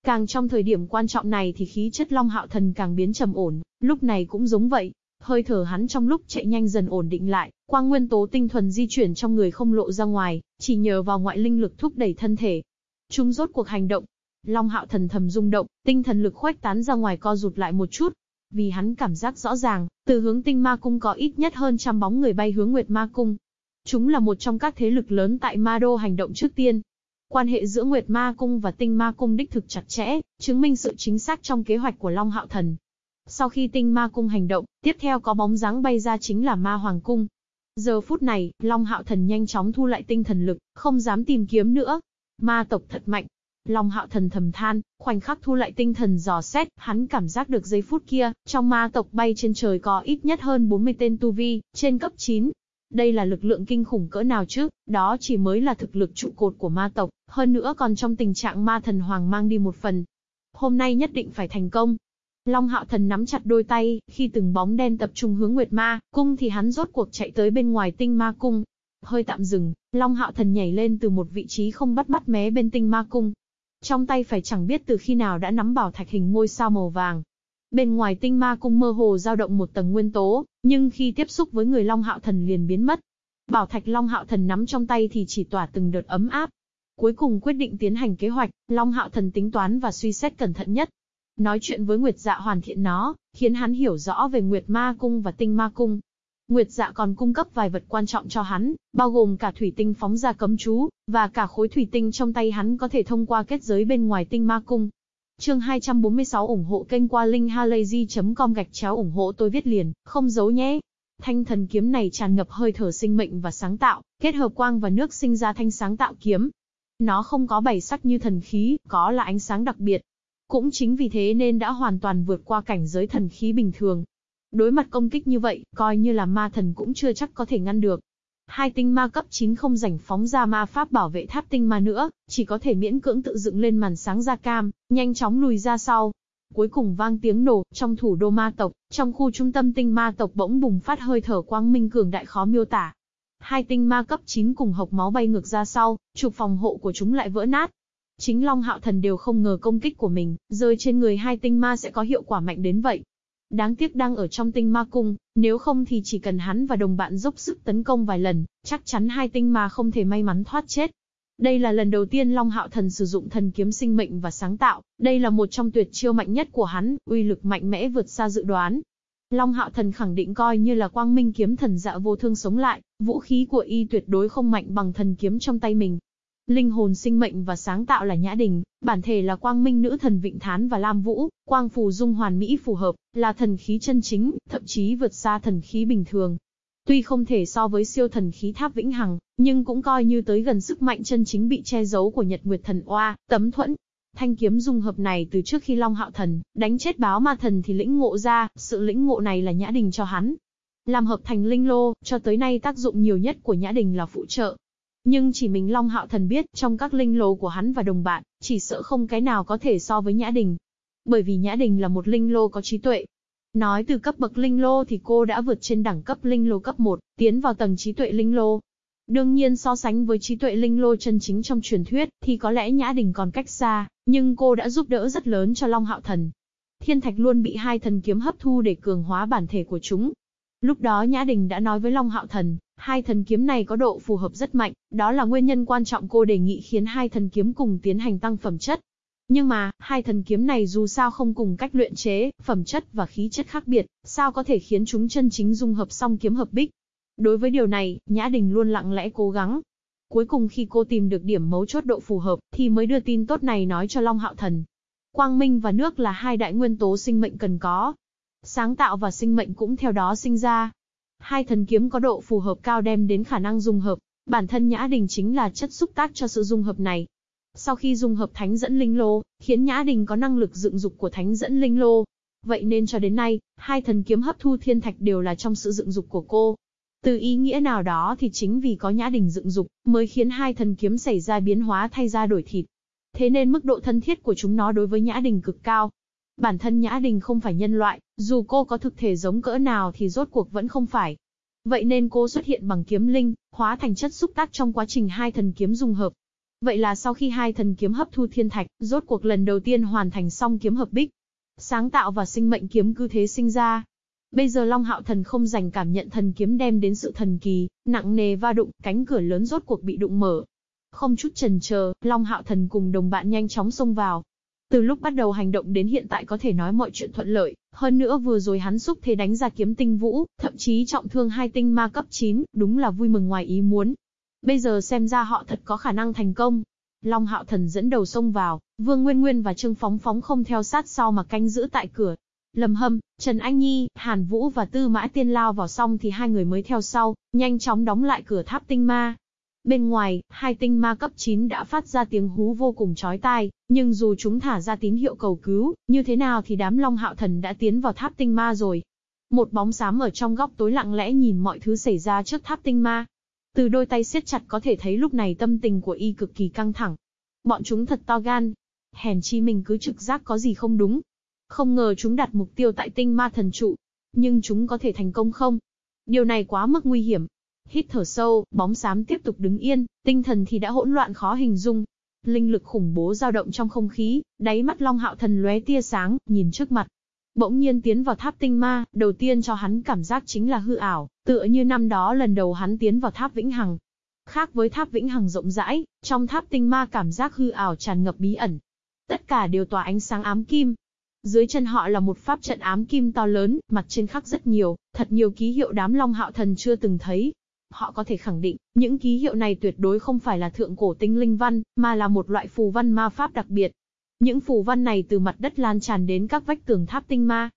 Càng trong thời điểm quan trọng này thì khí chất Long Hạo Thần càng biến trầm ổn, lúc này cũng giống vậy. Hơi thở hắn trong lúc chạy nhanh dần ổn định lại, quang nguyên tố tinh thuần di chuyển trong người không lộ ra ngoài, chỉ nhờ vào ngoại linh lực thúc đẩy thân thể. Chúng rốt cuộc hành động, Long hạo thần thầm rung động, tinh thần lực khoách tán ra ngoài co rụt lại một chút. Vì hắn cảm giác rõ ràng, từ hướng tinh ma cung có ít nhất hơn trăm bóng người bay hướng Nguyệt Ma Cung. Chúng là một trong các thế lực lớn tại Ma Đô hành động trước tiên. Quan hệ giữa Nguyệt Ma Cung và Tinh Ma Cung đích thực chặt chẽ, chứng minh sự chính xác trong kế hoạch của Long Hạo Thần. Sau khi Tinh Ma Cung hành động, tiếp theo có bóng dáng bay ra chính là Ma Hoàng Cung. Giờ phút này, Long Hạo Thần nhanh chóng thu lại tinh thần lực, không dám tìm kiếm nữa. Ma tộc thật mạnh, Long hạo thần thầm than, khoảnh khắc thu lại tinh thần dò xét, hắn cảm giác được giây phút kia, trong ma tộc bay trên trời có ít nhất hơn 40 tên tu vi, trên cấp 9. Đây là lực lượng kinh khủng cỡ nào chứ, đó chỉ mới là thực lực trụ cột của ma tộc, hơn nữa còn trong tình trạng ma thần hoàng mang đi một phần. Hôm nay nhất định phải thành công. Long hạo thần nắm chặt đôi tay, khi từng bóng đen tập trung hướng Nguyệt Ma, cung thì hắn rốt cuộc chạy tới bên ngoài tinh ma cung. hơi tạm dừng, Long Hạo Thần nhảy lên từ một vị trí không bắt bắt mé bên tinh ma cung. Trong tay phải chẳng biết từ khi nào đã nắm bảo thạch hình ngôi sao màu vàng. Bên ngoài tinh ma cung mơ hồ dao động một tầng nguyên tố, nhưng khi tiếp xúc với người Long Hạo Thần liền biến mất. Bảo thạch Long Hạo Thần nắm trong tay thì chỉ tỏa từng đợt ấm áp. Cuối cùng quyết định tiến hành kế hoạch, Long Hạo Thần tính toán và suy xét cẩn thận nhất. Nói chuyện với Nguyệt Dạ hoàn thiện nó, khiến hắn hiểu rõ về Nguyệt Ma Cung và Tinh Ma Cung. Nguyệt Dạ còn cung cấp vài vật quan trọng cho hắn, bao gồm cả thủy tinh phóng ra cấm chú, và cả khối thủy tinh trong tay hắn có thể thông qua kết giới bên ngoài Tinh Ma Cung. Chương 246 ủng hộ kênh qua linkhalazy.com gạch chéo ủng hộ tôi viết liền, không giấu nhé. Thanh thần kiếm này tràn ngập hơi thở sinh mệnh và sáng tạo, kết hợp quang và nước sinh ra thanh sáng tạo kiếm. Nó không có bảy sắc như thần khí, có là ánh sáng đặc biệt. Cũng chính vì thế nên đã hoàn toàn vượt qua cảnh giới thần khí bình thường. Đối mặt công kích như vậy, coi như là ma thần cũng chưa chắc có thể ngăn được. Hai tinh ma cấp 9 không rảnh phóng ra ma pháp bảo vệ tháp tinh ma nữa, chỉ có thể miễn cưỡng tự dựng lên màn sáng da cam, nhanh chóng lùi ra sau. Cuối cùng vang tiếng nổ, trong thủ đô ma tộc, trong khu trung tâm tinh ma tộc bỗng bùng phát hơi thở quang minh cường đại khó miêu tả. Hai tinh ma cấp 9 cùng hộc máu bay ngược ra sau, trục phòng hộ của chúng lại vỡ nát. Chính Long Hạo Thần đều không ngờ công kích của mình, rơi trên người hai tinh ma sẽ có hiệu quả mạnh đến vậy. Đáng tiếc đang ở trong tinh ma cung, nếu không thì chỉ cần hắn và đồng bạn dốc sức tấn công vài lần, chắc chắn hai tinh ma không thể may mắn thoát chết. Đây là lần đầu tiên Long Hạo Thần sử dụng thần kiếm sinh mệnh và sáng tạo, đây là một trong tuyệt chiêu mạnh nhất của hắn, uy lực mạnh mẽ vượt xa dự đoán. Long Hạo Thần khẳng định coi như là quang minh kiếm thần dạ vô thương sống lại, vũ khí của y tuyệt đối không mạnh bằng thần kiếm trong tay mình. Linh hồn sinh mệnh và sáng tạo là Nhã Đình, bản thể là quang minh nữ thần Vịnh Thán và Lam Vũ, quang phù dung hoàn mỹ phù hợp, là thần khí chân chính, thậm chí vượt xa thần khí bình thường. Tuy không thể so với siêu thần khí tháp vĩnh hằng, nhưng cũng coi như tới gần sức mạnh chân chính bị che giấu của Nhật Nguyệt Thần Oa, tấm thuẫn. Thanh kiếm dung hợp này từ trước khi Long Hạo Thần đánh chết báo ma thần thì lĩnh ngộ ra, sự lĩnh ngộ này là Nhã Đình cho hắn. Làm hợp thành linh lô, cho tới nay tác dụng nhiều nhất của Nhã Đình là phụ trợ, nhưng chỉ mình Long Hạo Thần biết, trong các linh lô của hắn và đồng bạn, chỉ sợ không cái nào có thể so với Nhã Đình. Bởi vì Nhã Đình là một linh lô có trí tuệ. Nói từ cấp bậc linh lô thì cô đã vượt trên đẳng cấp linh lô cấp 1, tiến vào tầng trí tuệ linh lô. Đương nhiên so sánh với trí tuệ linh lô chân chính trong truyền thuyết, thì có lẽ Nhã Đình còn cách xa, nhưng cô đã giúp đỡ rất lớn cho Long Hạo Thần. Thiên Thạch luôn bị hai thần kiếm hấp thu để cường hóa bản thể của chúng, Lúc đó Nhã Đình đã nói với Long Hạo Thần, hai thần kiếm này có độ phù hợp rất mạnh, đó là nguyên nhân quan trọng cô đề nghị khiến hai thần kiếm cùng tiến hành tăng phẩm chất. Nhưng mà, hai thần kiếm này dù sao không cùng cách luyện chế, phẩm chất và khí chất khác biệt, sao có thể khiến chúng chân chính dung hợp song kiếm hợp bích. Đối với điều này, Nhã Đình luôn lặng lẽ cố gắng. Cuối cùng khi cô tìm được điểm mấu chốt độ phù hợp, thì mới đưa tin tốt này nói cho Long Hạo Thần. Quang minh và nước là hai đại nguyên tố sinh mệnh cần có, sáng tạo và sinh mệnh cũng theo đó sinh ra. Hai thần kiếm có độ phù hợp cao đem đến khả năng dung hợp, bản thân Nhã Đình chính là chất xúc tác cho sự dung hợp này. Sau khi dung hợp thánh dẫn linh lô, khiến Nhã Đình có năng lực dựng dục của thánh dẫn linh lô. Vậy nên cho đến nay, hai thần kiếm hấp thu thiên thạch đều là trong sự dựng dục của cô. Từ ý nghĩa nào đó thì chính vì có Nhã Đình dựng dục, mới khiến hai thần kiếm xảy ra biến hóa thay ra đổi thịt. Thế nên mức độ thân thiết của chúng nó đối với Nhã Đình cực cao, Bản thân Nhã Đình không phải nhân loại, dù cô có thực thể giống cỡ nào thì rốt cuộc vẫn không phải. Vậy nên cô xuất hiện bằng kiếm linh, hóa thành chất xúc tác trong quá trình hai thần kiếm dung hợp. Vậy là sau khi hai thần kiếm hấp thu thiên thạch, rốt cuộc lần đầu tiên hoàn thành xong kiếm hợp bích. Sáng tạo và sinh mệnh kiếm cứ thế sinh ra. Bây giờ Long Hạo Thần không dành cảm nhận thần kiếm đem đến sự thần kỳ, nặng nề va đụng, cánh cửa lớn rốt cuộc bị đụng mở. Không chút chần chờ, Long Hạo Thần cùng đồng bạn nhanh chóng xông vào, từ lúc bắt đầu hành động đến hiện tại có thể nói mọi chuyện thuận lợi, hơn nữa vừa rồi hắn xúc thế đánh ra kiếm tinh vũ, thậm chí trọng thương hai tinh ma cấp 9, đúng là vui mừng ngoài ý muốn. Bây giờ xem ra họ thật có khả năng thành công. Long Hạo Thần dẫn đầu xông vào, Vương Nguyên Nguyên và Trương Phóng Phóng không theo sát sau mà canh giữ tại cửa. Lâm Hâm, Trần Anh Nhi, Hàn Vũ và Tư Mã Tiên lao vào xong thì hai người mới theo sau, nhanh chóng đóng lại cửa tháp tinh ma. Bên ngoài, hai tinh ma cấp 9 đã phát ra tiếng hú vô cùng chói tai, nhưng dù chúng thả ra tín hiệu cầu cứu, như thế nào thì đám Long Hạo Thần đã tiến vào tháp tinh ma rồi. Một bóng xám ở trong góc tối lặng lẽ nhìn mọi thứ xảy ra trước tháp tinh ma. Từ đôi tay siết chặt có thể thấy lúc này tâm tình của y cực kỳ căng thẳng. Bọn chúng thật to gan. Hèn chi mình cứ trực giác có gì không đúng. Không ngờ chúng đặt mục tiêu tại tinh ma thần trụ. Nhưng chúng có thể thành công không? Điều này quá mức nguy hiểm. Hít thở sâu, bóng xám tiếp tục đứng yên, tinh thần thì đã hỗn loạn khó hình dung. Linh lực khủng bố dao động trong không khí, đáy mắt Long Hạo Thần lóe tia sáng, nhìn trước mặt. Bỗng nhiên tiến vào tháp tinh ma, đầu tiên cho hắn cảm giác chính là hư ảo, tựa như năm đó lần đầu hắn tiến vào tháp Vĩnh Hằng. Khác với tháp Vĩnh Hằng rộng rãi, trong tháp tinh ma cảm giác hư ảo tràn ngập bí ẩn. Tất cả đều tỏa ánh sáng ám kim, dưới chân họ là một pháp trận ám kim to lớn, mặt trên khắc rất nhiều, thật nhiều ký hiệu đám Long Hạo Thần chưa từng thấy. Họ có thể khẳng định, những ký hiệu này tuyệt đối không phải là thượng cổ tinh linh văn, mà là một loại phù văn ma pháp đặc biệt. Những phù văn này từ mặt đất lan tràn đến các vách tường tháp tinh ma.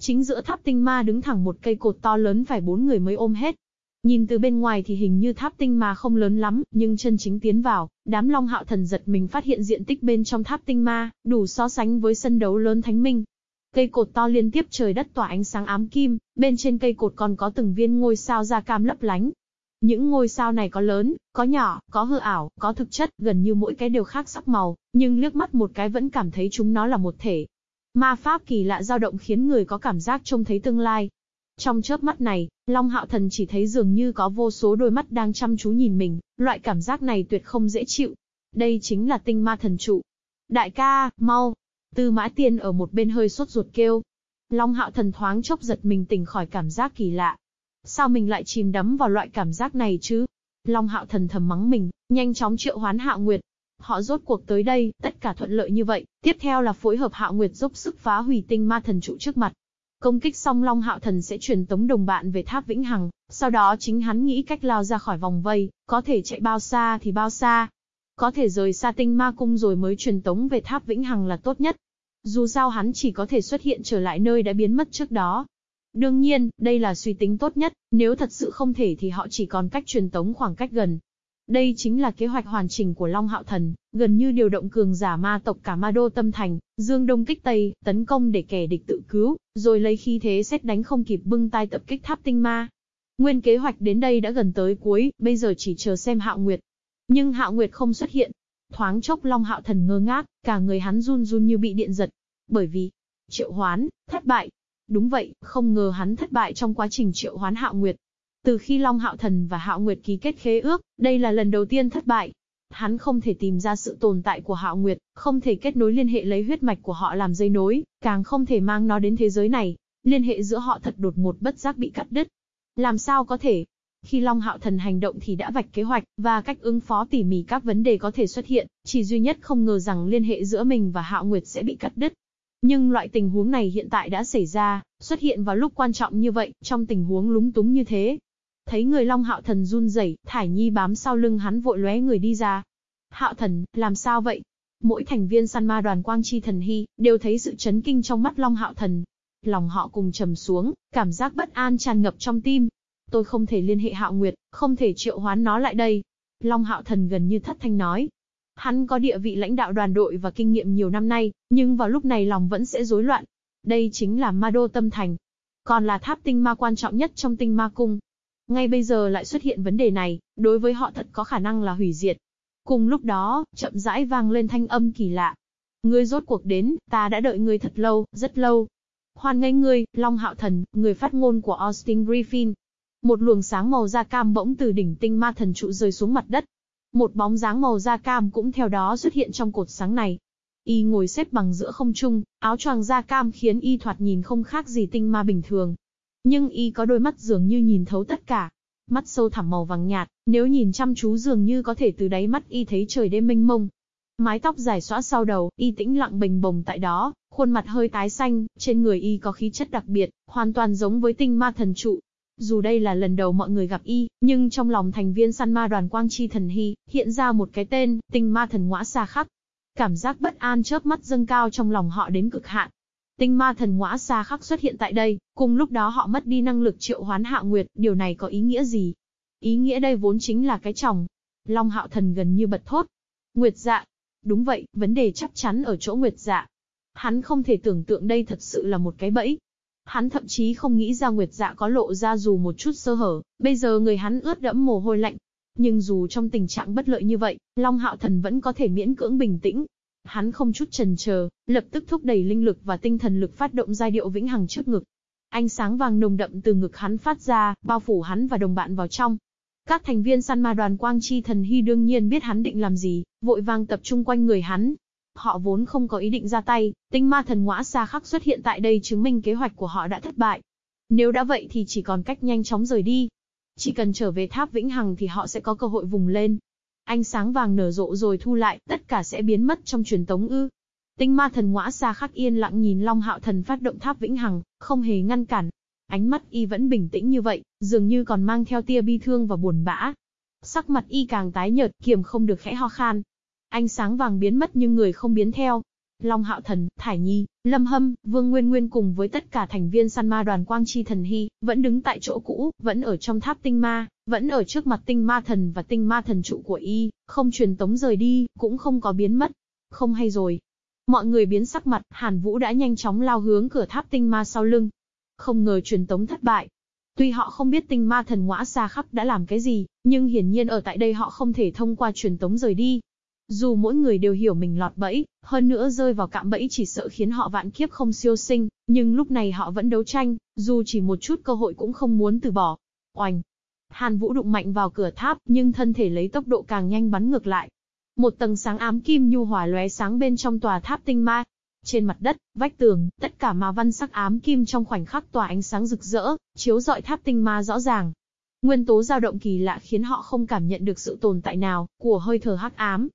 Chính giữa tháp tinh ma đứng thẳng một cây cột to lớn phải bốn người mới ôm hết. Nhìn từ bên ngoài thì hình như tháp tinh ma không lớn lắm, nhưng chân chính tiến vào, đám long hạo thần giật mình phát hiện diện tích bên trong tháp tinh ma, đủ so sánh với sân đấu lớn thánh minh. Cây cột to liên tiếp trời đất tỏa ánh sáng ám kim, bên trên cây cột còn có từng viên ngôi sao da cam lấp lánh. Những ngôi sao này có lớn, có nhỏ, có hư ảo, có thực chất, gần như mỗi cái đều khác sắc màu, nhưng liếc mắt một cái vẫn cảm thấy chúng nó là một thể. Ma pháp kỳ lạ dao động khiến người có cảm giác trông thấy tương lai, trong chớp mắt này, Long Hạo Thần chỉ thấy dường như có vô số đôi mắt đang chăm chú nhìn mình, loại cảm giác này tuyệt không dễ chịu. Đây chính là tinh ma thần trụ. Đại ca, mau. Tư mã tiên ở một bên hơi sốt ruột kêu. Long Hạo Thần thoáng chốc giật mình tỉnh khỏi cảm giác kỳ lạ. Sao mình lại chìm đắm vào loại cảm giác này chứ? Long Hạo Thần thầm mắng mình, nhanh chóng triệu hoán Hạo Nguyệt. Họ rốt cuộc tới đây, tất cả thuận lợi như vậy, tiếp theo là phối hợp Hạo Nguyệt giúp sức phá hủy tinh ma thần trụ trước mặt, Công kích xong Long Hạo Thần sẽ truyền tống đồng bạn về tháp Vĩnh Hằng, sau đó chính hắn nghĩ cách lao ra khỏi vòng vây, có thể chạy bao xa thì bao xa. Có thể rời xa tinh ma cung rồi mới truyền tống về tháp Vĩnh Hằng là tốt nhất. Dù sao hắn chỉ có thể xuất hiện trở lại nơi đã biến mất trước đó. Đương nhiên, đây là suy tính tốt nhất, nếu thật sự không thể thì họ chỉ còn cách truyền tống khoảng cách gần, đây chính là kế hoạch hoàn chỉnh của Long Hạo Thần, gần như điều động cường giả ma tộc cả ma đô tâm thành, dương đông kích tây, tấn công để kẻ địch tự cứu, rồi lấy khí thế xét đánh không kịp bưng tay tập kích tháp tinh ma. Nguyên kế hoạch đến đây đã gần tới cuối, bây giờ chỉ chờ xem Hạo Nguyệt. Nhưng Hạo Nguyệt không xuất hiện. Thoáng chốc Long Hạo Thần ngơ ngác, cả người hắn run run như bị điện giật. Bởi vì, triệu hoán, thất bại. Đúng vậy, không ngờ hắn thất bại trong quá trình triệu hoán Hạo Nguyệt. Từ khi Long Hạo Thần và Hạo Nguyệt ký kết khế ước, đây là lần đầu tiên thất bại. Hắn không thể tìm ra sự tồn tại của Hạo Nguyệt, không thể kết nối liên hệ lấy huyết mạch của họ làm dây nối, càng không thể mang nó đến thế giới này. Liên hệ giữa họ thật đột ngột bất giác bị cắt đứt. Làm sao có thể? Khi Long Hạo Thần hành động thì đã vạch kế hoạch và cách ứng phó tỉ mỉ các vấn đề có thể xuất hiện, chỉ duy nhất không ngờ rằng liên hệ giữa mình và Hạo Nguyệt sẽ bị cắt đứt. Nhưng loại tình huống này hiện tại đã xảy ra, xuất hiện vào lúc quan trọng như vậy, trong tình huống lúng túng như thế, Thấy người Long Hạo Thần run rẩy, Thải Nhi bám sau lưng hắn vội lóe người đi ra. Hạo Thần, làm sao vậy? Mỗi thành viên săn ma đoàn Quang Chi Thần Hy, đều thấy sự chấn kinh trong mắt Long Hạo Thần. Lòng họ cùng trầm xuống, cảm giác bất an tràn ngập trong tim. Tôi không thể liên hệ Hạo Nguyệt, không thể triệu hoán nó lại đây. Long Hạo Thần gần như thất thanh nói. Hắn có địa vị lãnh đạo đoàn đội và kinh nghiệm nhiều năm nay, nhưng vào lúc này lòng vẫn sẽ rối loạn. Đây chính là ma đô tâm thành. Còn là tháp tinh ma quan trọng nhất trong tinh ma cung. Ngay bây giờ lại xuất hiện vấn đề này, đối với họ thật có khả năng là hủy diệt. Cùng lúc đó, chậm rãi vang lên thanh âm kỳ lạ. Ngươi rốt cuộc đến, ta đã đợi ngươi thật lâu, rất lâu. Hoan nghênh ngươi, Long Hạo Thần, người phát ngôn của Austin Griffin. Một luồng sáng màu da cam bỗng từ đỉnh tinh ma thần trụ rơi xuống mặt đất. Một bóng dáng màu da cam cũng theo đó xuất hiện trong cột sáng này. Y ngồi xếp bằng giữa không trung, áo choàng da cam khiến y thoạt nhìn không khác gì tinh ma bình thường. Nhưng y có đôi mắt dường như nhìn thấu tất cả. Mắt sâu thẳm màu vàng nhạt, nếu nhìn chăm chú dường như có thể từ đáy mắt y thấy trời đêm mênh mông. Mái tóc dài xõa sau đầu, y tĩnh lặng bình bồng tại đó, khuôn mặt hơi tái xanh, trên người y có khí chất đặc biệt, hoàn toàn giống với tinh ma thần trụ. Dù đây là lần đầu mọi người gặp y, nhưng trong lòng thành viên săn ma đoàn Quang Chi Thần Hy, hiện ra một cái tên, tinh ma thần ngõa xa khắc. Cảm giác bất an chớp mắt dâng cao trong lòng họ đến cực hạn. Tinh ma thần ngõa xa khắc xuất hiện tại đây, cùng lúc đó họ mất đi năng lực triệu hoán hạ nguyệt, điều này có ý nghĩa gì? Ý nghĩa đây vốn chính là cái chồng. Long hạo thần gần như bật thốt. Nguyệt dạ. Đúng vậy, vấn đề chắc chắn ở chỗ nguyệt dạ. Hắn không thể tưởng tượng đây thật sự là một cái bẫy. Hắn thậm chí không nghĩ ra Nguyệt Dạ có lộ ra dù một chút sơ hở, bây giờ người hắn ướt đẫm mồ hôi lạnh. Nhưng dù trong tình trạng bất lợi như vậy, Long Hạo Thần vẫn có thể miễn cưỡng bình tĩnh, Hắn không chút chần chờ, lập tức thúc đẩy linh lực và tinh thần lực phát động giai điệu vĩnh hằng trước ngực. Ánh sáng vàng nồng đậm từ ngực hắn phát ra, bao phủ hắn và đồng bạn vào trong. Các thành viên săn ma đoàn Quang Chi Thần Hy đương nhiên biết hắn định làm gì, vội vàng tập trung quanh người hắn. Họ vốn không có ý định ra tay, tinh ma thần ngõa xa khắc xuất hiện tại đây chứng minh kế hoạch của họ đã thất bại. Nếu đã vậy thì chỉ còn cách nhanh chóng rời đi. Chỉ cần trở về tháp Vĩnh Hằng thì họ sẽ có cơ hội vùng lên. Ánh sáng vàng nở rộ rồi thu lại, tất cả sẽ biến mất trong truyền tống ư. Tinh ma thần ngõa xa khắc yên lặng nhìn Long Hạo Thần phát động tháp Vĩnh Hằng, không hề ngăn cản. Ánh mắt y vẫn bình tĩnh như vậy, dường như còn mang theo tia bi thương và buồn bã. Sắc mặt y càng tái nhợt, kiềm không được khẽ ho khan. Ánh sáng vàng biến mất nhưng người không biến theo. Long Hạo Thần, Thải Nhi, Lâm Hâm, Vương Nguyên Nguyên cùng với tất cả thành viên săn ma đoàn Quang Chi Thần Hy, vẫn đứng tại chỗ cũ, vẫn ở trong tháp tinh ma, vẫn ở trước mặt tinh ma thần và tinh ma thần trụ của y, không truyền tống rời đi, cũng không có biến mất. Không hay rồi. Mọi người biến sắc mặt, Hàn Vũ đã nhanh chóng lao hướng cửa tháp tinh ma sau lưng. Không ngờ truyền tống thất bại. Tuy họ không biết tinh ma thần ngõa xa khắp đã làm cái gì, nhưng hiển nhiên ở tại đây họ không thể thông qua truyền tống rời đi, dù mỗi người đều hiểu mình lọt bẫy, hơn nữa rơi vào cạm bẫy chỉ sợ khiến họ vạn kiếp không siêu sinh, nhưng lúc này họ vẫn đấu tranh, dù chỉ một chút cơ hội cũng không muốn từ bỏ. Oanh! Hàn Vũ đụng mạnh vào cửa tháp, nhưng thân thể lấy tốc độ càng nhanh bắn ngược lại. Một tầng sáng ám kim nhu hòa lóe sáng bên trong tòa tháp tinh ma. Trên mặt đất, vách tường, tất cả ma văn sắc ám kim trong khoảnh khắc tỏa ánh sáng rực rỡ, chiếu rọi tháp tinh ma rõ ràng. Nguyên tố dao động kỳ lạ khiến họ không cảm nhận được sự tồn tại nào của hơi thở hắc ám,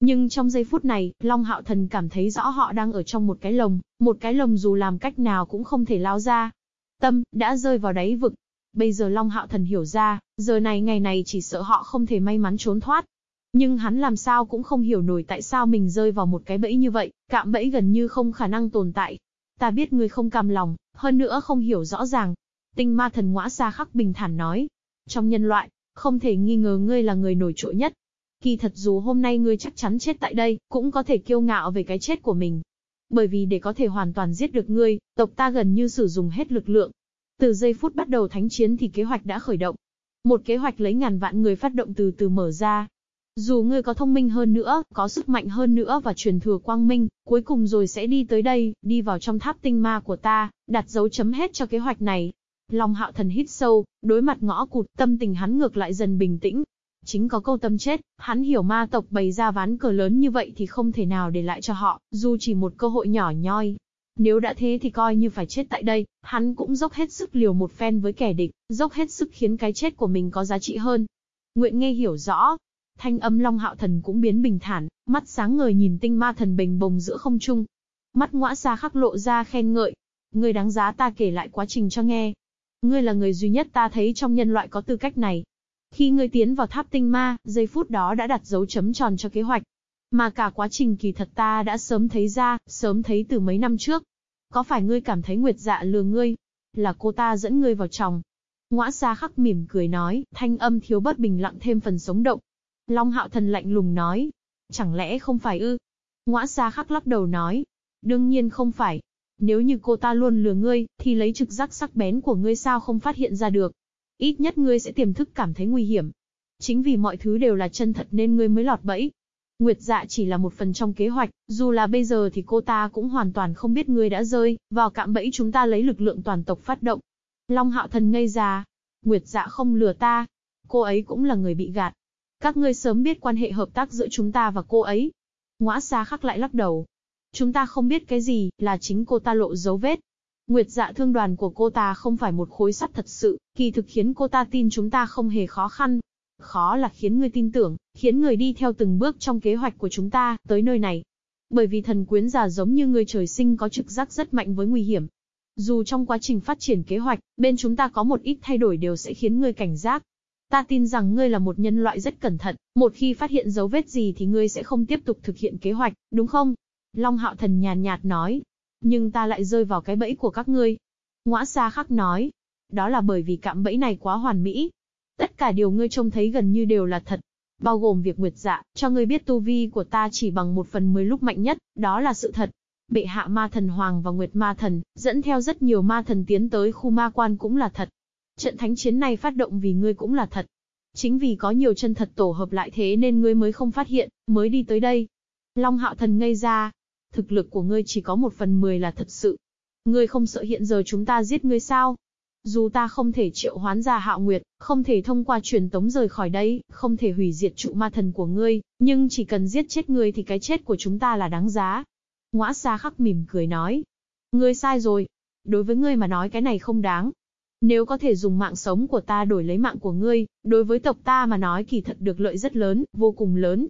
nhưng trong giây phút này, Long Hạo Thần cảm thấy rõ họ đang ở trong một cái lồng, một cái lồng dù làm cách nào cũng không thể lao ra. Tâm, đã rơi vào đáy vực. Bây giờ Long Hạo Thần hiểu ra, giờ này ngày này chỉ sợ họ không thể may mắn trốn thoát. Nhưng hắn làm sao cũng không hiểu nổi tại sao mình rơi vào một cái bẫy như vậy, cạm bẫy gần như không khả năng tồn tại. Ta biết ngươi không cam lòng, hơn nữa không hiểu rõ ràng. Tinh ma thần ngõa xa khắc bình thản nói. Trong nhân loại, không thể nghi ngờ ngươi là người nổi trội nhất, Kỳ thật dù hôm nay ngươi chắc chắn chết tại đây, cũng có thể kiêu ngạo về cái chết của mình. Bởi vì để có thể hoàn toàn giết được ngươi, tộc ta gần như sử dụng hết lực lượng. Từ giây phút bắt đầu thánh chiến thì kế hoạch đã khởi động. Một kế hoạch lấy ngàn vạn người phát động từ từ mở ra. Dù ngươi có thông minh hơn nữa, có sức mạnh hơn nữa và truyền thừa quang minh, cuối cùng rồi sẽ đi tới đây, đi vào trong tháp tinh ma của ta, đặt dấu chấm hết cho kế hoạch này. Long hạo thần hít sâu, đối mặt ngõ cụt, tâm tình hắn ngược lại dần bình tĩnh, Chính có câu tâm chết, hắn hiểu ma tộc bày ra ván cờ lớn như vậy thì không thể nào để lại cho họ, dù chỉ một cơ hội nhỏ nhoi. Nếu đã thế thì coi như phải chết tại đây, hắn cũng dốc hết sức liều một phen với kẻ địch, dốc hết sức khiến cái chết của mình có giá trị hơn. Nguyện nghe hiểu rõ, thanh âm Long Hạo Thần cũng biến bình thản, mắt sáng ngời nhìn tinh ma thần bình bồng giữa không trung. Mắt ngõa xa khắc lộ ra khen ngợi. Ngươi đáng giá ta kể lại quá trình cho nghe. Ngươi là người duy nhất ta thấy trong nhân loại có tư cách này, khi ngươi tiến vào tháp tinh ma, giây phút đó đã đặt dấu chấm tròn cho kế hoạch. Mà cả quá trình kỳ thật ta đã sớm thấy ra, sớm thấy từ mấy năm trước. Có phải ngươi cảm thấy Nguyệt Dạ lừa ngươi? Là cô ta dẫn ngươi vào chồng. Ngõa xa khắc mỉm cười nói, thanh âm thiếu bất bình lặng thêm phần sống động. Long hạo thần lạnh lùng nói. Chẳng lẽ không phải ư? Ngõa xa khắc lắc đầu nói. Đương nhiên không phải. Nếu như cô ta luôn lừa ngươi, thì lấy trực giác sắc bén của ngươi sao không phát hiện ra được. Ít nhất ngươi sẽ tiềm thức cảm thấy nguy hiểm. Chính vì mọi thứ đều là chân thật nên ngươi mới lọt bẫy. Nguyệt dạ chỉ là một phần trong kế hoạch, dù là bây giờ thì cô ta cũng hoàn toàn không biết ngươi đã rơi, vào cạm bẫy chúng ta lấy lực lượng toàn tộc phát động. Long hạo thần ngây ra. Nguyệt dạ không lừa ta. Cô ấy cũng là người bị gạt. Các ngươi sớm biết quan hệ hợp tác giữa chúng ta và cô ấy. Ngoã xa khắc lại lắc đầu. Chúng ta không biết cái gì, là chính cô ta lộ dấu vết. Nguyệt dạ thương đoàn của cô ta không phải một khối sắt thật sự, kỳ thực khiến cô ta tin chúng ta không hề khó khăn. Khó là khiến người tin tưởng, khiến người đi theo từng bước trong kế hoạch của chúng ta, tới nơi này. Bởi vì thần quyến giả giống như người trời sinh có trực giác rất mạnh với nguy hiểm. Dù trong quá trình phát triển kế hoạch, bên chúng ta có một ít thay đổi đều sẽ khiến ngươi cảnh giác. Ta tin rằng ngươi là một nhân loại rất cẩn thận, một khi phát hiện dấu vết gì thì ngươi sẽ không tiếp tục thực hiện kế hoạch, đúng không? Long hạo thần nhàn nhạt nói, nhưng ta lại rơi vào cái bẫy của các ngươi. Ngõa xa khắc nói, đó là bởi vì cạm bẫy này quá hoàn mỹ. Tất cả điều ngươi trông thấy gần như đều là thật. Bao gồm việc nguyệt dạ, cho ngươi biết tu vi của ta chỉ bằng một phần mười lúc mạnh nhất, đó là sự thật. Bệ hạ ma thần hoàng và nguyệt ma thần, dẫn theo rất nhiều ma thần tiến tới khu ma quan cũng là thật. Trận thánh chiến này phát động vì ngươi cũng là thật. Chính vì có nhiều chân thật tổ hợp lại thế nên ngươi mới không phát hiện, mới đi tới đây. Long hạo thần ngây ra, thực lực của ngươi chỉ có một phần mười là thật sự. Ngươi không sợ hiện giờ chúng ta giết ngươi sao? Dù ta không thể triệu hoán ra hạo nguyệt, không thể thông qua truyền tống rời khỏi đây, không thể hủy diệt trụ ma thần của ngươi, nhưng chỉ cần giết chết ngươi thì cái chết của chúng ta là đáng giá. Ngõa xa khắc mỉm cười nói. Ngươi sai rồi. Đối với ngươi mà nói cái này không đáng. Nếu có thể dùng mạng sống của ta đổi lấy mạng của ngươi, đối với tộc ta mà nói kỳ thật được lợi rất lớn, vô cùng lớn.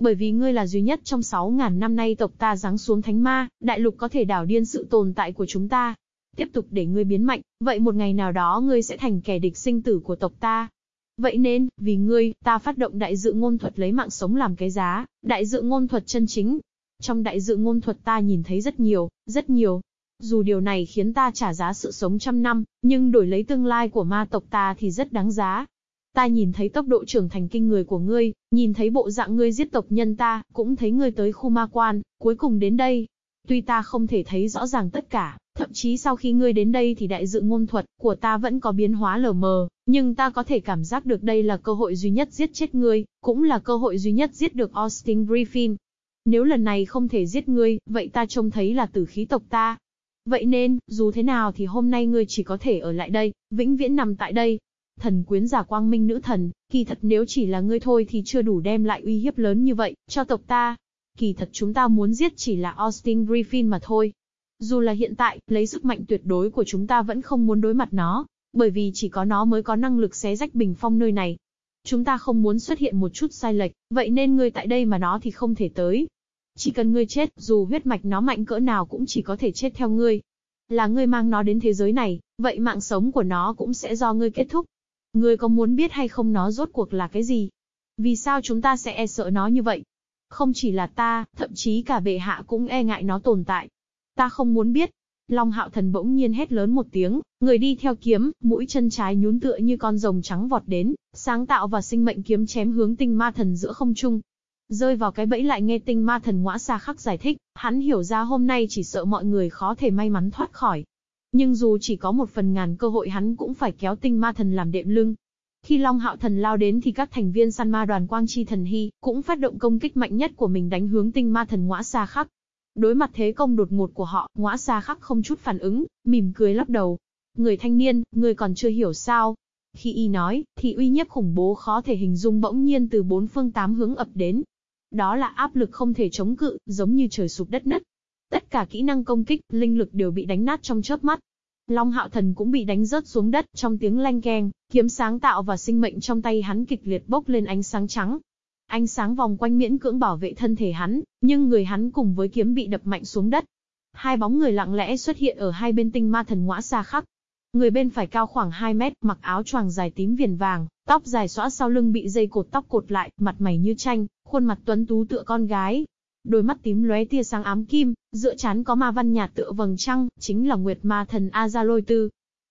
Bởi vì ngươi là duy nhất trong 6.000 năm nay tộc ta giáng xuống thánh ma, đại lục có thể đảo điên sự tồn tại của chúng ta. Tiếp tục để ngươi biến mạnh, vậy một ngày nào đó ngươi sẽ thành kẻ địch sinh tử của tộc ta. Vậy nên, vì ngươi, ta phát động đại dự ngôn thuật lấy mạng sống làm cái giá, đại dự ngôn thuật chân chính. Trong đại dự ngôn thuật ta nhìn thấy rất nhiều, rất nhiều. Dù điều này khiến ta trả giá sự sống trăm năm, nhưng đổi lấy tương lai của ma tộc ta thì rất đáng giá. Ta nhìn thấy tốc độ trưởng thành kinh người của ngươi, nhìn thấy bộ dạng ngươi giết tộc nhân ta, cũng thấy ngươi tới khu ma quan, cuối cùng đến đây. Tuy ta không thể thấy rõ ràng tất cả, thậm chí sau khi ngươi đến đây thì đại dự ngôn thuật của ta vẫn có biến hóa lờ mờ, nhưng ta có thể cảm giác được đây là cơ hội duy nhất giết chết ngươi, cũng là cơ hội duy nhất giết được Austin Griffin. Nếu lần này không thể giết ngươi, vậy ta trông thấy là tử khí tộc ta. Vậy nên, dù thế nào thì hôm nay ngươi chỉ có thể ở lại đây, vĩnh viễn nằm tại đây, thần quyến giả quang minh nữ thần, kỳ thật nếu chỉ là ngươi thôi thì chưa đủ đem lại uy hiếp lớn như vậy, cho tộc ta. Kỳ thật chúng ta muốn giết chỉ là Austin Griffin mà thôi. Dù là hiện tại, lấy sức mạnh tuyệt đối của chúng ta vẫn không muốn đối mặt nó, bởi vì chỉ có nó mới có năng lực xé rách bình phong nơi này. Chúng ta không muốn xuất hiện một chút sai lệch, vậy nên ngươi tại đây mà nó thì không thể tới. Chỉ cần ngươi chết, dù huyết mạch nó mạnh cỡ nào cũng chỉ có thể chết theo ngươi. Là ngươi mang nó đến thế giới này, vậy mạng sống của nó cũng sẽ do ngươi kết thúc. Ngươi có muốn biết hay không nó rốt cuộc là cái gì? Vì sao chúng ta sẽ e sợ nó như vậy? Không chỉ là ta, thậm chí cả bệ hạ cũng e ngại nó tồn tại. Ta không muốn biết. Long hạo thần bỗng nhiên hét lớn một tiếng, người đi theo kiếm, mũi chân trái nhún tựa như con rồng trắng vọt đến, sáng tạo và sinh mệnh kiếm chém hướng tinh ma thần giữa không trung. Rơi vào cái bẫy lại nghe tinh ma thần ngõa xa khắc giải thích, hắn hiểu ra hôm nay chỉ sợ mọi người khó thể may mắn thoát khỏi, nhưng dù chỉ có một phần ngàn cơ hội hắn cũng phải kéo tinh ma thần làm đệm lưng. Khi Long Hạo Thần lao đến thì các thành viên săn ma đoàn Quang Chi Thần Hy cũng phát động công kích mạnh nhất của mình đánh hướng tinh ma thần ngõa xa khắc. Đối mặt thế công đột ngột của họ, ngõa xa khắc không chút phản ứng, mỉm cười lắc đầu. Người thanh niên, người còn chưa hiểu sao. Khi y nói, thì uy nhiếp khủng bố khó thể hình dung bỗng nhiên từ bốn phương tám hướng ập đến. Đó là áp lực không thể chống cự, giống như trời sụp đất nứt. Tất cả kỹ năng công kích, linh lực đều bị đánh nát trong chớp mắt. Long hạo thần cũng bị đánh rớt xuống đất trong tiếng lanh keng, kiếm sáng tạo và sinh mệnh trong tay hắn kịch liệt bốc lên ánh sáng trắng. Ánh sáng vòng quanh miễn cưỡng bảo vệ thân thể hắn, nhưng người hắn cùng với kiếm bị đập mạnh xuống đất. Hai bóng người lặng lẽ xuất hiện ở hai bên tinh ma thần ngõa xa khắc. Người bên phải cao khoảng 2 mét, mặc áo choàng dài tím viền vàng, tóc dài xõa sau lưng bị dây cột tóc cột lại, mặt mày như tranh, khuôn mặt tuấn tú tựa con gái, Đôi mắt tím lóe tia sáng ám kim, giữa chán có ma văn nhạt tựa vầng trăng, chính là Nguyệt Ma thần Azaloi Tư.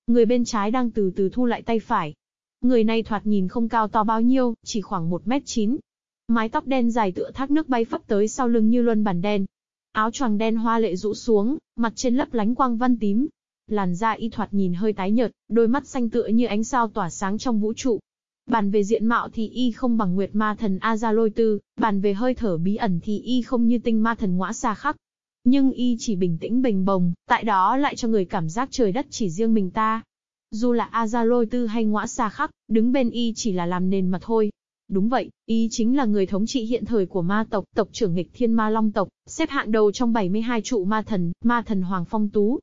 Người bên trái đang từ từ thu lại tay phải. Người này thoạt nhìn không cao to bao nhiêu, chỉ khoảng 1m9. Mái tóc đen dài tựa thác nước bay phấp tới sau lưng như luân bản đen. Áo choàng đen hoa lệ rũ xuống, mặt trên lấp lánh quang văn tím. Làn da y thoạt nhìn hơi tái nhợt, đôi mắt xanh tựa như ánh sao tỏa sáng trong vũ trụ. Bàn về diện mạo thì y không bằng Nguyệt Ma thần Azaloi Tư, bàn về hơi thở bí ẩn thì y không như tinh ma thần ngõa xa khắc. Nhưng y chỉ bình tĩnh bình bồng, tại đó lại cho người cảm giác trời đất chỉ riêng mình ta. Dù là Azaloi Tư hay ngõa xa khắc, đứng bên y chỉ là làm nền mà thôi. Đúng vậy, y chính là người thống trị hiện thời của ma tộc, tộc trưởng nghịch thiên ma long tộc, xếp hạng đầu trong 72 trụ ma thần, ma thần Hoàng Phong Tú,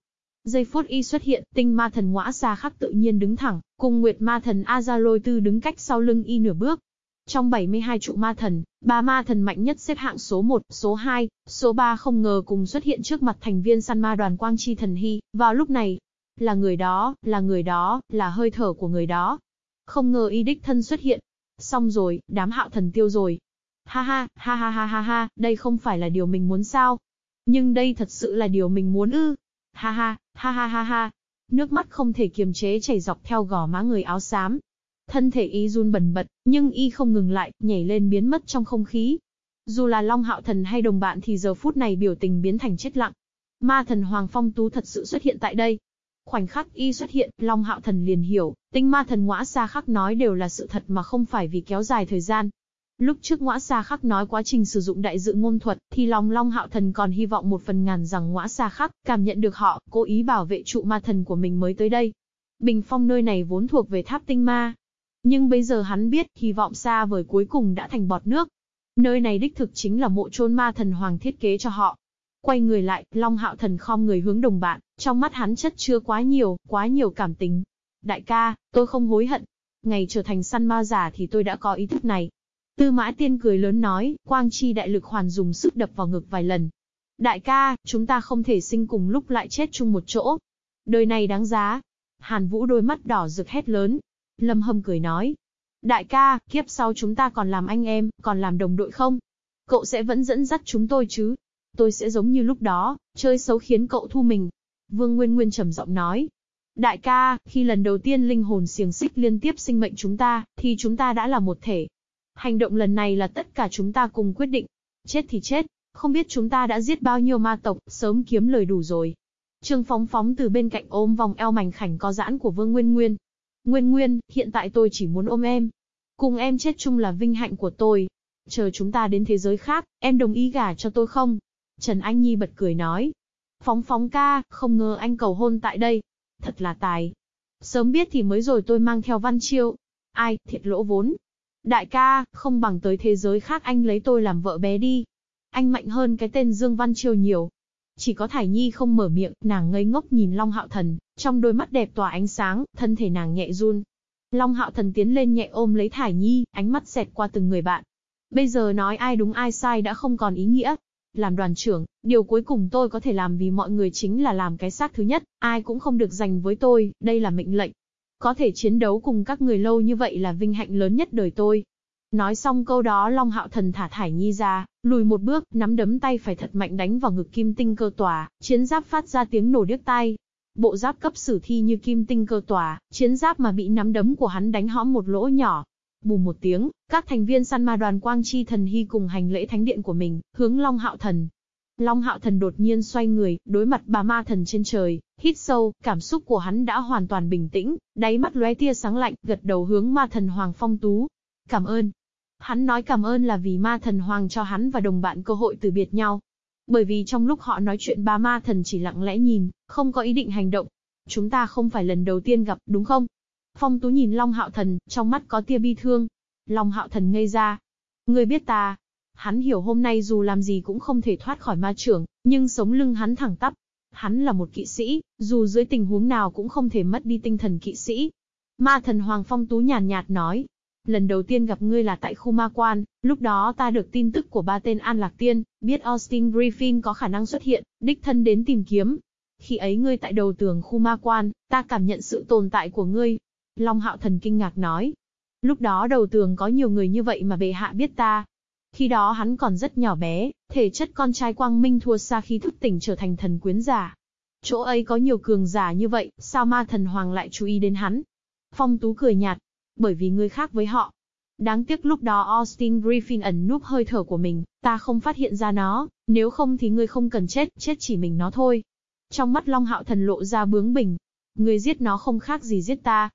Giây phút y xuất hiện, tinh ma thần ngõa xa khắc tự nhiên đứng thẳng, cùng nguyệt ma thần Azaloi tư đứng cách sau lưng y nửa bước. Trong 72 trụ ma thần, ba ma thần mạnh nhất xếp hạng số 1, số 2, số 3 không ngờ cùng xuất hiện trước mặt thành viên săn ma đoàn Quang Chi Thần Hy, vào lúc này. Là người đó, là người đó, là hơi thở của người đó. Không ngờ y đích thân xuất hiện. Xong rồi, đám hạo thần tiêu rồi. Ha ha, ha ha ha ha ha, đây không phải là điều mình muốn sao. Nhưng đây thật sự là điều mình muốn ư. Ha ha, ha ha ha ha. Nước mắt không thể kiềm chế chảy dọc theo gò má người áo xám. Thân thể y run bần bật, nhưng y không ngừng lại, nhảy lên biến mất trong không khí. Dù là Long Hạo Thần hay đồng bạn thì giờ phút này biểu tình biến thành chết lặng. Ma thần Hoàng Phong Tú thật sự xuất hiện tại đây. Khoảnh khắc y xuất hiện, Long Hạo Thần liền hiểu, tinh ma thần ngõa xa khắc nói đều là sự thật mà không phải vì kéo dài thời gian. Lúc trước ngõa xa khắc nói quá trình sử dụng đại dự ngôn thuật, thì lòng long hạo thần còn hy vọng một phần ngàn rằng ngõa xa khắc, cảm nhận được họ, cố ý bảo vệ trụ ma thần của mình mới tới đây. Bình phong nơi này vốn thuộc về tháp tinh ma. Nhưng bây giờ hắn biết, hy vọng xa vời cuối cùng đã thành bọt nước. Nơi này đích thực chính là mộ chôn ma thần hoàng thiết kế cho họ. Quay người lại, Long Hạo Thần khom người hướng đồng bạn, trong mắt hắn chất chứa quá nhiều, quá nhiều cảm tính. Đại ca, tôi không hối hận. Ngày trở thành săn ma giả thì tôi đã có ý thức này. Tư mã tiên cười lớn nói, quang chi đại lực hoàn dùng sức đập vào ngực vài lần. Đại ca, chúng ta không thể sinh cùng lúc lại chết chung một chỗ. Đời này đáng giá. Hàn Vũ đôi mắt đỏ rực hét lớn. Lâm Hâm cười nói. Đại ca, kiếp sau chúng ta còn làm anh em, còn làm đồng đội không? Cậu sẽ vẫn dẫn dắt chúng tôi chứ? Tôi sẽ giống như lúc đó, chơi xấu khiến cậu thu mình. Vương Nguyên Nguyên trầm giọng nói. Đại ca, khi lần đầu tiên linh hồn xiềng xích liên tiếp sinh mệnh chúng ta, thì chúng ta đã là một thể. Hành động lần này là tất cả chúng ta cùng quyết định. Chết thì chết, không biết chúng ta đã giết bao nhiêu ma tộc, sớm kiếm lời đủ rồi. Trương Phóng phóng từ bên cạnh ôm vòng eo mảnh khảnh có giãn của Vương Nguyên Nguyên. Nguyên Nguyên, hiện tại tôi chỉ muốn ôm em. Cùng em chết chung là vinh hạnh của tôi. Chờ chúng ta đến thế giới khác, em đồng ý gả cho tôi không? Trần Anh Nhi bật cười nói. Phóng phóng ca, không ngờ anh cầu hôn tại đây. Thật là tài. Sớm biết thì mới rồi tôi mang theo văn chiêu. Ai, thiệt lỗ vốn. Đại ca, không bằng tới thế giới khác anh lấy tôi làm vợ bé đi. Anh mạnh hơn cái tên Dương Văn Chiêu nhiều. Chỉ có Thải Nhi không mở miệng, nàng ngây ngốc nhìn Long Hạo Thần, trong đôi mắt đẹp tỏa ánh sáng, thân thể nàng nhẹ run. Long Hạo Thần tiến lên nhẹ ôm lấy Thải Nhi, ánh mắt xẹt qua từng người bạn. Bây giờ nói ai đúng ai sai đã không còn ý nghĩa. Làm đoàn trưởng, điều cuối cùng tôi có thể làm vì mọi người chính là làm cái xác thứ nhất, ai cũng không được giành với tôi, đây là mệnh lệnh. Có thể chiến đấu cùng các người lâu như vậy là vinh hạnh lớn nhất đời tôi. Nói xong câu đó Long Hạo Thần thả Thải Nhi ra, lùi một bước, nắm đấm tay phải thật mạnh đánh vào ngực kim tinh cơ tòa, chiến giáp phát ra tiếng nổ điếc tai. Bộ giáp cấp sử thi như kim tinh cơ tòa, chiến giáp mà bị nắm đấm của hắn đánh hõm một lỗ nhỏ. Bùm một tiếng, các thành viên săn ma đoàn Quang Chi Thần Hy cùng hành lễ thánh điện của mình, hướng Long Hạo Thần. Long Hạo Thần đột nhiên xoay người, đối mặt bà ma thần trên trời, hít sâu, cảm xúc của hắn đã hoàn toàn bình tĩnh, đáy mắt lóe tia sáng lạnh, gật đầu hướng ma thần Hoàng Phong Tú. Cảm ơn, Hắn nói cảm ơn là vì ma thần hoàng cho hắn và đồng bạn cơ hội từ biệt nhau. Bởi vì trong lúc họ nói chuyện ba ma thần chỉ lặng lẽ nhìn, không có ý định hành động. Chúng ta không phải lần đầu tiên gặp, đúng không? Phong Tú nhìn Long Hạo Thần, trong mắt có tia bi thương. Long Hạo Thần ngây ra. Ngươi biết ta. Hắn hiểu hôm nay dù làm gì cũng không thể thoát khỏi ma trưởng, nhưng sống lưng hắn thẳng tắp. Hắn là một kỵ sĩ, dù dưới tình huống nào cũng không thể mất đi tinh thần kỵ sĩ. Ma thần Hoàng Phong Tú nhàn nhạt nói, Lần đầu tiên gặp ngươi là tại khu ma quan, lúc đó ta được tin tức của ba tên An Lạc Tiên, biết Austin Griffin có khả năng xuất hiện, đích thân đến tìm kiếm. Khi ấy ngươi tại đầu tường khu ma quan, ta cảm nhận sự tồn tại của ngươi. Long Hạo Thần kinh ngạc nói. Lúc đó đầu tường có nhiều người như vậy mà bệ hạ biết ta. Khi đó hắn còn rất nhỏ bé, thể chất con trai quang minh thua xa khi thức tỉnh trở thành thần quyến giả. Chỗ ấy có nhiều cường giả như vậy, sao ma thần hoàng lại chú ý đến hắn? Phong Tú cười nhạt, bởi vì ngươi khác với họ. Đáng tiếc lúc đó Austin Griffin ẩn núp hơi thở của mình, ta không phát hiện ra nó, nếu không thì ngươi không cần chết, chết chỉ mình nó thôi. Trong mắt Long Hạo Thần lộ ra bướng bỉnh. Ngươi giết nó không khác gì giết ta.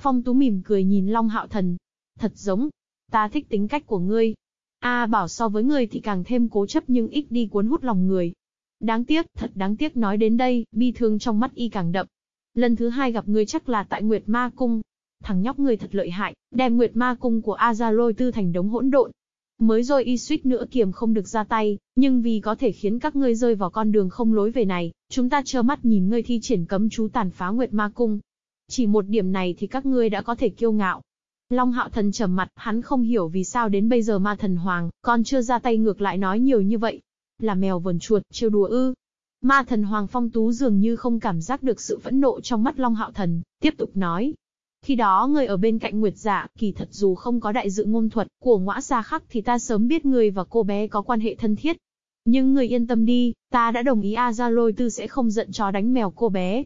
Phong Tú mỉm cười nhìn Long Hạo Thần. Thật giống. Ta thích tính cách của ngươi. A bảo so với người thì càng thêm cố chấp nhưng ít đi cuốn hút lòng người. Đáng tiếc, thật đáng tiếc nói đến đây, bi thương trong mắt y càng đậm. Lần thứ hai gặp ngươi chắc là tại Nguyệt Ma Cung, thằng nhóc người thật lợi hại, đem Nguyệt Ma cung của Azaloi tư thành đống hỗn độn. Mới rồi y suýt nữa kiềm không được ra tay, nhưng vì có thể khiến các ngươi rơi vào con đường không lối về này, chúng ta trơ mắt nhìn ngươi thi triển cấm chú tàn phá Nguyệt Ma cung. Chỉ một điểm này thì các ngươi đã có thể kiêu ngạo. Long hạo thần trầm mặt, hắn không hiểu vì sao đến bây giờ ma thần hoàng, còn chưa ra tay ngược lại nói nhiều như vậy. Là mèo vần chuột, trêu đùa ư. Ma thần hoàng phong tú dường như không cảm giác được sự phẫn nộ trong mắt Long hạo thần, tiếp tục nói, khi đó người ở bên cạnh Nguyệt Dạ, kỳ thật dù không có đại dự ngôn thuật của ngõa xa khắc thì ta sớm biết người và cô bé có quan hệ thân thiết. Nhưng người yên tâm đi, ta đã đồng ý A Gia Lôi Tư sẽ không giận chó đánh mèo cô bé.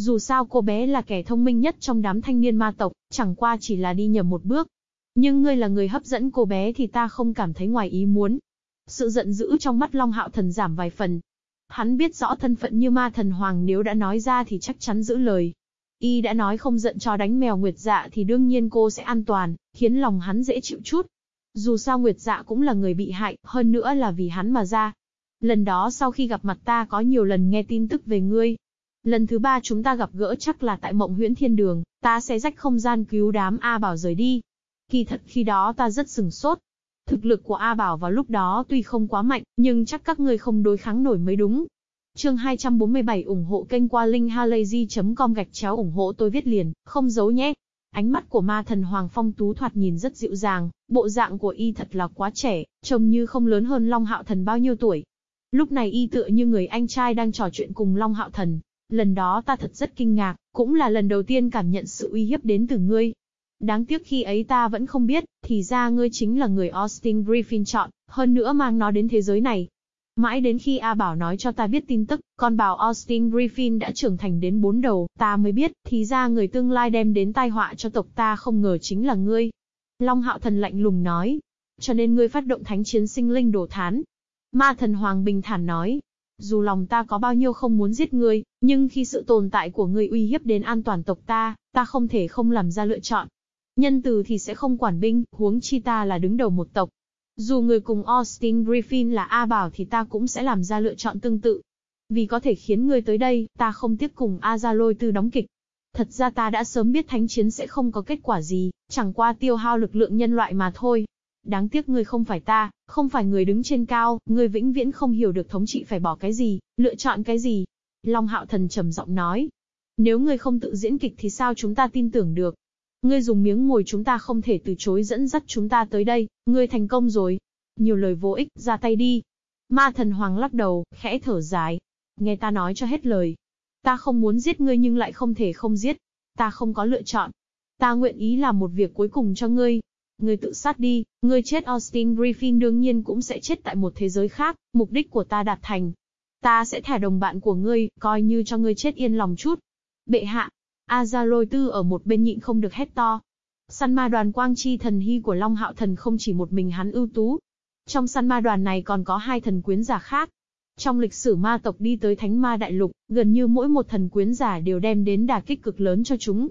Dù sao cô bé là kẻ thông minh nhất trong đám thanh niên ma tộc, chẳng qua chỉ là đi nhầm một bước. Nhưng ngươi là người hấp dẫn cô bé thì ta không cảm thấy ngoài ý muốn. Sự giận dữ trong mắt Long Hạo Thần giảm vài phần. Hắn biết rõ thân phận như ma thần hoàng nếu đã nói ra thì chắc chắn giữ lời. Y đã nói không giận cho đánh mèo Nguyệt Dạ thì đương nhiên cô sẽ an toàn, khiến lòng hắn dễ chịu chút. Dù sao Nguyệt Dạ cũng là người bị hại, hơn nữa là vì hắn mà ra. Lần đó sau khi gặp mặt ta có nhiều lần nghe tin tức về ngươi. Lần thứ ba chúng ta gặp gỡ chắc là tại mộng huyễn thiên đường, ta sẽ rách không gian cứu đám A Bảo rời đi. Kỳ thật khi đó ta rất sừng sốt. Thực lực của A Bảo vào lúc đó tuy không quá mạnh, nhưng chắc các ngươi không đối kháng nổi mới đúng. Chương 247 ủng hộ kênh qua linkhalazy.com gạch chéo ủng hộ tôi viết liền, không giấu nhé. Ánh mắt của ma thần Hoàng Phong Tú thoạt nhìn rất dịu dàng, bộ dạng của y thật là quá trẻ, trông như không lớn hơn Long Hạo Thần bao nhiêu tuổi. Lúc này y tựa như người anh trai đang trò chuyện cùng Long Hạo Thần. Lần đó ta thật rất kinh ngạc, cũng là lần đầu tiên cảm nhận sự uy hiếp đến từ ngươi. Đáng tiếc khi ấy ta vẫn không biết, thì ra ngươi chính là người Austin Griffin chọn, hơn nữa mang nó đến thế giới này. Mãi đến khi A Bảo nói cho ta biết tin tức, con bảo Austin Griffin đã trưởng thành đến bốn đầu, ta mới biết, thì ra người tương lai đem đến tai họa cho tộc ta không ngờ chính là ngươi. Long Hạo Thần lạnh lùng nói. Cho nên ngươi phát động thánh chiến sinh linh đổ thán. Ma Thần Hoàng bình thản nói. Dù lòng ta có bao nhiêu không muốn giết ngươi, nhưng khi sự tồn tại của ngươi uy hiếp đến an toàn tộc ta, ta không thể không làm ra lựa chọn. Nhân từ thì sẽ không quản binh, huống chi ta là đứng đầu một tộc, dù người cùng Austin Griffin là A Bảo thì ta cũng sẽ làm ra lựa chọn tương tự. Vì có thể khiến ngươi tới đây, ta không tiếc cùng A Gia Lôi Tư đóng kịch. Thật ra ta đã sớm biết thánh chiến sẽ không có kết quả gì, chẳng qua tiêu hao lực lượng nhân loại mà thôi. Đáng tiếc ngươi không phải ta, không phải người đứng trên cao, ngươi vĩnh viễn không hiểu được thống trị phải bỏ cái gì, lựa chọn cái gì. Long Hạo Thần trầm giọng nói. Nếu ngươi không tự diễn kịch thì sao chúng ta tin tưởng được? Ngươi dùng miếng ngồi chúng ta không thể từ chối dẫn dắt chúng ta tới đây, ngươi thành công rồi. Nhiều lời vô ích, ra tay đi. Ma thần hoàng lắc đầu, khẽ thở dài. Nghe ta nói cho hết lời. Ta không muốn giết ngươi nhưng lại không thể không giết. Ta không có lựa chọn. Ta nguyện ý làm một việc cuối cùng cho ngươi. Ngươi tự sát đi, ngươi chết Austin Griffin đương nhiên cũng sẽ chết tại một thế giới khác, mục đích của ta đạt thành. Ta sẽ thả đồng bạn của ngươi, coi như cho ngươi chết yên lòng chút. Bệ hạ, A Tư ở một bên nhịn không được hét to. Săn ma đoàn quang chi thần hy của Long Hạo Thần không chỉ một mình hắn ưu tú. Trong săn ma đoàn này còn có hai thần quyến giả khác. Trong lịch sử ma tộc đi tới Thánh Ma Đại Lục, gần như mỗi một thần quyến giả đều đem đến đả kích cực lớn cho chúng.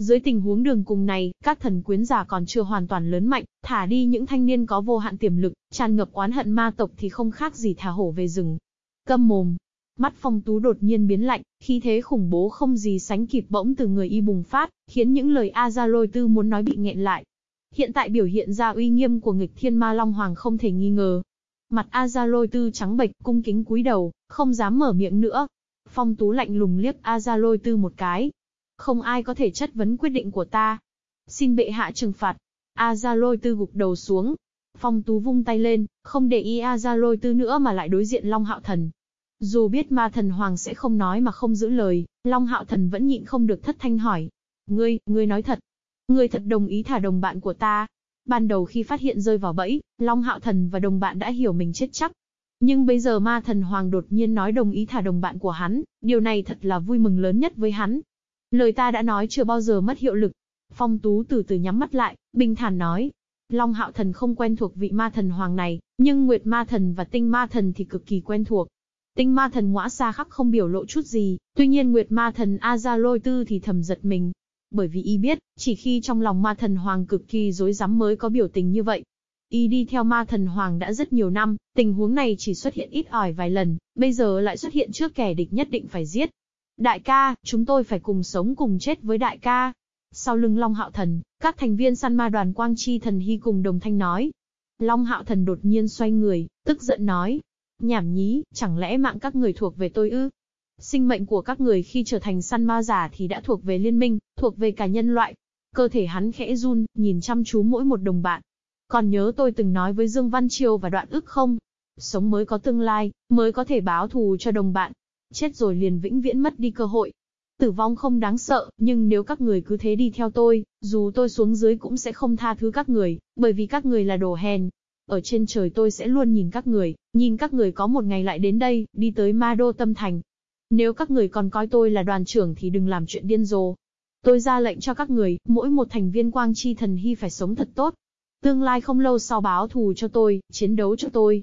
Dưới tình huống đường cùng này, các thần quyến giả còn chưa hoàn toàn lớn mạnh, thả đi những thanh niên có vô hạn tiềm lực, tràn ngập oán hận ma tộc thì không khác gì thả hổ về rừng. Câm mồm, Mắt phong tú đột nhiên biến lạnh, khí thế khủng bố không gì sánh kịp bỗng từ người y bùng phát, khiến những lời A Gia Lôi Tư muốn nói bị nghẹn lại. Hiện tại biểu hiện ra uy nghiêm của nghịch thiên ma Long Hoàng không thể nghi ngờ. Mặt A Gia Lôi Tư trắng bệch, cung kính cúi đầu, không dám mở miệng nữa. Phong tú lạnh lùng liếc A Gia Lôi Tư một cái. Không ai có thể chất vấn quyết định của ta. Xin bệ hạ trừng phạt. A Gia Lôi Tư gục đầu xuống, Phong Tú vung tay lên, không để ý A Gia Lôi Tư nữa mà lại đối diện Long Hạo Thần. Dù biết ma thần hoàng sẽ không nói mà không giữ lời, Long Hạo Thần vẫn nhịn không được thất thanh hỏi. Ngươi, ngươi nói thật. Ngươi thật đồng ý thả đồng bạn của ta. Ban đầu khi phát hiện rơi vào bẫy, Long Hạo Thần và đồng bạn đã hiểu mình chết chắc. Nhưng bây giờ ma thần hoàng đột nhiên nói đồng ý thả đồng bạn của hắn, điều này thật là vui mừng lớn nhất với hắn. Lời ta đã nói chưa bao giờ mất hiệu lực. Phong Tú từ từ nhắm mắt lại, bình thản nói. Long Hạo Thần không quen thuộc vị ma thần hoàng này, nhưng Nguyệt ma thần và Tinh ma thần thì cực kỳ quen thuộc. Tinh ma thần ngõa xa khắc không biểu lộ chút gì, tuy nhiên Nguyệt ma thần A Gia Lôi Tư thì thầm giật mình. Bởi vì y biết, chỉ khi trong lòng ma thần hoàng cực kỳ dối rắm mới có biểu tình như vậy. Y đi theo ma thần hoàng đã rất nhiều năm, tình huống này chỉ xuất hiện ít ỏi vài lần, bây giờ lại xuất hiện trước kẻ địch nhất định phải giết. Đại ca, chúng tôi phải cùng sống cùng chết với đại ca. Sau lưng Long Hạo Thần, các thành viên săn ma đoàn Quang Chi Thần Hy cùng đồng thanh nói. Long Hạo Thần đột nhiên xoay người, tức giận nói, Nhảm nhí, chẳng lẽ mạng các người thuộc về tôi ư? Sinh mệnh của các người khi trở thành săn ma giả thì đã thuộc về liên minh, thuộc về cả nhân loại. Cơ thể hắn khẽ run, nhìn chăm chú mỗi một đồng bạn. Còn nhớ tôi từng nói với Dương Văn Triều và đoạn ức không? Sống mới có tương lai, mới có thể báo thù cho đồng bạn. Chết rồi liền vĩnh viễn mất đi cơ hội. Tử vong không đáng sợ, nhưng nếu các người cứ thế đi theo tôi, dù tôi xuống dưới cũng sẽ không tha thứ các người, bởi vì các người là đồ hèn, ở trên trời tôi sẽ luôn nhìn các người, nhìn các người có một ngày lại đến đây, đi tới ma đô tâm thành. Nếu các người còn coi tôi là đoàn trưởng thì đừng làm chuyện điên rồ. Tôi ra lệnh cho các người, mỗi một thành viên quang chi thần hy phải sống thật tốt. Tương lai không lâu sau báo thù cho tôi, chiến đấu cho tôi.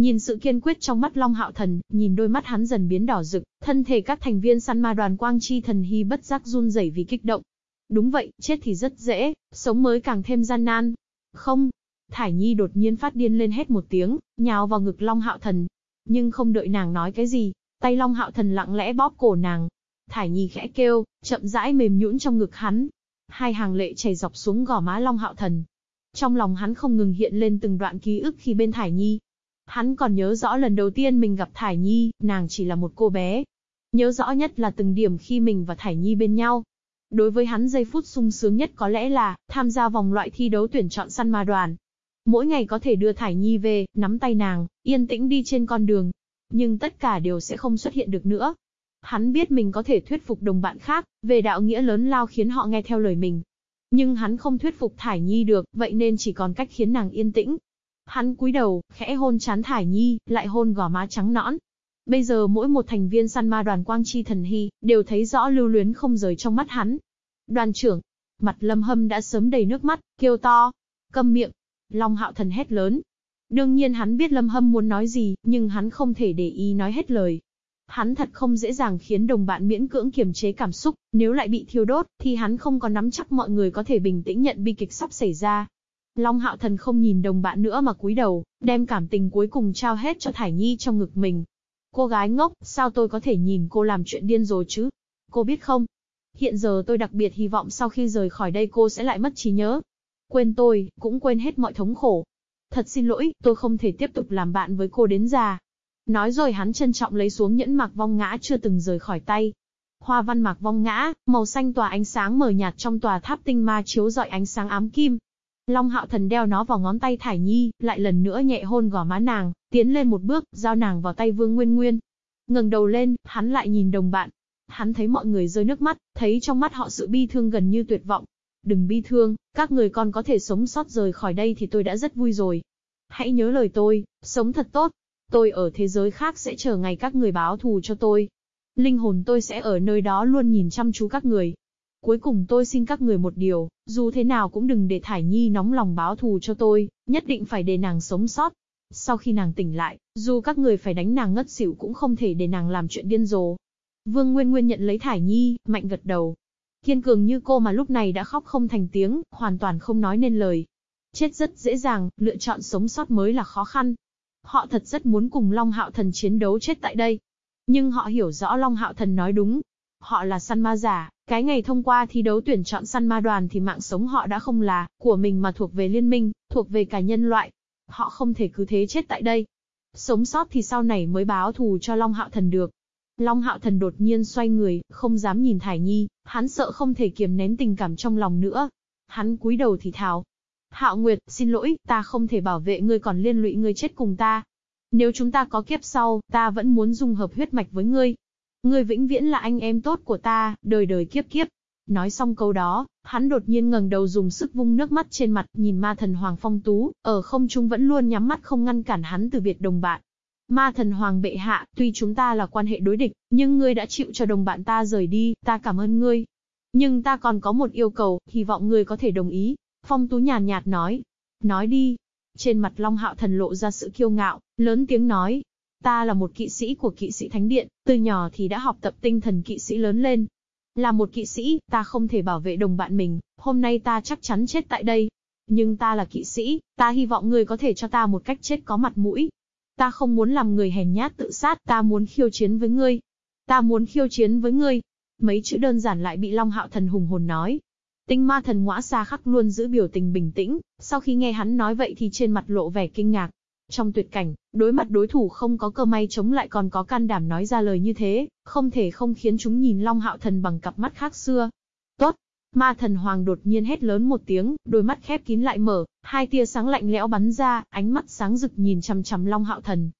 Nhìn sự kiên quyết trong mắt Long Hạo Thần, nhìn đôi mắt hắn dần biến đỏ rực, thân thể các thành viên săn ma đoàn quang chi thần hy bất giác run rẩy vì kích động. Đúng vậy, chết thì rất dễ, sống mới càng thêm gian nan. Không, Thải Nhi đột nhiên phát điên lên hét một tiếng, nhào vào ngực Long Hạo Thần. Nhưng không đợi nàng nói cái gì, tay Long Hạo Thần lặng lẽ bóp cổ nàng. Thải Nhi khẽ kêu, chậm rãi mềm nhũn trong ngực hắn. Hai hàng lệ chảy dọc xuống gò má Long Hạo Thần. Trong lòng hắn không ngừng hiện lên từng đoạn ký ức khi bên Thải Nhi. Hắn còn nhớ rõ lần đầu tiên mình gặp Thải Nhi, nàng chỉ là một cô bé. Nhớ rõ nhất là từng điểm khi mình và Thải Nhi bên nhau. Đối với hắn giây phút sung sướng nhất có lẽ là tham gia vòng loại thi đấu tuyển chọn săn ma đoàn. Mỗi ngày có thể đưa Thải Nhi về, nắm tay nàng, yên tĩnh đi trên con đường. Nhưng tất cả đều sẽ không xuất hiện được nữa. Hắn biết mình có thể thuyết phục đồng bạn khác, về đạo nghĩa lớn lao khiến họ nghe theo lời mình. Nhưng hắn không thuyết phục Thải Nhi được, vậy nên chỉ còn cách khiến nàng yên tĩnh. Hắn cúi đầu, khẽ hôn chán Thải Nhi, lại hôn gò má trắng nõn. Bây giờ mỗi một thành viên săn ma đoàn Quang Chi Thần Hy, đều thấy rõ lưu luyến không rời trong mắt hắn. Đoàn trưởng, mặt lâm hâm đã sớm đầy nước mắt, kêu to. Câm miệng, Long Hạo Thần hét lớn. Đương nhiên hắn biết Lâm Hâm muốn nói gì, nhưng hắn không thể để ý nói hết lời. Hắn thật không dễ dàng khiến đồng bạn miễn cưỡng kiềm chế cảm xúc, nếu lại bị thiêu đốt, thì hắn không có nắm chắc mọi người có thể bình tĩnh nhận bi kịch sắp xảy ra. Long Hạo Thần không nhìn đồng bạn nữa mà cúi đầu, đem cảm tình cuối cùng trao hết cho Thải Nhi trong ngực mình. Cô gái ngốc, sao tôi có thể nhìn cô làm chuyện điên rồi chứ? Cô biết không? Hiện giờ tôi đặc biệt hy vọng sau khi rời khỏi đây cô sẽ lại mất trí nhớ, Quên tôi, cũng quên hết mọi thống khổ. Thật xin lỗi, tôi không thể tiếp tục làm bạn với cô đến già. Nói rồi hắn trân trọng lấy xuống nhẫn mạc vong ngã chưa từng rời khỏi tay. Hoa văn mạc vong ngã, màu xanh tỏa ánh sáng mờ nhạt trong tòa tháp tinh ma chiếu rọi ánh sáng ám kim. Long hạo thần đeo nó vào ngón tay Thải Nhi, lại lần nữa nhẹ hôn gò má nàng, tiến lên một bước, giao nàng vào tay Vương Nguyên Nguyên. ngẩng đầu lên, hắn lại nhìn đồng bạn. Hắn thấy mọi người rơi nước mắt, thấy trong mắt họ sự bi thương gần như tuyệt vọng. Đừng bi thương, các người còn có thể sống sót rời khỏi đây thì tôi đã rất vui rồi. Hãy nhớ lời tôi, sống thật tốt. Tôi ở thế giới khác sẽ chờ ngày các người báo thù cho tôi. Linh hồn tôi sẽ ở nơi đó luôn nhìn chăm chú các người. Cuối cùng tôi xin các người một điều, dù thế nào cũng đừng để Thải Nhi nóng lòng báo thù cho tôi, nhất định phải để nàng sống sót. Sau khi nàng tỉnh lại, dù các người phải đánh nàng ngất xỉu cũng không thể để nàng làm chuyện điên rồ. Vương Nguyên Nguyên nhận lấy Thải Nhi, mạnh gật đầu, Kiên cường như cô mà lúc này đã khóc không thành tiếng, hoàn toàn không nói nên lời. Chết rất dễ dàng, lựa chọn sống sót mới là khó khăn. Họ thật rất muốn cùng Long Hạo Thần chiến đấu chết tại đây. Nhưng họ hiểu rõ Long Hạo Thần nói đúng. Họ là săn ma giả, cái ngày thông qua thi đấu tuyển chọn săn ma đoàn thì mạng sống họ đã không là của mình mà thuộc về liên minh, thuộc về cả nhân loại. Họ không thể cứ thế chết tại đây. Sống sót thì sau này mới báo thù cho Long Hạo Thần được. Long Hạo Thần đột nhiên xoay người, không dám nhìn Thải Nhi, hắn sợ không thể kiềm nén tình cảm trong lòng nữa. Hắn cúi đầu thì thào. Hạo Nguyệt, xin lỗi, ta không thể bảo vệ ngươi còn liên lụy ngươi chết cùng ta. Nếu chúng ta có kiếp sau, ta vẫn muốn dung hợp huyết mạch với ngươi. Ngươi vĩnh viễn là anh em tốt của ta, đời đời kiếp kiếp. Nói xong câu đó, hắn đột nhiên ngẩng đầu dùng sức vung nước mắt trên mặt, nhìn ma thần Hoàng Phong Tú, ở không trung vẫn luôn nhắm mắt không ngăn cản hắn từ biệt đồng bạn. Ma thần hoàng bệ hạ, tuy chúng ta là quan hệ đối địch, nhưng ngươi đã chịu cho đồng bạn ta rời đi, ta cảm ơn ngươi. Nhưng ta còn có một yêu cầu, hy vọng ngươi có thể đồng ý. Phong Tú nhàn nhạt nói. Nói đi. Trên mặt Long Hạo Thần lộ ra sự kiêu ngạo, lớn tiếng nói. Ta là một kỵ sĩ của kỵ sĩ Thánh Điện, từ nhỏ thì đã học tập tinh thần kỵ sĩ lớn lên. Là một kỵ sĩ, ta không thể bảo vệ đồng bạn mình, hôm nay ta chắc chắn chết tại đây. Nhưng ta là kỵ sĩ, ta hy vọng ngươi có thể cho ta một cách chết có mặt mũi, Ta không muốn làm người hèn nhát tự sát, ta muốn khiêu chiến với ngươi. Ta muốn khiêu chiến với ngươi. Mấy chữ đơn giản lại bị Long Hạo Thần hùng hồn nói. Tinh ma thần ngõa xa khắc luôn giữ biểu tình bình tĩnh, sau khi nghe hắn nói vậy thì trên mặt lộ vẻ kinh ngạc. Trong tuyệt cảnh, đối mặt đối thủ không có cơ may chống lại còn có can đảm nói ra lời như thế, không thể không khiến chúng nhìn Long Hạo Thần bằng cặp mắt khác xưa. Tốt, Ma thần hoàng đột nhiên hét lớn một tiếng, đôi mắt khép kín lại mở, hai tia sáng lạnh lẽo bắn ra, ánh mắt sáng rực nhìn chằm chằm Long Hạo Thần.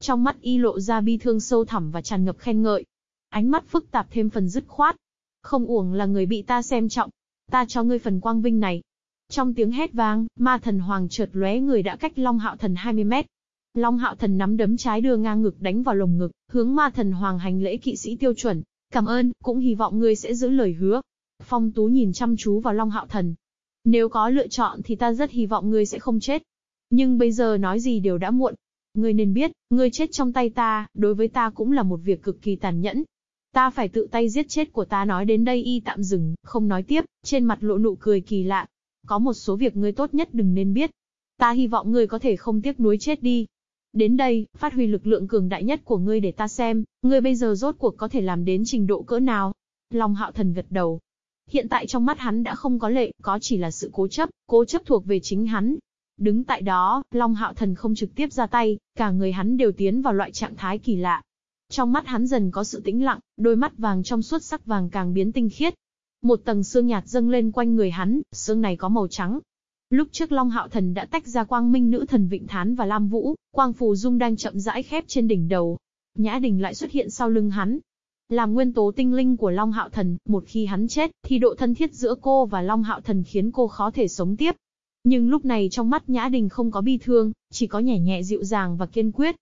Trong mắt y lộ ra bi thương sâu thẳm và tràn ngập khen ngợi. Ánh mắt phức tạp thêm phần dứt khoát. Không uổng là người bị ta xem trọng. Ta cho ngươi phần quang vinh này. Trong tiếng hét vang, ma thần hoàng chợt lóe người đã cách Long Hạo Thần 20 mét. Long Hạo Thần nắm đấm trái đưa ngang ngực đánh vào lồng ngực, hướng ma thần hoàng hành lễ kỵ sĩ tiêu chuẩn. Cảm ơn, cũng hy vọng ngươi sẽ giữ lời hứa. Phong Tú nhìn chăm chú vào Long Hạo Thần. Nếu có lựa chọn thì ta rất hy vọng ngươi sẽ không chết. Nhưng bây giờ nói gì đều đã muộn. Ngươi nên biết, ngươi chết trong tay ta, đối với ta cũng là một việc cực kỳ tàn nhẫn. Ta phải tự tay giết chết của ta nói đến đây y tạm dừng, không nói tiếp, trên mặt lộ nụ cười kỳ lạ. Có một số việc ngươi tốt nhất đừng nên biết. Ta hy vọng ngươi có thể không tiếc nuối chết đi. Đến đây, phát huy lực lượng cường đại nhất của ngươi để ta xem, ngươi bây giờ rốt cuộc có thể làm đến trình độ cỡ nào. Long hạo thần gật đầu. Hiện tại trong mắt hắn đã không có lệ, có chỉ là sự cố chấp, cố chấp thuộc về chính hắn. Đứng tại đó, Long hạo thần không trực tiếp ra tay, cả người hắn đều tiến vào loại trạng thái kỳ lạ. Trong mắt hắn dần có sự tĩnh lặng, đôi mắt vàng trong suốt sắc vàng càng biến tinh khiết. Một tầng xương nhạt dâng lên quanh người hắn, xương này có màu trắng, Lúc trước Long Hạo Thần đã tách ra quang minh nữ thần Vịnh Thán và Lam Vũ, quang phù dung đang chậm rãi khép trên đỉnh đầu. Nhã Đình lại xuất hiện sau lưng hắn. Làm nguyên tố tinh linh của Long Hạo Thần, một khi hắn chết, thì độ thân thiết giữa cô và Long Hạo Thần khiến cô khó thể sống tiếp. Nhưng lúc này trong mắt Nhã Đình không có bi thương, chỉ có nhẹ nhẹ dịu dàng và kiên quyết.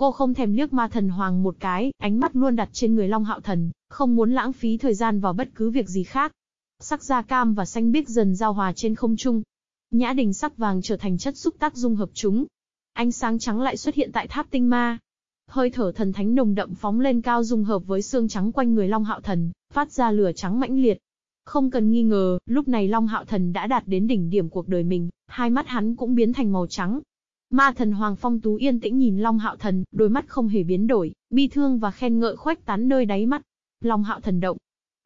Cô không thèm liếc ma thần hoàng một cái, ánh mắt luôn đặt trên người Long Hạo Thần, không muốn lãng phí thời gian vào bất cứ việc gì khác. Sắc da cam và xanh biếc dần giao hòa trên không trung, Nhã đình sắc vàng trở thành chất xúc tác dung hợp chúng. Ánh sáng trắng lại xuất hiện tại tháp tinh ma. Hơi thở thần thánh nồng đậm phóng lên cao dung hợp với xương trắng quanh người Long Hạo Thần, phát ra lửa trắng mãnh liệt. Không cần nghi ngờ, lúc này Long Hạo Thần đã đạt đến đỉnh điểm cuộc đời mình, hai mắt hắn cũng biến thành màu trắng. Ma thần Hoàng Phong Tú yên tĩnh nhìn Long Hạo Thần, đôi mắt không hề biến đổi, bi thương và khen ngợi khoách tán nơi đáy mắt. Long Hạo Thần động.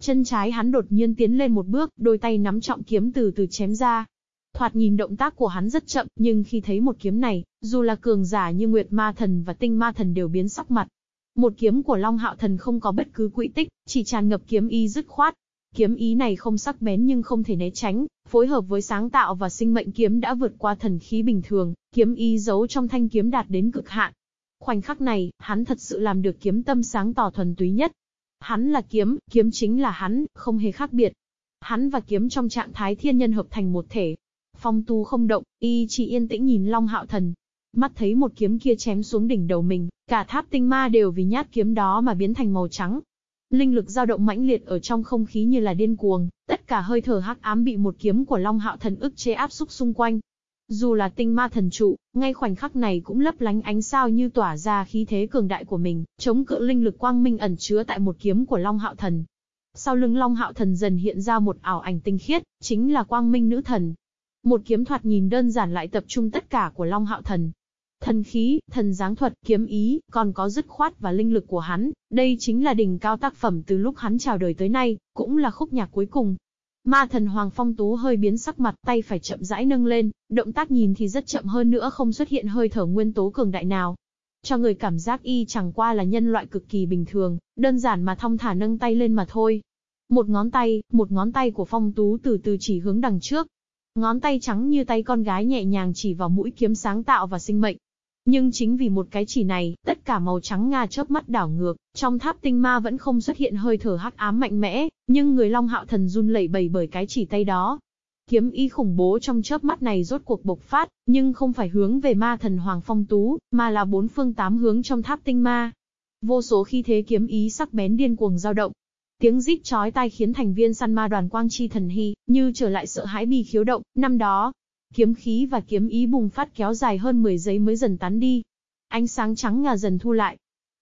Chân trái hắn đột nhiên tiến lên một bước, đôi tay nắm trọng kiếm từ từ chém ra, Thoạt nhìn động tác của hắn rất chậm, nhưng khi thấy một kiếm này, dù là cường giả như Nguyệt Ma Thần và Tinh Ma Thần đều biến sắc mặt. Một kiếm của Long Hạo Thần không có bất cứ quỹ tích, chỉ tràn ngập kiếm y dứt khoát. Kiếm ý này không sắc bén nhưng không thể né tránh, phối hợp với sáng tạo và sinh mệnh kiếm đã vượt qua thần khí bình thường, kiếm ý giấu trong thanh kiếm đạt đến cực hạn. Khoảnh khắc này, hắn thật sự làm được kiếm tâm sáng tỏ thuần túy nhất. Hắn là kiếm, kiếm chính là hắn, không hề khác biệt. Hắn và kiếm trong trạng thái thiên nhân hợp thành một thể, Phong tu không động, y chỉ yên tĩnh nhìn Long Hạo Thần. Mắt thấy một kiếm kia chém xuống đỉnh đầu mình, cả tháp tinh ma đều vì nhát kiếm đó mà biến thành màu trắng. Linh lực dao động mãnh liệt ở trong không khí như là điên cuồng, tất cả hơi thở hắc ám bị một kiếm của Long Hạo Thần ức chế áp xúc xung quanh. Dù là tinh ma thần trụ, ngay khoảnh khắc này cũng lấp lánh ánh sao như tỏa ra khí thế cường đại của mình, chống cự linh lực quang minh ẩn chứa tại một kiếm của Long Hạo Thần. Sau lưng Long Hạo Thần dần hiện ra một ảo ảnh tinh khiết, chính là quang minh nữ thần. Một kiếm thoạt nhìn đơn giản lại tập trung tất cả của Long Hạo Thần. Thần khí, thần giáng thuật, kiếm ý, còn có dứt khoát và linh lực của hắn, đây chính là đỉnh cao tác phẩm từ lúc hắn chào đời tới nay, cũng là khúc nhạc cuối cùng. Ma thần Hoàng Phong Tú hơi biến sắc mặt, tay phải chậm rãi nâng lên, động tác nhìn thì rất chậm hơn nữa không xuất hiện hơi thở nguyên tố cường đại nào. Cho người cảm giác y chẳng qua là nhân loại cực kỳ bình thường, đơn giản mà thong thả nâng tay lên mà thôi. Một ngón tay, một ngón tay của Phong Tú từ từ chỉ hướng đằng trước, Ngón tay trắng như tay con gái nhẹ nhàng chỉ vào mũi kiếm sáng tạo và sinh mệnh. Nhưng chính vì một cái chỉ này, tất cả màu trắng nga chớp mắt đảo ngược, trong tháp tinh ma vẫn không xuất hiện hơi thở hắc ám mạnh mẽ, nhưng người Long Hạo Thần run lẩy bẩy bởi cái chỉ tay đó. Kiếm ý khủng bố trong chớp mắt này rốt cuộc bộc phát, nhưng không phải hướng về ma thần Hoàng Phong Tú, mà là bốn phương tám hướng trong tháp tinh ma. Vô số khi thế kiếm ý sắc bén điên cuồng dao động, Tiếng rít chói tai khiến thành viên săn ma đoàn quang chi thần hy, như trở lại sợ hãi bị khiếu động, năm đó. Kiếm khí và kiếm ý bùng phát kéo dài hơn 10 giây mới dần tán đi. Ánh sáng trắng ngà dần thu lại.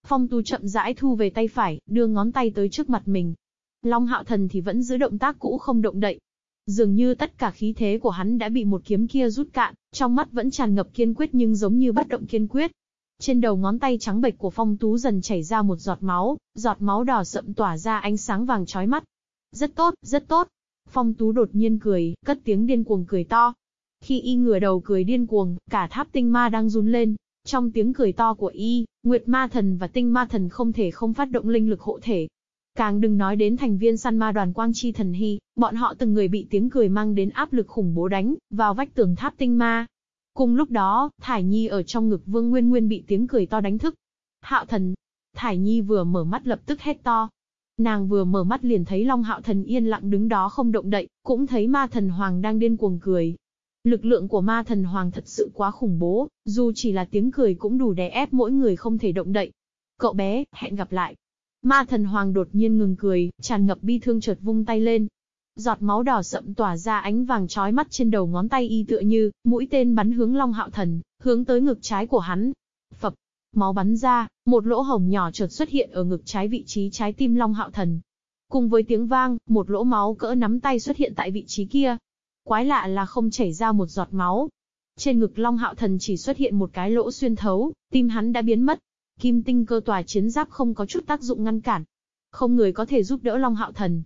Phong tu chậm rãi thu về tay phải, đưa ngón tay tới trước mặt mình. Long hạo thần thì vẫn giữ động tác cũ không động đậy. Dường như tất cả khí thế của hắn đã bị một kiếm kia rút cạn, trong mắt vẫn tràn ngập kiên quyết nhưng giống như bất động kiên quyết. Trên đầu ngón tay trắng bệch của Phong Tú dần chảy ra một giọt máu, giọt máu đỏ sậm tỏa ra ánh sáng vàng chói mắt. Rất tốt, rất tốt. Phong Tú đột nhiên cười, cất tiếng điên cuồng cười to. Khi y ngửa đầu cười điên cuồng, cả tháp tinh ma đang run lên. Trong tiếng cười to của y, Nguyệt Ma Thần và Tinh Ma Thần không thể không phát động linh lực hộ thể. Càng đừng nói đến thành viên săn ma đoàn Quang Chi Thần Hy, bọn họ từng người bị tiếng cười mang đến áp lực khủng bố đánh, vào vách tường tháp tinh ma. Cùng lúc đó, Thải Nhi ở trong ngực Vương Nguyên Nguyên bị tiếng cười to đánh thức. Hạo thần. Thải Nhi vừa mở mắt lập tức hét to. Nàng vừa mở mắt liền thấy Long Hạo thần yên lặng đứng đó không động đậy, cũng thấy ma thần Hoàng đang điên cuồng cười. Lực lượng của ma thần Hoàng thật sự quá khủng bố, dù chỉ là tiếng cười cũng đủ đè ép mỗi người không thể động đậy. Cậu bé, hẹn gặp lại. Ma thần Hoàng đột nhiên ngừng cười, tràn ngập bi thương chợt vung tay lên, Giọt máu đỏ sậm tỏa ra ánh vàng chói mắt trên đầu ngón tay y tựa như, mũi tên bắn hướng Long Hạo Thần, hướng tới ngực trái của hắn. Phập, máu bắn ra, một lỗ hồng nhỏ chợt xuất hiện ở ngực trái vị trí trái tim Long Hạo Thần. Cùng với tiếng vang, một lỗ máu cỡ nắm tay xuất hiện tại vị trí kia. Quái lạ là không chảy ra một giọt máu. Trên ngực Long Hạo Thần chỉ xuất hiện một cái lỗ xuyên thấu, tim hắn đã biến mất. Kim tinh cơ tòa chiến giáp không có chút tác dụng ngăn cản. Không người có thể giúp đỡ Long Hạo Thần.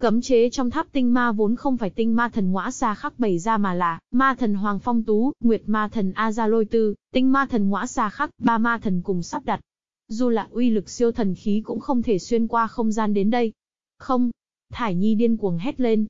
Cấm chế trong tháp tinh ma vốn không phải tinh ma thần ngõa xa khắc bày ra mà là ma thần Hoàng Phong Tú, Nguyệt ma thần A Gia Lôi Tư, tinh ma thần ngõa xa khắc, ba ma thần cùng sắp đặt. Dù là uy lực siêu thần khí cũng không thể xuyên qua không gian đến đây. Không. Thải Nhi điên cuồng hét lên.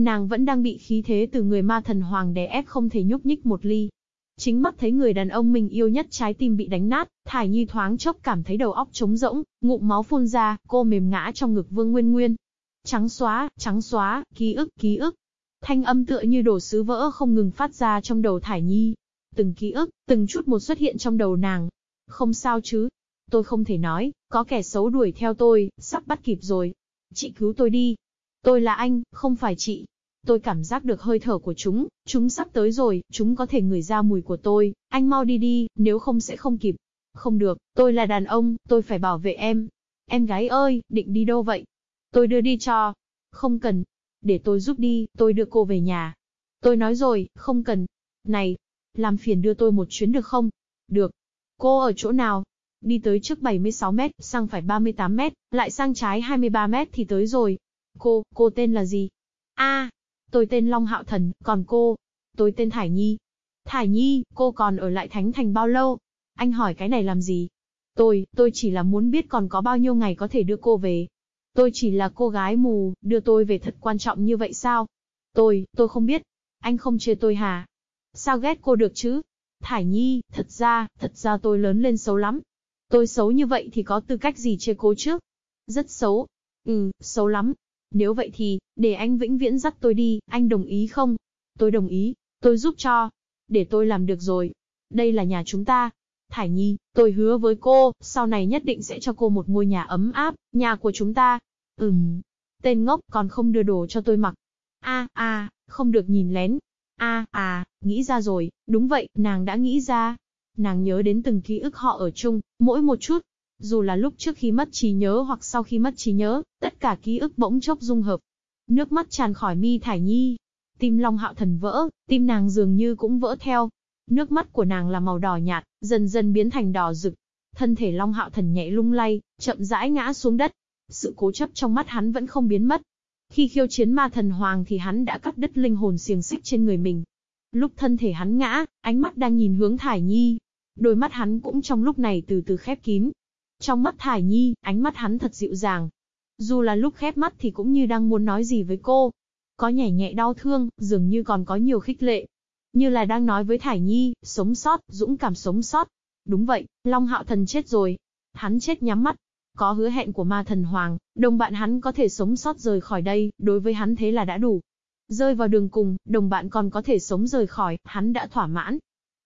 Nàng vẫn đang bị khí thế từ người ma thần hoàng đè ép không thể nhúc nhích một ly. Chính mắt thấy người đàn ông mình yêu nhất trái tim bị đánh nát, Thải Nhi thoáng chốc cảm thấy đầu óc trống rỗng, ngụm máu phun ra, cô mềm ngã trong ngực Vương Nguyên Nguyên. Trắng xóa, trắng xóa, ký ức, ký ức. Thanh âm tựa như đổ sứ vỡ không ngừng phát ra trong đầu Thải Nhi. Từng ký ức, từng chút một xuất hiện trong đầu nàng. Không sao chứ, Tôi không thể nói, có kẻ xấu đuổi theo tôi, sắp bắt kịp rồi. Chị cứu tôi đi. Tôi là anh, không phải chị. Tôi cảm giác được hơi thở của chúng, chúng sắp tới rồi, chúng có thể ngửi ra mùi của tôi, anh mau đi đi, nếu không sẽ không kịp. Không được, tôi là đàn ông, tôi phải bảo vệ em. Em gái ơi, định đi đâu vậy? Tôi đưa đi cho. Không cần. Để tôi giúp đi, tôi đưa cô về nhà. Tôi nói rồi, không cần. Này, làm phiền đưa tôi một chuyến được không? Được. Cô ở chỗ nào? Đi tới trước 76 mét, sang phải 38 mét, lại sang trái 23 mét thì tới rồi. Cô, cô tên là gì? A, tôi tên Long Hạo Thần, còn cô? Tôi tên Thải Nhi. Thải Nhi, cô còn ở lại Thánh Thành bao lâu? Anh hỏi cái này làm gì? Tôi, tôi chỉ là muốn biết còn có bao nhiêu ngày có thể đưa cô về. Tôi chỉ là cô gái mù, đưa tôi về thật quan trọng như vậy sao? Tôi, tôi không biết. Anh không chê tôi hả? Sao ghét cô được chứ? Thải Nhi, thật ra, thật ra tôi lớn lên xấu lắm. Tôi xấu như vậy thì có tư cách gì chê cô chứ? Rất xấu. Ừ, xấu lắm. Nếu vậy thì, để anh vĩnh viễn dắt tôi đi, anh đồng ý không? Tôi đồng ý, tôi giúp cho. Để tôi làm được rồi. Đây là nhà chúng ta. Thải Nhi, tôi hứa với cô, sau này nhất định sẽ cho cô một ngôi nhà ấm áp, nhà của chúng ta. Ừm. Tên ngốc còn không đưa đồ cho tôi mặc. A a, không được nhìn lén. A à, nghĩ ra rồi, đúng vậy, nàng đã nghĩ ra. Nàng nhớ đến từng ký ức họ ở chung, mỗi một chút. Dù là lúc trước khi mất trí nhớ hoặc sau khi mất trí nhớ, tất cả ký ức bỗng chốc dung hợp. Nước mắt tràn khỏi mi thải nhi. Tim Long Hạo Thần vỡ, tim nàng dường như cũng vỡ theo. Nước mắt của nàng là màu đỏ nhạt, dần dần biến thành đỏ rực. Thân thể Long Hạo Thần nhẹ lung lay, chậm rãi ngã xuống đất. Sự cố chấp trong mắt hắn vẫn không biến mất. Khi khiêu chiến ma thần hoàng thì hắn đã cắt đứt linh hồn xiềng xích trên người mình. Lúc thân thể hắn ngã, ánh mắt đang nhìn hướng Thải Nhi, Đôi mắt hắn cũng trong lúc này từ từ khép kín. Trong mắt Thải Nhi, ánh mắt hắn thật dịu dàng. Dù là lúc khép mắt thì cũng như đang muốn nói gì với cô. Có nhẹ nhẹ đau thương, dường như còn có nhiều khích lệ. Như là đang nói với Thải Nhi, sống sót, dũng cảm sống sót. Đúng vậy, Long Hạo Thần chết rồi. Hắn chết nhắm mắt. Có hứa hẹn của ma thần Hoàng, đồng bạn hắn có thể sống sót rời khỏi đây, đối với hắn thế là đã đủ. Rơi vào đường cùng, đồng bạn còn có thể sống rời khỏi, hắn đã thỏa mãn.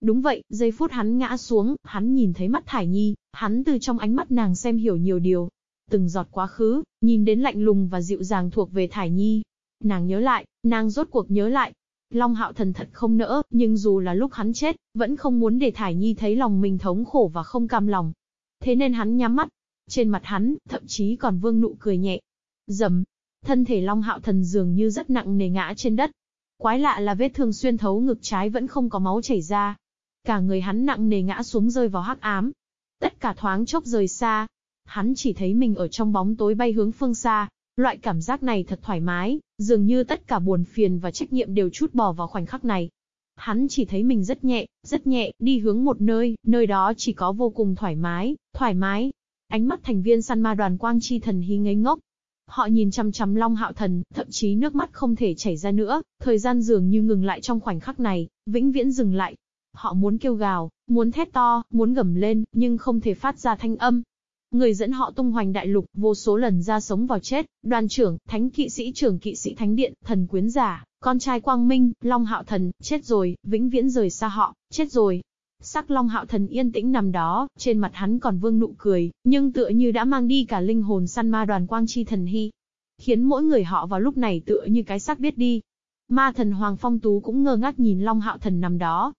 Đúng vậy, giây phút hắn ngã xuống, hắn nhìn thấy mắt Thải Nhi, hắn từ trong ánh mắt nàng xem hiểu nhiều điều. Từng giọt quá khứ, nhìn đến lạnh lùng và dịu dàng thuộc về Thải Nhi. Nàng nhớ lại, nàng rốt cuộc nhớ lại. Long hạo thần thật không nỡ, nhưng dù là lúc hắn chết, vẫn không muốn để Thải Nhi thấy lòng mình thống khổ và không cam lòng. Thế nên hắn nhắm mắt. Trên mặt hắn, thậm chí còn vương nụ cười nhẹ. Dầm. Thân thể Long hạo thần dường như rất nặng nề ngã trên đất. Quái lạ là vết thương xuyên thấu ngực trái vẫn không có máu chảy ra, Cả người hắn nặng nề ngã xuống rơi vào hắc ám. Tất cả thoáng chốc rời xa. Hắn chỉ thấy mình ở trong bóng tối bay hướng phương xa. Loại cảm giác này thật thoải mái, dường như tất cả buồn phiền và trách nhiệm đều chút bỏ vào khoảnh khắc này. Hắn chỉ thấy mình rất nhẹ, rất nhẹ, đi hướng một nơi, nơi đó chỉ có vô cùng thoải mái, thoải mái. Ánh mắt thành viên săn ma đoàn quang chi thần hy ngây ngốc, Họ nhìn chăm chăm Long Hạo Thần, thậm chí nước mắt không thể chảy ra nữa, thời gian dường như ngừng lại trong khoảnh khắc này, vĩnh viễn dừng lại. Họ muốn kêu gào, muốn thét to, muốn gầm lên, nhưng không thể phát ra thanh âm. Người dẫn họ tung hoành đại lục, vô số lần ra sống vào chết, đoàn trưởng, thánh kỵ sĩ trưởng kỵ sĩ thánh điện, thần quyến giả, con trai quang minh, long hạo thần, chết rồi, vĩnh viễn rời xa họ, chết rồi. Sắc long hạo thần yên tĩnh nằm đó, trên mặt hắn còn vương nụ cười, nhưng tựa như đã mang đi cả linh hồn săn ma đoàn quang chi thần hy. Khiến mỗi người họ vào lúc này tựa như cái xác biết đi. Ma thần Hoàng Phong Tú cũng ngơ ngác nhìn Long Hạo Thần nằm đó,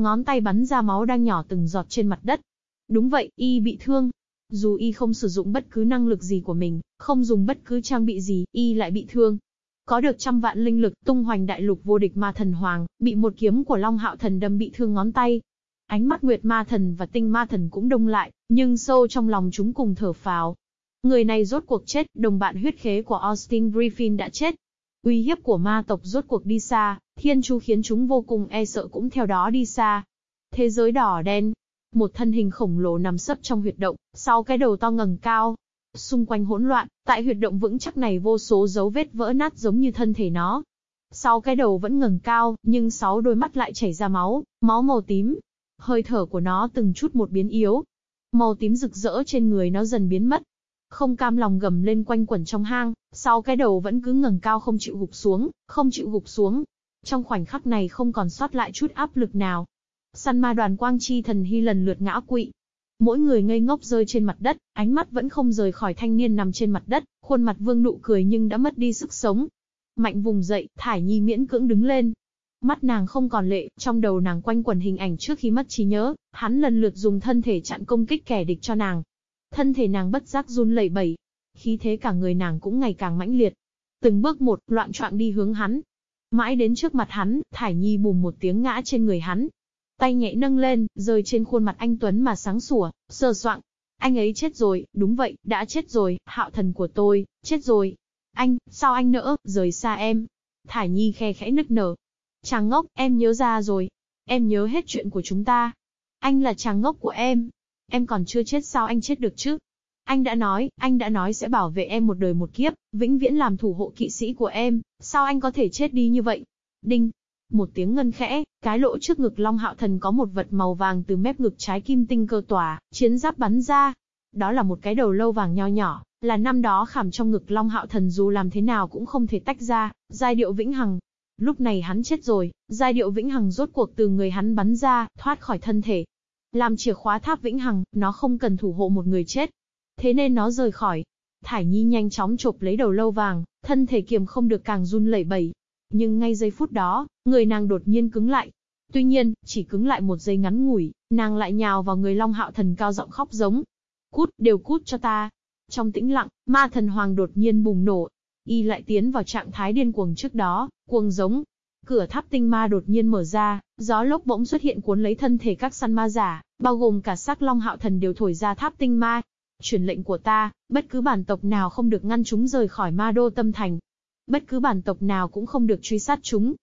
Ngón tay bắn ra máu đang nhỏ từng giọt trên mặt đất. Đúng vậy, y bị thương. Dù y không sử dụng bất cứ năng lực gì của mình, không dùng bất cứ trang bị gì, y lại bị thương. có được trăm vạn linh lực, tung hoành đại lục vô địch ma thần hoàng, bị một kiếm của Long Hạo Thần đâm bị thương ngón tay. Ánh mắt Nguyệt Ma Thần và Tinh Ma Thần cũng đông lại, nhưng sâu trong lòng chúng cùng thở phào. Người này rốt cuộc chết, đồng bạn huyết khế của Austin Griffin đã chết. Uy hiếp của ma tộc rốt cuộc đi xa, thiên chu khiến chúng vô cùng e sợ cũng theo đó đi xa. Thế giới đỏ đen, một thân hình khổng lồ nằm sấp trong huyệt động, sau cái đầu to ngẩng cao. Xung quanh hỗn loạn, tại huyệt động vững chắc này vô số dấu vết vỡ nát giống như thân thể nó. Sau cái đầu vẫn ngẩng cao, nhưng sáu đôi mắt lại chảy ra máu, máu màu tím. Hơi thở của nó từng chút một biến yếu. Màu tím rực rỡ trên người nó dần biến mất. Không cam lòng gầm lên quanh quẩn trong hang, sau cái đầu vẫn cứ ngẩng cao không chịu gục xuống, không chịu gục xuống. Trong khoảnh khắc này không còn sót lại chút áp lực nào, Săn ma đoàn quang chi thần hy lần lượt ngã quỵ. Mỗi người ngây ngốc rơi trên mặt đất, ánh mắt vẫn không rời khỏi thanh niên nằm trên mặt đất, khuôn mặt vương nụ cười nhưng đã mất đi sức sống. Mạnh vùng dậy, Thải Nhi miễn cưỡng đứng lên. Mắt nàng không còn lệ, trong đầu nàng quanh quẩn hình ảnh trước khi mất trí nhớ, hắn lần lượt dùng thân thể chặn công kích kẻ địch cho nàng. Thân thể nàng bất giác run lẩy bẩy, khí thế cả người nàng cũng ngày càng mãnh liệt. Từng bước một, loạn trọng đi hướng hắn. Mãi đến trước mặt hắn, Thải Nhi bùm một tiếng ngã trên người hắn, Tay nhẹ nâng lên, rơi trên khuôn mặt anh Tuấn mà sáng sủa, sờ soạng. Anh ấy chết rồi, đúng vậy, đã chết rồi, hạo thần của tôi, chết rồi. Anh, sao anh nỡ, rời xa em. Thải Nhi khe khẽ nức nở. Chàng ngốc, em nhớ ra rồi. Em nhớ hết chuyện của chúng ta. Anh là chàng ngốc của em. Em còn chưa chết sao anh chết được chứ? Anh đã nói, anh đã nói sẽ bảo vệ em một đời một kiếp, vĩnh viễn làm thủ hộ kỵ sĩ của em, sao anh có thể chết đi như vậy? Đinh, một tiếng ngân khẽ, cái lỗ trước ngực Long Hạo Thần có một vật màu vàng từ mép ngực trái kim tinh cơ tỏa, chiến giáp bắn ra. Đó là một cái đầu lâu vàng nho nhỏ, là năm đó khảm trong ngực Long Hạo Thần dù làm thế nào cũng không thể tách ra, giai điệu vĩnh hằng. Lúc này hắn chết rồi, giai điệu vĩnh hằng rốt cuộc từ người hắn bắn ra, thoát khỏi thân thể. Làm chìa khóa tháp vĩnh hằng, nó không cần thủ hộ một người chết. Thế nên nó rời khỏi. Thải Nhi nhanh chóng chộp lấy đầu lâu vàng, thân thể kiềm không được càng run lẩy bẩy, nhưng ngay giây phút đó, người nàng đột nhiên cứng lại. Tuy nhiên, chỉ cứng lại một giây ngắn ngủi, nàng lại nhào vào người Long Hạo Thần cao giọng khóc giống. Cút, đều cút cho ta. Trong tĩnh lặng, ma thần hoàng đột nhiên bùng nổ. Y lại tiến vào trạng thái điên cuồng trước đó, cuồng giống. Cửa tháp tinh ma đột nhiên mở ra, gió lốc bỗng xuất hiện cuốn lấy thân thể các săn ma giả, bao gồm cả sắc Long Hạo Thần đều thổi ra tháp tinh ma. Truyền lệnh của ta, bất cứ bản tộc nào không được ngăn chúng rời khỏi ma đô tâm thành, Bất cứ bản tộc nào cũng không được truy sát chúng.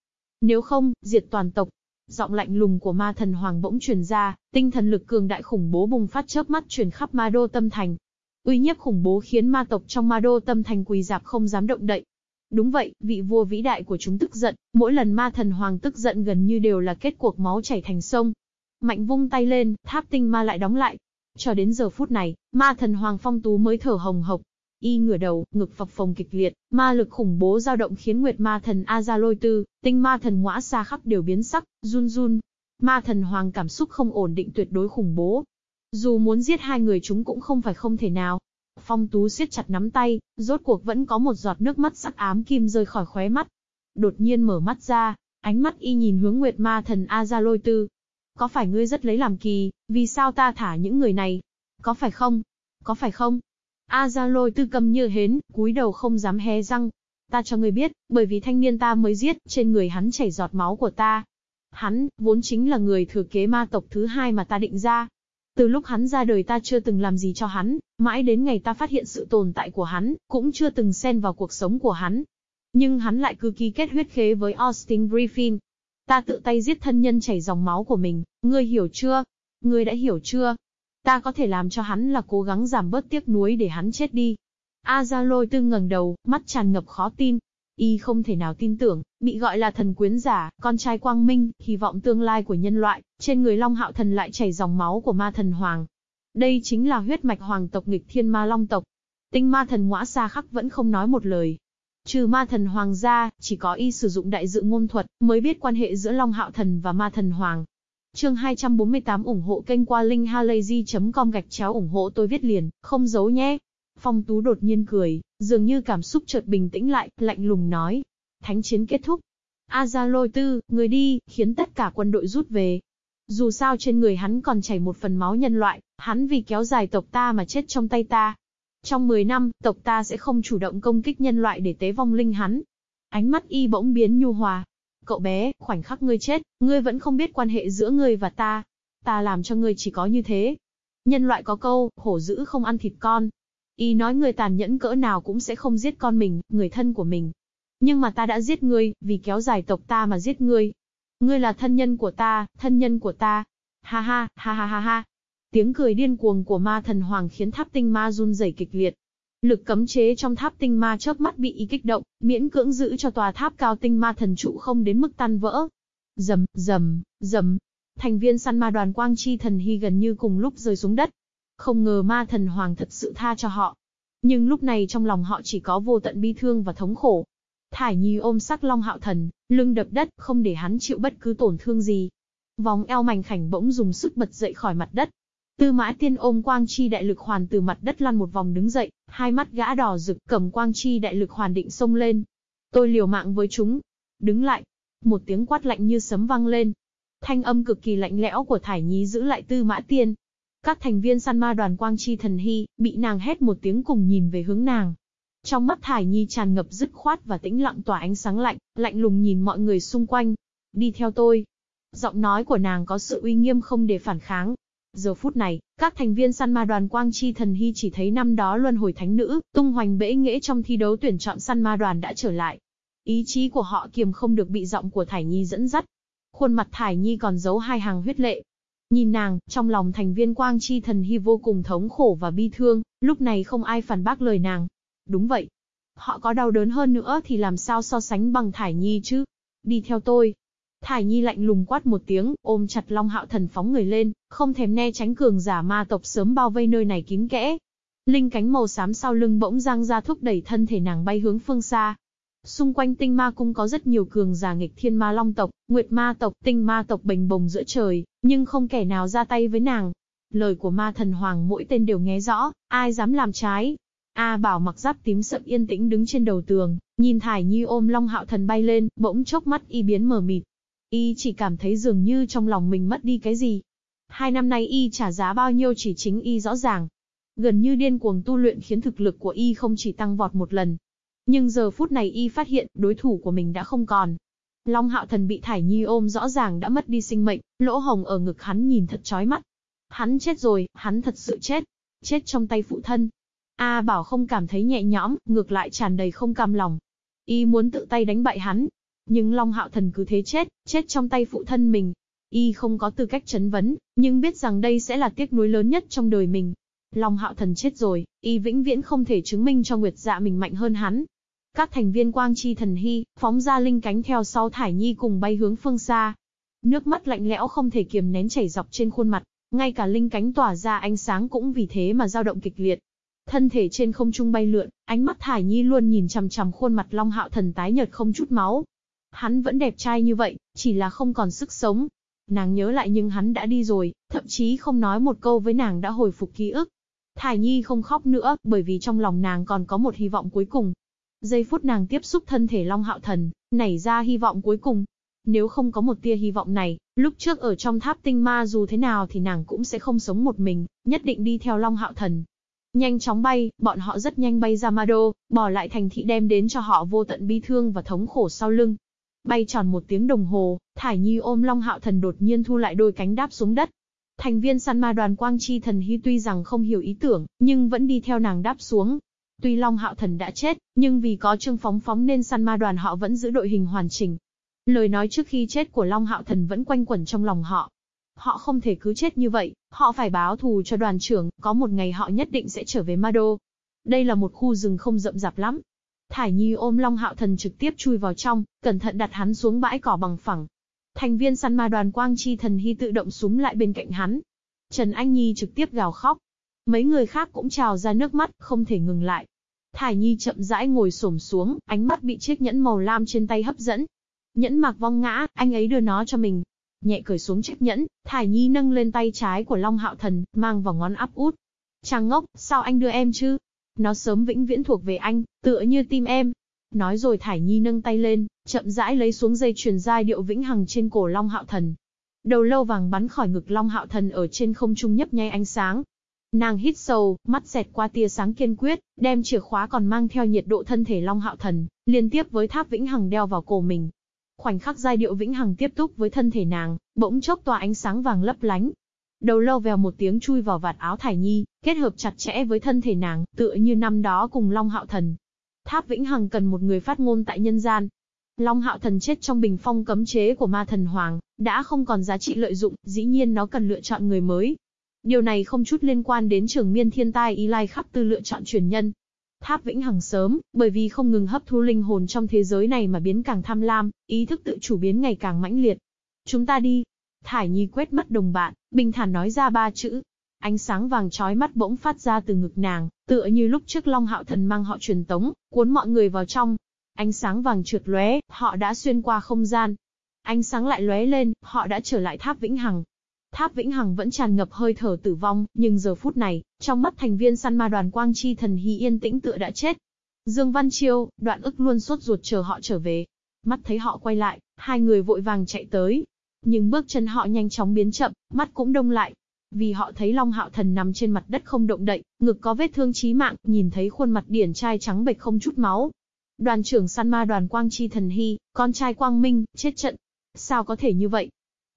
Nếu không, diệt toàn tộc. Giọng lạnh lùng của ma thần hoàng bỗng truyền ra, tinh thần lực cường đại khủng bố bùng phát chớp mắt truyền khắp ma đô tâm thành. Uy nhiếp khủng bố khiến ma tộc trong ma đô tâm thành quỳ dạp không dám động đậy. Đúng vậy, vị vua vĩ đại của chúng tức giận, mỗi lần ma thần hoàng tức giận gần như đều là kết cuộc máu chảy thành sông. Mạnh vung tay lên, tháp tinh ma lại đóng lại. Cho đến giờ phút này, ma thần hoàng phong tú mới thở hồng hộc, Y ngửa đầu, ngực phập phồng kịch liệt, ma lực khủng bố dao động khiến Nguyệt Ma Thần A Lôi Tư, tinh ma thần ngõa xa khắp đều biến sắc, run run. Ma thần hoàng cảm xúc không ổn định tuyệt đối khủng bố. Dù muốn giết hai người chúng cũng không phải không thể nào. Phong Tú siết chặt nắm tay, rốt cuộc vẫn có một giọt nước mắt sắc ám kim rơi khỏi khóe mắt. Đột nhiên mở mắt ra, ánh mắt y nhìn hướng Nguyệt Ma Thần A Lôi Tư. Có phải ngươi rất lấy làm kỳ, vì sao ta thả những người này? Có phải không? Có phải không? A Gia Lôi tư cầm như hến, cúi đầu không dám hé răng. Ta cho ngươi biết, bởi vì thanh niên ta mới giết, trên người hắn chảy giọt máu của ta. Hắn, vốn chính là người thừa kế ma tộc thứ hai mà ta định ra. Từ lúc hắn ra đời ta chưa từng làm gì cho hắn, mãi đến ngày ta phát hiện sự tồn tại của hắn, cũng chưa từng xen vào cuộc sống của hắn. Nhưng hắn lại cứ ký kết huyết khế với Austin Griffin. Ta tự tay giết thân nhân chảy dòng máu của mình, ngươi hiểu chưa? Ngươi đã hiểu chưa? Ta có thể làm cho hắn là cố gắng giảm bớt tiếc nuối để hắn chết đi. A Gia Lôi Tư ngẩng đầu, mắt tràn ngập khó tin. Y không thể nào tin tưởng, bị gọi là thần quyến giả, con trai quang minh, hy vọng tương lai của nhân loại, trên người Long Hạo Thần lại chảy dòng máu của ma thần hoàng. Đây chính là huyết mạch hoàng tộc nghịch thiên ma long tộc. Tinh ma thần ngõa xa khắc vẫn không nói một lời. Trừ ma thần hoàng gia, chỉ có y sử dụng đại dự ngôn thuật, mới biết quan hệ giữa Long Hạo Thần và ma thần hoàng. Chương 248 ủng hộ kênh qua linkhalazy.com gạch chéo ủng hộ tôi viết liền, không giấu nhé. Phong Tú đột nhiên cười, dường như cảm xúc chợt bình tĩnh lại, lạnh lùng nói. Thánh chiến kết thúc. A Gia Lôi Tư, người đi, khiến tất cả quân đội rút về. Dù sao trên người hắn còn chảy một phần máu nhân loại, hắn vì kéo dài tộc ta mà chết trong tay ta. Trong 10 năm, tộc ta sẽ không chủ động công kích nhân loại để tế vong linh hắn. Ánh mắt y bỗng biến nhu hòa. Cậu bé, khoảnh khắc ngươi chết, ngươi vẫn không biết quan hệ giữa ngươi và ta. Ta làm cho ngươi chỉ có như thế. Nhân loại có câu, hổ dữ không ăn thịt con. Y nói người tàn nhẫn cỡ nào cũng sẽ không giết con mình, người thân của mình. Nhưng mà ta đã giết ngươi, vì kéo dài tộc ta mà giết ngươi. Ngươi là thân nhân của ta, thân nhân của ta. Ha ha, ha ha ha ha. Tiếng cười điên cuồng của ma thần hoàng khiến tháp tinh ma run rẩy kịch liệt. Lực cấm chế trong tháp tinh ma chớp mắt bị ý kích động, miễn cưỡng giữ cho tòa tháp cao tinh ma thần trụ không đến mức tan vỡ. Rầm, rầm, rầm. Thành viên săn ma đoàn quang chi thần hy gần như cùng lúc rơi xuống đất. Không ngờ ma thần hoàng thật sự tha cho họ. Nhưng lúc này trong lòng họ chỉ có vô tận bi thương và thống khổ. Thải Nhi ôm sắc Long Hạo Thần, lưng đập đất, không để hắn chịu bất cứ tổn thương gì. Vòng eo mảnh khảnh bỗng dùng sức bật dậy khỏi mặt đất, Tư mã tiên ôm quang chi đại lực hoàn từ mặt đất lăn một vòng đứng dậy, hai mắt gã đỏ rực cầm quang chi đại lực hoàn định xông lên. Tôi liều mạng với chúng. Đứng lại. Một tiếng quát lạnh như sấm vang lên. Thanh âm cực kỳ lạnh lẽo của Thải Nhi giữ lại tư mã tiên. Các thành viên săn ma đoàn quang chi thần hy, bị nàng hét một tiếng cùng nhìn về hướng nàng. Trong mắt Thải Nhi tràn ngập dứt khoát và tĩnh lặng tỏa ánh sáng lạnh, lạnh lùng nhìn mọi người xung quanh. Đi theo tôi. Giọng nói của nàng có sự uy nghiêm không để phản kháng, Giờ phút này, các thành viên săn ma đoàn Quang Chi Thần Hy chỉ thấy năm đó luân hồi thánh nữ, tung hoành bễ nghễ trong thi đấu tuyển chọn săn ma đoàn đã trở lại. Ý chí của họ kiềm không được bị giọng của Thải Nhi dẫn dắt. Khuôn mặt Thải Nhi còn giấu hai hàng huyết lệ. Nhìn nàng, trong lòng thành viên Quang Chi Thần Hy vô cùng thống khổ và bi thương, lúc này không ai phản bác lời nàng. Đúng vậy. Họ có đau đớn hơn nữa thì làm sao so sánh bằng Thải Nhi chứ? Đi theo tôi, Thải Nhi lạnh lùng quát một tiếng, ôm chặt Long Hạo Thần phóng người lên, không thèm né tránh cường giả ma tộc sớm bao vây nơi này kín kẽ. Linh cánh màu xám sau lưng bỗng giang ra thúc đẩy thân thể nàng bay hướng phương xa. Xung quanh tinh ma cung có rất nhiều cường giả nghịch thiên ma long tộc, nguyệt ma tộc, tinh ma tộc bình bồng giữa trời, nhưng không kẻ nào ra tay với nàng. Lời của ma thần hoàng mỗi tên đều nghe rõ, ai dám làm trái. A bảo mặc giáp tím sậm yên tĩnh đứng trên đầu tường, nhìn Thải Nhi ôm Long Hạo Thần bay lên, bỗng chốc mắt y biến mờ mịt, Y chỉ cảm thấy dường như trong lòng mình mất đi cái gì. Hai năm nay Y trả giá bao nhiêu chỉ chính Y rõ ràng. Gần như điên cuồng tu luyện khiến thực lực của Y không chỉ tăng vọt một lần. Nhưng giờ phút này Y phát hiện đối thủ của mình đã không còn. Long hạo thần bị Thải Nhi ôm rõ ràng đã mất đi sinh mệnh, lỗ hồng ở ngực hắn nhìn thật chói mắt. Hắn chết rồi, hắn thật sự chết. Chết trong tay phụ thân. A bảo không cảm thấy nhẹ nhõm, ngược lại tràn đầy không cam lòng. Y muốn tự tay đánh bại hắn, nhưng Long Hạo Thần cứ thế chết, chết trong tay phụ thân mình. Y không có tư cách chấn vấn, nhưng biết rằng đây sẽ là tiếc nuối lớn nhất trong đời mình. Long Hạo Thần chết rồi, Y vĩnh viễn không thể chứng minh cho Nguyệt Dạ mình mạnh hơn hắn. Các thành viên Quang Chi Thần Hy, phóng ra linh cánh theo sau Thải Nhi cùng bay hướng phương xa. Nước mắt lạnh lẽo không thể kiềm nén chảy dọc trên khuôn mặt, ngay cả linh cánh tỏa ra ánh sáng cũng vì thế mà dao động kịch liệt. Thân thể trên không trung bay lượn, ánh mắt Thải Nhi luôn nhìn chằm chằm khuôn mặt Long Hạo Thần tái nhợt không chút máu, Hắn vẫn đẹp trai như vậy, chỉ là không còn sức sống. Nàng nhớ lại nhưng hắn đã đi rồi, thậm chí không nói một câu với nàng đã hồi phục ký ức. Thải Nhi không khóc nữa, bởi vì trong lòng nàng còn có một hy vọng cuối cùng. Giây phút nàng tiếp xúc thân thể Long Hạo Thần, nảy ra hy vọng cuối cùng. Nếu không có một tia hy vọng này, lúc trước ở trong tháp tinh ma dù thế nào thì nàng cũng sẽ không sống một mình, nhất định đi theo Long Hạo Thần. Nhanh chóng bay, bọn họ rất nhanh bay ra Mado, bỏ lại thành thị đem đến cho họ vô tận bi thương và thống khổ sau lưng. Bay tròn một tiếng đồng hồ, Thải Nhi ôm Long Hạo Thần đột nhiên thu lại đôi cánh đáp xuống đất. Thành viên săn ma đoàn Quang Chi Thần Hy tuy rằng không hiểu ý tưởng, nhưng vẫn đi theo nàng đáp xuống. Tuy Long Hạo Thần đã chết, nhưng vì có Trương Phóng Phóng nên săn ma đoàn họ vẫn giữ đội hình hoàn chỉnh. Lời nói trước khi chết của Long Hạo Thần vẫn quanh quẩn trong lòng họ. Họ không thể cứ chết như vậy, họ phải báo thù cho đoàn trưởng, có một ngày họ nhất định sẽ trở về Mado. Đây là một khu rừng không rậm rạp lắm, Thải Nhi ôm Long Hạo Thần trực tiếp chui vào trong, cẩn thận đặt hắn xuống bãi cỏ bằng phẳng. Thành viên săn ma đoàn Quang Chi Thần Hy tự động súng lại bên cạnh hắn. Trần Anh Nhi trực tiếp gào khóc. Mấy người khác cũng trào ra nước mắt, không thể ngừng lại. Thải Nhi chậm rãi ngồi xổm xuống, ánh mắt bị chiếc nhẫn màu lam trên tay hấp dẫn. Nhẫn mạc vong ngã, anh ấy đưa nó cho mình. Nhẹ cười xuống chiếc nhẫn, Thải Nhi nâng lên tay trái của Long Hạo Thần, mang vào ngón áp út. Chàng ngốc, sao anh đưa em chứ? Nó sớm vĩnh viễn thuộc về anh, tựa như tim em. Nói rồi Thải Nhi nâng tay lên, chậm rãi lấy xuống dây truyền giai điệu vĩnh hằng trên cổ Long Hạo Thần. Đầu lâu vàng bắn khỏi ngực Long Hạo Thần ở trên không trung nhấp nháy ánh sáng. Nàng hít sâu, mắt xẹt qua tia sáng kiên quyết, đem chìa khóa còn mang theo nhiệt độ thân thể Long Hạo Thần, liên tiếp với tháp vĩnh hằng đeo vào cổ mình. Khoảnh khắc giai điệu vĩnh hằng tiếp tục với thân thể nàng, bỗng chốc tỏa ánh sáng vàng lấp lánh. Đầu lâu vèo một tiếng chui vào vạt áo Thải Nhi, kết hợp chặt chẽ với thân thể nàng, tựa như năm đó cùng Long Hạo Thần. Tháp vĩnh hằng cần một người phát ngôn tại nhân gian, Long Hạo Thần chết trong bình phong cấm chế của ma thần hoàng, đã không còn giá trị lợi dụng, dĩ nhiên nó cần lựa chọn người mới. Điều này không chút liên quan đến trường miên thiên tai Y Lai khắp tư lựa chọn truyền nhân. Tháp Vĩnh Hằng sớm, bởi vì không ngừng hấp thu linh hồn trong thế giới này mà biến càng tham lam, ý thức tự chủ biến ngày càng mãnh liệt. Chúng ta đi. Thải Nhi quét mắt đồng bạn, bình thản nói ra ba chữ. Ánh sáng vàng chói mắt bỗng phát ra từ ngực nàng, tựa như lúc trước Long Hạo Thần mang họ truyền tống, cuốn mọi người vào trong. Ánh sáng vàng trượt lóe, họ đã xuyên qua không gian. Ánh sáng lại lóe lên, họ đã trở lại tháp Vĩnh Hằng. Tháp Vĩnh Hằng vẫn tràn ngập hơi thở tử vong, nhưng giờ phút này, trong mắt thành viên săn ma đoàn Quang Chi thần hy yên tĩnh tựa đã chết. Dương Văn Chiêu, đoạn ức luôn sốt ruột chờ họ trở về. Mắt thấy họ quay lại, hai người vội vàng chạy tới. Nhưng bước chân họ nhanh chóng biến chậm, mắt cũng đông lại. Vì họ thấy Long Hạo Thần nằm trên mặt đất không động đậy, ngực có vết thương chí mạng, nhìn thấy khuôn mặt điển trai trắng bệch không chút máu. Đoàn trưởng săn ma đoàn Quang Chi thần hy, con trai Quang Minh, chết trận. Sao có thể như vậy?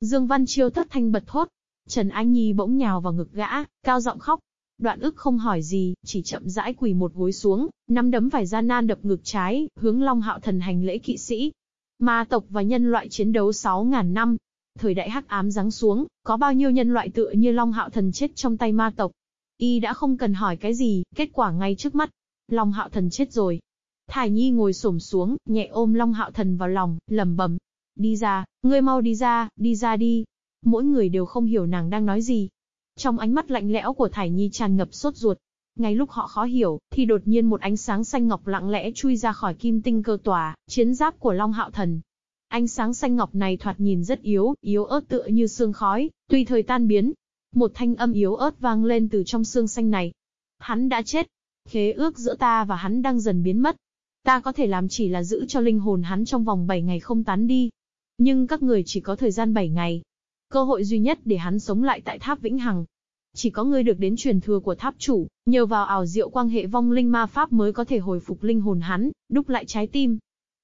Dương Văn Chiêu thất thanh bật thốt. Trần Anh Nhi bỗng nhào vào ngực gã, cao giọng khóc. Đoạn ức không hỏi gì, chỉ chậm rãi quỳ một gối xuống, nắm đấm phải gian nan đập ngực trái, hướng Long Hạo Thần hành lễ kỵ sĩ. Ma tộc và nhân loại chiến đấu 6.000 năm. Thời đại hắc ám giáng xuống, có bao nhiêu nhân loại tựa như Long Hạo Thần chết trong tay ma tộc. Y đã không cần hỏi cái gì, kết quả ngay trước mắt. Long Hạo Thần chết rồi. Thải Nhi ngồi xổm xuống, nhẹ ôm Long Hạo Thần vào lòng, lẩm bẩm, Đi ra, ngươi mau đi ra, đi ra đi. Mỗi người đều không hiểu nàng đang nói gì. Trong ánh mắt lạnh lẽo của Thải Nhi tràn ngập sốt ruột. Ngay lúc họ khó hiểu, thì đột nhiên một ánh sáng xanh ngọc lặng lẽ chui ra khỏi kim tinh cơ tòa, chiến giáp của Long Hạo Thần. Ánh sáng xanh ngọc này thoạt nhìn rất yếu, yếu ớt tựa như sương khói, tùy thời tan biến. Một thanh âm yếu ớt vang lên từ trong sương xanh này. Hắn đã chết. Khế ước giữa ta và hắn đang dần biến mất. Ta có thể làm chỉ là giữ cho linh hồn hắn trong vòng 7 ngày không tán đi. Nhưng các người chỉ có thời gian 7 ngày. Cơ hội duy nhất để hắn sống lại tại tháp Vĩnh Hằng. Chỉ có người được đến truyền thừa của tháp chủ, nhờ vào ảo diệu quang hệ vong linh ma pháp mới có thể hồi phục linh hồn hắn, đúc lại trái tim.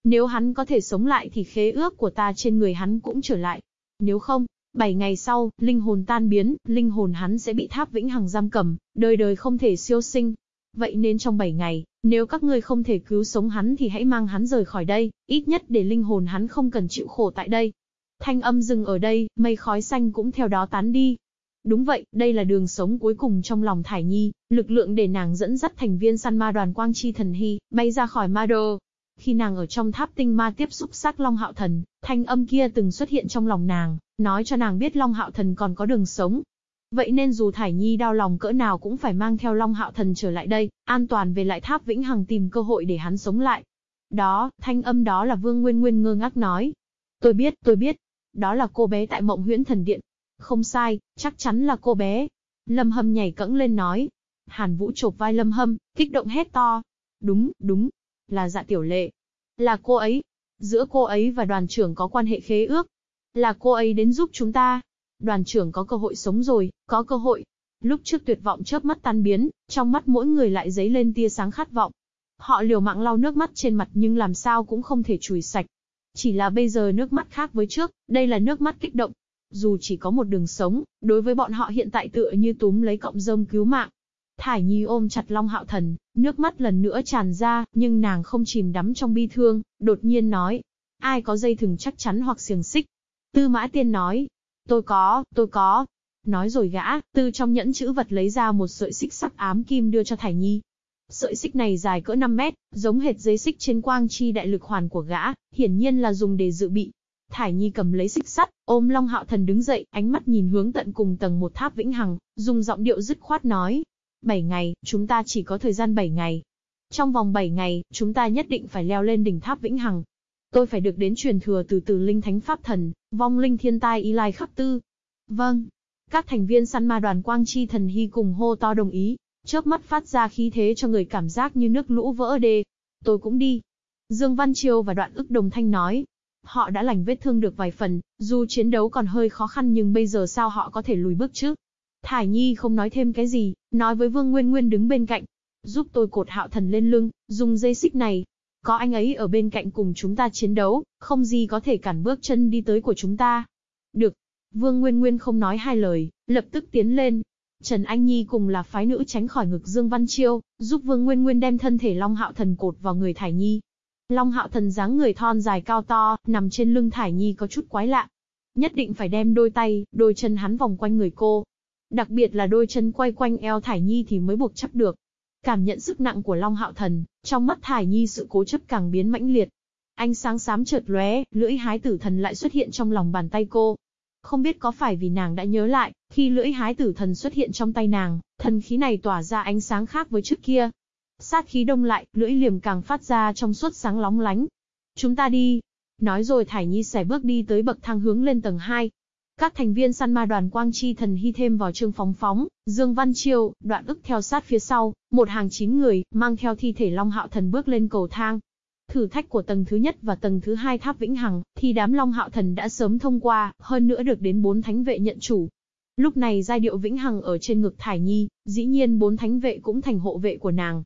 Nếu hắn có thể sống lại thì khế ước của ta trên người hắn cũng trở lại. Nếu không, 7 ngày sau, linh hồn tan biến, linh hồn hắn sẽ bị tháp vĩnh hằng giam cầm, đời đời không thể siêu sinh. Vậy nên trong 7 ngày, nếu các ngươi không thể cứu sống hắn thì hãy mang hắn rời khỏi đây, ít nhất để linh hồn hắn không cần chịu khổ tại đây. Thanh âm dừng ở đây, mây khói xanh cũng theo đó tán đi. Đúng vậy, đây là đường sống cuối cùng trong lòng Thải Nhi, lực lượng để nàng dẫn dắt thành viên săn ma đoàn Quang Chi Thần Hy, bay ra khỏi ma đô. Khi nàng ở trong tháp tinh ma tiếp xúc xác Long Hạo Thần, thanh âm kia từng xuất hiện trong lòng nàng, nói cho nàng biết Long Hạo Thần còn có đường sống, Vậy nên dù Thải Nhi đau lòng cỡ nào cũng phải mang theo Long Hạo Thần trở lại đây, an toàn về lại tháp Vĩnh Hằng tìm cơ hội để hắn sống lại. Đó, thanh âm đó là Vương Nguyên Nguyên ngơ ngác nói. Tôi biết, tôi biết. Đó là cô bé tại mộng huyễn thần điện. Không sai, chắc chắn là cô bé. Lâm Hâm nhảy cẫng lên nói. Hàn Vũ chộp vai Lâm Hâm, kích động hét to. Đúng, đúng. Là dạ tiểu lệ. Là cô ấy. Giữa cô ấy và đoàn trưởng có quan hệ khế ước. Là cô ấy đến giúp chúng ta. Đoàn trưởng có cơ hội sống rồi, có cơ hội. Lúc trước tuyệt vọng chớp mắt tan biến, trong mắt mỗi người lại dấy lên tia sáng khát vọng. Họ liều mạng lau nước mắt trên mặt nhưng làm sao cũng không thể chùi sạch. Chỉ là bây giờ nước mắt khác với trước, đây là nước mắt kích động. Dù chỉ có một đường sống, đối với bọn họ hiện tại tựa như túm lấy cọng rơm cứu mạng. Thải Nhi ôm chặt Long Hạo Thần, nước mắt lần nữa tràn ra, nhưng nàng không chìm đắm trong bi thương, đột nhiên nói. Ai có dây thừng chắc chắn hoặc xiềng xích? Tư Mã Tiên nói, Tôi có, tôi có. Nói rồi gã, từ trong nhẫn chữ vật lấy ra một sợi xích sắc ám kim đưa cho Thải Nhi. Sợi xích này dài cỡ 5 mét, giống hệt dây xích trên quang chi đại lực hoàn của gã, hiển nhiên là dùng để dự bị. Thải Nhi cầm lấy xích sắt, ôm Long Hạo Thần đứng dậy, ánh mắt nhìn hướng tận cùng tầng một tháp vĩnh hằng, dùng giọng điệu dứt khoát nói. 7 ngày, chúng ta chỉ có thời gian 7 ngày. Trong vòng 7 ngày, chúng ta nhất định phải leo lên đỉnh tháp vĩnh hằng, Tôi phải được đến truyền thừa từ từ linh thánh pháp thần, vong linh thiên tai y lai khắc tư. Vâng. Các thành viên săn ma đoàn quang chi thần hy cùng hô to đồng ý, chớp mắt phát ra khí thế cho người cảm giác như nước lũ vỡ đê. Tôi cũng đi. Dương Văn Triều và đoạn ức đồng thanh nói. Họ đã lành vết thương được vài phần, dù chiến đấu còn hơi khó khăn nhưng bây giờ sao họ có thể lùi bước chứ? Thải Nhi không nói thêm cái gì, nói với Vương Nguyên Nguyên đứng bên cạnh. Giúp tôi cột hạo thần lên lưng, dùng dây xích này. Có anh ấy ở bên cạnh cùng chúng ta chiến đấu, không gì có thể cản bước chân đi tới của chúng ta. Được. Vương Nguyên Nguyên không nói hai lời, lập tức tiến lên. Trần Anh Nhi cùng là phái nữ tránh khỏi ngực Dương Văn Chiêu, giúp Vương Nguyên Nguyên đem thân thể Long Hạo Thần cột vào người Thải Nhi. Long Hạo Thần dáng người thon dài cao to, nằm trên lưng Thải Nhi có chút quái lạ. Nhất định phải đem đôi tay, đôi chân hắn vòng quanh người cô, Đặc biệt là đôi chân quay quanh eo Thải Nhi thì mới buộc chấp được. Cảm nhận sức nặng của Long Hạo Thần, trong mắt Thải Nhi sự cố chấp càng biến mãnh liệt. Ánh sáng xám chợt lóe, lưỡi hái tử thần lại xuất hiện trong lòng bàn tay cô. Không biết có phải vì nàng đã nhớ lại, khi lưỡi hái tử thần xuất hiện trong tay nàng, thần khí này tỏa ra ánh sáng khác với trước kia. Sát khí đông lại, lưỡi liềm càng phát ra trong suốt sáng lóng lánh. Chúng ta đi. Nói rồi Thải Nhi xài bước đi tới bậc thang hướng lên tầng 2. Các thành viên săn ma đoàn Quang Chi Thần Hy thêm vào Trương Phóng Phóng, Dương Văn Chiêu, đoạn ức theo sát phía sau, một hàng chín người, mang theo thi thể Long Hạo Thần bước lên cầu thang. Thử thách của tầng thứ nhất và tầng thứ hai tháp Vĩnh Hằng, thì đám Long Hạo Thần đã sớm thông qua, hơn nữa được đến bốn thánh vệ nhận chủ. Lúc này giai điệu Vĩnh Hằng ở trên ngực Thải Nhi, dĩ nhiên bốn thánh vệ cũng thành hộ vệ của nàng.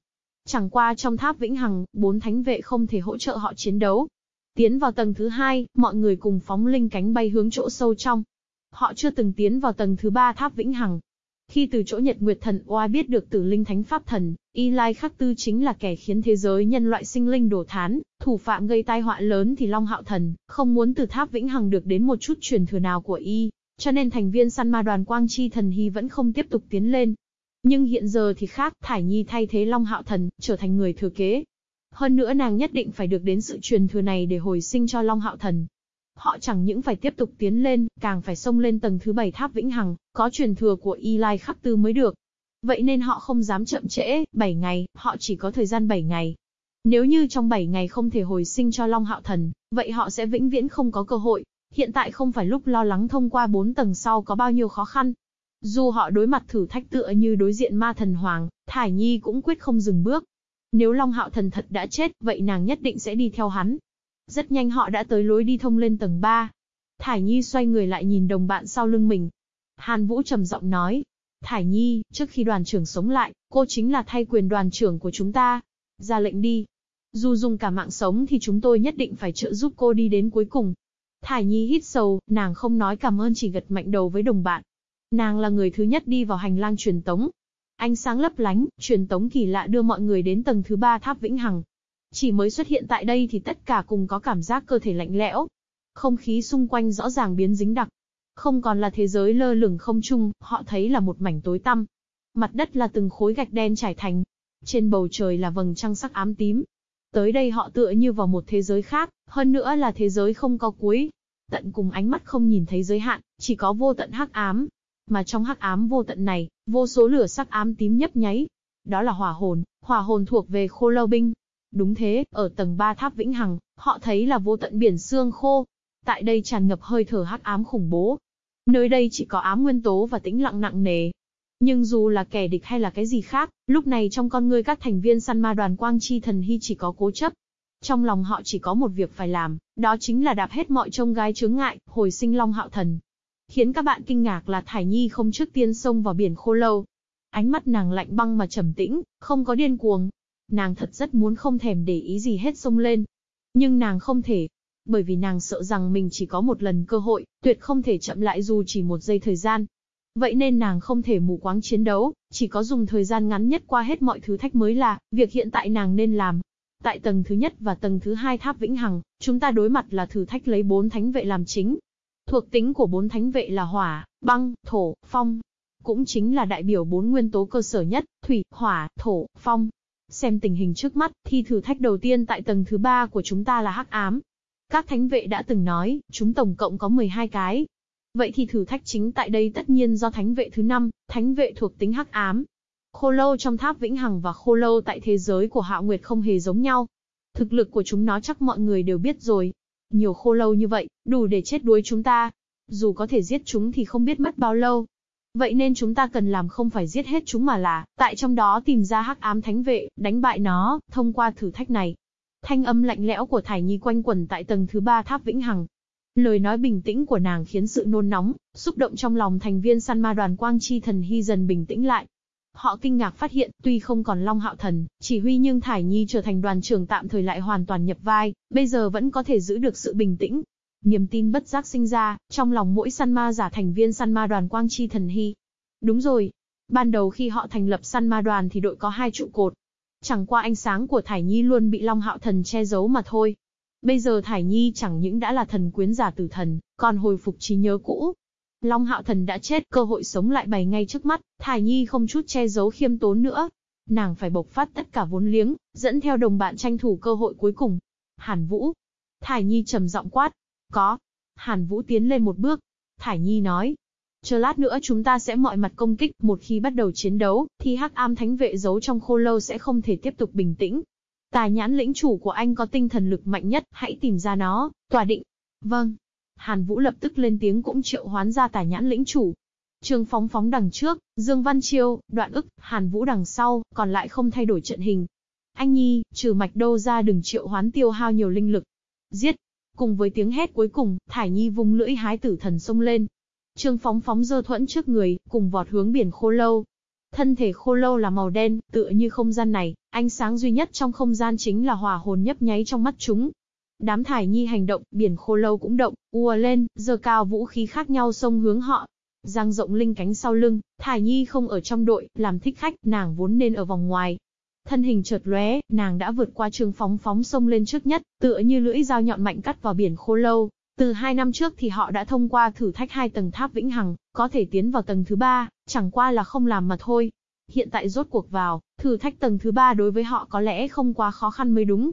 Chẳng qua trong tháp Vĩnh Hằng, bốn thánh vệ không thể hỗ trợ họ chiến đấu, Tiến vào tầng thứ hai, mọi người cùng phóng linh cánh bay hướng chỗ sâu trong. Họ chưa từng tiến vào tầng thứ ba tháp Vĩnh Hằng. Khi từ chỗ Nhật Nguyệt Thần oai biết được tử linh thánh pháp thần, Y Lai Khắc Tư chính là kẻ khiến thế giới nhân loại sinh linh đổ thán, thủ phạm gây tai họa lớn thì Long Hạo Thần, không muốn từ tháp Vĩnh Hằng được đến một chút truyền thừa nào của Y, cho nên thành viên săn ma đoàn Quang Chi Thần Hy vẫn không tiếp tục tiến lên. Nhưng hiện giờ thì khác, Thải Nhi thay thế Long Hạo Thần, trở thành người thừa kế. Hơn nữa nàng nhất định phải được đến sự truyền thừa này để hồi sinh cho Long Hạo Thần, Họ chẳng những phải tiếp tục tiến lên, càng phải xông lên tầng thứ bảy tháp Vĩnh Hằng, có truyền thừa của Y Lai Khắc Tư mới được. Vậy nên họ không dám chậm trễ, 7 ngày, họ chỉ có thời gian 7 ngày. Nếu như trong 7 ngày không thể hồi sinh cho Long Hạo Thần, vậy họ sẽ vĩnh viễn không có cơ hội. Hiện tại không phải lúc lo lắng thông qua 4 tầng sau có bao nhiêu khó khăn. Dù họ đối mặt thử thách tựa như đối diện ma thần hoàng, Thải Nhi cũng quyết không dừng bước. Nếu Long Hạo Thần thật đã chết, vậy nàng nhất định sẽ đi theo hắn, rất nhanh họ đã tới lối đi thông lên tầng 3. Thải Nhi xoay người lại nhìn đồng bạn sau lưng mình. Hàn Vũ trầm giọng nói. Thải Nhi, trước khi đoàn trưởng sống lại, cô chính là thay quyền đoàn trưởng của chúng ta. Ra lệnh đi. Dù dùng cả mạng sống thì chúng tôi nhất định phải trợ giúp cô đi đến cuối cùng. Thải Nhi hít sâu, nàng không nói cảm ơn chỉ gật mạnh đầu với đồng bạn. Nàng là người thứ nhất đi vào hành lang truyền tống. Ánh sáng lấp lánh, truyền tống kỳ lạ đưa mọi người đến tầng thứ ba tháp Vĩnh Hằng. Chỉ mới xuất hiện tại đây thì tất cả cùng có cảm giác cơ thể lạnh lẽo. Không khí xung quanh rõ ràng biến dính đặc. Không còn là thế giới lơ lửng không trung, họ thấy là một mảnh tối tăm. Mặt đất là từng khối gạch đen trải thành. Trên bầu trời là vầng trăng sắc ám tím. Tới đây họ tựa như vào một thế giới khác, hơn nữa là thế giới không có cuối. Tận cùng ánh mắt không nhìn thấy giới hạn, chỉ có vô tận hắc ám. Mà trong hắc ám vô tận này, vô số lửa sắc ám tím nhấp nháy. Đó là hỏa hồn, hỏa hồn thuộc về khô lâu binh, Đúng thế, ở tầng 3 tháp Vĩnh Hằng, họ thấy là vô tận biển xương khô. Tại đây tràn ngập hơi thở hắc ám khủng bố. Nơi đây chỉ có ám nguyên tố và tĩnh lặng nặng nề. Nhưng dù là kẻ địch hay là cái gì khác, lúc này trong con ngươi các thành viên săn ma đoàn Quang Chi Thần Hy chỉ có cố chấp. Trong lòng họ chỉ có một việc phải làm, đó chính là đạp hết mọi trông gai chướng ngại, hồi sinh Long Hạo Thần. Khiến các bạn kinh ngạc là Thải Nhi không trước tiên xông vào biển khô lâu. Ánh mắt nàng lạnh băng mà trầm tĩnh, không có điên cuồng, Nàng thật rất muốn không thèm để ý gì hết xông lên. Nhưng nàng không thể. Bởi vì nàng sợ rằng mình chỉ có một lần cơ hội, tuyệt không thể chậm lại dù chỉ một giây thời gian. Vậy nên nàng không thể mù quáng chiến đấu, chỉ có dùng thời gian ngắn nhất qua hết mọi thứ thách mới là, việc hiện tại nàng nên làm. Tại tầng thứ nhất và tầng thứ hai tháp Vĩnh Hằng, chúng ta đối mặt là thử thách lấy bốn thánh vệ làm chính. Thuộc tính của bốn thánh vệ là hỏa, băng, thổ, phong. Cũng chính là đại biểu bốn nguyên tố cơ sở nhất, thủy, hỏa, thổ, phong. Xem tình hình trước mắt, thi thử thách đầu tiên tại tầng thứ ba của chúng ta là hắc ám. Các thánh vệ đã từng nói, chúng tổng cộng có 12 cái. Vậy thì thử thách chính tại đây tất nhiên do thánh vệ thứ năm, thánh vệ thuộc tính hắc ám. Khô lâu trong tháp vĩnh hằng và khô lâu tại thế giới của hạo nguyệt không hề giống nhau. Thực lực của chúng nó chắc mọi người đều biết rồi. Nhiều khô lâu như vậy, đủ để chết đuối chúng ta. Dù có thể giết chúng thì không biết mất bao lâu, Vậy nên chúng ta cần làm không phải giết hết chúng mà là, tại trong đó tìm ra hắc ám thánh vệ, đánh bại nó, thông qua thử thách này. Thanh âm lạnh lẽo của Thải Nhi quanh quẩn tại tầng thứ ba tháp Vĩnh Hằng. Lời nói bình tĩnh của nàng khiến sự nôn nóng, xúc động trong lòng thành viên săn ma đoàn quang chi thần hy dần bình tĩnh lại. Họ kinh ngạc phát hiện, tuy không còn Long Hạo Thần, chỉ huy nhưng Thải Nhi trở thành đoàn trưởng tạm thời lại hoàn toàn nhập vai, bây giờ vẫn có thể giữ được sự bình tĩnh. Niềm tin bất giác sinh ra, trong lòng mỗi săn ma giả thành viên săn ma đoàn quang chi thần hy. Đúng rồi. Ban đầu khi họ thành lập săn ma đoàn thì đội có hai trụ cột. Chẳng qua ánh sáng của Thải Nhi luôn bị Long Hạo Thần che giấu mà thôi. Bây giờ Thải Nhi chẳng những đã là thần quyến giả tử thần, còn hồi phục trí nhớ cũ. Long Hạo Thần đã chết, cơ hội sống lại bày ngay trước mắt, Thải Nhi không chút che giấu khiêm tốn nữa. Nàng phải bộc phát tất cả vốn liếng, dẫn theo đồng bạn tranh thủ cơ hội cuối cùng. Hàn Vũ. Thải Nhi trầm giọng quát. Có. Hàn Vũ tiến lên một bước. Thải Nhi nói. Chờ lát nữa chúng ta sẽ mọi mặt công kích, một khi bắt đầu chiến đấu, thì hắc am thánh vệ giấu trong khô lâu sẽ không thể tiếp tục bình tĩnh, Tà nhãn lĩnh chủ của anh có tinh thần lực mạnh nhất, hãy tìm ra nó, tòa định. Vâng. Hàn Vũ lập tức lên tiếng cũng triệu hoán ra tà nhãn lĩnh chủ. Trương Phóng Phóng đằng trước, Dương Văn Chiêu, Đoạn ức, Hàn Vũ đằng sau, còn lại không thay đổi trận hình. Anh Nhi, trừ mạch đô ra đừng triệu hoán tiêu hao nhiều linh lực. Giết! Cùng với tiếng hét cuối cùng, Thải Nhi vùng lưỡi hái tử thần xông lên. Trương Phóng Phóng dơ thuẫn trước người, cùng vọt hướng biển khô lâu. Thân thể khô lâu là màu đen, tựa như không gian này, ánh sáng duy nhất trong không gian chính là hỏa hồn nhấp nháy trong mắt chúng. Đám thải nhi hành động, biển khô lâu cũng động, ùa lên, dơ cao vũ khí khác nhau xông hướng họ. Giang rộng linh cánh sau lưng, thải nhi không ở trong đội, làm thích khách, nàng vốn nên ở vòng ngoài. Thân hình chợt lóe, nàng đã vượt qua trường phóng phóng sông lên trước nhất, tựa như lưỡi dao nhọn mạnh cắt vào biển khô lâu. Từ hai năm trước thì họ đã thông qua thử thách hai tầng tháp vĩnh hằng, có thể tiến vào tầng thứ ba, chẳng qua là không làm mà thôi. Hiện tại rốt cuộc vào, thử thách tầng thứ ba đối với họ có lẽ không quá khó khăn mới đúng.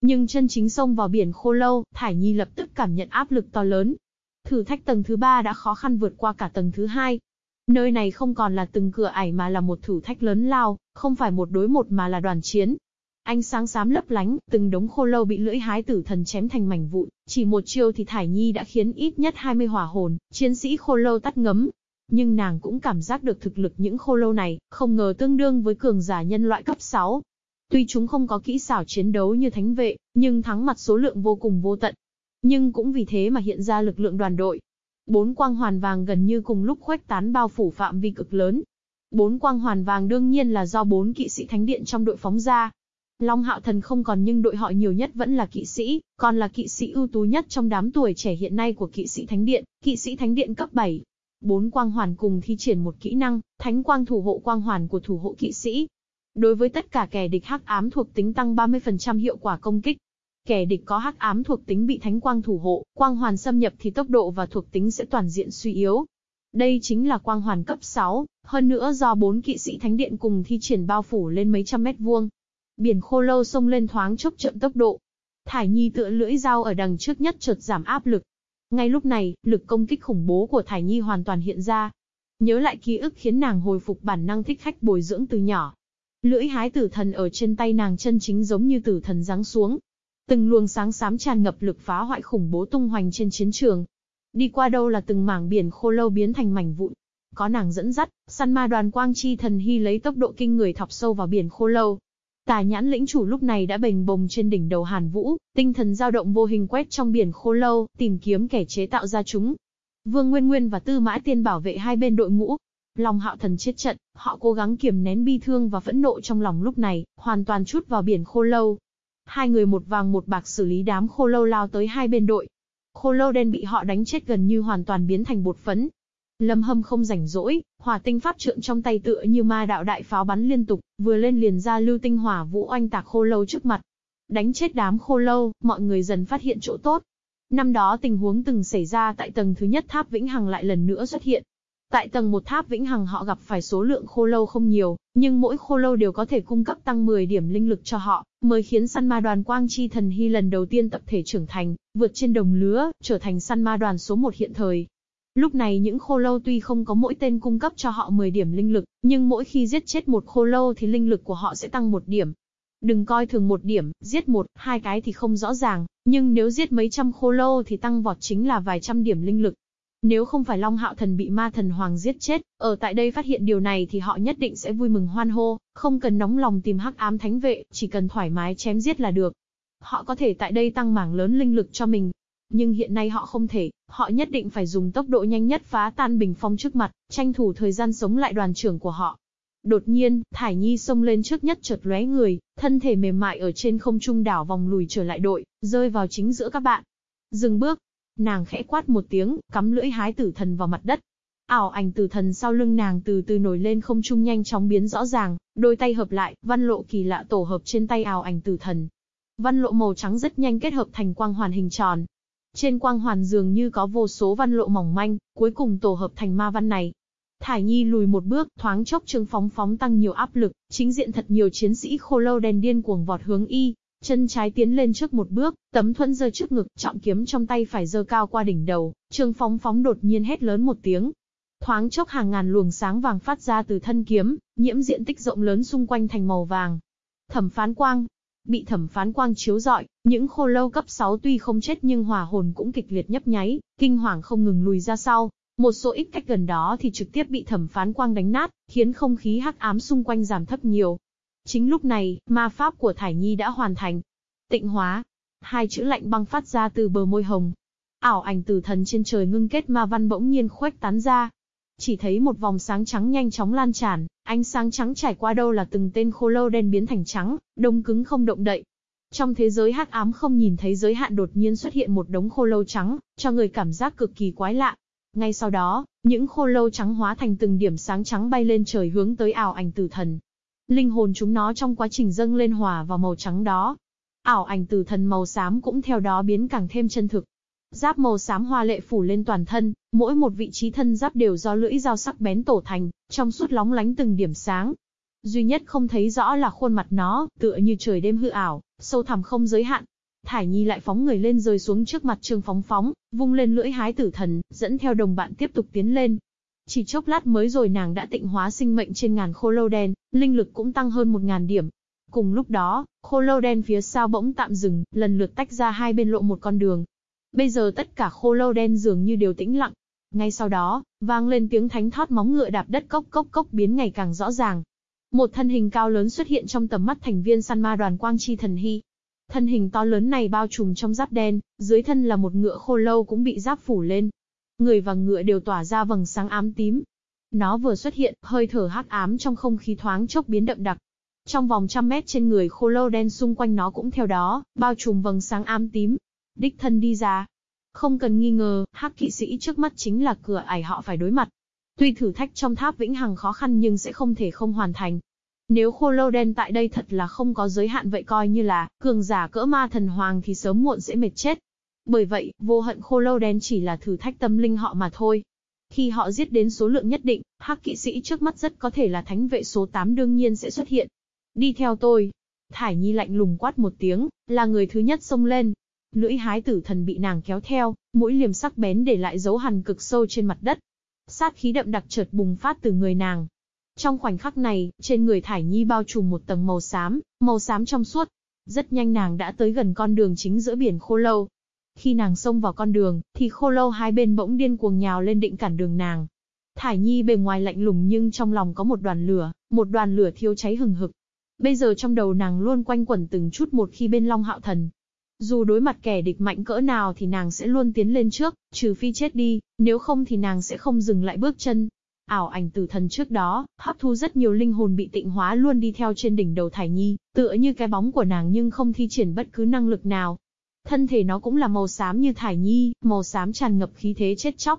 Nhưng chân chính sông vào biển khô lâu, Thải Nhi lập tức cảm nhận áp lực to lớn. Thử thách tầng thứ ba đã khó khăn vượt qua cả tầng thứ hai. Nơi này không còn là từng cửa ải mà là một thử thách lớn lao, không phải một đối một mà là đoàn chiến. Ánh sáng xám lấp lánh, từng đống khô lâu bị lưỡi hái tử thần chém thành mảnh vụn, chỉ một chiêu thì Thải Nhi đã khiến ít nhất 20 hỏa hồn, chiến sĩ khô lâu tắt ngấm, nhưng nàng cũng cảm giác được thực lực những khô lâu này, không ngờ tương đương với cường giả nhân loại cấp 6. Tuy chúng không có kỹ xảo chiến đấu như thánh vệ, nhưng thắng mặt số lượng vô cùng vô tận. Nhưng cũng vì thế mà hiện ra lực lượng đoàn đội. Bốn quang hoàn vàng gần như cùng lúc khuếch tán bao phủ phạm vi cực lớn. Bốn quang hoàn vàng đương nhiên là do bốn kỵ sĩ thánh điện trong đội phóng ra. Long Hạo Thần không còn nhưng đội họ nhiều nhất vẫn là kỵ sĩ, còn là kỵ sĩ ưu tú nhất trong đám tuổi trẻ hiện nay của kỵ sĩ thánh điện, kỵ sĩ thánh điện cấp 7, Bốn quang hoàn cùng thi triển một kỹ năng, thánh quang thủ hộ quang hoàn của thủ hộ kỵ sĩ. Đối với tất cả kẻ địch hắc ám thuộc tính tăng 30% hiệu quả công kích. Kẻ địch có hắc ám thuộc tính bị thánh quang thủ hộ, quang hoàn xâm nhập thì tốc độ và thuộc tính sẽ toàn diện suy yếu. Đây chính là quang hoàn cấp 6, hơn nữa do bốn kỵ sĩ thánh điện cùng thi triển bao phủ lên mấy trăm mét vuông. Biển khô lâu sông lên thoáng chốc chậm tốc độ. Thải Nhi tựa lưỡi dao ở đằng trước nhất chợt giảm áp lực, ngay lúc này, lực công kích khủng bố của Thải Nhi hoàn toàn hiện ra. Nhớ lại ký ức khiến nàng hồi phục bản năng thích khách bồi dưỡng từ nhỏ. Lưỡi hái tử thần ở trên tay nàng chân chính giống như tử thần giáng xuống. Từng luồng sáng xám tràn ngập lực phá hoại khủng bố tung hoành trên chiến trường. Đi qua đâu là từng mảng biển khô lâu biến thành mảnh vụn. Có nàng dẫn dắt, săn ma đoàn quang chi thần hy lấy tốc độ kinh người thọc sâu vào biển khô lâu, Tà nhãn lĩnh chủ lúc này đã bềnh bồng trên đỉnh đầu Hàn Vũ, tinh thần dao động vô hình quét trong biển khô lâu, tìm kiếm kẻ chế tạo ra chúng. Vương Nguyên Nguyên và Tư Mã Tiên bảo vệ hai bên đội ngũ. Long hạo thần chết trận, họ cố gắng kiềm nén bi thương và phẫn nộ trong lòng lúc này, hoàn toàn chút vào biển khô lâu. Hai người một vàng một bạc xử lý đám khô lâu lao tới hai bên đội. Khô lâu đen bị họ đánh chết gần như hoàn toàn biến thành bột phấn, Lâm Hâm không rảnh rỗi, hỏa tinh pháp trượng trong tay tựa như ma đạo đại pháo bắn liên tục, vừa lên liền ra lưu tinh hỏa vũ oanh tạc khô lâu trước mặt. Đánh chết đám khô lâu, mọi người dần phát hiện chỗ tốt. Năm đó tình huống từng xảy ra tại tầng thứ nhất tháp Vĩnh Hằng lại lần nữa xuất hiện. Tại tầng một tháp Vĩnh Hằng họ gặp phải số lượng khô lâu không nhiều, nhưng mỗi khô lâu đều có thể cung cấp tăng 10 điểm linh lực cho họ, mới khiến săn ma đoàn Quang Chi Thần Hy lần đầu tiên tập thể trưởng thành, vượt trên đồng lứa, trở thành săn ma đoàn số 1 hiện thời. Lúc này những khô lâu tuy không có mỗi tên cung cấp cho họ 10 điểm linh lực, nhưng mỗi khi giết chết một khô lâu thì linh lực của họ sẽ tăng một điểm. Đừng coi thường một điểm, giết một, hai cái thì không rõ ràng, nhưng nếu giết mấy trăm khô lâu thì tăng vọt chính là vài trăm điểm linh lực. Nếu không phải Long Hạo Thần bị ma thần hoàng giết chết, ở tại đây phát hiện điều này thì họ nhất định sẽ vui mừng hoan hô, không cần nóng lòng tìm hắc ám thánh vệ, chỉ cần thoải mái chém giết là được. Họ có thể tại đây tăng mảng lớn linh lực cho mình. Nhưng hiện nay họ không thể, họ nhất định phải dùng tốc độ nhanh nhất phá tan bình phong trước mặt, tranh thủ thời gian sống lại đoàn trưởng của họ. Đột nhiên, Thải Nhi xông lên trước nhất chợt lóe người, thân thể mềm mại ở trên không trung đảo vòng lùi trở lại đội, rơi vào chính giữa các bạn. Dừng bước. Nàng khẽ quát một tiếng, cắm lưỡi hái tử thần vào mặt đất. Ảo ảnh tử thần sau lưng nàng từ từ nổi lên không trung nhanh chóng biến rõ ràng, đôi tay hợp lại, văn lộ kỳ lạ tổ hợp trên tay ảo ảnh tử thần. Văn lộ màu trắng rất nhanh kết hợp thành quang hoàn hình tròn. Trên quang hoàn dường như có vô số văn lộ mỏng manh, cuối cùng tổ hợp thành ma văn này. Thải Nhi lùi một bước, thoáng chốc trương phóng phóng tăng nhiều áp lực, chính diện thật nhiều chiến sĩ khô lâu đèn điên cuồng vọt hướng y, chân trái tiến lên trước một bước, tấm thuẫn giơ trước ngực, trọng kiếm trong tay phải giơ cao qua đỉnh đầu, trương phóng phóng đột nhiên hét lớn một tiếng, Thoáng chốc hàng ngàn luồng sáng vàng phát ra từ thân kiếm, nhiễm diện tích rộng lớn xung quanh thành màu vàng. Thẩm phán quang. Bị thẩm phán quang chiếu rọi, những khô lâu cấp 6 tuy không chết nhưng hỏa hồn cũng kịch liệt nhấp nháy, kinh hoàng không ngừng lùi ra sau. Một số ít cách gần đó thì trực tiếp bị thẩm phán quang đánh nát, khiến không khí hắc ám xung quanh giảm thấp nhiều. Chính lúc này, ma pháp của Thải Nhi đã hoàn thành. Tịnh hóa. Hai chữ lạnh băng phát ra từ bờ môi hồng. Ảo ảnh tử thần trên trời ngưng kết ma văn bỗng nhiên khuếch tán ra, chỉ thấy một vòng sáng trắng nhanh chóng lan tràn, ánh sáng trắng trải qua đâu là từng tên khô lâu đen biến thành trắng, đông cứng không động đậy. Trong thế giới hắc ám không nhìn thấy giới hạn đột nhiên xuất hiện một đống khô lâu trắng, cho người cảm giác cực kỳ quái lạ. Ngay sau đó, những khô lâu trắng hóa thành từng điểm sáng trắng bay lên trời hướng tới ảo ảnh tử thần. Linh hồn chúng nó trong quá trình dâng lên hòa vào màu trắng đó. Ảo ảnh tử thần màu xám cũng theo đó biến càng thêm chân thực, Giáp màu xám hoa lệ phủ lên toàn thân, mỗi một vị trí thân giáp đều do lưỡi dao sắc bén tổ thành, trong suốt lóng lánh từng điểm sáng. Duy nhất không thấy rõ là khuôn mặt nó, tựa như trời đêm hư ảo, sâu thẳm không giới hạn. Thải Nhi lại phóng người lên rơi xuống trước mặt Trương Phóng Phóng, vung lên lưỡi hái tử thần, dẫn theo đồng bạn tiếp tục tiến lên. Chỉ chốc lát mới rồi nàng đã tịnh hóa sinh mệnh trên ngàn khô lâu đen, linh lực cũng tăng hơn một ngàn điểm. Cùng lúc đó, khô lâu đen phía sau bỗng tạm dừng, lần lượt tách ra hai bên lộ một con đường, Bây giờ tất cả khô lâu đen dường như đều tĩnh lặng. Ngay sau đó, vang lên tiếng thánh thót móng ngựa đạp đất cốc cốc cốc biến ngày càng rõ ràng. Một thân hình cao lớn xuất hiện trong tầm mắt thành viên săn ma đoàn quang chi thần hy. Thân hình to lớn này bao trùm trong giáp đen, dưới thân là một ngựa khô lâu cũng bị giáp phủ lên. Người và ngựa đều tỏa ra vầng sáng ám tím. Nó vừa xuất hiện, hơi thở hắc ám trong không khí thoáng chốc biến đậm đặc. Trong vòng trăm mét trên người khô lâu đen xung quanh nó cũng theo đó, bao trùm vầng sáng ám tím, đích thân đi ra. Không cần nghi ngờ, hắc kỵ sĩ trước mắt chính là cửa ải họ phải đối mặt. Tuy thử thách trong tháp vĩnh hằng khó khăn nhưng sẽ không thể không hoàn thành. Nếu khô lâu đen tại đây thật là không có giới hạn vậy coi như là cường giả cỡ ma thần hoàng thì sớm muộn sẽ mệt chết. Bởi vậy, vô hận khô lâu đen chỉ là thử thách tâm linh họ mà thôi. Khi họ giết đến số lượng nhất định, hắc kỵ sĩ trước mắt rất có thể là thánh vệ số 8 đương nhiên sẽ xuất hiện. Đi theo tôi. Thải Nhi lạnh lùng quát một tiếng, là người thứ nhất xông lên, Lưỡi hái tử thần bị nàng kéo theo, mũi liềm sắc bén để lại dấu hằn cực sâu trên mặt đất. Sát khí đậm đặc chợt bùng phát từ người nàng. Trong khoảnh khắc này, trên người Thải Nhi bao trùm một tầng màu xám, màu xám trong suốt. Rất nhanh nàng đã tới gần con đường chính giữa biển khô lâu. Khi nàng xông vào con đường, thì khô lâu hai bên bỗng điên cuồng nhào lên định cản đường nàng. Thải Nhi bề ngoài lạnh lùng nhưng trong lòng có một đoàn lửa, một đoàn lửa thiêu cháy hừng hực. Bây giờ trong đầu nàng luôn quanh quẩn từng chút một khi bên Long Hạo Thần, dù đối mặt kẻ địch mạnh cỡ nào thì nàng sẽ luôn tiến lên trước, trừ phi chết đi, nếu không thì nàng sẽ không dừng lại bước chân. Ảo ảnh tử thần trước đó, hấp thu rất nhiều linh hồn bị tịnh hóa luôn đi theo trên đỉnh đầu Thải Nhi, tựa như cái bóng của nàng nhưng không thi triển bất cứ năng lực nào. Thân thể nó cũng là màu xám như Thải Nhi, màu xám tràn ngập khí thế chết chóc.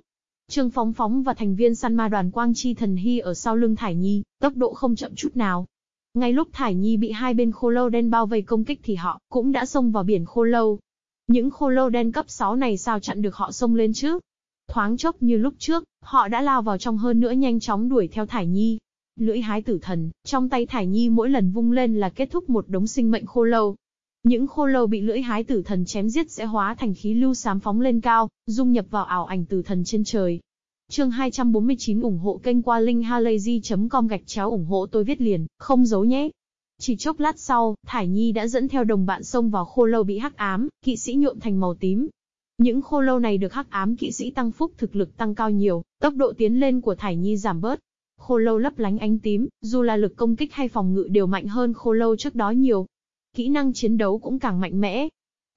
Trương Phóng Phóng và thành viên săn ma đoàn Quang Chi Thần Hy ở sau lưng Thải Nhi, tốc độ không chậm chút nào, ngay lúc Thải Nhi bị hai bên khô lâu đen bao vây công kích thì họ cũng đã xông vào biển khô lâu. Những khô lâu đen cấp 6 này sao chặn được họ xông lên chứ? Thoáng chốc như lúc trước, họ đã lao vào trong hơn nữa nhanh chóng đuổi theo Thải Nhi. Lưỡi hái tử thần, trong tay Thải Nhi mỗi lần vung lên là kết thúc một đống sinh mệnh khô lâu. Những khô lâu bị lưỡi hái tử thần chém giết sẽ hóa thành khí lưu xám phóng lên cao, dung nhập vào ảo ảnh tử thần trên trời. Chương 249 ủng hộ kênh qua linkhalazy.com gạch chéo ủng hộ tôi viết liền, không giấu nhé. Chỉ chốc lát sau, Thải Nhi đã dẫn theo đồng bạn xông vào khô lâu bị hắc ám, kỵ sĩ nhuộm thành màu tím. Những khô lâu này được hắc ám kỵ sĩ tăng phúc thực lực tăng cao nhiều, tốc độ tiến lên của Thải Nhi giảm bớt. Khô lâu lấp lánh ánh tím, dù là lực công kích hay phòng ngự đều mạnh hơn khô lâu trước đó nhiều. Kỹ năng chiến đấu cũng càng mạnh mẽ.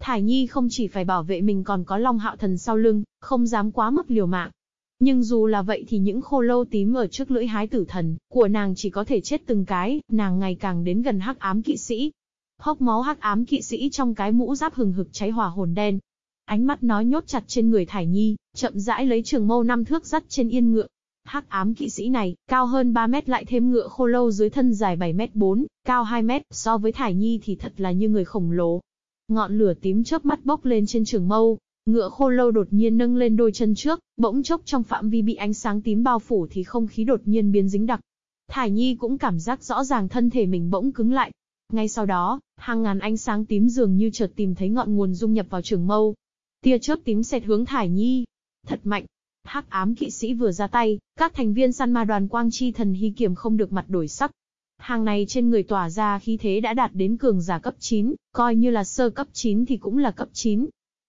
Thải Nhi không chỉ phải bảo vệ mình còn có Long Hạo Thần sau lưng, không dám quá mức liều mạng. Nhưng dù là vậy thì những khô lâu tím ở trước lưỡi hái tử thần của nàng chỉ có thể chết từng cái, nàng ngày càng đến gần hắc ám kỵ sĩ. Hốc máu hắc ám kỵ sĩ trong cái mũ giáp hừng hực cháy hỏa hồn đen. Ánh mắt nó nhốt chặt trên người Thải Nhi, chậm rãi lấy trường mâu năm thước dắt trên yên ngựa. Hắc ám kỵ sĩ này, cao hơn 3 mét lại thêm ngựa khô lâu dưới thân dài 7 mét 4, cao 2 mét, so với Thải Nhi thì thật là như người khổng lồ. Ngọn lửa tím chớp mắt bốc lên trên trường mâu, Ngựa khô lâu đột nhiên nâng lên đôi chân trước, bỗng chốc trong phạm vi bị ánh sáng tím bao phủ thì không khí đột nhiên biến dính đặc. Thải Nhi cũng cảm giác rõ ràng thân thể mình bỗng cứng lại. Ngay sau đó, hàng ngàn ánh sáng tím dường như chợt tìm thấy ngọn nguồn dung nhập vào trường mâu. Tia chớp tím xẹt hướng Thải Nhi. Thật mạnh. Hắc ám kỵ sĩ vừa ra tay, các thành viên săn ma đoàn quang chi thần hy kiểm không được mặt đổi sắc. Hàng này trên người tỏa ra khí thế đã đạt đến cường giả cấp 9, coi như là sơ cấp 9 thì cũng là cấp 9,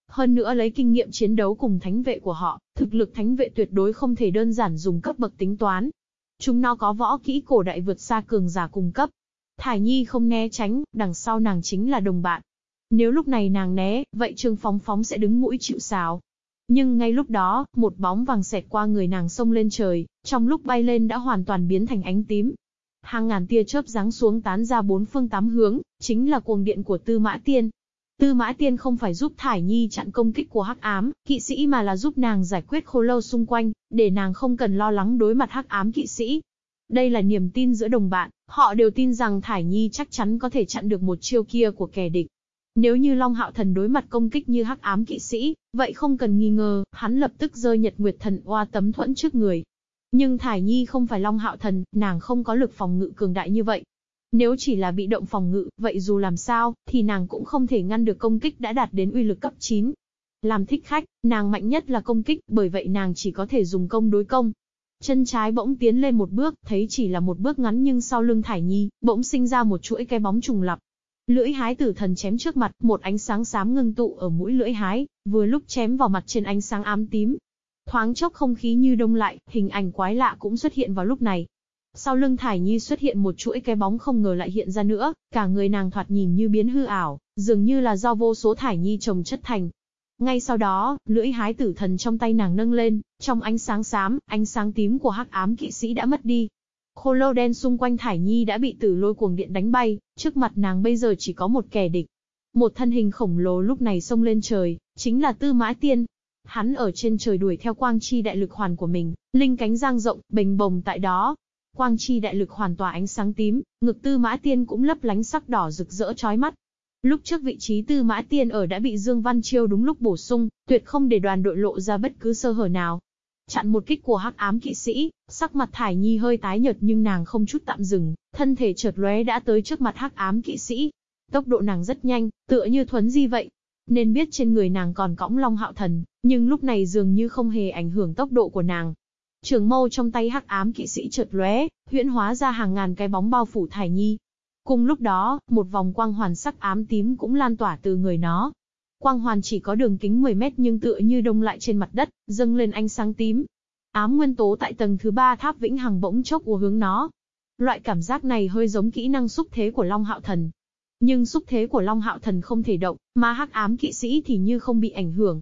hơn nữa lấy kinh nghiệm chiến đấu cùng thánh vệ của họ, thực lực thánh vệ tuyệt đối không thể đơn giản dùng cấp bậc tính toán. Chúng nó có võ kỹ cổ đại vượt xa cường giả cùng cấp. Thải Nhi không né tránh, đằng sau nàng chính là đồng bạn. Nếu lúc này nàng né, vậy Trương Phóng Phóng sẽ đứng mũi chịu sào. Nhưng ngay lúc đó, một bóng vàng xẹt qua người nàng sông lên trời, trong lúc bay lên đã hoàn toàn biến thành ánh tím. Hàng ngàn tia chớp giáng xuống tán ra bốn phương tám hướng, chính là cuồng điện của Tư Mã Tiên. Tư Mã Tiên không phải giúp Thải Nhi chặn công kích của Hắc Ám, kỵ sĩ mà là giúp nàng giải quyết khô lâu xung quanh, để nàng không cần lo lắng đối mặt Hắc Ám kỵ sĩ. Đây là niềm tin giữa đồng bạn, họ đều tin rằng Thải Nhi chắc chắn có thể chặn được một chiêu kia của kẻ địch. Nếu như Long Hạo Thần đối mặt công kích như Hắc Ám kỵ sĩ, vậy không cần nghi ngờ, hắn lập tức rơi Nhật Nguyệt Thần oa tấm thuẫn trước người. Nhưng Thải Nhi không phải Long Hạo Thần, nàng không có lực phòng ngự cường đại như vậy, nếu chỉ là bị động phòng ngự, vậy dù làm sao, thì nàng cũng không thể ngăn được công kích đã đạt đến uy lực cấp 9. Làm thích khách, nàng mạnh nhất là công kích, bởi vậy nàng chỉ có thể dùng công đối công. Chân trái bỗng tiến lên một bước, thấy chỉ là một bước ngắn nhưng sau lưng Thải Nhi, bỗng sinh ra một chuỗi cái bóng trùng lập. Lưỡi hái tử thần chém trước mặt, một ánh sáng xám ngưng tụ ở mũi lưỡi hái, vừa lúc chém vào mặt trên ánh sáng ám tím. Thoáng chốc không khí như đông lại, hình ảnh quái lạ cũng xuất hiện vào lúc này. Sau lưng Thải Nhi xuất hiện một chuỗi cái bóng không ngờ lại hiện ra nữa, cả người nàng thoạt nhìn như biến hư ảo, dường như là do vô số Thải Nhi trồng chất thành. Ngay sau đó, lưỡi hái tử thần trong tay nàng nâng lên, trong ánh sáng xám, ánh sáng tím của hắc ám kỵ sĩ đã mất đi. Khô lâu đen xung quanh Thải Nhi đã bị tử lôi cuồng điện đánh bay, trước mặt nàng bây giờ chỉ có một kẻ địch. Một thân hình khổng lồ lúc này xông lên trời, chính là Tư Mã Tiên. Hắn ở trên trời đuổi theo quang chi đại lực hoàn của mình, linh cánh giang rộng, bình bồng tại đó, Quang chi đại lực hoàn tỏa ánh sáng tím, ngực tư mã tiên cũng lấp lánh sắc đỏ rực rỡ chói mắt. Lúc trước vị trí tư mã tiên ở đã bị Dương Văn Chiêu đúng lúc bổ sung, tuyệt không để đoàn đội lộ ra bất cứ sơ hở nào. Chặn một kích của hắc ám kỵ sĩ, sắc mặt thải nhi hơi tái nhợt nhưng nàng không chút tạm dừng, thân thể chợt lóe đã tới trước mặt hắc ám kỵ sĩ. Tốc độ nàng rất nhanh, tựa như thuấn di vậy. Nên biết trên người nàng còn cõng long hạo thần, nhưng lúc này dường như không hề ảnh hưởng tốc độ của nàng, Trường mâu trong tay hắc ám kỵ sĩ chợt lóe, huyễn hóa ra hàng ngàn cái bóng bao phủ Thải Nhi. Cùng lúc đó, một vòng quang hoàn sắc ám tím cũng lan tỏa từ người nó. Quang hoàn chỉ có đường kính 10 mét nhưng tựa như đông lại trên mặt đất, dâng lên ánh sáng tím. Ám nguyên tố tại tầng thứ ba tháp vĩnh hằng bỗng chốc ùa hướng nó. Loại cảm giác này hơi giống kỹ năng xúc thế của Long Hạo Thần. Nhưng xúc thế của Long Hạo Thần không thể động, mà hắc ám kỵ sĩ thì như không bị ảnh hưởng,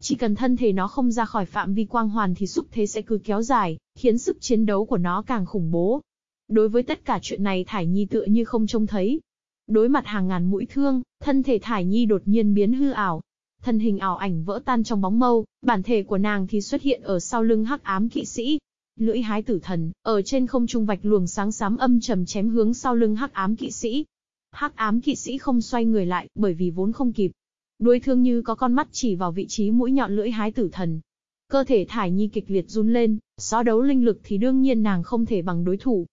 chỉ cần thân thể nó không ra khỏi phạm vi quang hoàn thì xúc thế sẽ cứ kéo dài, khiến sức chiến đấu của nó càng khủng bố. Đối với tất cả chuyện này Thải Nhi tựa như không trông thấy. Đối mặt hàng ngàn mũi thương, thân thể Thải Nhi đột nhiên biến hư ảo. Thân hình ảo ảnh vỡ tan trong bóng mâu, bản thể của nàng thì xuất hiện ở sau lưng hắc ám kỵ sĩ. Lưỡi hái tử thần, ở trên không trung vạch luồng sáng xám âm trầm chém hướng sau lưng hắc ám kỵ sĩ. Hắc ám kỵ sĩ không xoay người lại, bởi vì vốn không kịp, Đuôi thương như có con mắt chỉ vào vị trí mũi nhọn lưỡi hái tử thần. Cơ thể thải nhi kịch liệt run lên, so đấu linh lực thì đương nhiên nàng không thể bằng đối thủ.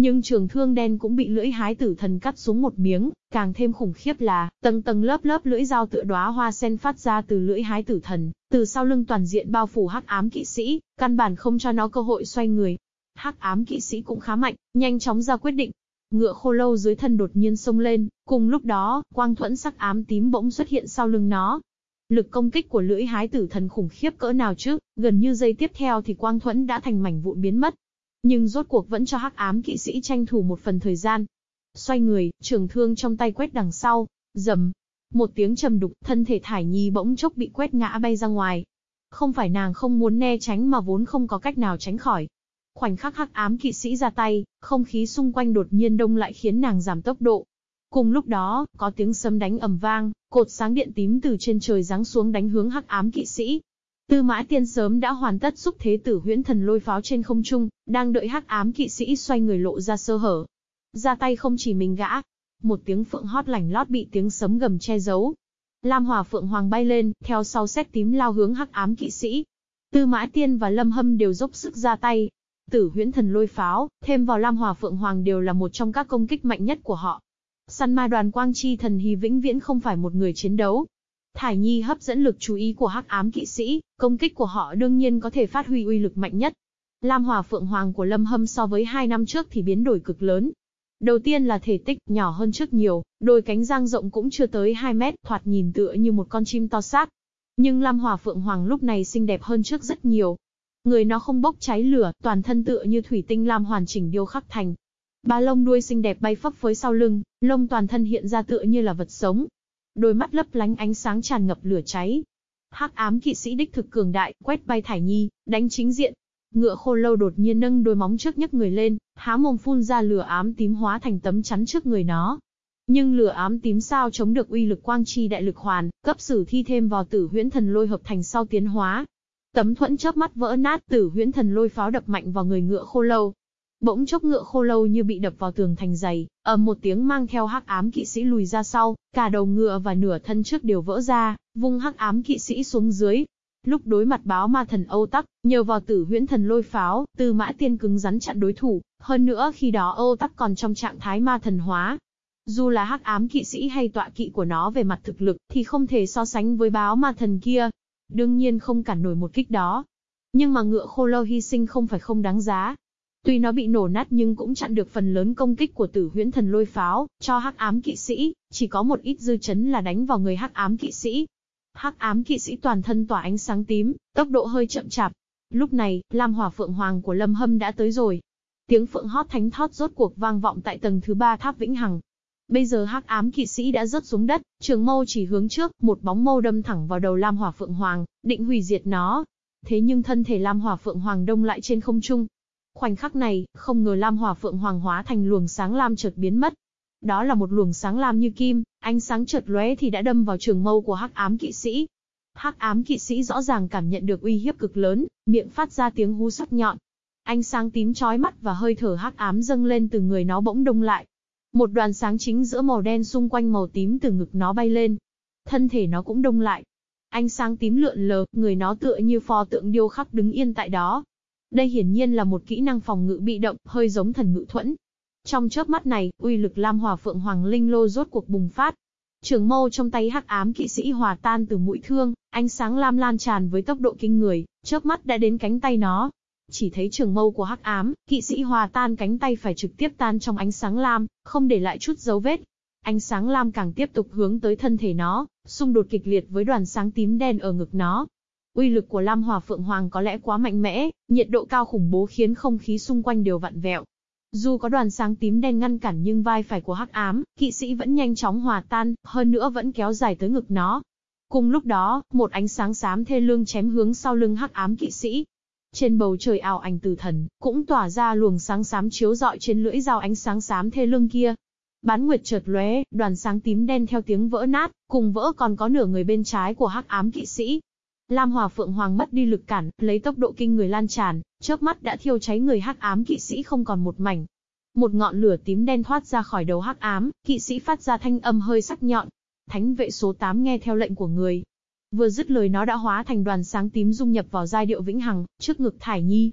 Nhưng trường thương đen cũng bị lưỡi hái tử thần cắt xuống một miếng, càng thêm khủng khiếp là, tầng tầng lớp lớp lưỡi dao tựa đóa hoa sen phát ra từ lưỡi hái tử thần, từ sau lưng toàn diện bao phủ hắc ám kỵ sĩ, căn bản không cho nó cơ hội xoay người. Hắc ám kỵ sĩ cũng khá mạnh, nhanh chóng ra quyết định, Ngựa khô lâu dưới thân đột nhiên xông lên, cùng lúc đó, quang thuẫn sắc ám tím bỗng xuất hiện sau lưng nó. Lực công kích của lưỡi hái tử thần khủng khiếp cỡ nào chứ, gần như giây tiếp theo thì quang thuẫn đã thành mảnh vụn biến mất. Nhưng rốt cuộc vẫn cho hắc ám kỵ sĩ tranh thủ một phần thời gian. Xoay người, trường thương trong tay quét đằng sau, dầm. Một tiếng trầm đục, thân thể Thải Nhi bỗng chốc bị quét ngã bay ra ngoài. Không phải nàng không muốn né tránh mà vốn không có cách nào tránh khỏi. Khoảnh khắc hắc ám kỵ sĩ ra tay, không khí xung quanh đột nhiên đông lại khiến nàng giảm tốc độ. Cùng lúc đó, có tiếng sấm đánh ầm vang, cột sáng điện tím từ trên trời giáng xuống đánh hướng hắc ám kỵ sĩ. Tư Mã Tiên sớm đã hoàn tất xúc thế tử huyễn thần lôi pháo trên không trung, đang đợi hắc ám kỵ sĩ xoay người lộ ra sơ hở. Ra tay không chỉ mình gã, một tiếng phượng hót lảnh lót bị tiếng sấm gầm che giấu. Lam Hỏa Phượng Hoàng bay lên, theo sau xét tím lao hướng hắc ám kỵ sĩ. Tư Mã Tiên và Lâm Hâm đều dốc sức ra tay. Tử huyễn thần lôi pháo, thêm vào Lam Hỏa Phượng Hoàng đều là một trong các công kích mạnh nhất của họ. Săn ma đoàn quang chi thần hy vĩnh viễn không phải một người chiến đấu. Thải Nhi hấp dẫn lực chú ý của hắc ám kỵ sĩ, công kích của họ đương nhiên có thể phát huy uy lực mạnh nhất. Lam hòa Phượng Hoàng của Lâm Hâm so với hai năm trước thì biến đổi cực lớn, Đầu tiên là thể tích, nhỏ hơn trước nhiều, đôi cánh giang rộng cũng chưa tới 2 mét, thoạt nhìn tựa như một con chim to xác. Nhưng Lam hòa Phượng Hoàng lúc này xinh đẹp hơn trước rất nhiều. Người nó không bốc cháy lửa, toàn thân tựa như thủy tinh lam hoàn chỉnh điêu khắc thành. Ba lông đuôi xinh đẹp bay phấp phới sau lưng, lông toàn thân hiện ra tựa như là vật sống. Đôi mắt lấp lánh ánh sáng tràn ngập lửa cháy. Hắc ám kỵ sĩ đích thực cường đại, quét bay thải nhi, đánh chính diện, Ngựa khô lâu đột nhiên nâng đôi móng trước nhấc người lên, há mồm phun ra lửa ám tím hóa thành tấm chắn trước người nó. Nhưng lửa ám tím sao chống được uy lực quang chi đại lực hoàn, cấp sử thi thêm vào tử huyễn thần lôi hợp thành sau tiến hóa. Tấm thuẫn chớp mắt vỡ nát tử huyễn thần lôi pháo đập mạnh vào người ngựa khô lâu. Bỗng chốc ngựa khô lâu như bị đập vào tường thành dày, ở một tiếng mang theo hắc ám kỵ sĩ lùi ra sau, cả đầu ngựa và nửa thân trước đều vỡ ra, vung hắc ám kỵ sĩ xuống dưới, Lúc đối mặt báo ma thần Âu Tắc, nhờ vào tử huyễn thần lôi pháo, tư mã tiên cứng rắn chặn đối thủ, hơn nữa khi đó Âu Tắc còn trong trạng thái ma thần hóa. Dù là hắc ám kỵ sĩ hay tọa kỵ của nó về mặt thực lực thì không thể so sánh với báo ma thần kia. Đương nhiên không cản nổi một kích đó. Nhưng mà ngựa khô lâu hy sinh không phải không đáng giá. Tuy nó bị nổ nát nhưng cũng chặn được phần lớn công kích của tử huyễn thần lôi pháo, cho hắc ám kỵ sĩ, chỉ có một ít dư chấn là đánh vào người hắc ám kỵ sĩ, hắc ám kỵ sĩ toàn thân tỏa ánh sáng tím, tốc độ hơi chậm chạp. Lúc này, Lam Hỏa Phượng Hoàng của Lâm Hâm đã tới rồi. Tiếng phượng hót thánh thót rốt cuộc vang vọng tại tầng thứ ba tháp Vĩnh Hằng. Bây giờ hắc ám kỵ sĩ đã rớt xuống đất, trường mâu chỉ hướng trước, một bóng mâu đâm thẳng vào đầu Lam Hỏa Phượng Hoàng, định hủy diệt nó. Thế nhưng thân thể Lam Hỏa Phượng Hoàng đông lại trên không trung. Khoảnh khắc này, không ngờ Lam Hỏa Phượng Hoàng hóa thành luồng sáng lam chợt biến mất, đó là một luồng sáng lam như kim, ánh sáng chợt lóe thì đã đâm vào trường mâu của Hắc Ám kỵ sĩ. Hắc Ám kỵ sĩ rõ ràng cảm nhận được uy hiếp cực lớn, miệng phát ra tiếng hú sắc nhọn. Ánh sáng tím chói mắt và hơi thở hắc ám dâng lên từ người nó bỗng đông lại. Một đoàn sáng chính giữa màu đen xung quanh màu tím từ ngực nó bay lên. Thân thể nó cũng đông lại. Ánh sáng tím lượn lờ, người nó tựa như pho tượng điêu khắc đứng yên tại đó. Đây hiển nhiên là một kỹ năng phòng ngự bị động, hơi giống thần ngự thuẫn, trong chớp mắt này, uy lực Lam Hỏa Phượng Hoàng Linh Lô rốt cuộc bùng phát. Trường mâu trong tay hắc ám kỵ sĩ hòa tan từ mũi thương, ánh sáng lam lan tràn với tốc độ kinh người, chớp mắt đã đến cánh tay nó. Chỉ thấy trường mâu của hắc ám, kỵ sĩ hòa tan cánh tay phải trực tiếp tan trong ánh sáng lam, không để lại chút dấu vết. Ánh sáng lam càng tiếp tục hướng tới thân thể nó, xung đột kịch liệt với đoàn sáng tím đen ở ngực nó. Uy lực của Lam Hỏa Phượng Hoàng có lẽ quá mạnh mẽ, nhiệt độ cao khủng bố khiến không khí xung quanh đều vặn vẹo, dù có đoàn sáng tím đen ngăn cản nhưng vai phải của hắc ám, kỵ sĩ vẫn nhanh chóng hòa tan, hơn nữa vẫn kéo dài tới ngực nó. Cùng lúc đó, một ánh sáng xám thê lương chém hướng sau lưng hắc ám kỵ sĩ. Trên bầu trời ảo ảnh tử thần, cũng tỏa ra luồng sáng xám chiếu rọi trên lưỡi dao ánh sáng xám thê lương kia. Bán nguyệt chợt lóe, đoàn sáng tím đen theo tiếng vỡ nát, cùng vỡ còn có nửa người bên trái của hắc ám kỵ sĩ. Lam Hòa Phượng Hoàng mất đi lực cản, lấy tốc độ kinh người lan tràn, chớp mắt đã thiêu cháy người hắc ám kỵ sĩ không còn một mảnh. Một ngọn lửa tím đen thoát ra khỏi đầu hắc ám, kỵ sĩ phát ra thanh âm hơi sắc nhọn. Thánh vệ số 8 nghe theo lệnh của người. Vừa dứt lời nó đã hóa thành đoàn sáng tím dung nhập vào giai điệu vĩnh hằng, trước ngực Thải Nhi.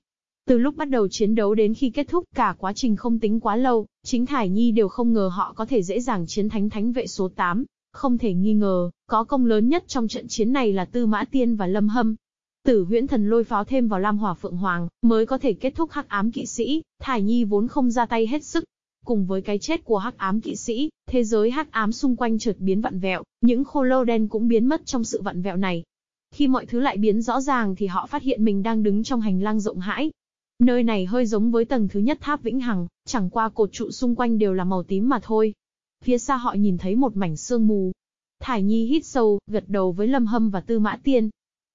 Từ lúc bắt đầu chiến đấu đến khi kết thúc cả quá trình không tính quá lâu, chính Thải Nhi đều không ngờ họ có thể dễ dàng chiến thánh thánh vệ số 8. Không thể nghi ngờ, có công lớn nhất trong trận chiến này là Tư Mã Tiên và Lâm Hâm. Tử huyễn thần lôi pháo thêm vào Lam Hỏa Phượng Hoàng, mới có thể kết thúc hắc ám kỵ sĩ, Thải Nhi vốn không ra tay hết sức. Cùng với cái chết của hắc ám kỵ sĩ, thế giới hắc ám xung quanh chợt biến vặn vẹo, những khô lâu đen cũng biến mất trong sự vặn vẹo này. Khi mọi thứ lại biến rõ ràng thì họ phát hiện mình đang đứng trong hành lang rộng hãi. Nơi này hơi giống với tầng thứ nhất tháp Vĩnh Hằng, chẳng qua cột trụ xung quanh đều là màu tím mà thôi. Phía xa họ nhìn thấy một mảnh sương mù. Thải Nhi hít sâu, gật đầu với Lâm Hâm và Tư Mã Tiên.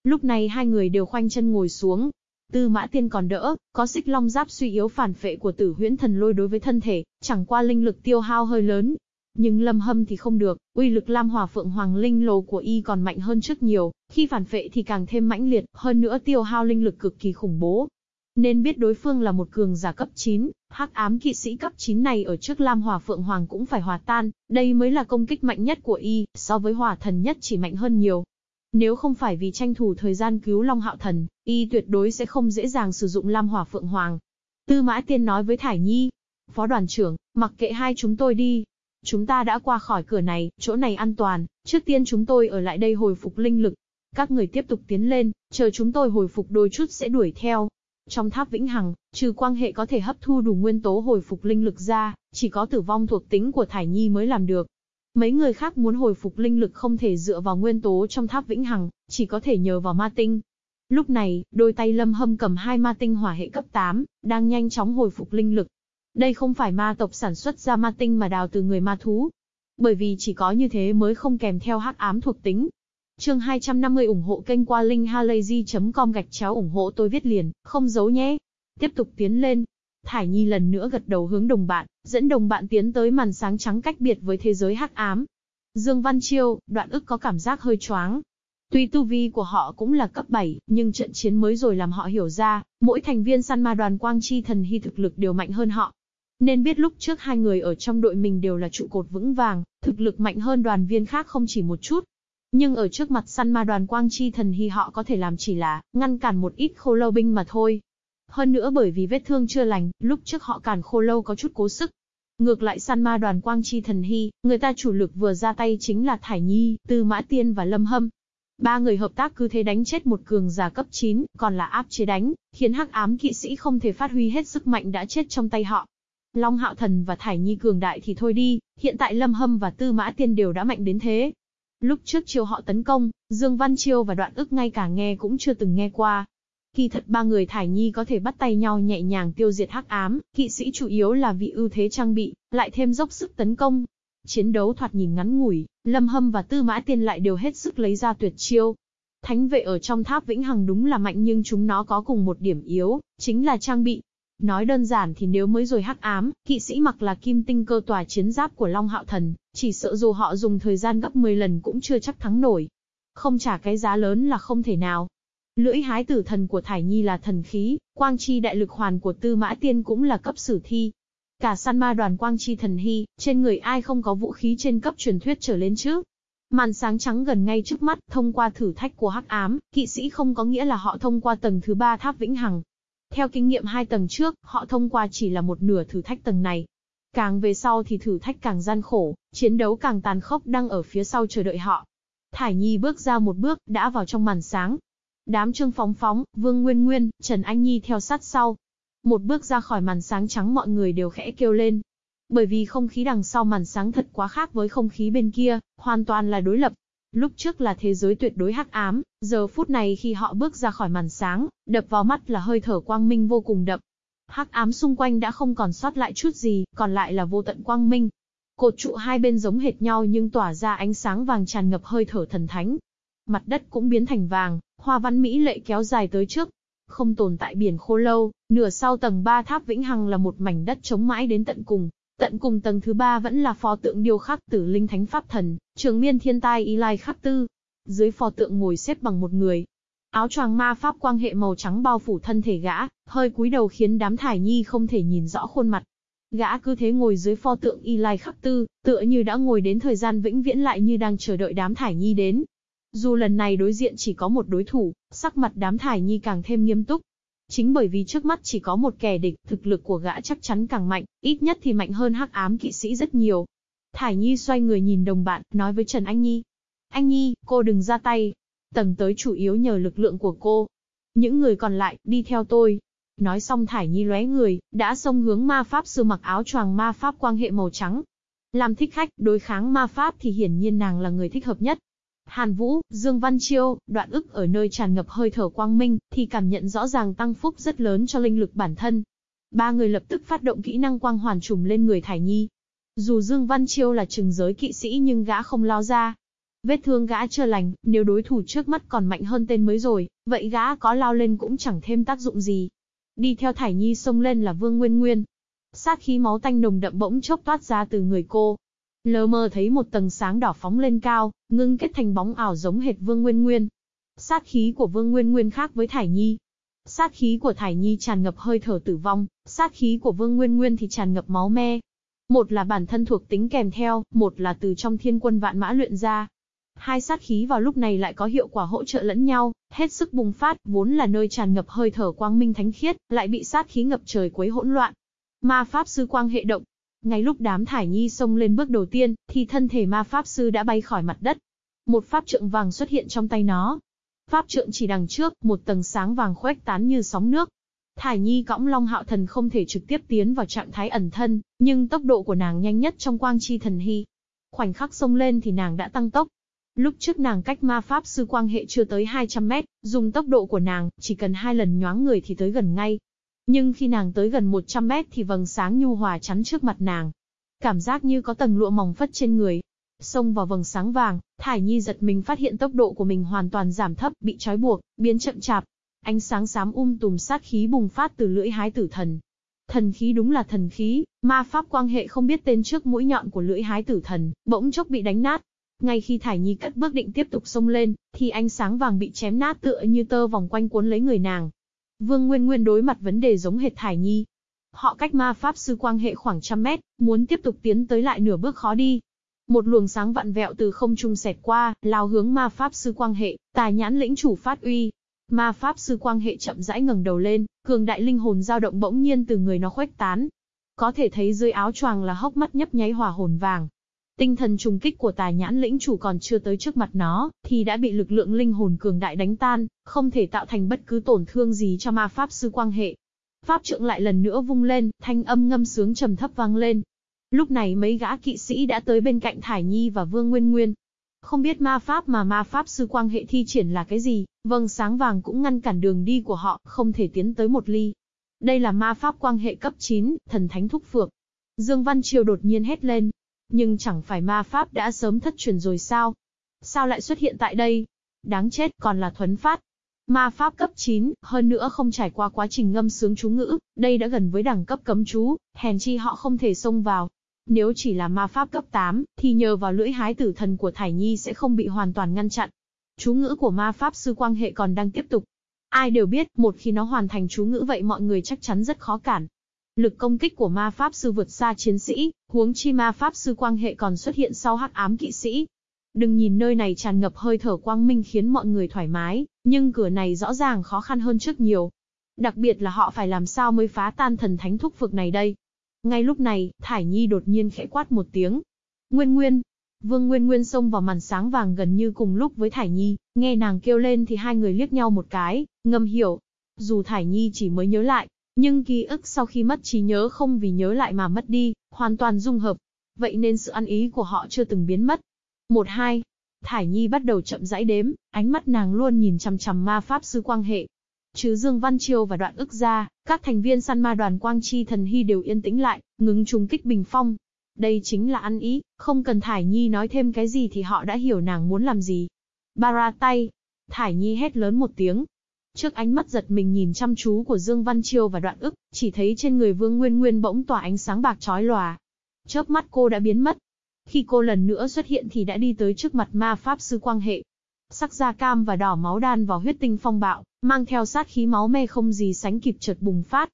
Lúc này hai người đều khoanh chân ngồi xuống. Tư Mã Tiên còn đỡ, có xích long giáp suy yếu phản phệ của tử huyễn thần lôi đối với thân thể, chẳng qua linh lực tiêu hao hơi lớn. Nhưng Lâm Hâm thì không được, uy lực Lam Hỏa Phượng Hoàng linh Lô của y còn mạnh hơn trước nhiều, khi phản phệ thì càng thêm mãnh liệt, hơn nữa tiêu hao linh lực cực kỳ khủng bố, nên biết đối phương là một cường giả cấp 9, hắc ám kỵ sĩ cấp 9 này ở trước Lam Hỏa Phượng Hoàng cũng phải hòa tan, đây mới là công kích mạnh nhất của y, so với hỏa thần nhất chỉ mạnh hơn nhiều. Nếu không phải vì tranh thủ thời gian cứu Long Hạo Thần, y tuyệt đối sẽ không dễ dàng sử dụng Lam Hỏa Phượng Hoàng. Tư Mã Tiên nói với Thải Nhi, Phó đoàn trưởng, mặc kệ hai chúng tôi đi. Chúng ta đã qua khỏi cửa này, chỗ này an toàn, trước tiên chúng tôi ở lại đây hồi phục linh lực. Các người tiếp tục tiến lên, chờ chúng tôi hồi phục đôi chút sẽ đuổi theo. Trong tháp vĩnh hằng, trừ quang hệ có thể hấp thu đủ nguyên tố hồi phục linh lực ra, chỉ có tử vong thuộc tính của Thải Nhi mới làm được. Mấy người khác muốn hồi phục linh lực không thể dựa vào nguyên tố trong tháp vĩnh hằng, chỉ có thể nhờ vào ma tinh. Lúc này, đôi tay lâm hâm cầm hai ma tinh hỏa hệ cấp 8, đang nhanh chóng hồi phục linh lực. Đây không phải ma tộc sản xuất ra ma tinh mà đào từ người ma thú. Bởi vì chỉ có như thế mới không kèm theo hắc ám thuộc tính, Chương 250 ủng hộ kênh qua linkhalazy.com gạch chéo ủng hộ tôi viết liền, không giấu nhé. Tiếp tục tiến lên. Thải Nhi lần nữa gật đầu hướng đồng bạn, dẫn đồng bạn tiến tới màn sáng trắng cách biệt với thế giới hắc ám. Dương Văn Chiêu, đoạn ức có cảm giác hơi choáng. Tuy tu vi của họ cũng là cấp 7, nhưng trận chiến mới rồi làm họ hiểu ra, mỗi thành viên săn ma đoàn Quang Chi Thần Hy thực lực đều mạnh hơn họ. Nên biết lúc trước hai người ở trong đội mình đều là trụ cột vững vàng, thực lực mạnh hơn đoàn viên khác không chỉ một chút, nhưng ở trước mặt săn ma đoàn quang chi thần hy họ có thể làm chỉ là ngăn cản một ít khô lâu binh mà thôi. Hơn nữa bởi vì vết thương chưa lành, lúc trước họ cản khô lâu có chút cố sức. Ngược lại săn ma đoàn quang chi thần hy, người ta chủ lực vừa ra tay chính là Thải Nhi, Tư Mã Tiên và Lâm Hâm. Ba người hợp tác cứ thế đánh chết một cường giả cấp 9, còn là áp chế đánh, khiến hắc ám kỵ sĩ không thể phát huy hết sức mạnh đã chết trong tay họ. Long Hạo Thần và Thải Nhi cường đại thì thôi đi, hiện tại Lâm Hâm và Tư Mã Tiên đều đã mạnh đến thế, Lúc trước chiêu họ tấn công, Dương Văn Chiêu và Đoạn ức ngay cả nghe cũng chưa từng nghe qua. Kỳ thật ba người Thải Nhi có thể bắt tay nhau nhẹ nhàng tiêu diệt hắc ám, kỵ sĩ chủ yếu là vị ưu thế trang bị, lại thêm dốc sức tấn công. Chiến đấu thoạt nhìn ngắn ngủi, Lâm Hâm và Tư Mã Tiên lại đều hết sức lấy ra tuyệt chiêu. Thánh vệ ở trong tháp vĩnh hằng đúng là mạnh nhưng chúng nó có cùng một điểm yếu, chính là trang bị. Nói đơn giản thì nếu mới rồi hắc ám, kỵ sĩ mặc là kim tinh cơ tòa chiến giáp của Long Hạo Thần, chỉ sợ dù họ dùng thời gian gấp 10 lần cũng chưa chắc thắng nổi. Không trả cái giá lớn là không thể nào. Lưỡi hái tử thần của Thải Nhi là thần khí, quang chi đại lực hoàn của Tư Mã Tiên cũng là cấp sử thi. Cả săn ma đoàn quang chi thần hy, trên người ai không có vũ khí trên cấp truyền thuyết trở lên chứ? Màn sáng trắng gần ngay trước mắt, thông qua thử thách của hắc ám, kỵ sĩ không có nghĩa là họ thông qua tầng thứ ba tháp vĩnh hằng, theo kinh nghiệm hai tầng trước, họ thông qua chỉ là một nửa thử thách tầng này. Càng về sau thì thử thách càng gian khổ, chiến đấu càng tàn khốc đang ở phía sau chờ đợi họ. Thải Nhi bước ra một bước, đã vào trong màn sáng. Đám trương phóng phóng, Vương Nguyên Nguyên, Trần Anh Nhi theo sát sau. Một bước ra khỏi màn sáng trắng mọi người đều khẽ kêu lên. Bởi vì không khí đằng sau màn sáng thật quá khác với không khí bên kia, hoàn toàn là đối lập. Lúc trước là thế giới tuyệt đối hắc ám, giờ phút này khi họ bước ra khỏi màn sáng, đập vào mắt là hơi thở quang minh vô cùng đậm. Hắc ám xung quanh đã không còn sót lại chút gì, còn lại là vô tận quang minh. Cột trụ hai bên giống hệt nhau nhưng tỏa ra ánh sáng vàng tràn ngập hơi thở thần thánh. Mặt đất cũng biến thành vàng, hoa văn mỹ lệ kéo dài tới trước. Không tồn tại biển khô lâu, nửa sau tầng 3 tháp vĩnh hằng là một mảnh đất trống mãi đến tận cùng. Tận cùng tầng thứ ba vẫn là pho tượng điêu khắc tử linh thánh pháp thần, trường miên thiên tai y lai khắc tư. Dưới pho tượng ngồi xếp bằng một người. Áo choàng ma pháp quang hệ màu trắng bao phủ thân thể gã, hơi cúi đầu khiến đám thải nhi không thể nhìn rõ khuôn mặt. Gã cứ thế ngồi dưới pho tượng y lai khắc tư, tựa như đã ngồi đến thời gian vĩnh viễn lại như đang chờ đợi đám thải nhi đến. Dù lần này đối diện chỉ có một đối thủ, sắc mặt đám thải nhi càng thêm nghiêm túc, Chính bởi vì trước mắt chỉ có một kẻ địch, thực lực của gã chắc chắn càng mạnh, ít nhất thì mạnh hơn hắc ám kỵ sĩ rất nhiều. Thải Nhi xoay người nhìn đồng bạn, nói với Trần Anh Nhi. Anh Nhi, cô đừng ra tay. Tầng tới chủ yếu nhờ lực lượng của cô. Những người còn lại, đi theo tôi. Nói xong Thải Nhi lóe người, đã xông hướng ma pháp sư mặc áo choàng ma pháp quang hệ màu trắng. Làm thích khách, đối kháng ma pháp thì hiển nhiên nàng là người thích hợp nhất. Hàn Vũ, Dương Văn Chiêu, đoạn ức ở nơi tràn ngập hơi thở quang minh, thì cảm nhận rõ ràng tăng phúc rất lớn cho linh lực bản thân. Ba người lập tức phát động kỹ năng quang hoàn trùm lên người Thải Nhi. Dù Dương Văn Chiêu là trừng giới kỵ sĩ nhưng gã không lao ra. Vết thương gã chưa lành, nếu đối thủ trước mắt còn mạnh hơn tên mới rồi, vậy gã có lao lên cũng chẳng thêm tác dụng gì. Đi theo Thải Nhi xông lên là Vương Nguyên Nguyên. Sát khí máu tanh nồng đậm bỗng chốc toát ra từ người cô. Lờ mờ thấy một tầng sáng đỏ phóng lên cao, ngưng kết thành bóng ảo giống hệt Vương Nguyên Nguyên. Sát khí của Vương Nguyên Nguyên khác với Thải Nhi. Sát khí của Thải Nhi tràn ngập hơi thở tử vong, sát khí của Vương Nguyên Nguyên thì tràn ngập máu me. Một là bản thân thuộc tính kèm theo, một là từ trong thiên quân vạn mã luyện ra, Hai sát khí vào lúc này lại có hiệu quả hỗ trợ lẫn nhau, hết sức bùng phát, vốn là nơi tràn ngập hơi thở quang minh thánh khiết, lại bị sát khí ngập trời quấy hỗn loạn. Ma pháp sư quang hệ động. Ngay lúc đám thải nhi xông lên bước đầu tiên, thì thân thể ma pháp sư đã bay khỏi mặt đất. Một pháp trượng vàng xuất hiện trong tay nó. Pháp trượng chỉ đằng trước, một tầng sáng vàng khuếch tán như sóng nước. Thải Nhi cõng Long Hạo Thần không thể trực tiếp tiến vào trạng thái ẩn thân, nhưng tốc độ của nàng nhanh nhất trong quang chi thần hy. Khoảnh khắc xông lên thì nàng đã tăng tốc, Lúc trước nàng cách ma pháp sư quang hệ chưa tới 200 mét, dùng tốc độ của nàng, chỉ cần hai lần nhoáng người thì tới gần ngay. Nhưng khi nàng tới gần 100 mét thì vầng sáng nhu hòa chắn trước mặt nàng. Cảm giác như có tầng lụa mỏng phất trên người. Xông vào vầng sáng vàng, Thải Nhi giật mình phát hiện tốc độ của mình hoàn toàn giảm thấp, bị trói buộc, biến chậm chạp. Ánh sáng xám um tùm sát khí bùng phát từ lưỡi hái tử thần. Thần khí đúng là thần khí, ma pháp quang hệ không biết tên trước mũi nhọn của lưỡi hái tử thần, bỗng chốc bị đánh nát, ngay khi Thải Nhi cất bước định tiếp tục xông lên, thì ánh sáng vàng bị chém nát tựa như tơ vòng quanh cuốn lấy người nàng. Vương Nguyên Nguyên đối mặt vấn đề giống hệt Thải Nhi. Họ cách ma pháp sư quang hệ khoảng trăm mét, muốn tiếp tục tiến tới lại nửa bước khó đi. Một luồng sáng vặn vẹo từ không trung xẹt qua, lao hướng ma pháp sư quang hệ, tài nhãn lĩnh chủ phát uy. Ma pháp sư quang hệ chậm rãi ngẩng đầu lên, cường đại linh hồn dao động bỗng nhiên từ người nó khuếch tán. Có thể thấy dưới áo choàng là hốc mắt nhấp nháy hỏa hồn vàng, Tinh thần trùng kích của tài nhãn lĩnh chủ còn chưa tới trước mặt nó, thì đã bị lực lượng linh hồn cường đại đánh tan, không thể tạo thành bất cứ tổn thương gì cho ma pháp sư quang hệ. Pháp trượng lại lần nữa vung lên, thanh âm ngâm sướng trầm thấp vang lên. Lúc này mấy gã kỵ sĩ đã tới bên cạnh Thải Nhi và Vương Nguyên Nguyên. Không biết ma pháp mà ma pháp sư quang hệ thi triển là cái gì, vâng sáng vàng cũng ngăn cản đường đi của họ, không thể tiến tới một ly. Đây là ma pháp quang hệ cấp 9, thần thánh thúc phược. Dương Văn Triều đột nhiên hét lên, nhưng chẳng phải ma pháp đã sớm thất truyền rồi sao? Sao lại xuất hiện tại đây? Đáng chết, còn là thuấn phát. Ma pháp cấp 9, hơn nữa không trải qua quá trình ngâm sướng chú ngữ, đây đã gần với đẳng cấp cấm chú, hèn chi họ không thể xông vào. Nếu chỉ là ma pháp cấp 8, thì nhờ vào lưỡi hái tử thần của Thải Nhi sẽ không bị hoàn toàn ngăn chặn. Chú ngữ của ma pháp sư quang hệ còn đang tiếp tục. Ai đều biết, một khi nó hoàn thành chú ngữ vậy mọi người chắc chắn rất khó cản. Lực công kích của ma pháp sư vượt xa chiến sĩ, huống chi ma pháp sư quang hệ còn xuất hiện sau hắc ám kỵ sĩ. Đừng nhìn nơi này tràn ngập hơi thở quang minh khiến mọi người thoải mái, nhưng cửa này rõ ràng khó khăn hơn trước nhiều. Đặc biệt là họ phải làm sao mới phá tan thần thánh thúc vực này đây. Ngay lúc này, Thải Nhi đột nhiên khẽ quát một tiếng. Nguyên Nguyên. Vương Nguyên Nguyên xông vào màn sáng vàng gần như cùng lúc với Thải Nhi, nghe nàng kêu lên thì hai người liếc nhau một cái, ngầm hiểu. Dù Thải Nhi chỉ mới nhớ lại, nhưng ký ức sau khi mất trí nhớ không vì nhớ lại mà mất đi, hoàn toàn dung hợp. Vậy nên sự ăn ý của họ chưa từng biến mất. Một hai, Thải Nhi bắt đầu chậm rãi đếm, ánh mắt nàng luôn nhìn chằm chằm ma pháp sư quang hệ. Chứ Dương Văn Triều và đoạn ức ra, các thành viên săn ma đoàn quang chi thần hy đều yên tĩnh lại, ngừng trùng kích bình phong. Đây chính là ăn ý, không cần Thải Nhi nói thêm cái gì thì họ đã hiểu nàng muốn làm gì. Bara tay. Thải Nhi hét lớn một tiếng, Trước ánh mắt giật mình nhìn chăm chú của Dương Văn Chiêu và đoạn ức, chỉ thấy trên người Vương Nguyên Nguyên bỗng tỏa ánh sáng bạc chói lòa. Chớp mắt cô đã biến mất. Khi cô lần nữa xuất hiện thì đã đi tới trước mặt ma pháp sư quang hệ. Sắc da cam và đỏ máu đan vào huyết tinh phong bạo, mang theo sát khí máu me không gì sánh kịp chợt bùng phát.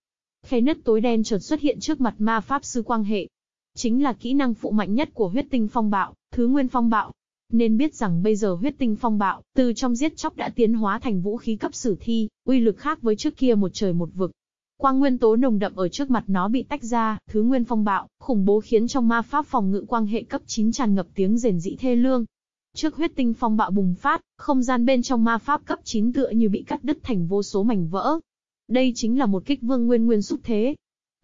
Khe nứt tối đen chợt xuất hiện trước mặt ma pháp sư quang hệ. Chính là kỹ năng phụ mạnh nhất của huyết tinh phong bạo, thứ nguyên phong bạo, nên biết rằng bây giờ huyết tinh phong bạo, từ trong giết chóc đã tiến hóa thành vũ khí cấp sử thi, uy lực khác với trước kia một trời một vực. Quang nguyên tố nồng đậm ở trước mặt nó bị tách ra, thứ nguyên phong bạo, khủng bố khiến trong ma pháp phòng ngự quang hệ cấp 9 tràn ngập tiếng rền rĩ thê lương. Trước huyết tinh phong bạo bùng phát, không gian bên trong ma pháp cấp 9 tựa như bị cắt đứt thành vô số mảnh vỡ. Đây chính là một kích vương nguyên nguyên xúc thế.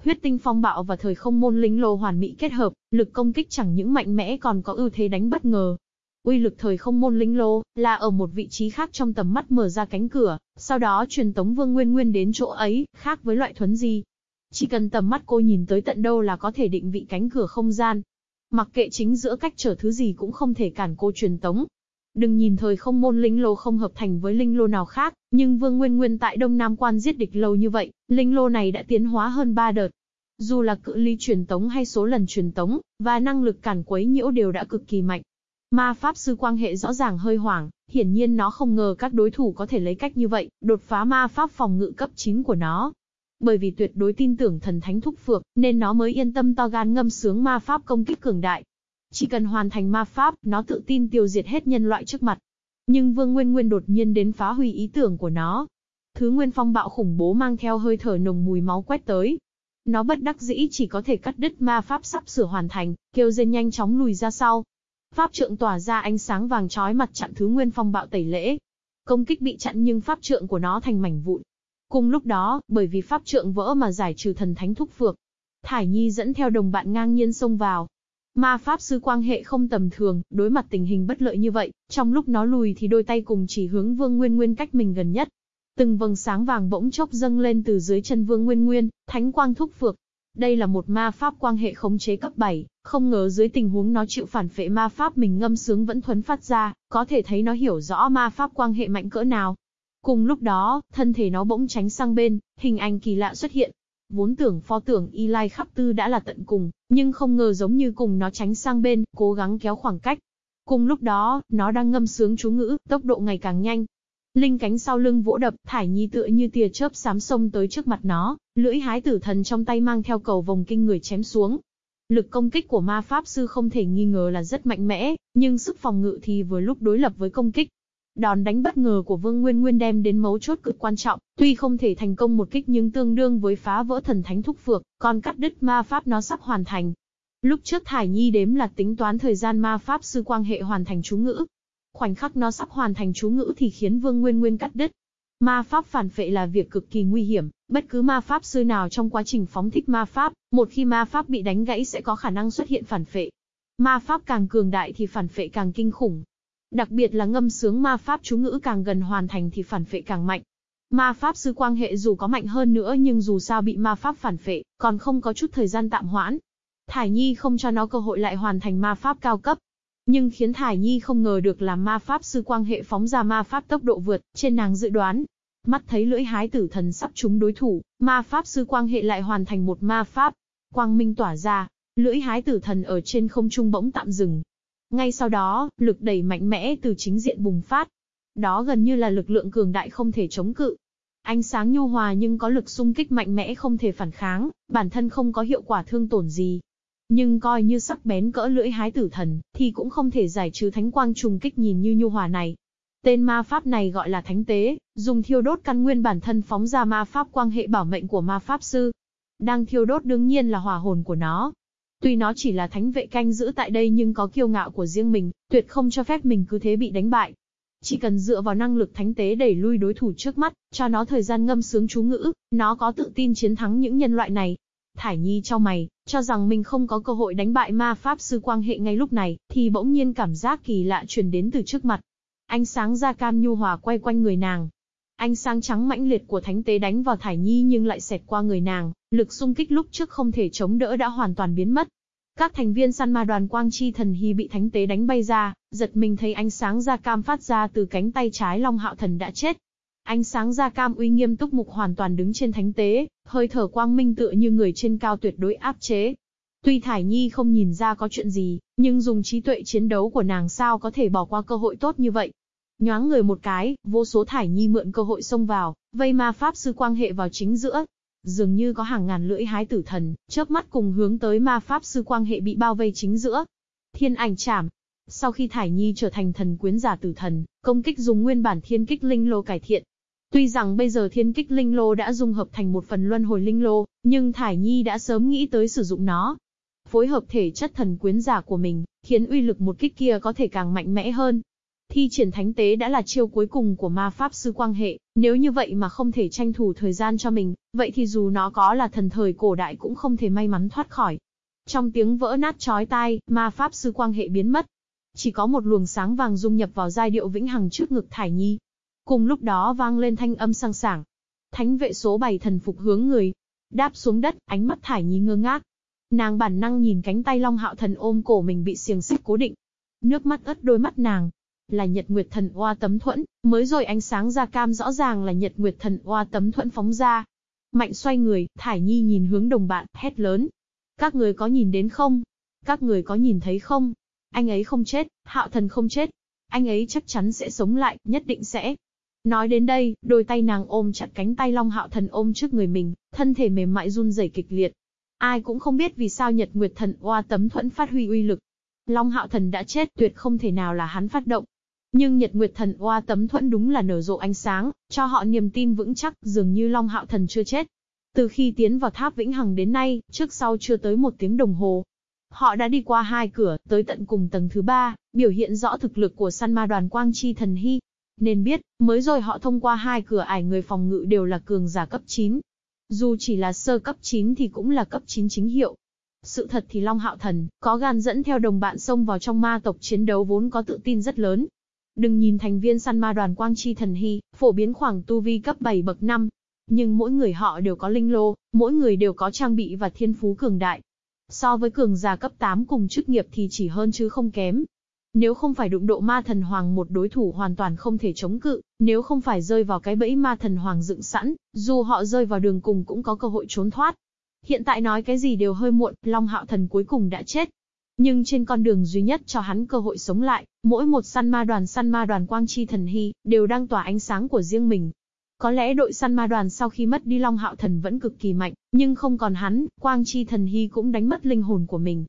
Huyết tinh phong bạo và thời không môn lính lô hoàn mỹ kết hợp, lực công kích chẳng những mạnh mẽ còn có ưu thế đánh bất ngờ, Uy lực thời không môn linh lô, là ở một vị trí khác trong tầm mắt mở ra cánh cửa, sau đó truyền tống vương nguyên nguyên đến chỗ ấy, khác với loại thuấn di. Chỉ cần tầm mắt cô nhìn tới tận đâu là có thể định vị cánh cửa không gian. Mặc kệ chính giữa cách trở thứ gì cũng không thể cản cô truyền tống. Đừng nhìn thời không môn linh lô không hợp thành với linh lô nào khác, nhưng Vương Nguyên Nguyên tại Đông Nam quan giết địch lâu như vậy, linh lô này đã tiến hóa hơn 3 đợt. Dù là cự ly truyền tống hay số lần truyền tống, và năng lực cản quấy nhiễu đều đã cực kỳ mạnh. Ma Pháp Sư Quang Hệ rõ ràng hơi hoảng, hiển nhiên nó không ngờ các đối thủ có thể lấy cách như vậy, đột phá ma Pháp phòng ngự cấp 9 của nó. Bởi vì tuyệt đối tin tưởng thần thánh thúc phược, nên nó mới yên tâm to gan ngâm sướng ma Pháp công kích cường đại. Chỉ cần hoàn thành ma Pháp, nó tự tin tiêu diệt hết nhân loại trước mặt. Nhưng Vương Nguyên Nguyên đột nhiên đến phá hủy ý tưởng của nó. Thứ nguyên phong bạo khủng bố mang theo hơi thở nồng mùi máu quét tới, nó bất đắc dĩ chỉ có thể cắt đứt ma pháp sắp sửa hoàn thành, kêu rên nhanh chóng lùi ra sau. Pháp trượng tỏa ra ánh sáng vàng chói mặt chặn thứ nguyên phong bạo tẩy lễ. Công kích bị chặn nhưng pháp trượng của nó thành mảnh vụn. Cùng lúc đó, bởi vì pháp trượng vỡ mà giải trừ thần thánh thúc phược, Thải Nhi dẫn theo đồng bạn ngang nhiên xông vào. Ma pháp sư quang hệ không tầm thường, đối mặt tình hình bất lợi như vậy, trong lúc nó lùi thì đôi tay cùng chỉ hướng Vương Nguyên Nguyên cách mình gần nhất. Từng vầng sáng vàng bỗng chốc dâng lên từ dưới chân Vương Nguyên Nguyên, thánh quang thúc phược, đây là một ma pháp quang hệ khống chế cấp 7, không ngờ dưới tình huống nó chịu phản phệ ma pháp mình ngâm sướng vẫn thuấn phát ra, có thể thấy nó hiểu rõ ma pháp quang hệ mạnh cỡ nào. Cùng lúc đó, thân thể nó bỗng tránh sang bên, hình ảnh kỳ lạ xuất hiện. Vốn tưởng pho tưởng y lai khắp tư đã là tận cùng, nhưng không ngờ giống như cùng nó tránh sang bên, cố gắng kéo khoảng cách. Cùng lúc đó, nó đang ngâm sướng chú ngữ, tốc độ ngày càng nhanh, Linh cánh sau lưng vỗ đập, Thải Nhi tựa như tia chớp xám sông tới trước mặt nó, lưỡi hái tử thần trong tay mang theo cầu vòng kinh người chém xuống. Lực công kích của ma pháp sư không thể nghi ngờ là rất mạnh mẽ, nhưng sức phòng ngự thì vừa lúc đối lập với công kích. Đòn đánh bất ngờ của Vương Nguyên Nguyên đem đến mấu chốt cực quan trọng, tuy không thể thành công một kích nhưng tương đương với phá vỡ thần thánh thúc phược, còn cắt đứt ma pháp nó sắp hoàn thành. Lúc trước Thải Nhi đếm là tính toán thời gian ma pháp sư quang hệ hoàn thành chú ngữ, Khoảnh khắc nó sắp hoàn thành chú ngữ thì khiến Vương Nguyên Nguyên cắt đứt. Ma pháp phản phệ là việc cực kỳ nguy hiểm, bất cứ ma pháp sư nào trong quá trình phóng thích ma pháp, một khi ma pháp bị đánh gãy sẽ có khả năng xuất hiện phản phệ. Ma pháp càng cường đại thì phản phệ càng kinh khủng. Đặc biệt là ngâm sướng ma pháp chú ngữ càng gần hoàn thành thì phản phệ càng mạnh. Ma pháp sư quang hệ dù có mạnh hơn nữa nhưng dù sao bị ma pháp phản phệ, còn không có chút thời gian tạm hoãn. Thải Nhi không cho nó cơ hội lại hoàn thành ma pháp cao cấp, nhưng khiến Thải Nhi không ngờ được là ma pháp sư quang hệ phóng ra ma pháp tốc độ vượt, trên nàng dự đoán. Mắt thấy lưỡi hái tử thần sắp trúng đối thủ, ma pháp sư quang hệ lại hoàn thành một ma pháp. Quang minh tỏa ra, lưỡi hái tử thần ở trên không trung bỗng tạm dừng. Ngay sau đó, lực đẩy mạnh mẽ từ chính diện bùng phát. Đó gần như là lực lượng cường đại không thể chống cự. Ánh sáng nhu hòa nhưng có lực xung kích mạnh mẽ không thể phản kháng, bản thân không có hiệu quả thương tổn gì, nhưng coi như sắc bén cỡ lưỡi hái tử thần, thì cũng không thể giải trừ thánh quang trùng kích nhìn như nhu hòa này. Tên ma pháp này gọi là thánh tế, dùng thiêu đốt căn nguyên bản thân phóng ra ma pháp quang hệ bảo mệnh của ma pháp sư. Đang thiêu đốt đương nhiên là hỏa hồn của nó. Tuy nó chỉ là thánh vệ canh giữ tại đây nhưng có kiêu ngạo của riêng mình, tuyệt không cho phép mình cứ thế bị đánh bại. Chỉ cần dựa vào năng lực thánh tế đẩy lui đối thủ trước mắt, cho nó thời gian ngâm sướng chú ngữ, nó có tự tin chiến thắng những nhân loại này. Thải Nhi cho mày, cho rằng mình không có cơ hội đánh bại ma pháp sư quang hệ ngay lúc này, thì bỗng nhiên cảm giác kỳ lạ truyền đến từ trước mặt. Ánh sáng da cam nhu hòa quay quanh người nàng. Ánh sáng trắng mãnh liệt của thánh tế đánh vào Thải Nhi nhưng lại xẹt qua người nàng, lực xung kích lúc trước không thể chống đỡ đã hoàn toàn biến mất. Các thành viên săn ma đoàn quang chi thần hy bị thánh tế đánh bay ra, giật mình thấy ánh sáng da cam phát ra từ cánh tay trái Long Hạo Thần đã chết, Ánh sáng da cam uy nghiêm túc mục hoàn toàn đứng trên thánh tế, hơi thở quang minh tựa như người trên cao tuyệt đối áp chế. Tuy Thải Nhi không nhìn ra có chuyện gì, nhưng dùng trí tuệ chiến đấu của nàng sao có thể bỏ qua cơ hội tốt như vậy. Nhoáng người một cái, vô số Thải Nhi mượn cơ hội xông vào, vây ma pháp sư quang hệ vào chính giữa. Dường như có hàng ngàn lưỡi hái tử thần, chớp mắt cùng hướng tới ma pháp sư quang hệ bị bao vây chính giữa. Thiên ảnh chảm, sau khi Thải Nhi trở thành thần quyến giả tử thần, công kích dùng nguyên bản thiên kích linh lô cải thiện, Tuy rằng bây giờ thiên kích linh lô đã dung hợp thành một phần luân hồi linh lô, nhưng Thải Nhi đã sớm nghĩ tới sử dụng nó. Phối hợp thể chất thần quyến giả của mình, khiến uy lực một kích kia có thể càng mạnh mẽ hơn. Thi triển thánh tế đã là chiêu cuối cùng của ma pháp sư quang hệ, nếu như vậy mà không thể tranh thủ thời gian cho mình, vậy thì dù nó có là thần thời cổ đại cũng không thể may mắn thoát khỏi. Trong tiếng vỡ nát chói tai, ma pháp sư quang hệ biến mất. Chỉ có một luồng sáng vàng dung nhập vào giai điệu vĩnh hằng trước ngực Thải Nhi, Cùng lúc đó vang lên thanh âm sang sảng. Thánh vệ số 7 thần phục hướng người. Đáp xuống đất, ánh mắt thải nhi ngơ ngác. Nàng bản năng nhìn cánh tay Long Hạo Thần ôm cổ mình bị xiềng xích cố định. Nước mắt ướt đôi mắt nàng. là Nhật Nguyệt Thần Oa tấm thuẫn, mới rồi ánh sáng ra cam rõ ràng là Nhật Nguyệt Thần Oa tấm thuẫn phóng ra. Mạnh xoay người, Thải Nhi nhìn hướng đồng bạn, hét lớn. Các người có nhìn đến không? Các người có nhìn thấy không? Anh ấy không chết, Hạo Thần không chết. Anh ấy chắc chắn sẽ sống lại, nhất định sẽ. Nói đến đây, đôi tay nàng ôm chặt cánh tay Long Hạo Thần ôm trước người mình, thân thể mềm mại run rẩy kịch liệt. Ai cũng không biết vì sao Nhật Nguyệt Thần Oa tấm thuẫn phát huy uy lực. Long Hạo Thần đã chết, tuyệt không thể nào là hắn phát động. Nhưng Nhật Nguyệt Thần Oa tấm thuẫn đúng là nở rộ ánh sáng, cho họ niềm tin vững chắc, dường như Long Hạo Thần chưa chết. Từ khi tiến vào tháp Vĩnh Hằng đến nay, trước sau chưa tới một tiếng đồng hồ. Họ đã đi qua hai cửa, tới tận cùng tầng thứ ba, biểu hiện rõ thực lực của săn ma đoàn Quang Chi Thần Hy. Nên biết, mới rồi họ thông qua hai cửa ải người phòng ngự đều là cường giả cấp 9. Dù chỉ là sơ cấp 9 thì cũng là cấp 9 chính hiệu. Sự thật thì Long Hạo Thần, có gan dẫn theo đồng bạn xông vào trong ma tộc chiến đấu vốn có tự tin rất lớn. Đừng nhìn thành viên săn ma đoàn Quang Chi Thần Hy, phổ biến khoảng tu vi cấp 7 bậc 5. Nhưng mỗi người họ đều có linh lô, mỗi người đều có trang bị và thiên phú cường đại. So với cường giả cấp 8 cùng chức nghiệp thì chỉ hơn chứ không kém. Nếu không phải đụng độ ma thần hoàng một đối thủ hoàn toàn không thể chống cự, nếu không phải rơi vào cái bẫy ma thần hoàng dựng sẵn, dù họ rơi vào đường cùng cũng có cơ hội trốn thoát. Hiện tại nói cái gì đều hơi muộn, Long Hạo Thần cuối cùng đã chết. Nhưng trên con đường duy nhất cho hắn cơ hội sống lại, mỗi một săn ma đoàn săn ma đoàn Quang Chi Thần Hy, đều đang tỏa ánh sáng của riêng mình. Có lẽ đội săn ma đoàn sau khi mất đi Long Hạo Thần vẫn cực kỳ mạnh, nhưng không còn hắn, Quang Chi Thần Hy cũng đánh mất linh hồn của mình.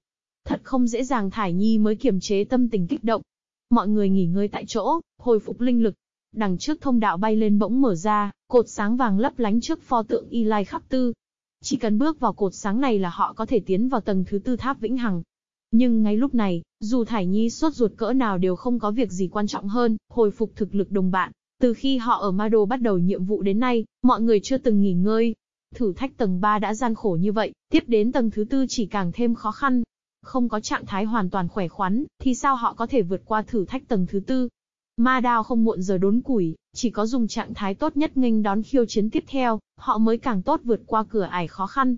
Thật không dễ dàng Thải Nhi mới kiềm chế tâm tình kích động. Mọi người nghỉ ngơi tại chỗ, hồi phục linh lực. Đằng trước thông đạo bay lên bỗng mở ra, cột sáng vàng lấp lánh trước pho tượng Y Lai Khắc Tư. Chỉ cần bước vào cột sáng này là họ có thể tiến vào tầng thứ tư tháp Vĩnh Hằng. Nhưng ngay lúc này, dù Thải Nhi sốt ruột cỡ nào đều không có việc gì quan trọng hơn, hồi phục thực lực đồng bạn. Từ khi họ ở Mado bắt đầu nhiệm vụ đến nay, mọi người chưa từng nghỉ ngơi. Thử thách tầng 3 đã gian khổ như vậy, tiếp đến tầng thứ tư chỉ càng thêm khó khăn. Không có trạng thái hoàn toàn khỏe khoắn, thì sao họ có thể vượt qua thử thách tầng thứ tư? Ma đao không muộn giờ đốn củi, chỉ có dùng trạng thái tốt nhất nghênh đón khiêu chiến tiếp theo, họ mới càng tốt vượt qua cửa ải khó khăn.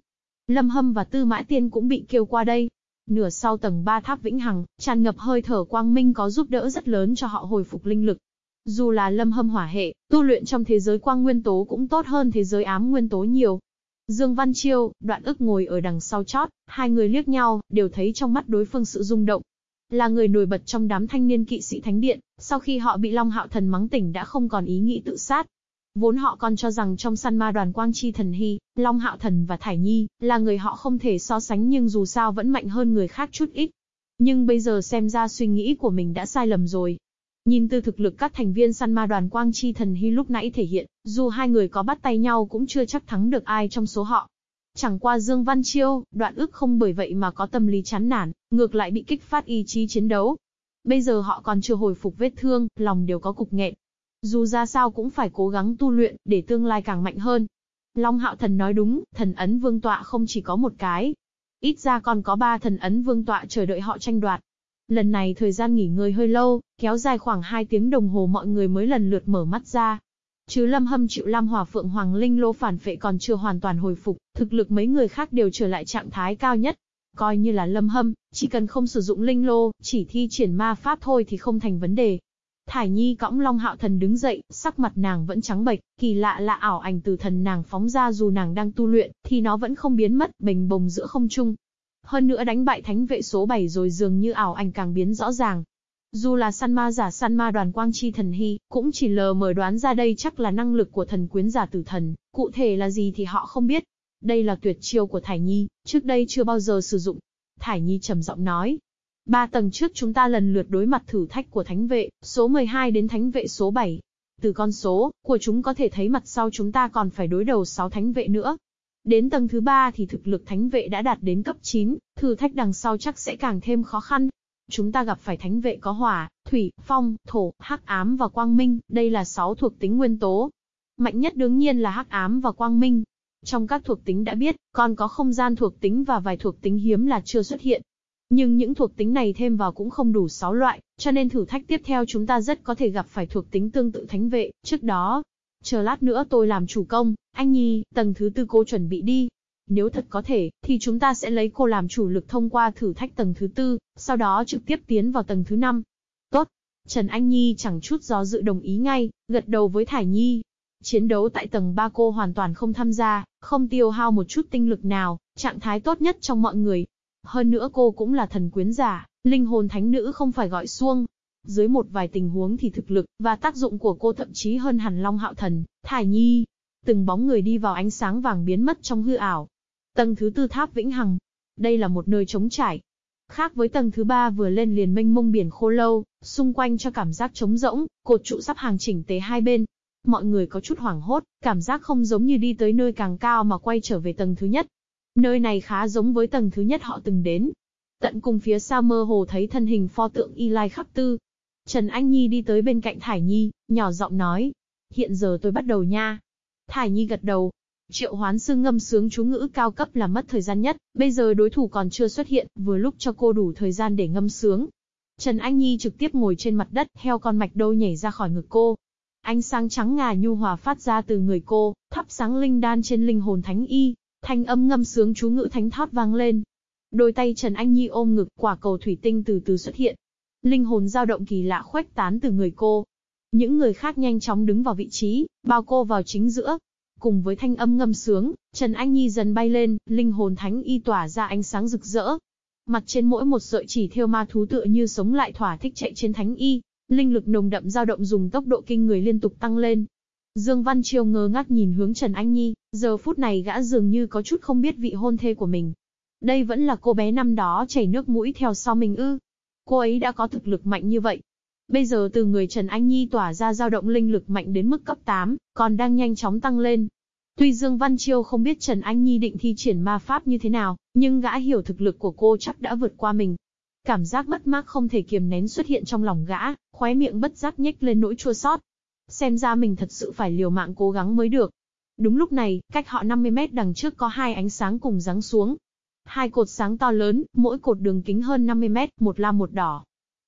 Lâm Hâm và Tư Mã Tiên cũng bị kêu qua đây. Nửa sau tầng 3 tháp Vĩnh Hằng, tràn ngập hơi thở quang minh có giúp đỡ rất lớn cho họ hồi phục linh lực. Dù là lâm hâm hỏa hệ, tu luyện trong thế giới quang nguyên tố cũng tốt hơn thế giới ám nguyên tố nhiều. Dương Văn Chiêu, đoạn ức ngồi ở đằng sau chót, hai người liếc nhau, đều thấy trong mắt đối phương sự rung động. Là người nổi bật trong đám thanh niên kỵ sĩ thánh điện, sau khi họ bị Long Hạo Thần mắng tỉnh đã không còn ý nghĩ tự sát. Vốn họ còn cho rằng trong săn ma đoàn Quang Chi Thần Hy, Long Hạo Thần và Thải Nhi, là người họ không thể so sánh nhưng dù sao vẫn mạnh hơn người khác chút ít. Nhưng bây giờ xem ra suy nghĩ của mình đã sai lầm rồi. Nhìn từ thực lực các thành viên săn ma đoàn Quang Chi Thần Hy lúc nãy thể hiện, dù hai người có bắt tay nhau cũng chưa chắc thắng được ai trong số họ. Chẳng qua Dương Văn Chiêu, đoạn ước không bởi vậy mà có tâm lý chán nản, ngược lại bị kích phát ý chí chiến đấu. Bây giờ họ còn chưa hồi phục vết thương, lòng đều có cục nghẹn. Dù ra sao cũng phải cố gắng tu luyện, để tương lai càng mạnh hơn. Long Hạo Thần nói đúng, thần ấn vương tọa không chỉ có một cái. Ít ra còn có ba thần ấn vương tọa chờ đợi họ tranh đoạt. Lần này thời gian nghỉ ngơi hơi lâu, kéo dài khoảng 2 tiếng đồng hồ mọi người mới lần lượt mở mắt ra. Chứ Lâm Hâm chịu Lam hòa Phượng Hoàng Linh Lô phản phệ còn chưa hoàn toàn hồi phục, thực lực mấy người khác đều trở lại trạng thái cao nhất. Coi như là Lâm Hâm, chỉ cần không sử dụng Linh Lô, chỉ thi triển ma pháp thôi thì không thành vấn đề. Thải Nhi cõng Long Hạo Thần đứng dậy, sắc mặt nàng vẫn trắng bệch, kỳ lạ là ảo ảnh từ thần nàng phóng ra dù nàng đang tu luyện, thì nó vẫn không biến mất, bình bồng giữa không trung. Hơn nữa đánh bại thánh vệ số 7 rồi dường như ảo ảnh càng biến rõ ràng. Dù là săn ma giả săn ma đoàn quang chi thần hy, cũng chỉ lờ mờ đoán ra đây chắc là năng lực của thần quyến giả tử thần, cụ thể là gì thì họ không biết. Đây là tuyệt chiêu của Thải Nhi, trước đây chưa bao giờ sử dụng. Thải Nhi trầm giọng nói. Ba tầng trước chúng ta lần lượt đối mặt thử thách của thánh vệ, số 12 đến thánh vệ số 7. Từ con số của chúng có thể thấy mặt sau chúng ta còn phải đối đầu 6 thánh vệ nữa. Đến tầng thứ ba thì thực lực thánh vệ đã đạt đến cấp 9, thử thách đằng sau chắc sẽ càng thêm khó khăn. Chúng ta gặp phải thánh vệ có hỏa, thủy, phong, thổ, hắc ám và quang minh, đây là 6 thuộc tính nguyên tố. Mạnh nhất đương nhiên là hắc ám và quang minh. Trong các thuộc tính đã biết, còn có không gian thuộc tính và vài thuộc tính hiếm là chưa xuất hiện. Nhưng những thuộc tính này thêm vào cũng không đủ 6 loại, cho nên thử thách tiếp theo chúng ta rất có thể gặp phải thuộc tính tương tự thánh vệ. Trước đó, Chờ lát nữa tôi làm chủ công, anh Nhi, tầng thứ tư cô chuẩn bị đi. Nếu thật có thể, thì chúng ta sẽ lấy cô làm chủ lực thông qua thử thách tầng thứ tư, sau đó trực tiếp tiến vào tầng thứ năm. Tốt. Trần Anh Nhi chẳng chút do dự đồng ý ngay, gật đầu với Thải Nhi. Chiến đấu tại tầng 3 cô hoàn toàn không tham gia, không tiêu hao một chút tinh lực nào, trạng thái tốt nhất trong mọi người. Hơn nữa cô cũng là thần quyến giả, linh hồn thánh nữ không phải gọi xuông. Dưới một vài tình huống thì thực lực và tác dụng của cô thậm chí hơn hẳn Long Hạo Thần, Thải Nhi. Từng bóng người đi vào ánh sáng vàng biến mất trong hư ảo. Tầng thứ tư tháp Vĩnh Hằng. Đây là một nơi trống trải, Khác với tầng thứ ba vừa lên liền mênh mông biển khô lâu, xung quanh cho cảm giác trống rỗng, cột trụ sắp hàng chỉnh tế hai bên. Mọi người có chút hoảng hốt, cảm giác không giống như đi tới nơi càng cao mà quay trở về tầng thứ nhất. Nơi này khá giống với tầng thứ nhất họ từng đến. Tận cùng phía xa mơ hồ thấy thân hình pho tượng Y Lai khắp tư. Trần Anh Nhi đi tới bên cạnh Thải Nhi, nhỏ giọng nói. Hiện giờ tôi bắt đầu nha. Thải Nhi gật đầu, Triệu hoán sư ngâm sướng chú ngữ cao cấp là mất thời gian nhất, bây giờ đối thủ còn chưa xuất hiện, vừa lúc cho cô đủ thời gian để ngâm sướng. Trần Anh Nhi trực tiếp ngồi trên mặt đất, heo con mạch đôi nhảy ra khỏi ngực cô. Ánh sáng trắng ngà nhu hòa phát ra từ người cô, thắp sáng linh đan trên linh hồn thánh y, thanh âm ngâm sướng chú ngữ thánh thót vang lên. Đôi tay Trần Anh Nhi ôm ngực, quả cầu thủy tinh từ từ xuất hiện. Linh hồn dao động kỳ lạ khuếch tán từ người cô. Những người khác nhanh chóng đứng vào vị trí, bao cô vào chính giữa, Cùng với thanh âm ngâm sướng, Trần Anh Nhi dần bay lên, linh hồn thánh y tỏa ra ánh sáng rực rỡ. Mặt trên mỗi một sợi chỉ theo ma thú tựa như sống lại thỏa thích chạy trên thánh y, linh lực nồng đậm dao động dùng tốc độ kinh người liên tục tăng lên. Dương Văn Chiêu ngơ ngác nhìn hướng Trần Anh Nhi, giờ phút này gã dường như có chút không biết vị hôn thê của mình. Đây vẫn là cô bé năm đó chảy nước mũi theo sau mình ư. Cô ấy đã có thực lực mạnh như vậy, Bây giờ từ người Trần Anh Nhi tỏa ra dao động linh lực mạnh đến mức cấp 8, còn đang nhanh chóng tăng lên. Tuy Dương Văn Chiêu không biết Trần Anh Nhi định thi triển ma pháp như thế nào, nhưng gã hiểu thực lực của cô chắc đã vượt qua mình. Cảm giác mất mát không thể kiềm nén xuất hiện trong lòng gã, khóe miệng bất giác nhếch lên nỗi chua xót. Xem ra mình thật sự phải liều mạng cố gắng mới được. Đúng lúc này, cách họ 50 mét đằng trước có hai ánh sáng cùng giáng xuống. Hai cột sáng to lớn, mỗi cột đường kính hơn 50 mét, một lam một đỏ,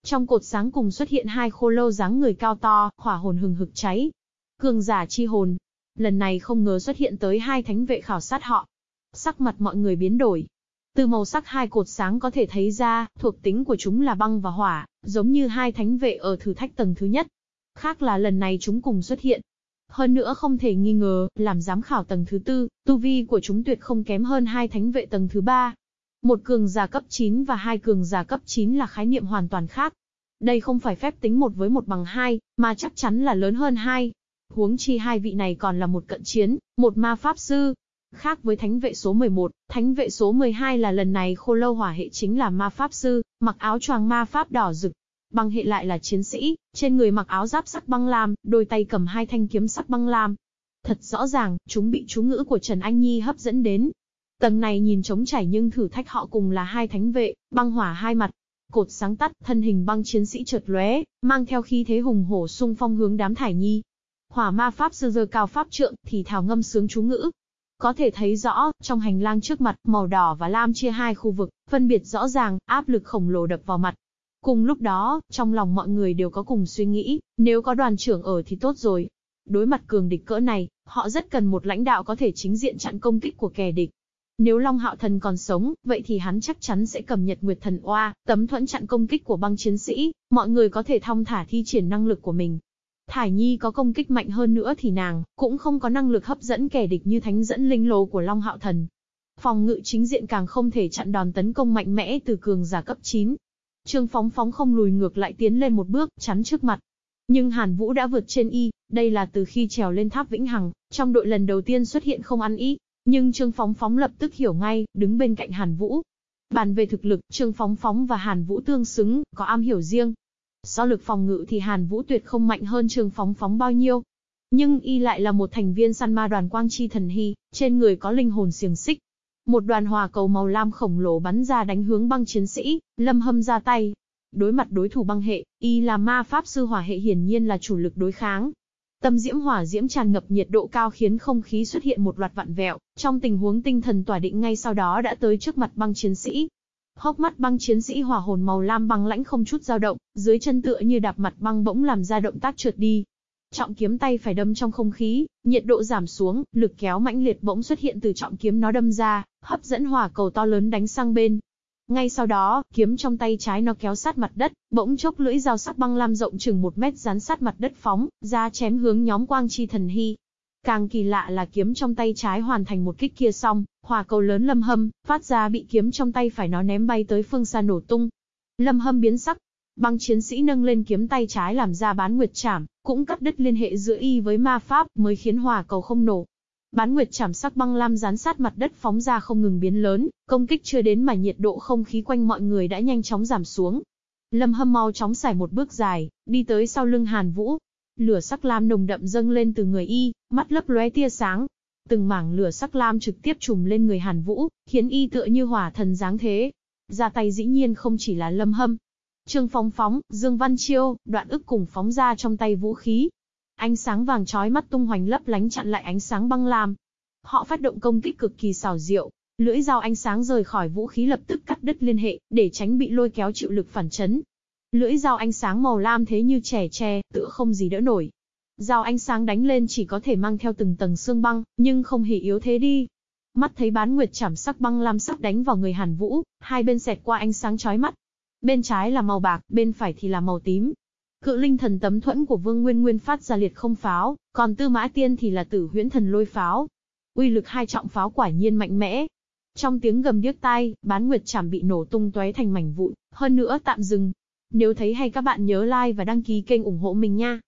trong cột sáng cùng xuất hiện hai khô lâu dáng người cao to, hỏa hồn hừng hực cháy. Cường giả chi hồn. Lần này không ngờ xuất hiện tới hai thánh vệ khảo sát họ. Sắc mặt mọi người biến đổi. Từ màu sắc hai cột sáng có thể thấy ra, thuộc tính của chúng là băng và hỏa, giống như hai thánh vệ ở thử thách tầng thứ nhất. Khác là lần này chúng cùng xuất hiện. Hơn nữa không thể nghi ngờ, làm giám khảo tầng thứ tư, tu vi của chúng tuyệt không kém hơn hai thánh vệ tầng thứ ba. Một cường giả cấp 9 và hai cường giả cấp 9 là khái niệm hoàn toàn khác. Đây không phải phép tính một với một bằng hai, mà chắc chắn là lớn hơn hai. Huống chi hai vị này còn là một cận chiến, một ma pháp sư. Khác với thánh vệ số 11, thánh vệ số 12 là lần này khô lâu hỏa hệ chính là ma pháp sư, mặc áo choàng ma pháp đỏ rực. Băng hệ lại là chiến sĩ, trên người mặc áo giáp sắc băng lam, đôi tay cầm hai thanh kiếm sắc băng lam. Thật rõ ràng, chúng bị chú ngữ của Trần Anh Nhi hấp dẫn đến, Tầng này nhìn trống trải nhưng thử thách họ cùng là hai thánh vệ, băng hỏa hai mặt. Cột sáng tắt, thân hình băng chiến sĩ chợt lóe, mang theo khí thế hùng hổ xung phong hướng đám thải nhi. Hỏa ma pháp sư giơ cao pháp trượng, thì thảo ngâm sướng chú ngữ. Có thể thấy rõ, trong hành lang trước mặt, màu đỏ và lam chia hai khu vực, phân biệt rõ ràng, áp lực khổng lồ đập vào mặt. Cùng lúc đó, trong lòng mọi người đều có cùng suy nghĩ, nếu có đoàn trưởng ở thì tốt rồi. Đối mặt cường địch cỡ này, họ rất cần một lãnh đạo có thể chính diện chặn công kích của kẻ địch. Nếu Long Hạo Thần còn sống, vậy thì hắn chắc chắn sẽ cầm Nhật Nguyệt Thần Oa, tấm thuẫn chặn công kích của băng chiến sĩ, mọi người có thể thong thả thi triển năng lực của mình. Thải Nhi có công kích mạnh hơn nữa thì nàng, cũng không có năng lực hấp dẫn kẻ địch như thánh dẫn linh lô của Long Hạo Thần. Phòng ngự chính diện càng không thể chặn đòn tấn công mạnh mẽ từ cường giả cấp 9. Trương Phóng Phóng không lùi ngược lại tiến lên một bước, chắn trước mặt. Nhưng Hàn Vũ đã vượt trên y, đây là từ khi trèo lên tháp Vĩnh Hằng, trong đội lần đầu tiên xuất hiện không ăn ý, nhưng Trương Phóng Phóng lập tức hiểu ngay, đứng bên cạnh Hàn Vũ. Bàn về thực lực, Trương Phóng Phóng và Hàn Vũ tương xứng, có am hiểu riêng. So lực phòng ngự thì Hàn Vũ tuyệt không mạnh hơn Trương Phóng Phóng bao nhiêu. Nhưng y lại là một thành viên săn ma đoàn Quang Chi Thần Hy, trên người có linh hồn xiềng xích. Một đoàn hỏa cầu màu lam khổng lồ bắn ra đánh hướng băng chiến sĩ, lâm hâm ra tay. Đối mặt đối thủ băng hệ, y là ma pháp sư hỏa hệ hiển nhiên là chủ lực đối kháng, Tâm diễm hỏa diễm tràn ngập nhiệt độ cao khiến không khí xuất hiện một loạt vặn vẹo, trong tình huống tinh thần tỏa định ngay sau đó đã tới trước mặt băng chiến sĩ. Hốc mắt băng chiến sĩ hỏa hồn màu lam băng lãnh không chút dao động, dưới chân tựa như đạp mặt băng bỗng làm ra động tác trượt đi. Trọng kiếm tay phải đâm trong không khí, nhiệt độ giảm xuống, lực kéo mãnh liệt bỗng xuất hiện từ trọng kiếm nó đâm ra, hấp dẫn hỏa cầu to lớn đánh sang bên. Ngay sau đó, kiếm trong tay trái nó kéo sát mặt đất, bỗng chốc lưỡi dao sắc băng lam rộng chừng một mét dán sát mặt đất phóng, ra chém hướng nhóm quang chi thần hy. Càng kỳ lạ là kiếm trong tay trái hoàn thành một kích kia xong, hỏa cầu lớn lâm hâm, phát ra bị kiếm trong tay phải nó ném bay tới phương xa nổ tung. Lâm hâm biến sắc, băng chiến sĩ nâng lên kiếm tay trái làm ra bán nguyệt chảm, cũng cắt đứt liên hệ giữa y với ma pháp mới khiến hỏa cầu không nổ. Bán nguyệt chảm sắc băng lam dán sát mặt đất phóng ra không ngừng biến lớn, công kích chưa đến mà nhiệt độ không khí quanh mọi người đã nhanh chóng giảm xuống. Lâm hâm mau chóng xài một bước dài, đi tới sau lưng Hàn Vũ. Lửa sắc lam nồng đậm dâng lên từ người y, mắt lấp lóe tia sáng. Từng mảng lửa sắc lam trực tiếp trùm lên người Hàn Vũ, khiến y tựa như hỏa thần dáng thế. Ra tay dĩ nhiên không chỉ là lâm hâm. Trương Phong phóng, Dương Văn Chiêu, đoạn ức cùng phóng ra trong tay vũ khí, Ánh sáng vàng chói mắt tung hoành lấp lánh chặn lại ánh sáng băng lam. Họ phát động công kích cực kỳ xảo diệu, lưỡi dao ánh sáng rời khỏi vũ khí lập tức cắt đứt liên hệ, để tránh bị lôi kéo chịu lực phản chấn. Lưỡi dao ánh sáng màu lam thế như trẻ tre, tựa không gì đỡ nổi. Dao ánh sáng đánh lên chỉ có thể mang theo từng tầng xương băng, nhưng không hề yếu thế đi. Mắt thấy bán nguyệt chảm sắc băng lam sắc đánh vào người Hàn Vũ, hai bên xẹt qua ánh sáng chói mắt. Bên trái là màu bạc, bên phải thì là màu tím, Cự linh thần tấm thuẫn của Vương Nguyên Nguyên phát ra liệt không pháo, còn Tư Mã Tiên thì là tử huyễn thần lôi pháo. Uy lực hai trọng pháo quả nhiên mạnh mẽ. Trong tiếng gầm điếc tai, bán nguyệt Trảm bị nổ tung tóe thành mảnh vụn, hơn nữa tạm dừng. Nếu thấy hay các bạn nhớ like và đăng ký kênh ủng hộ mình nha.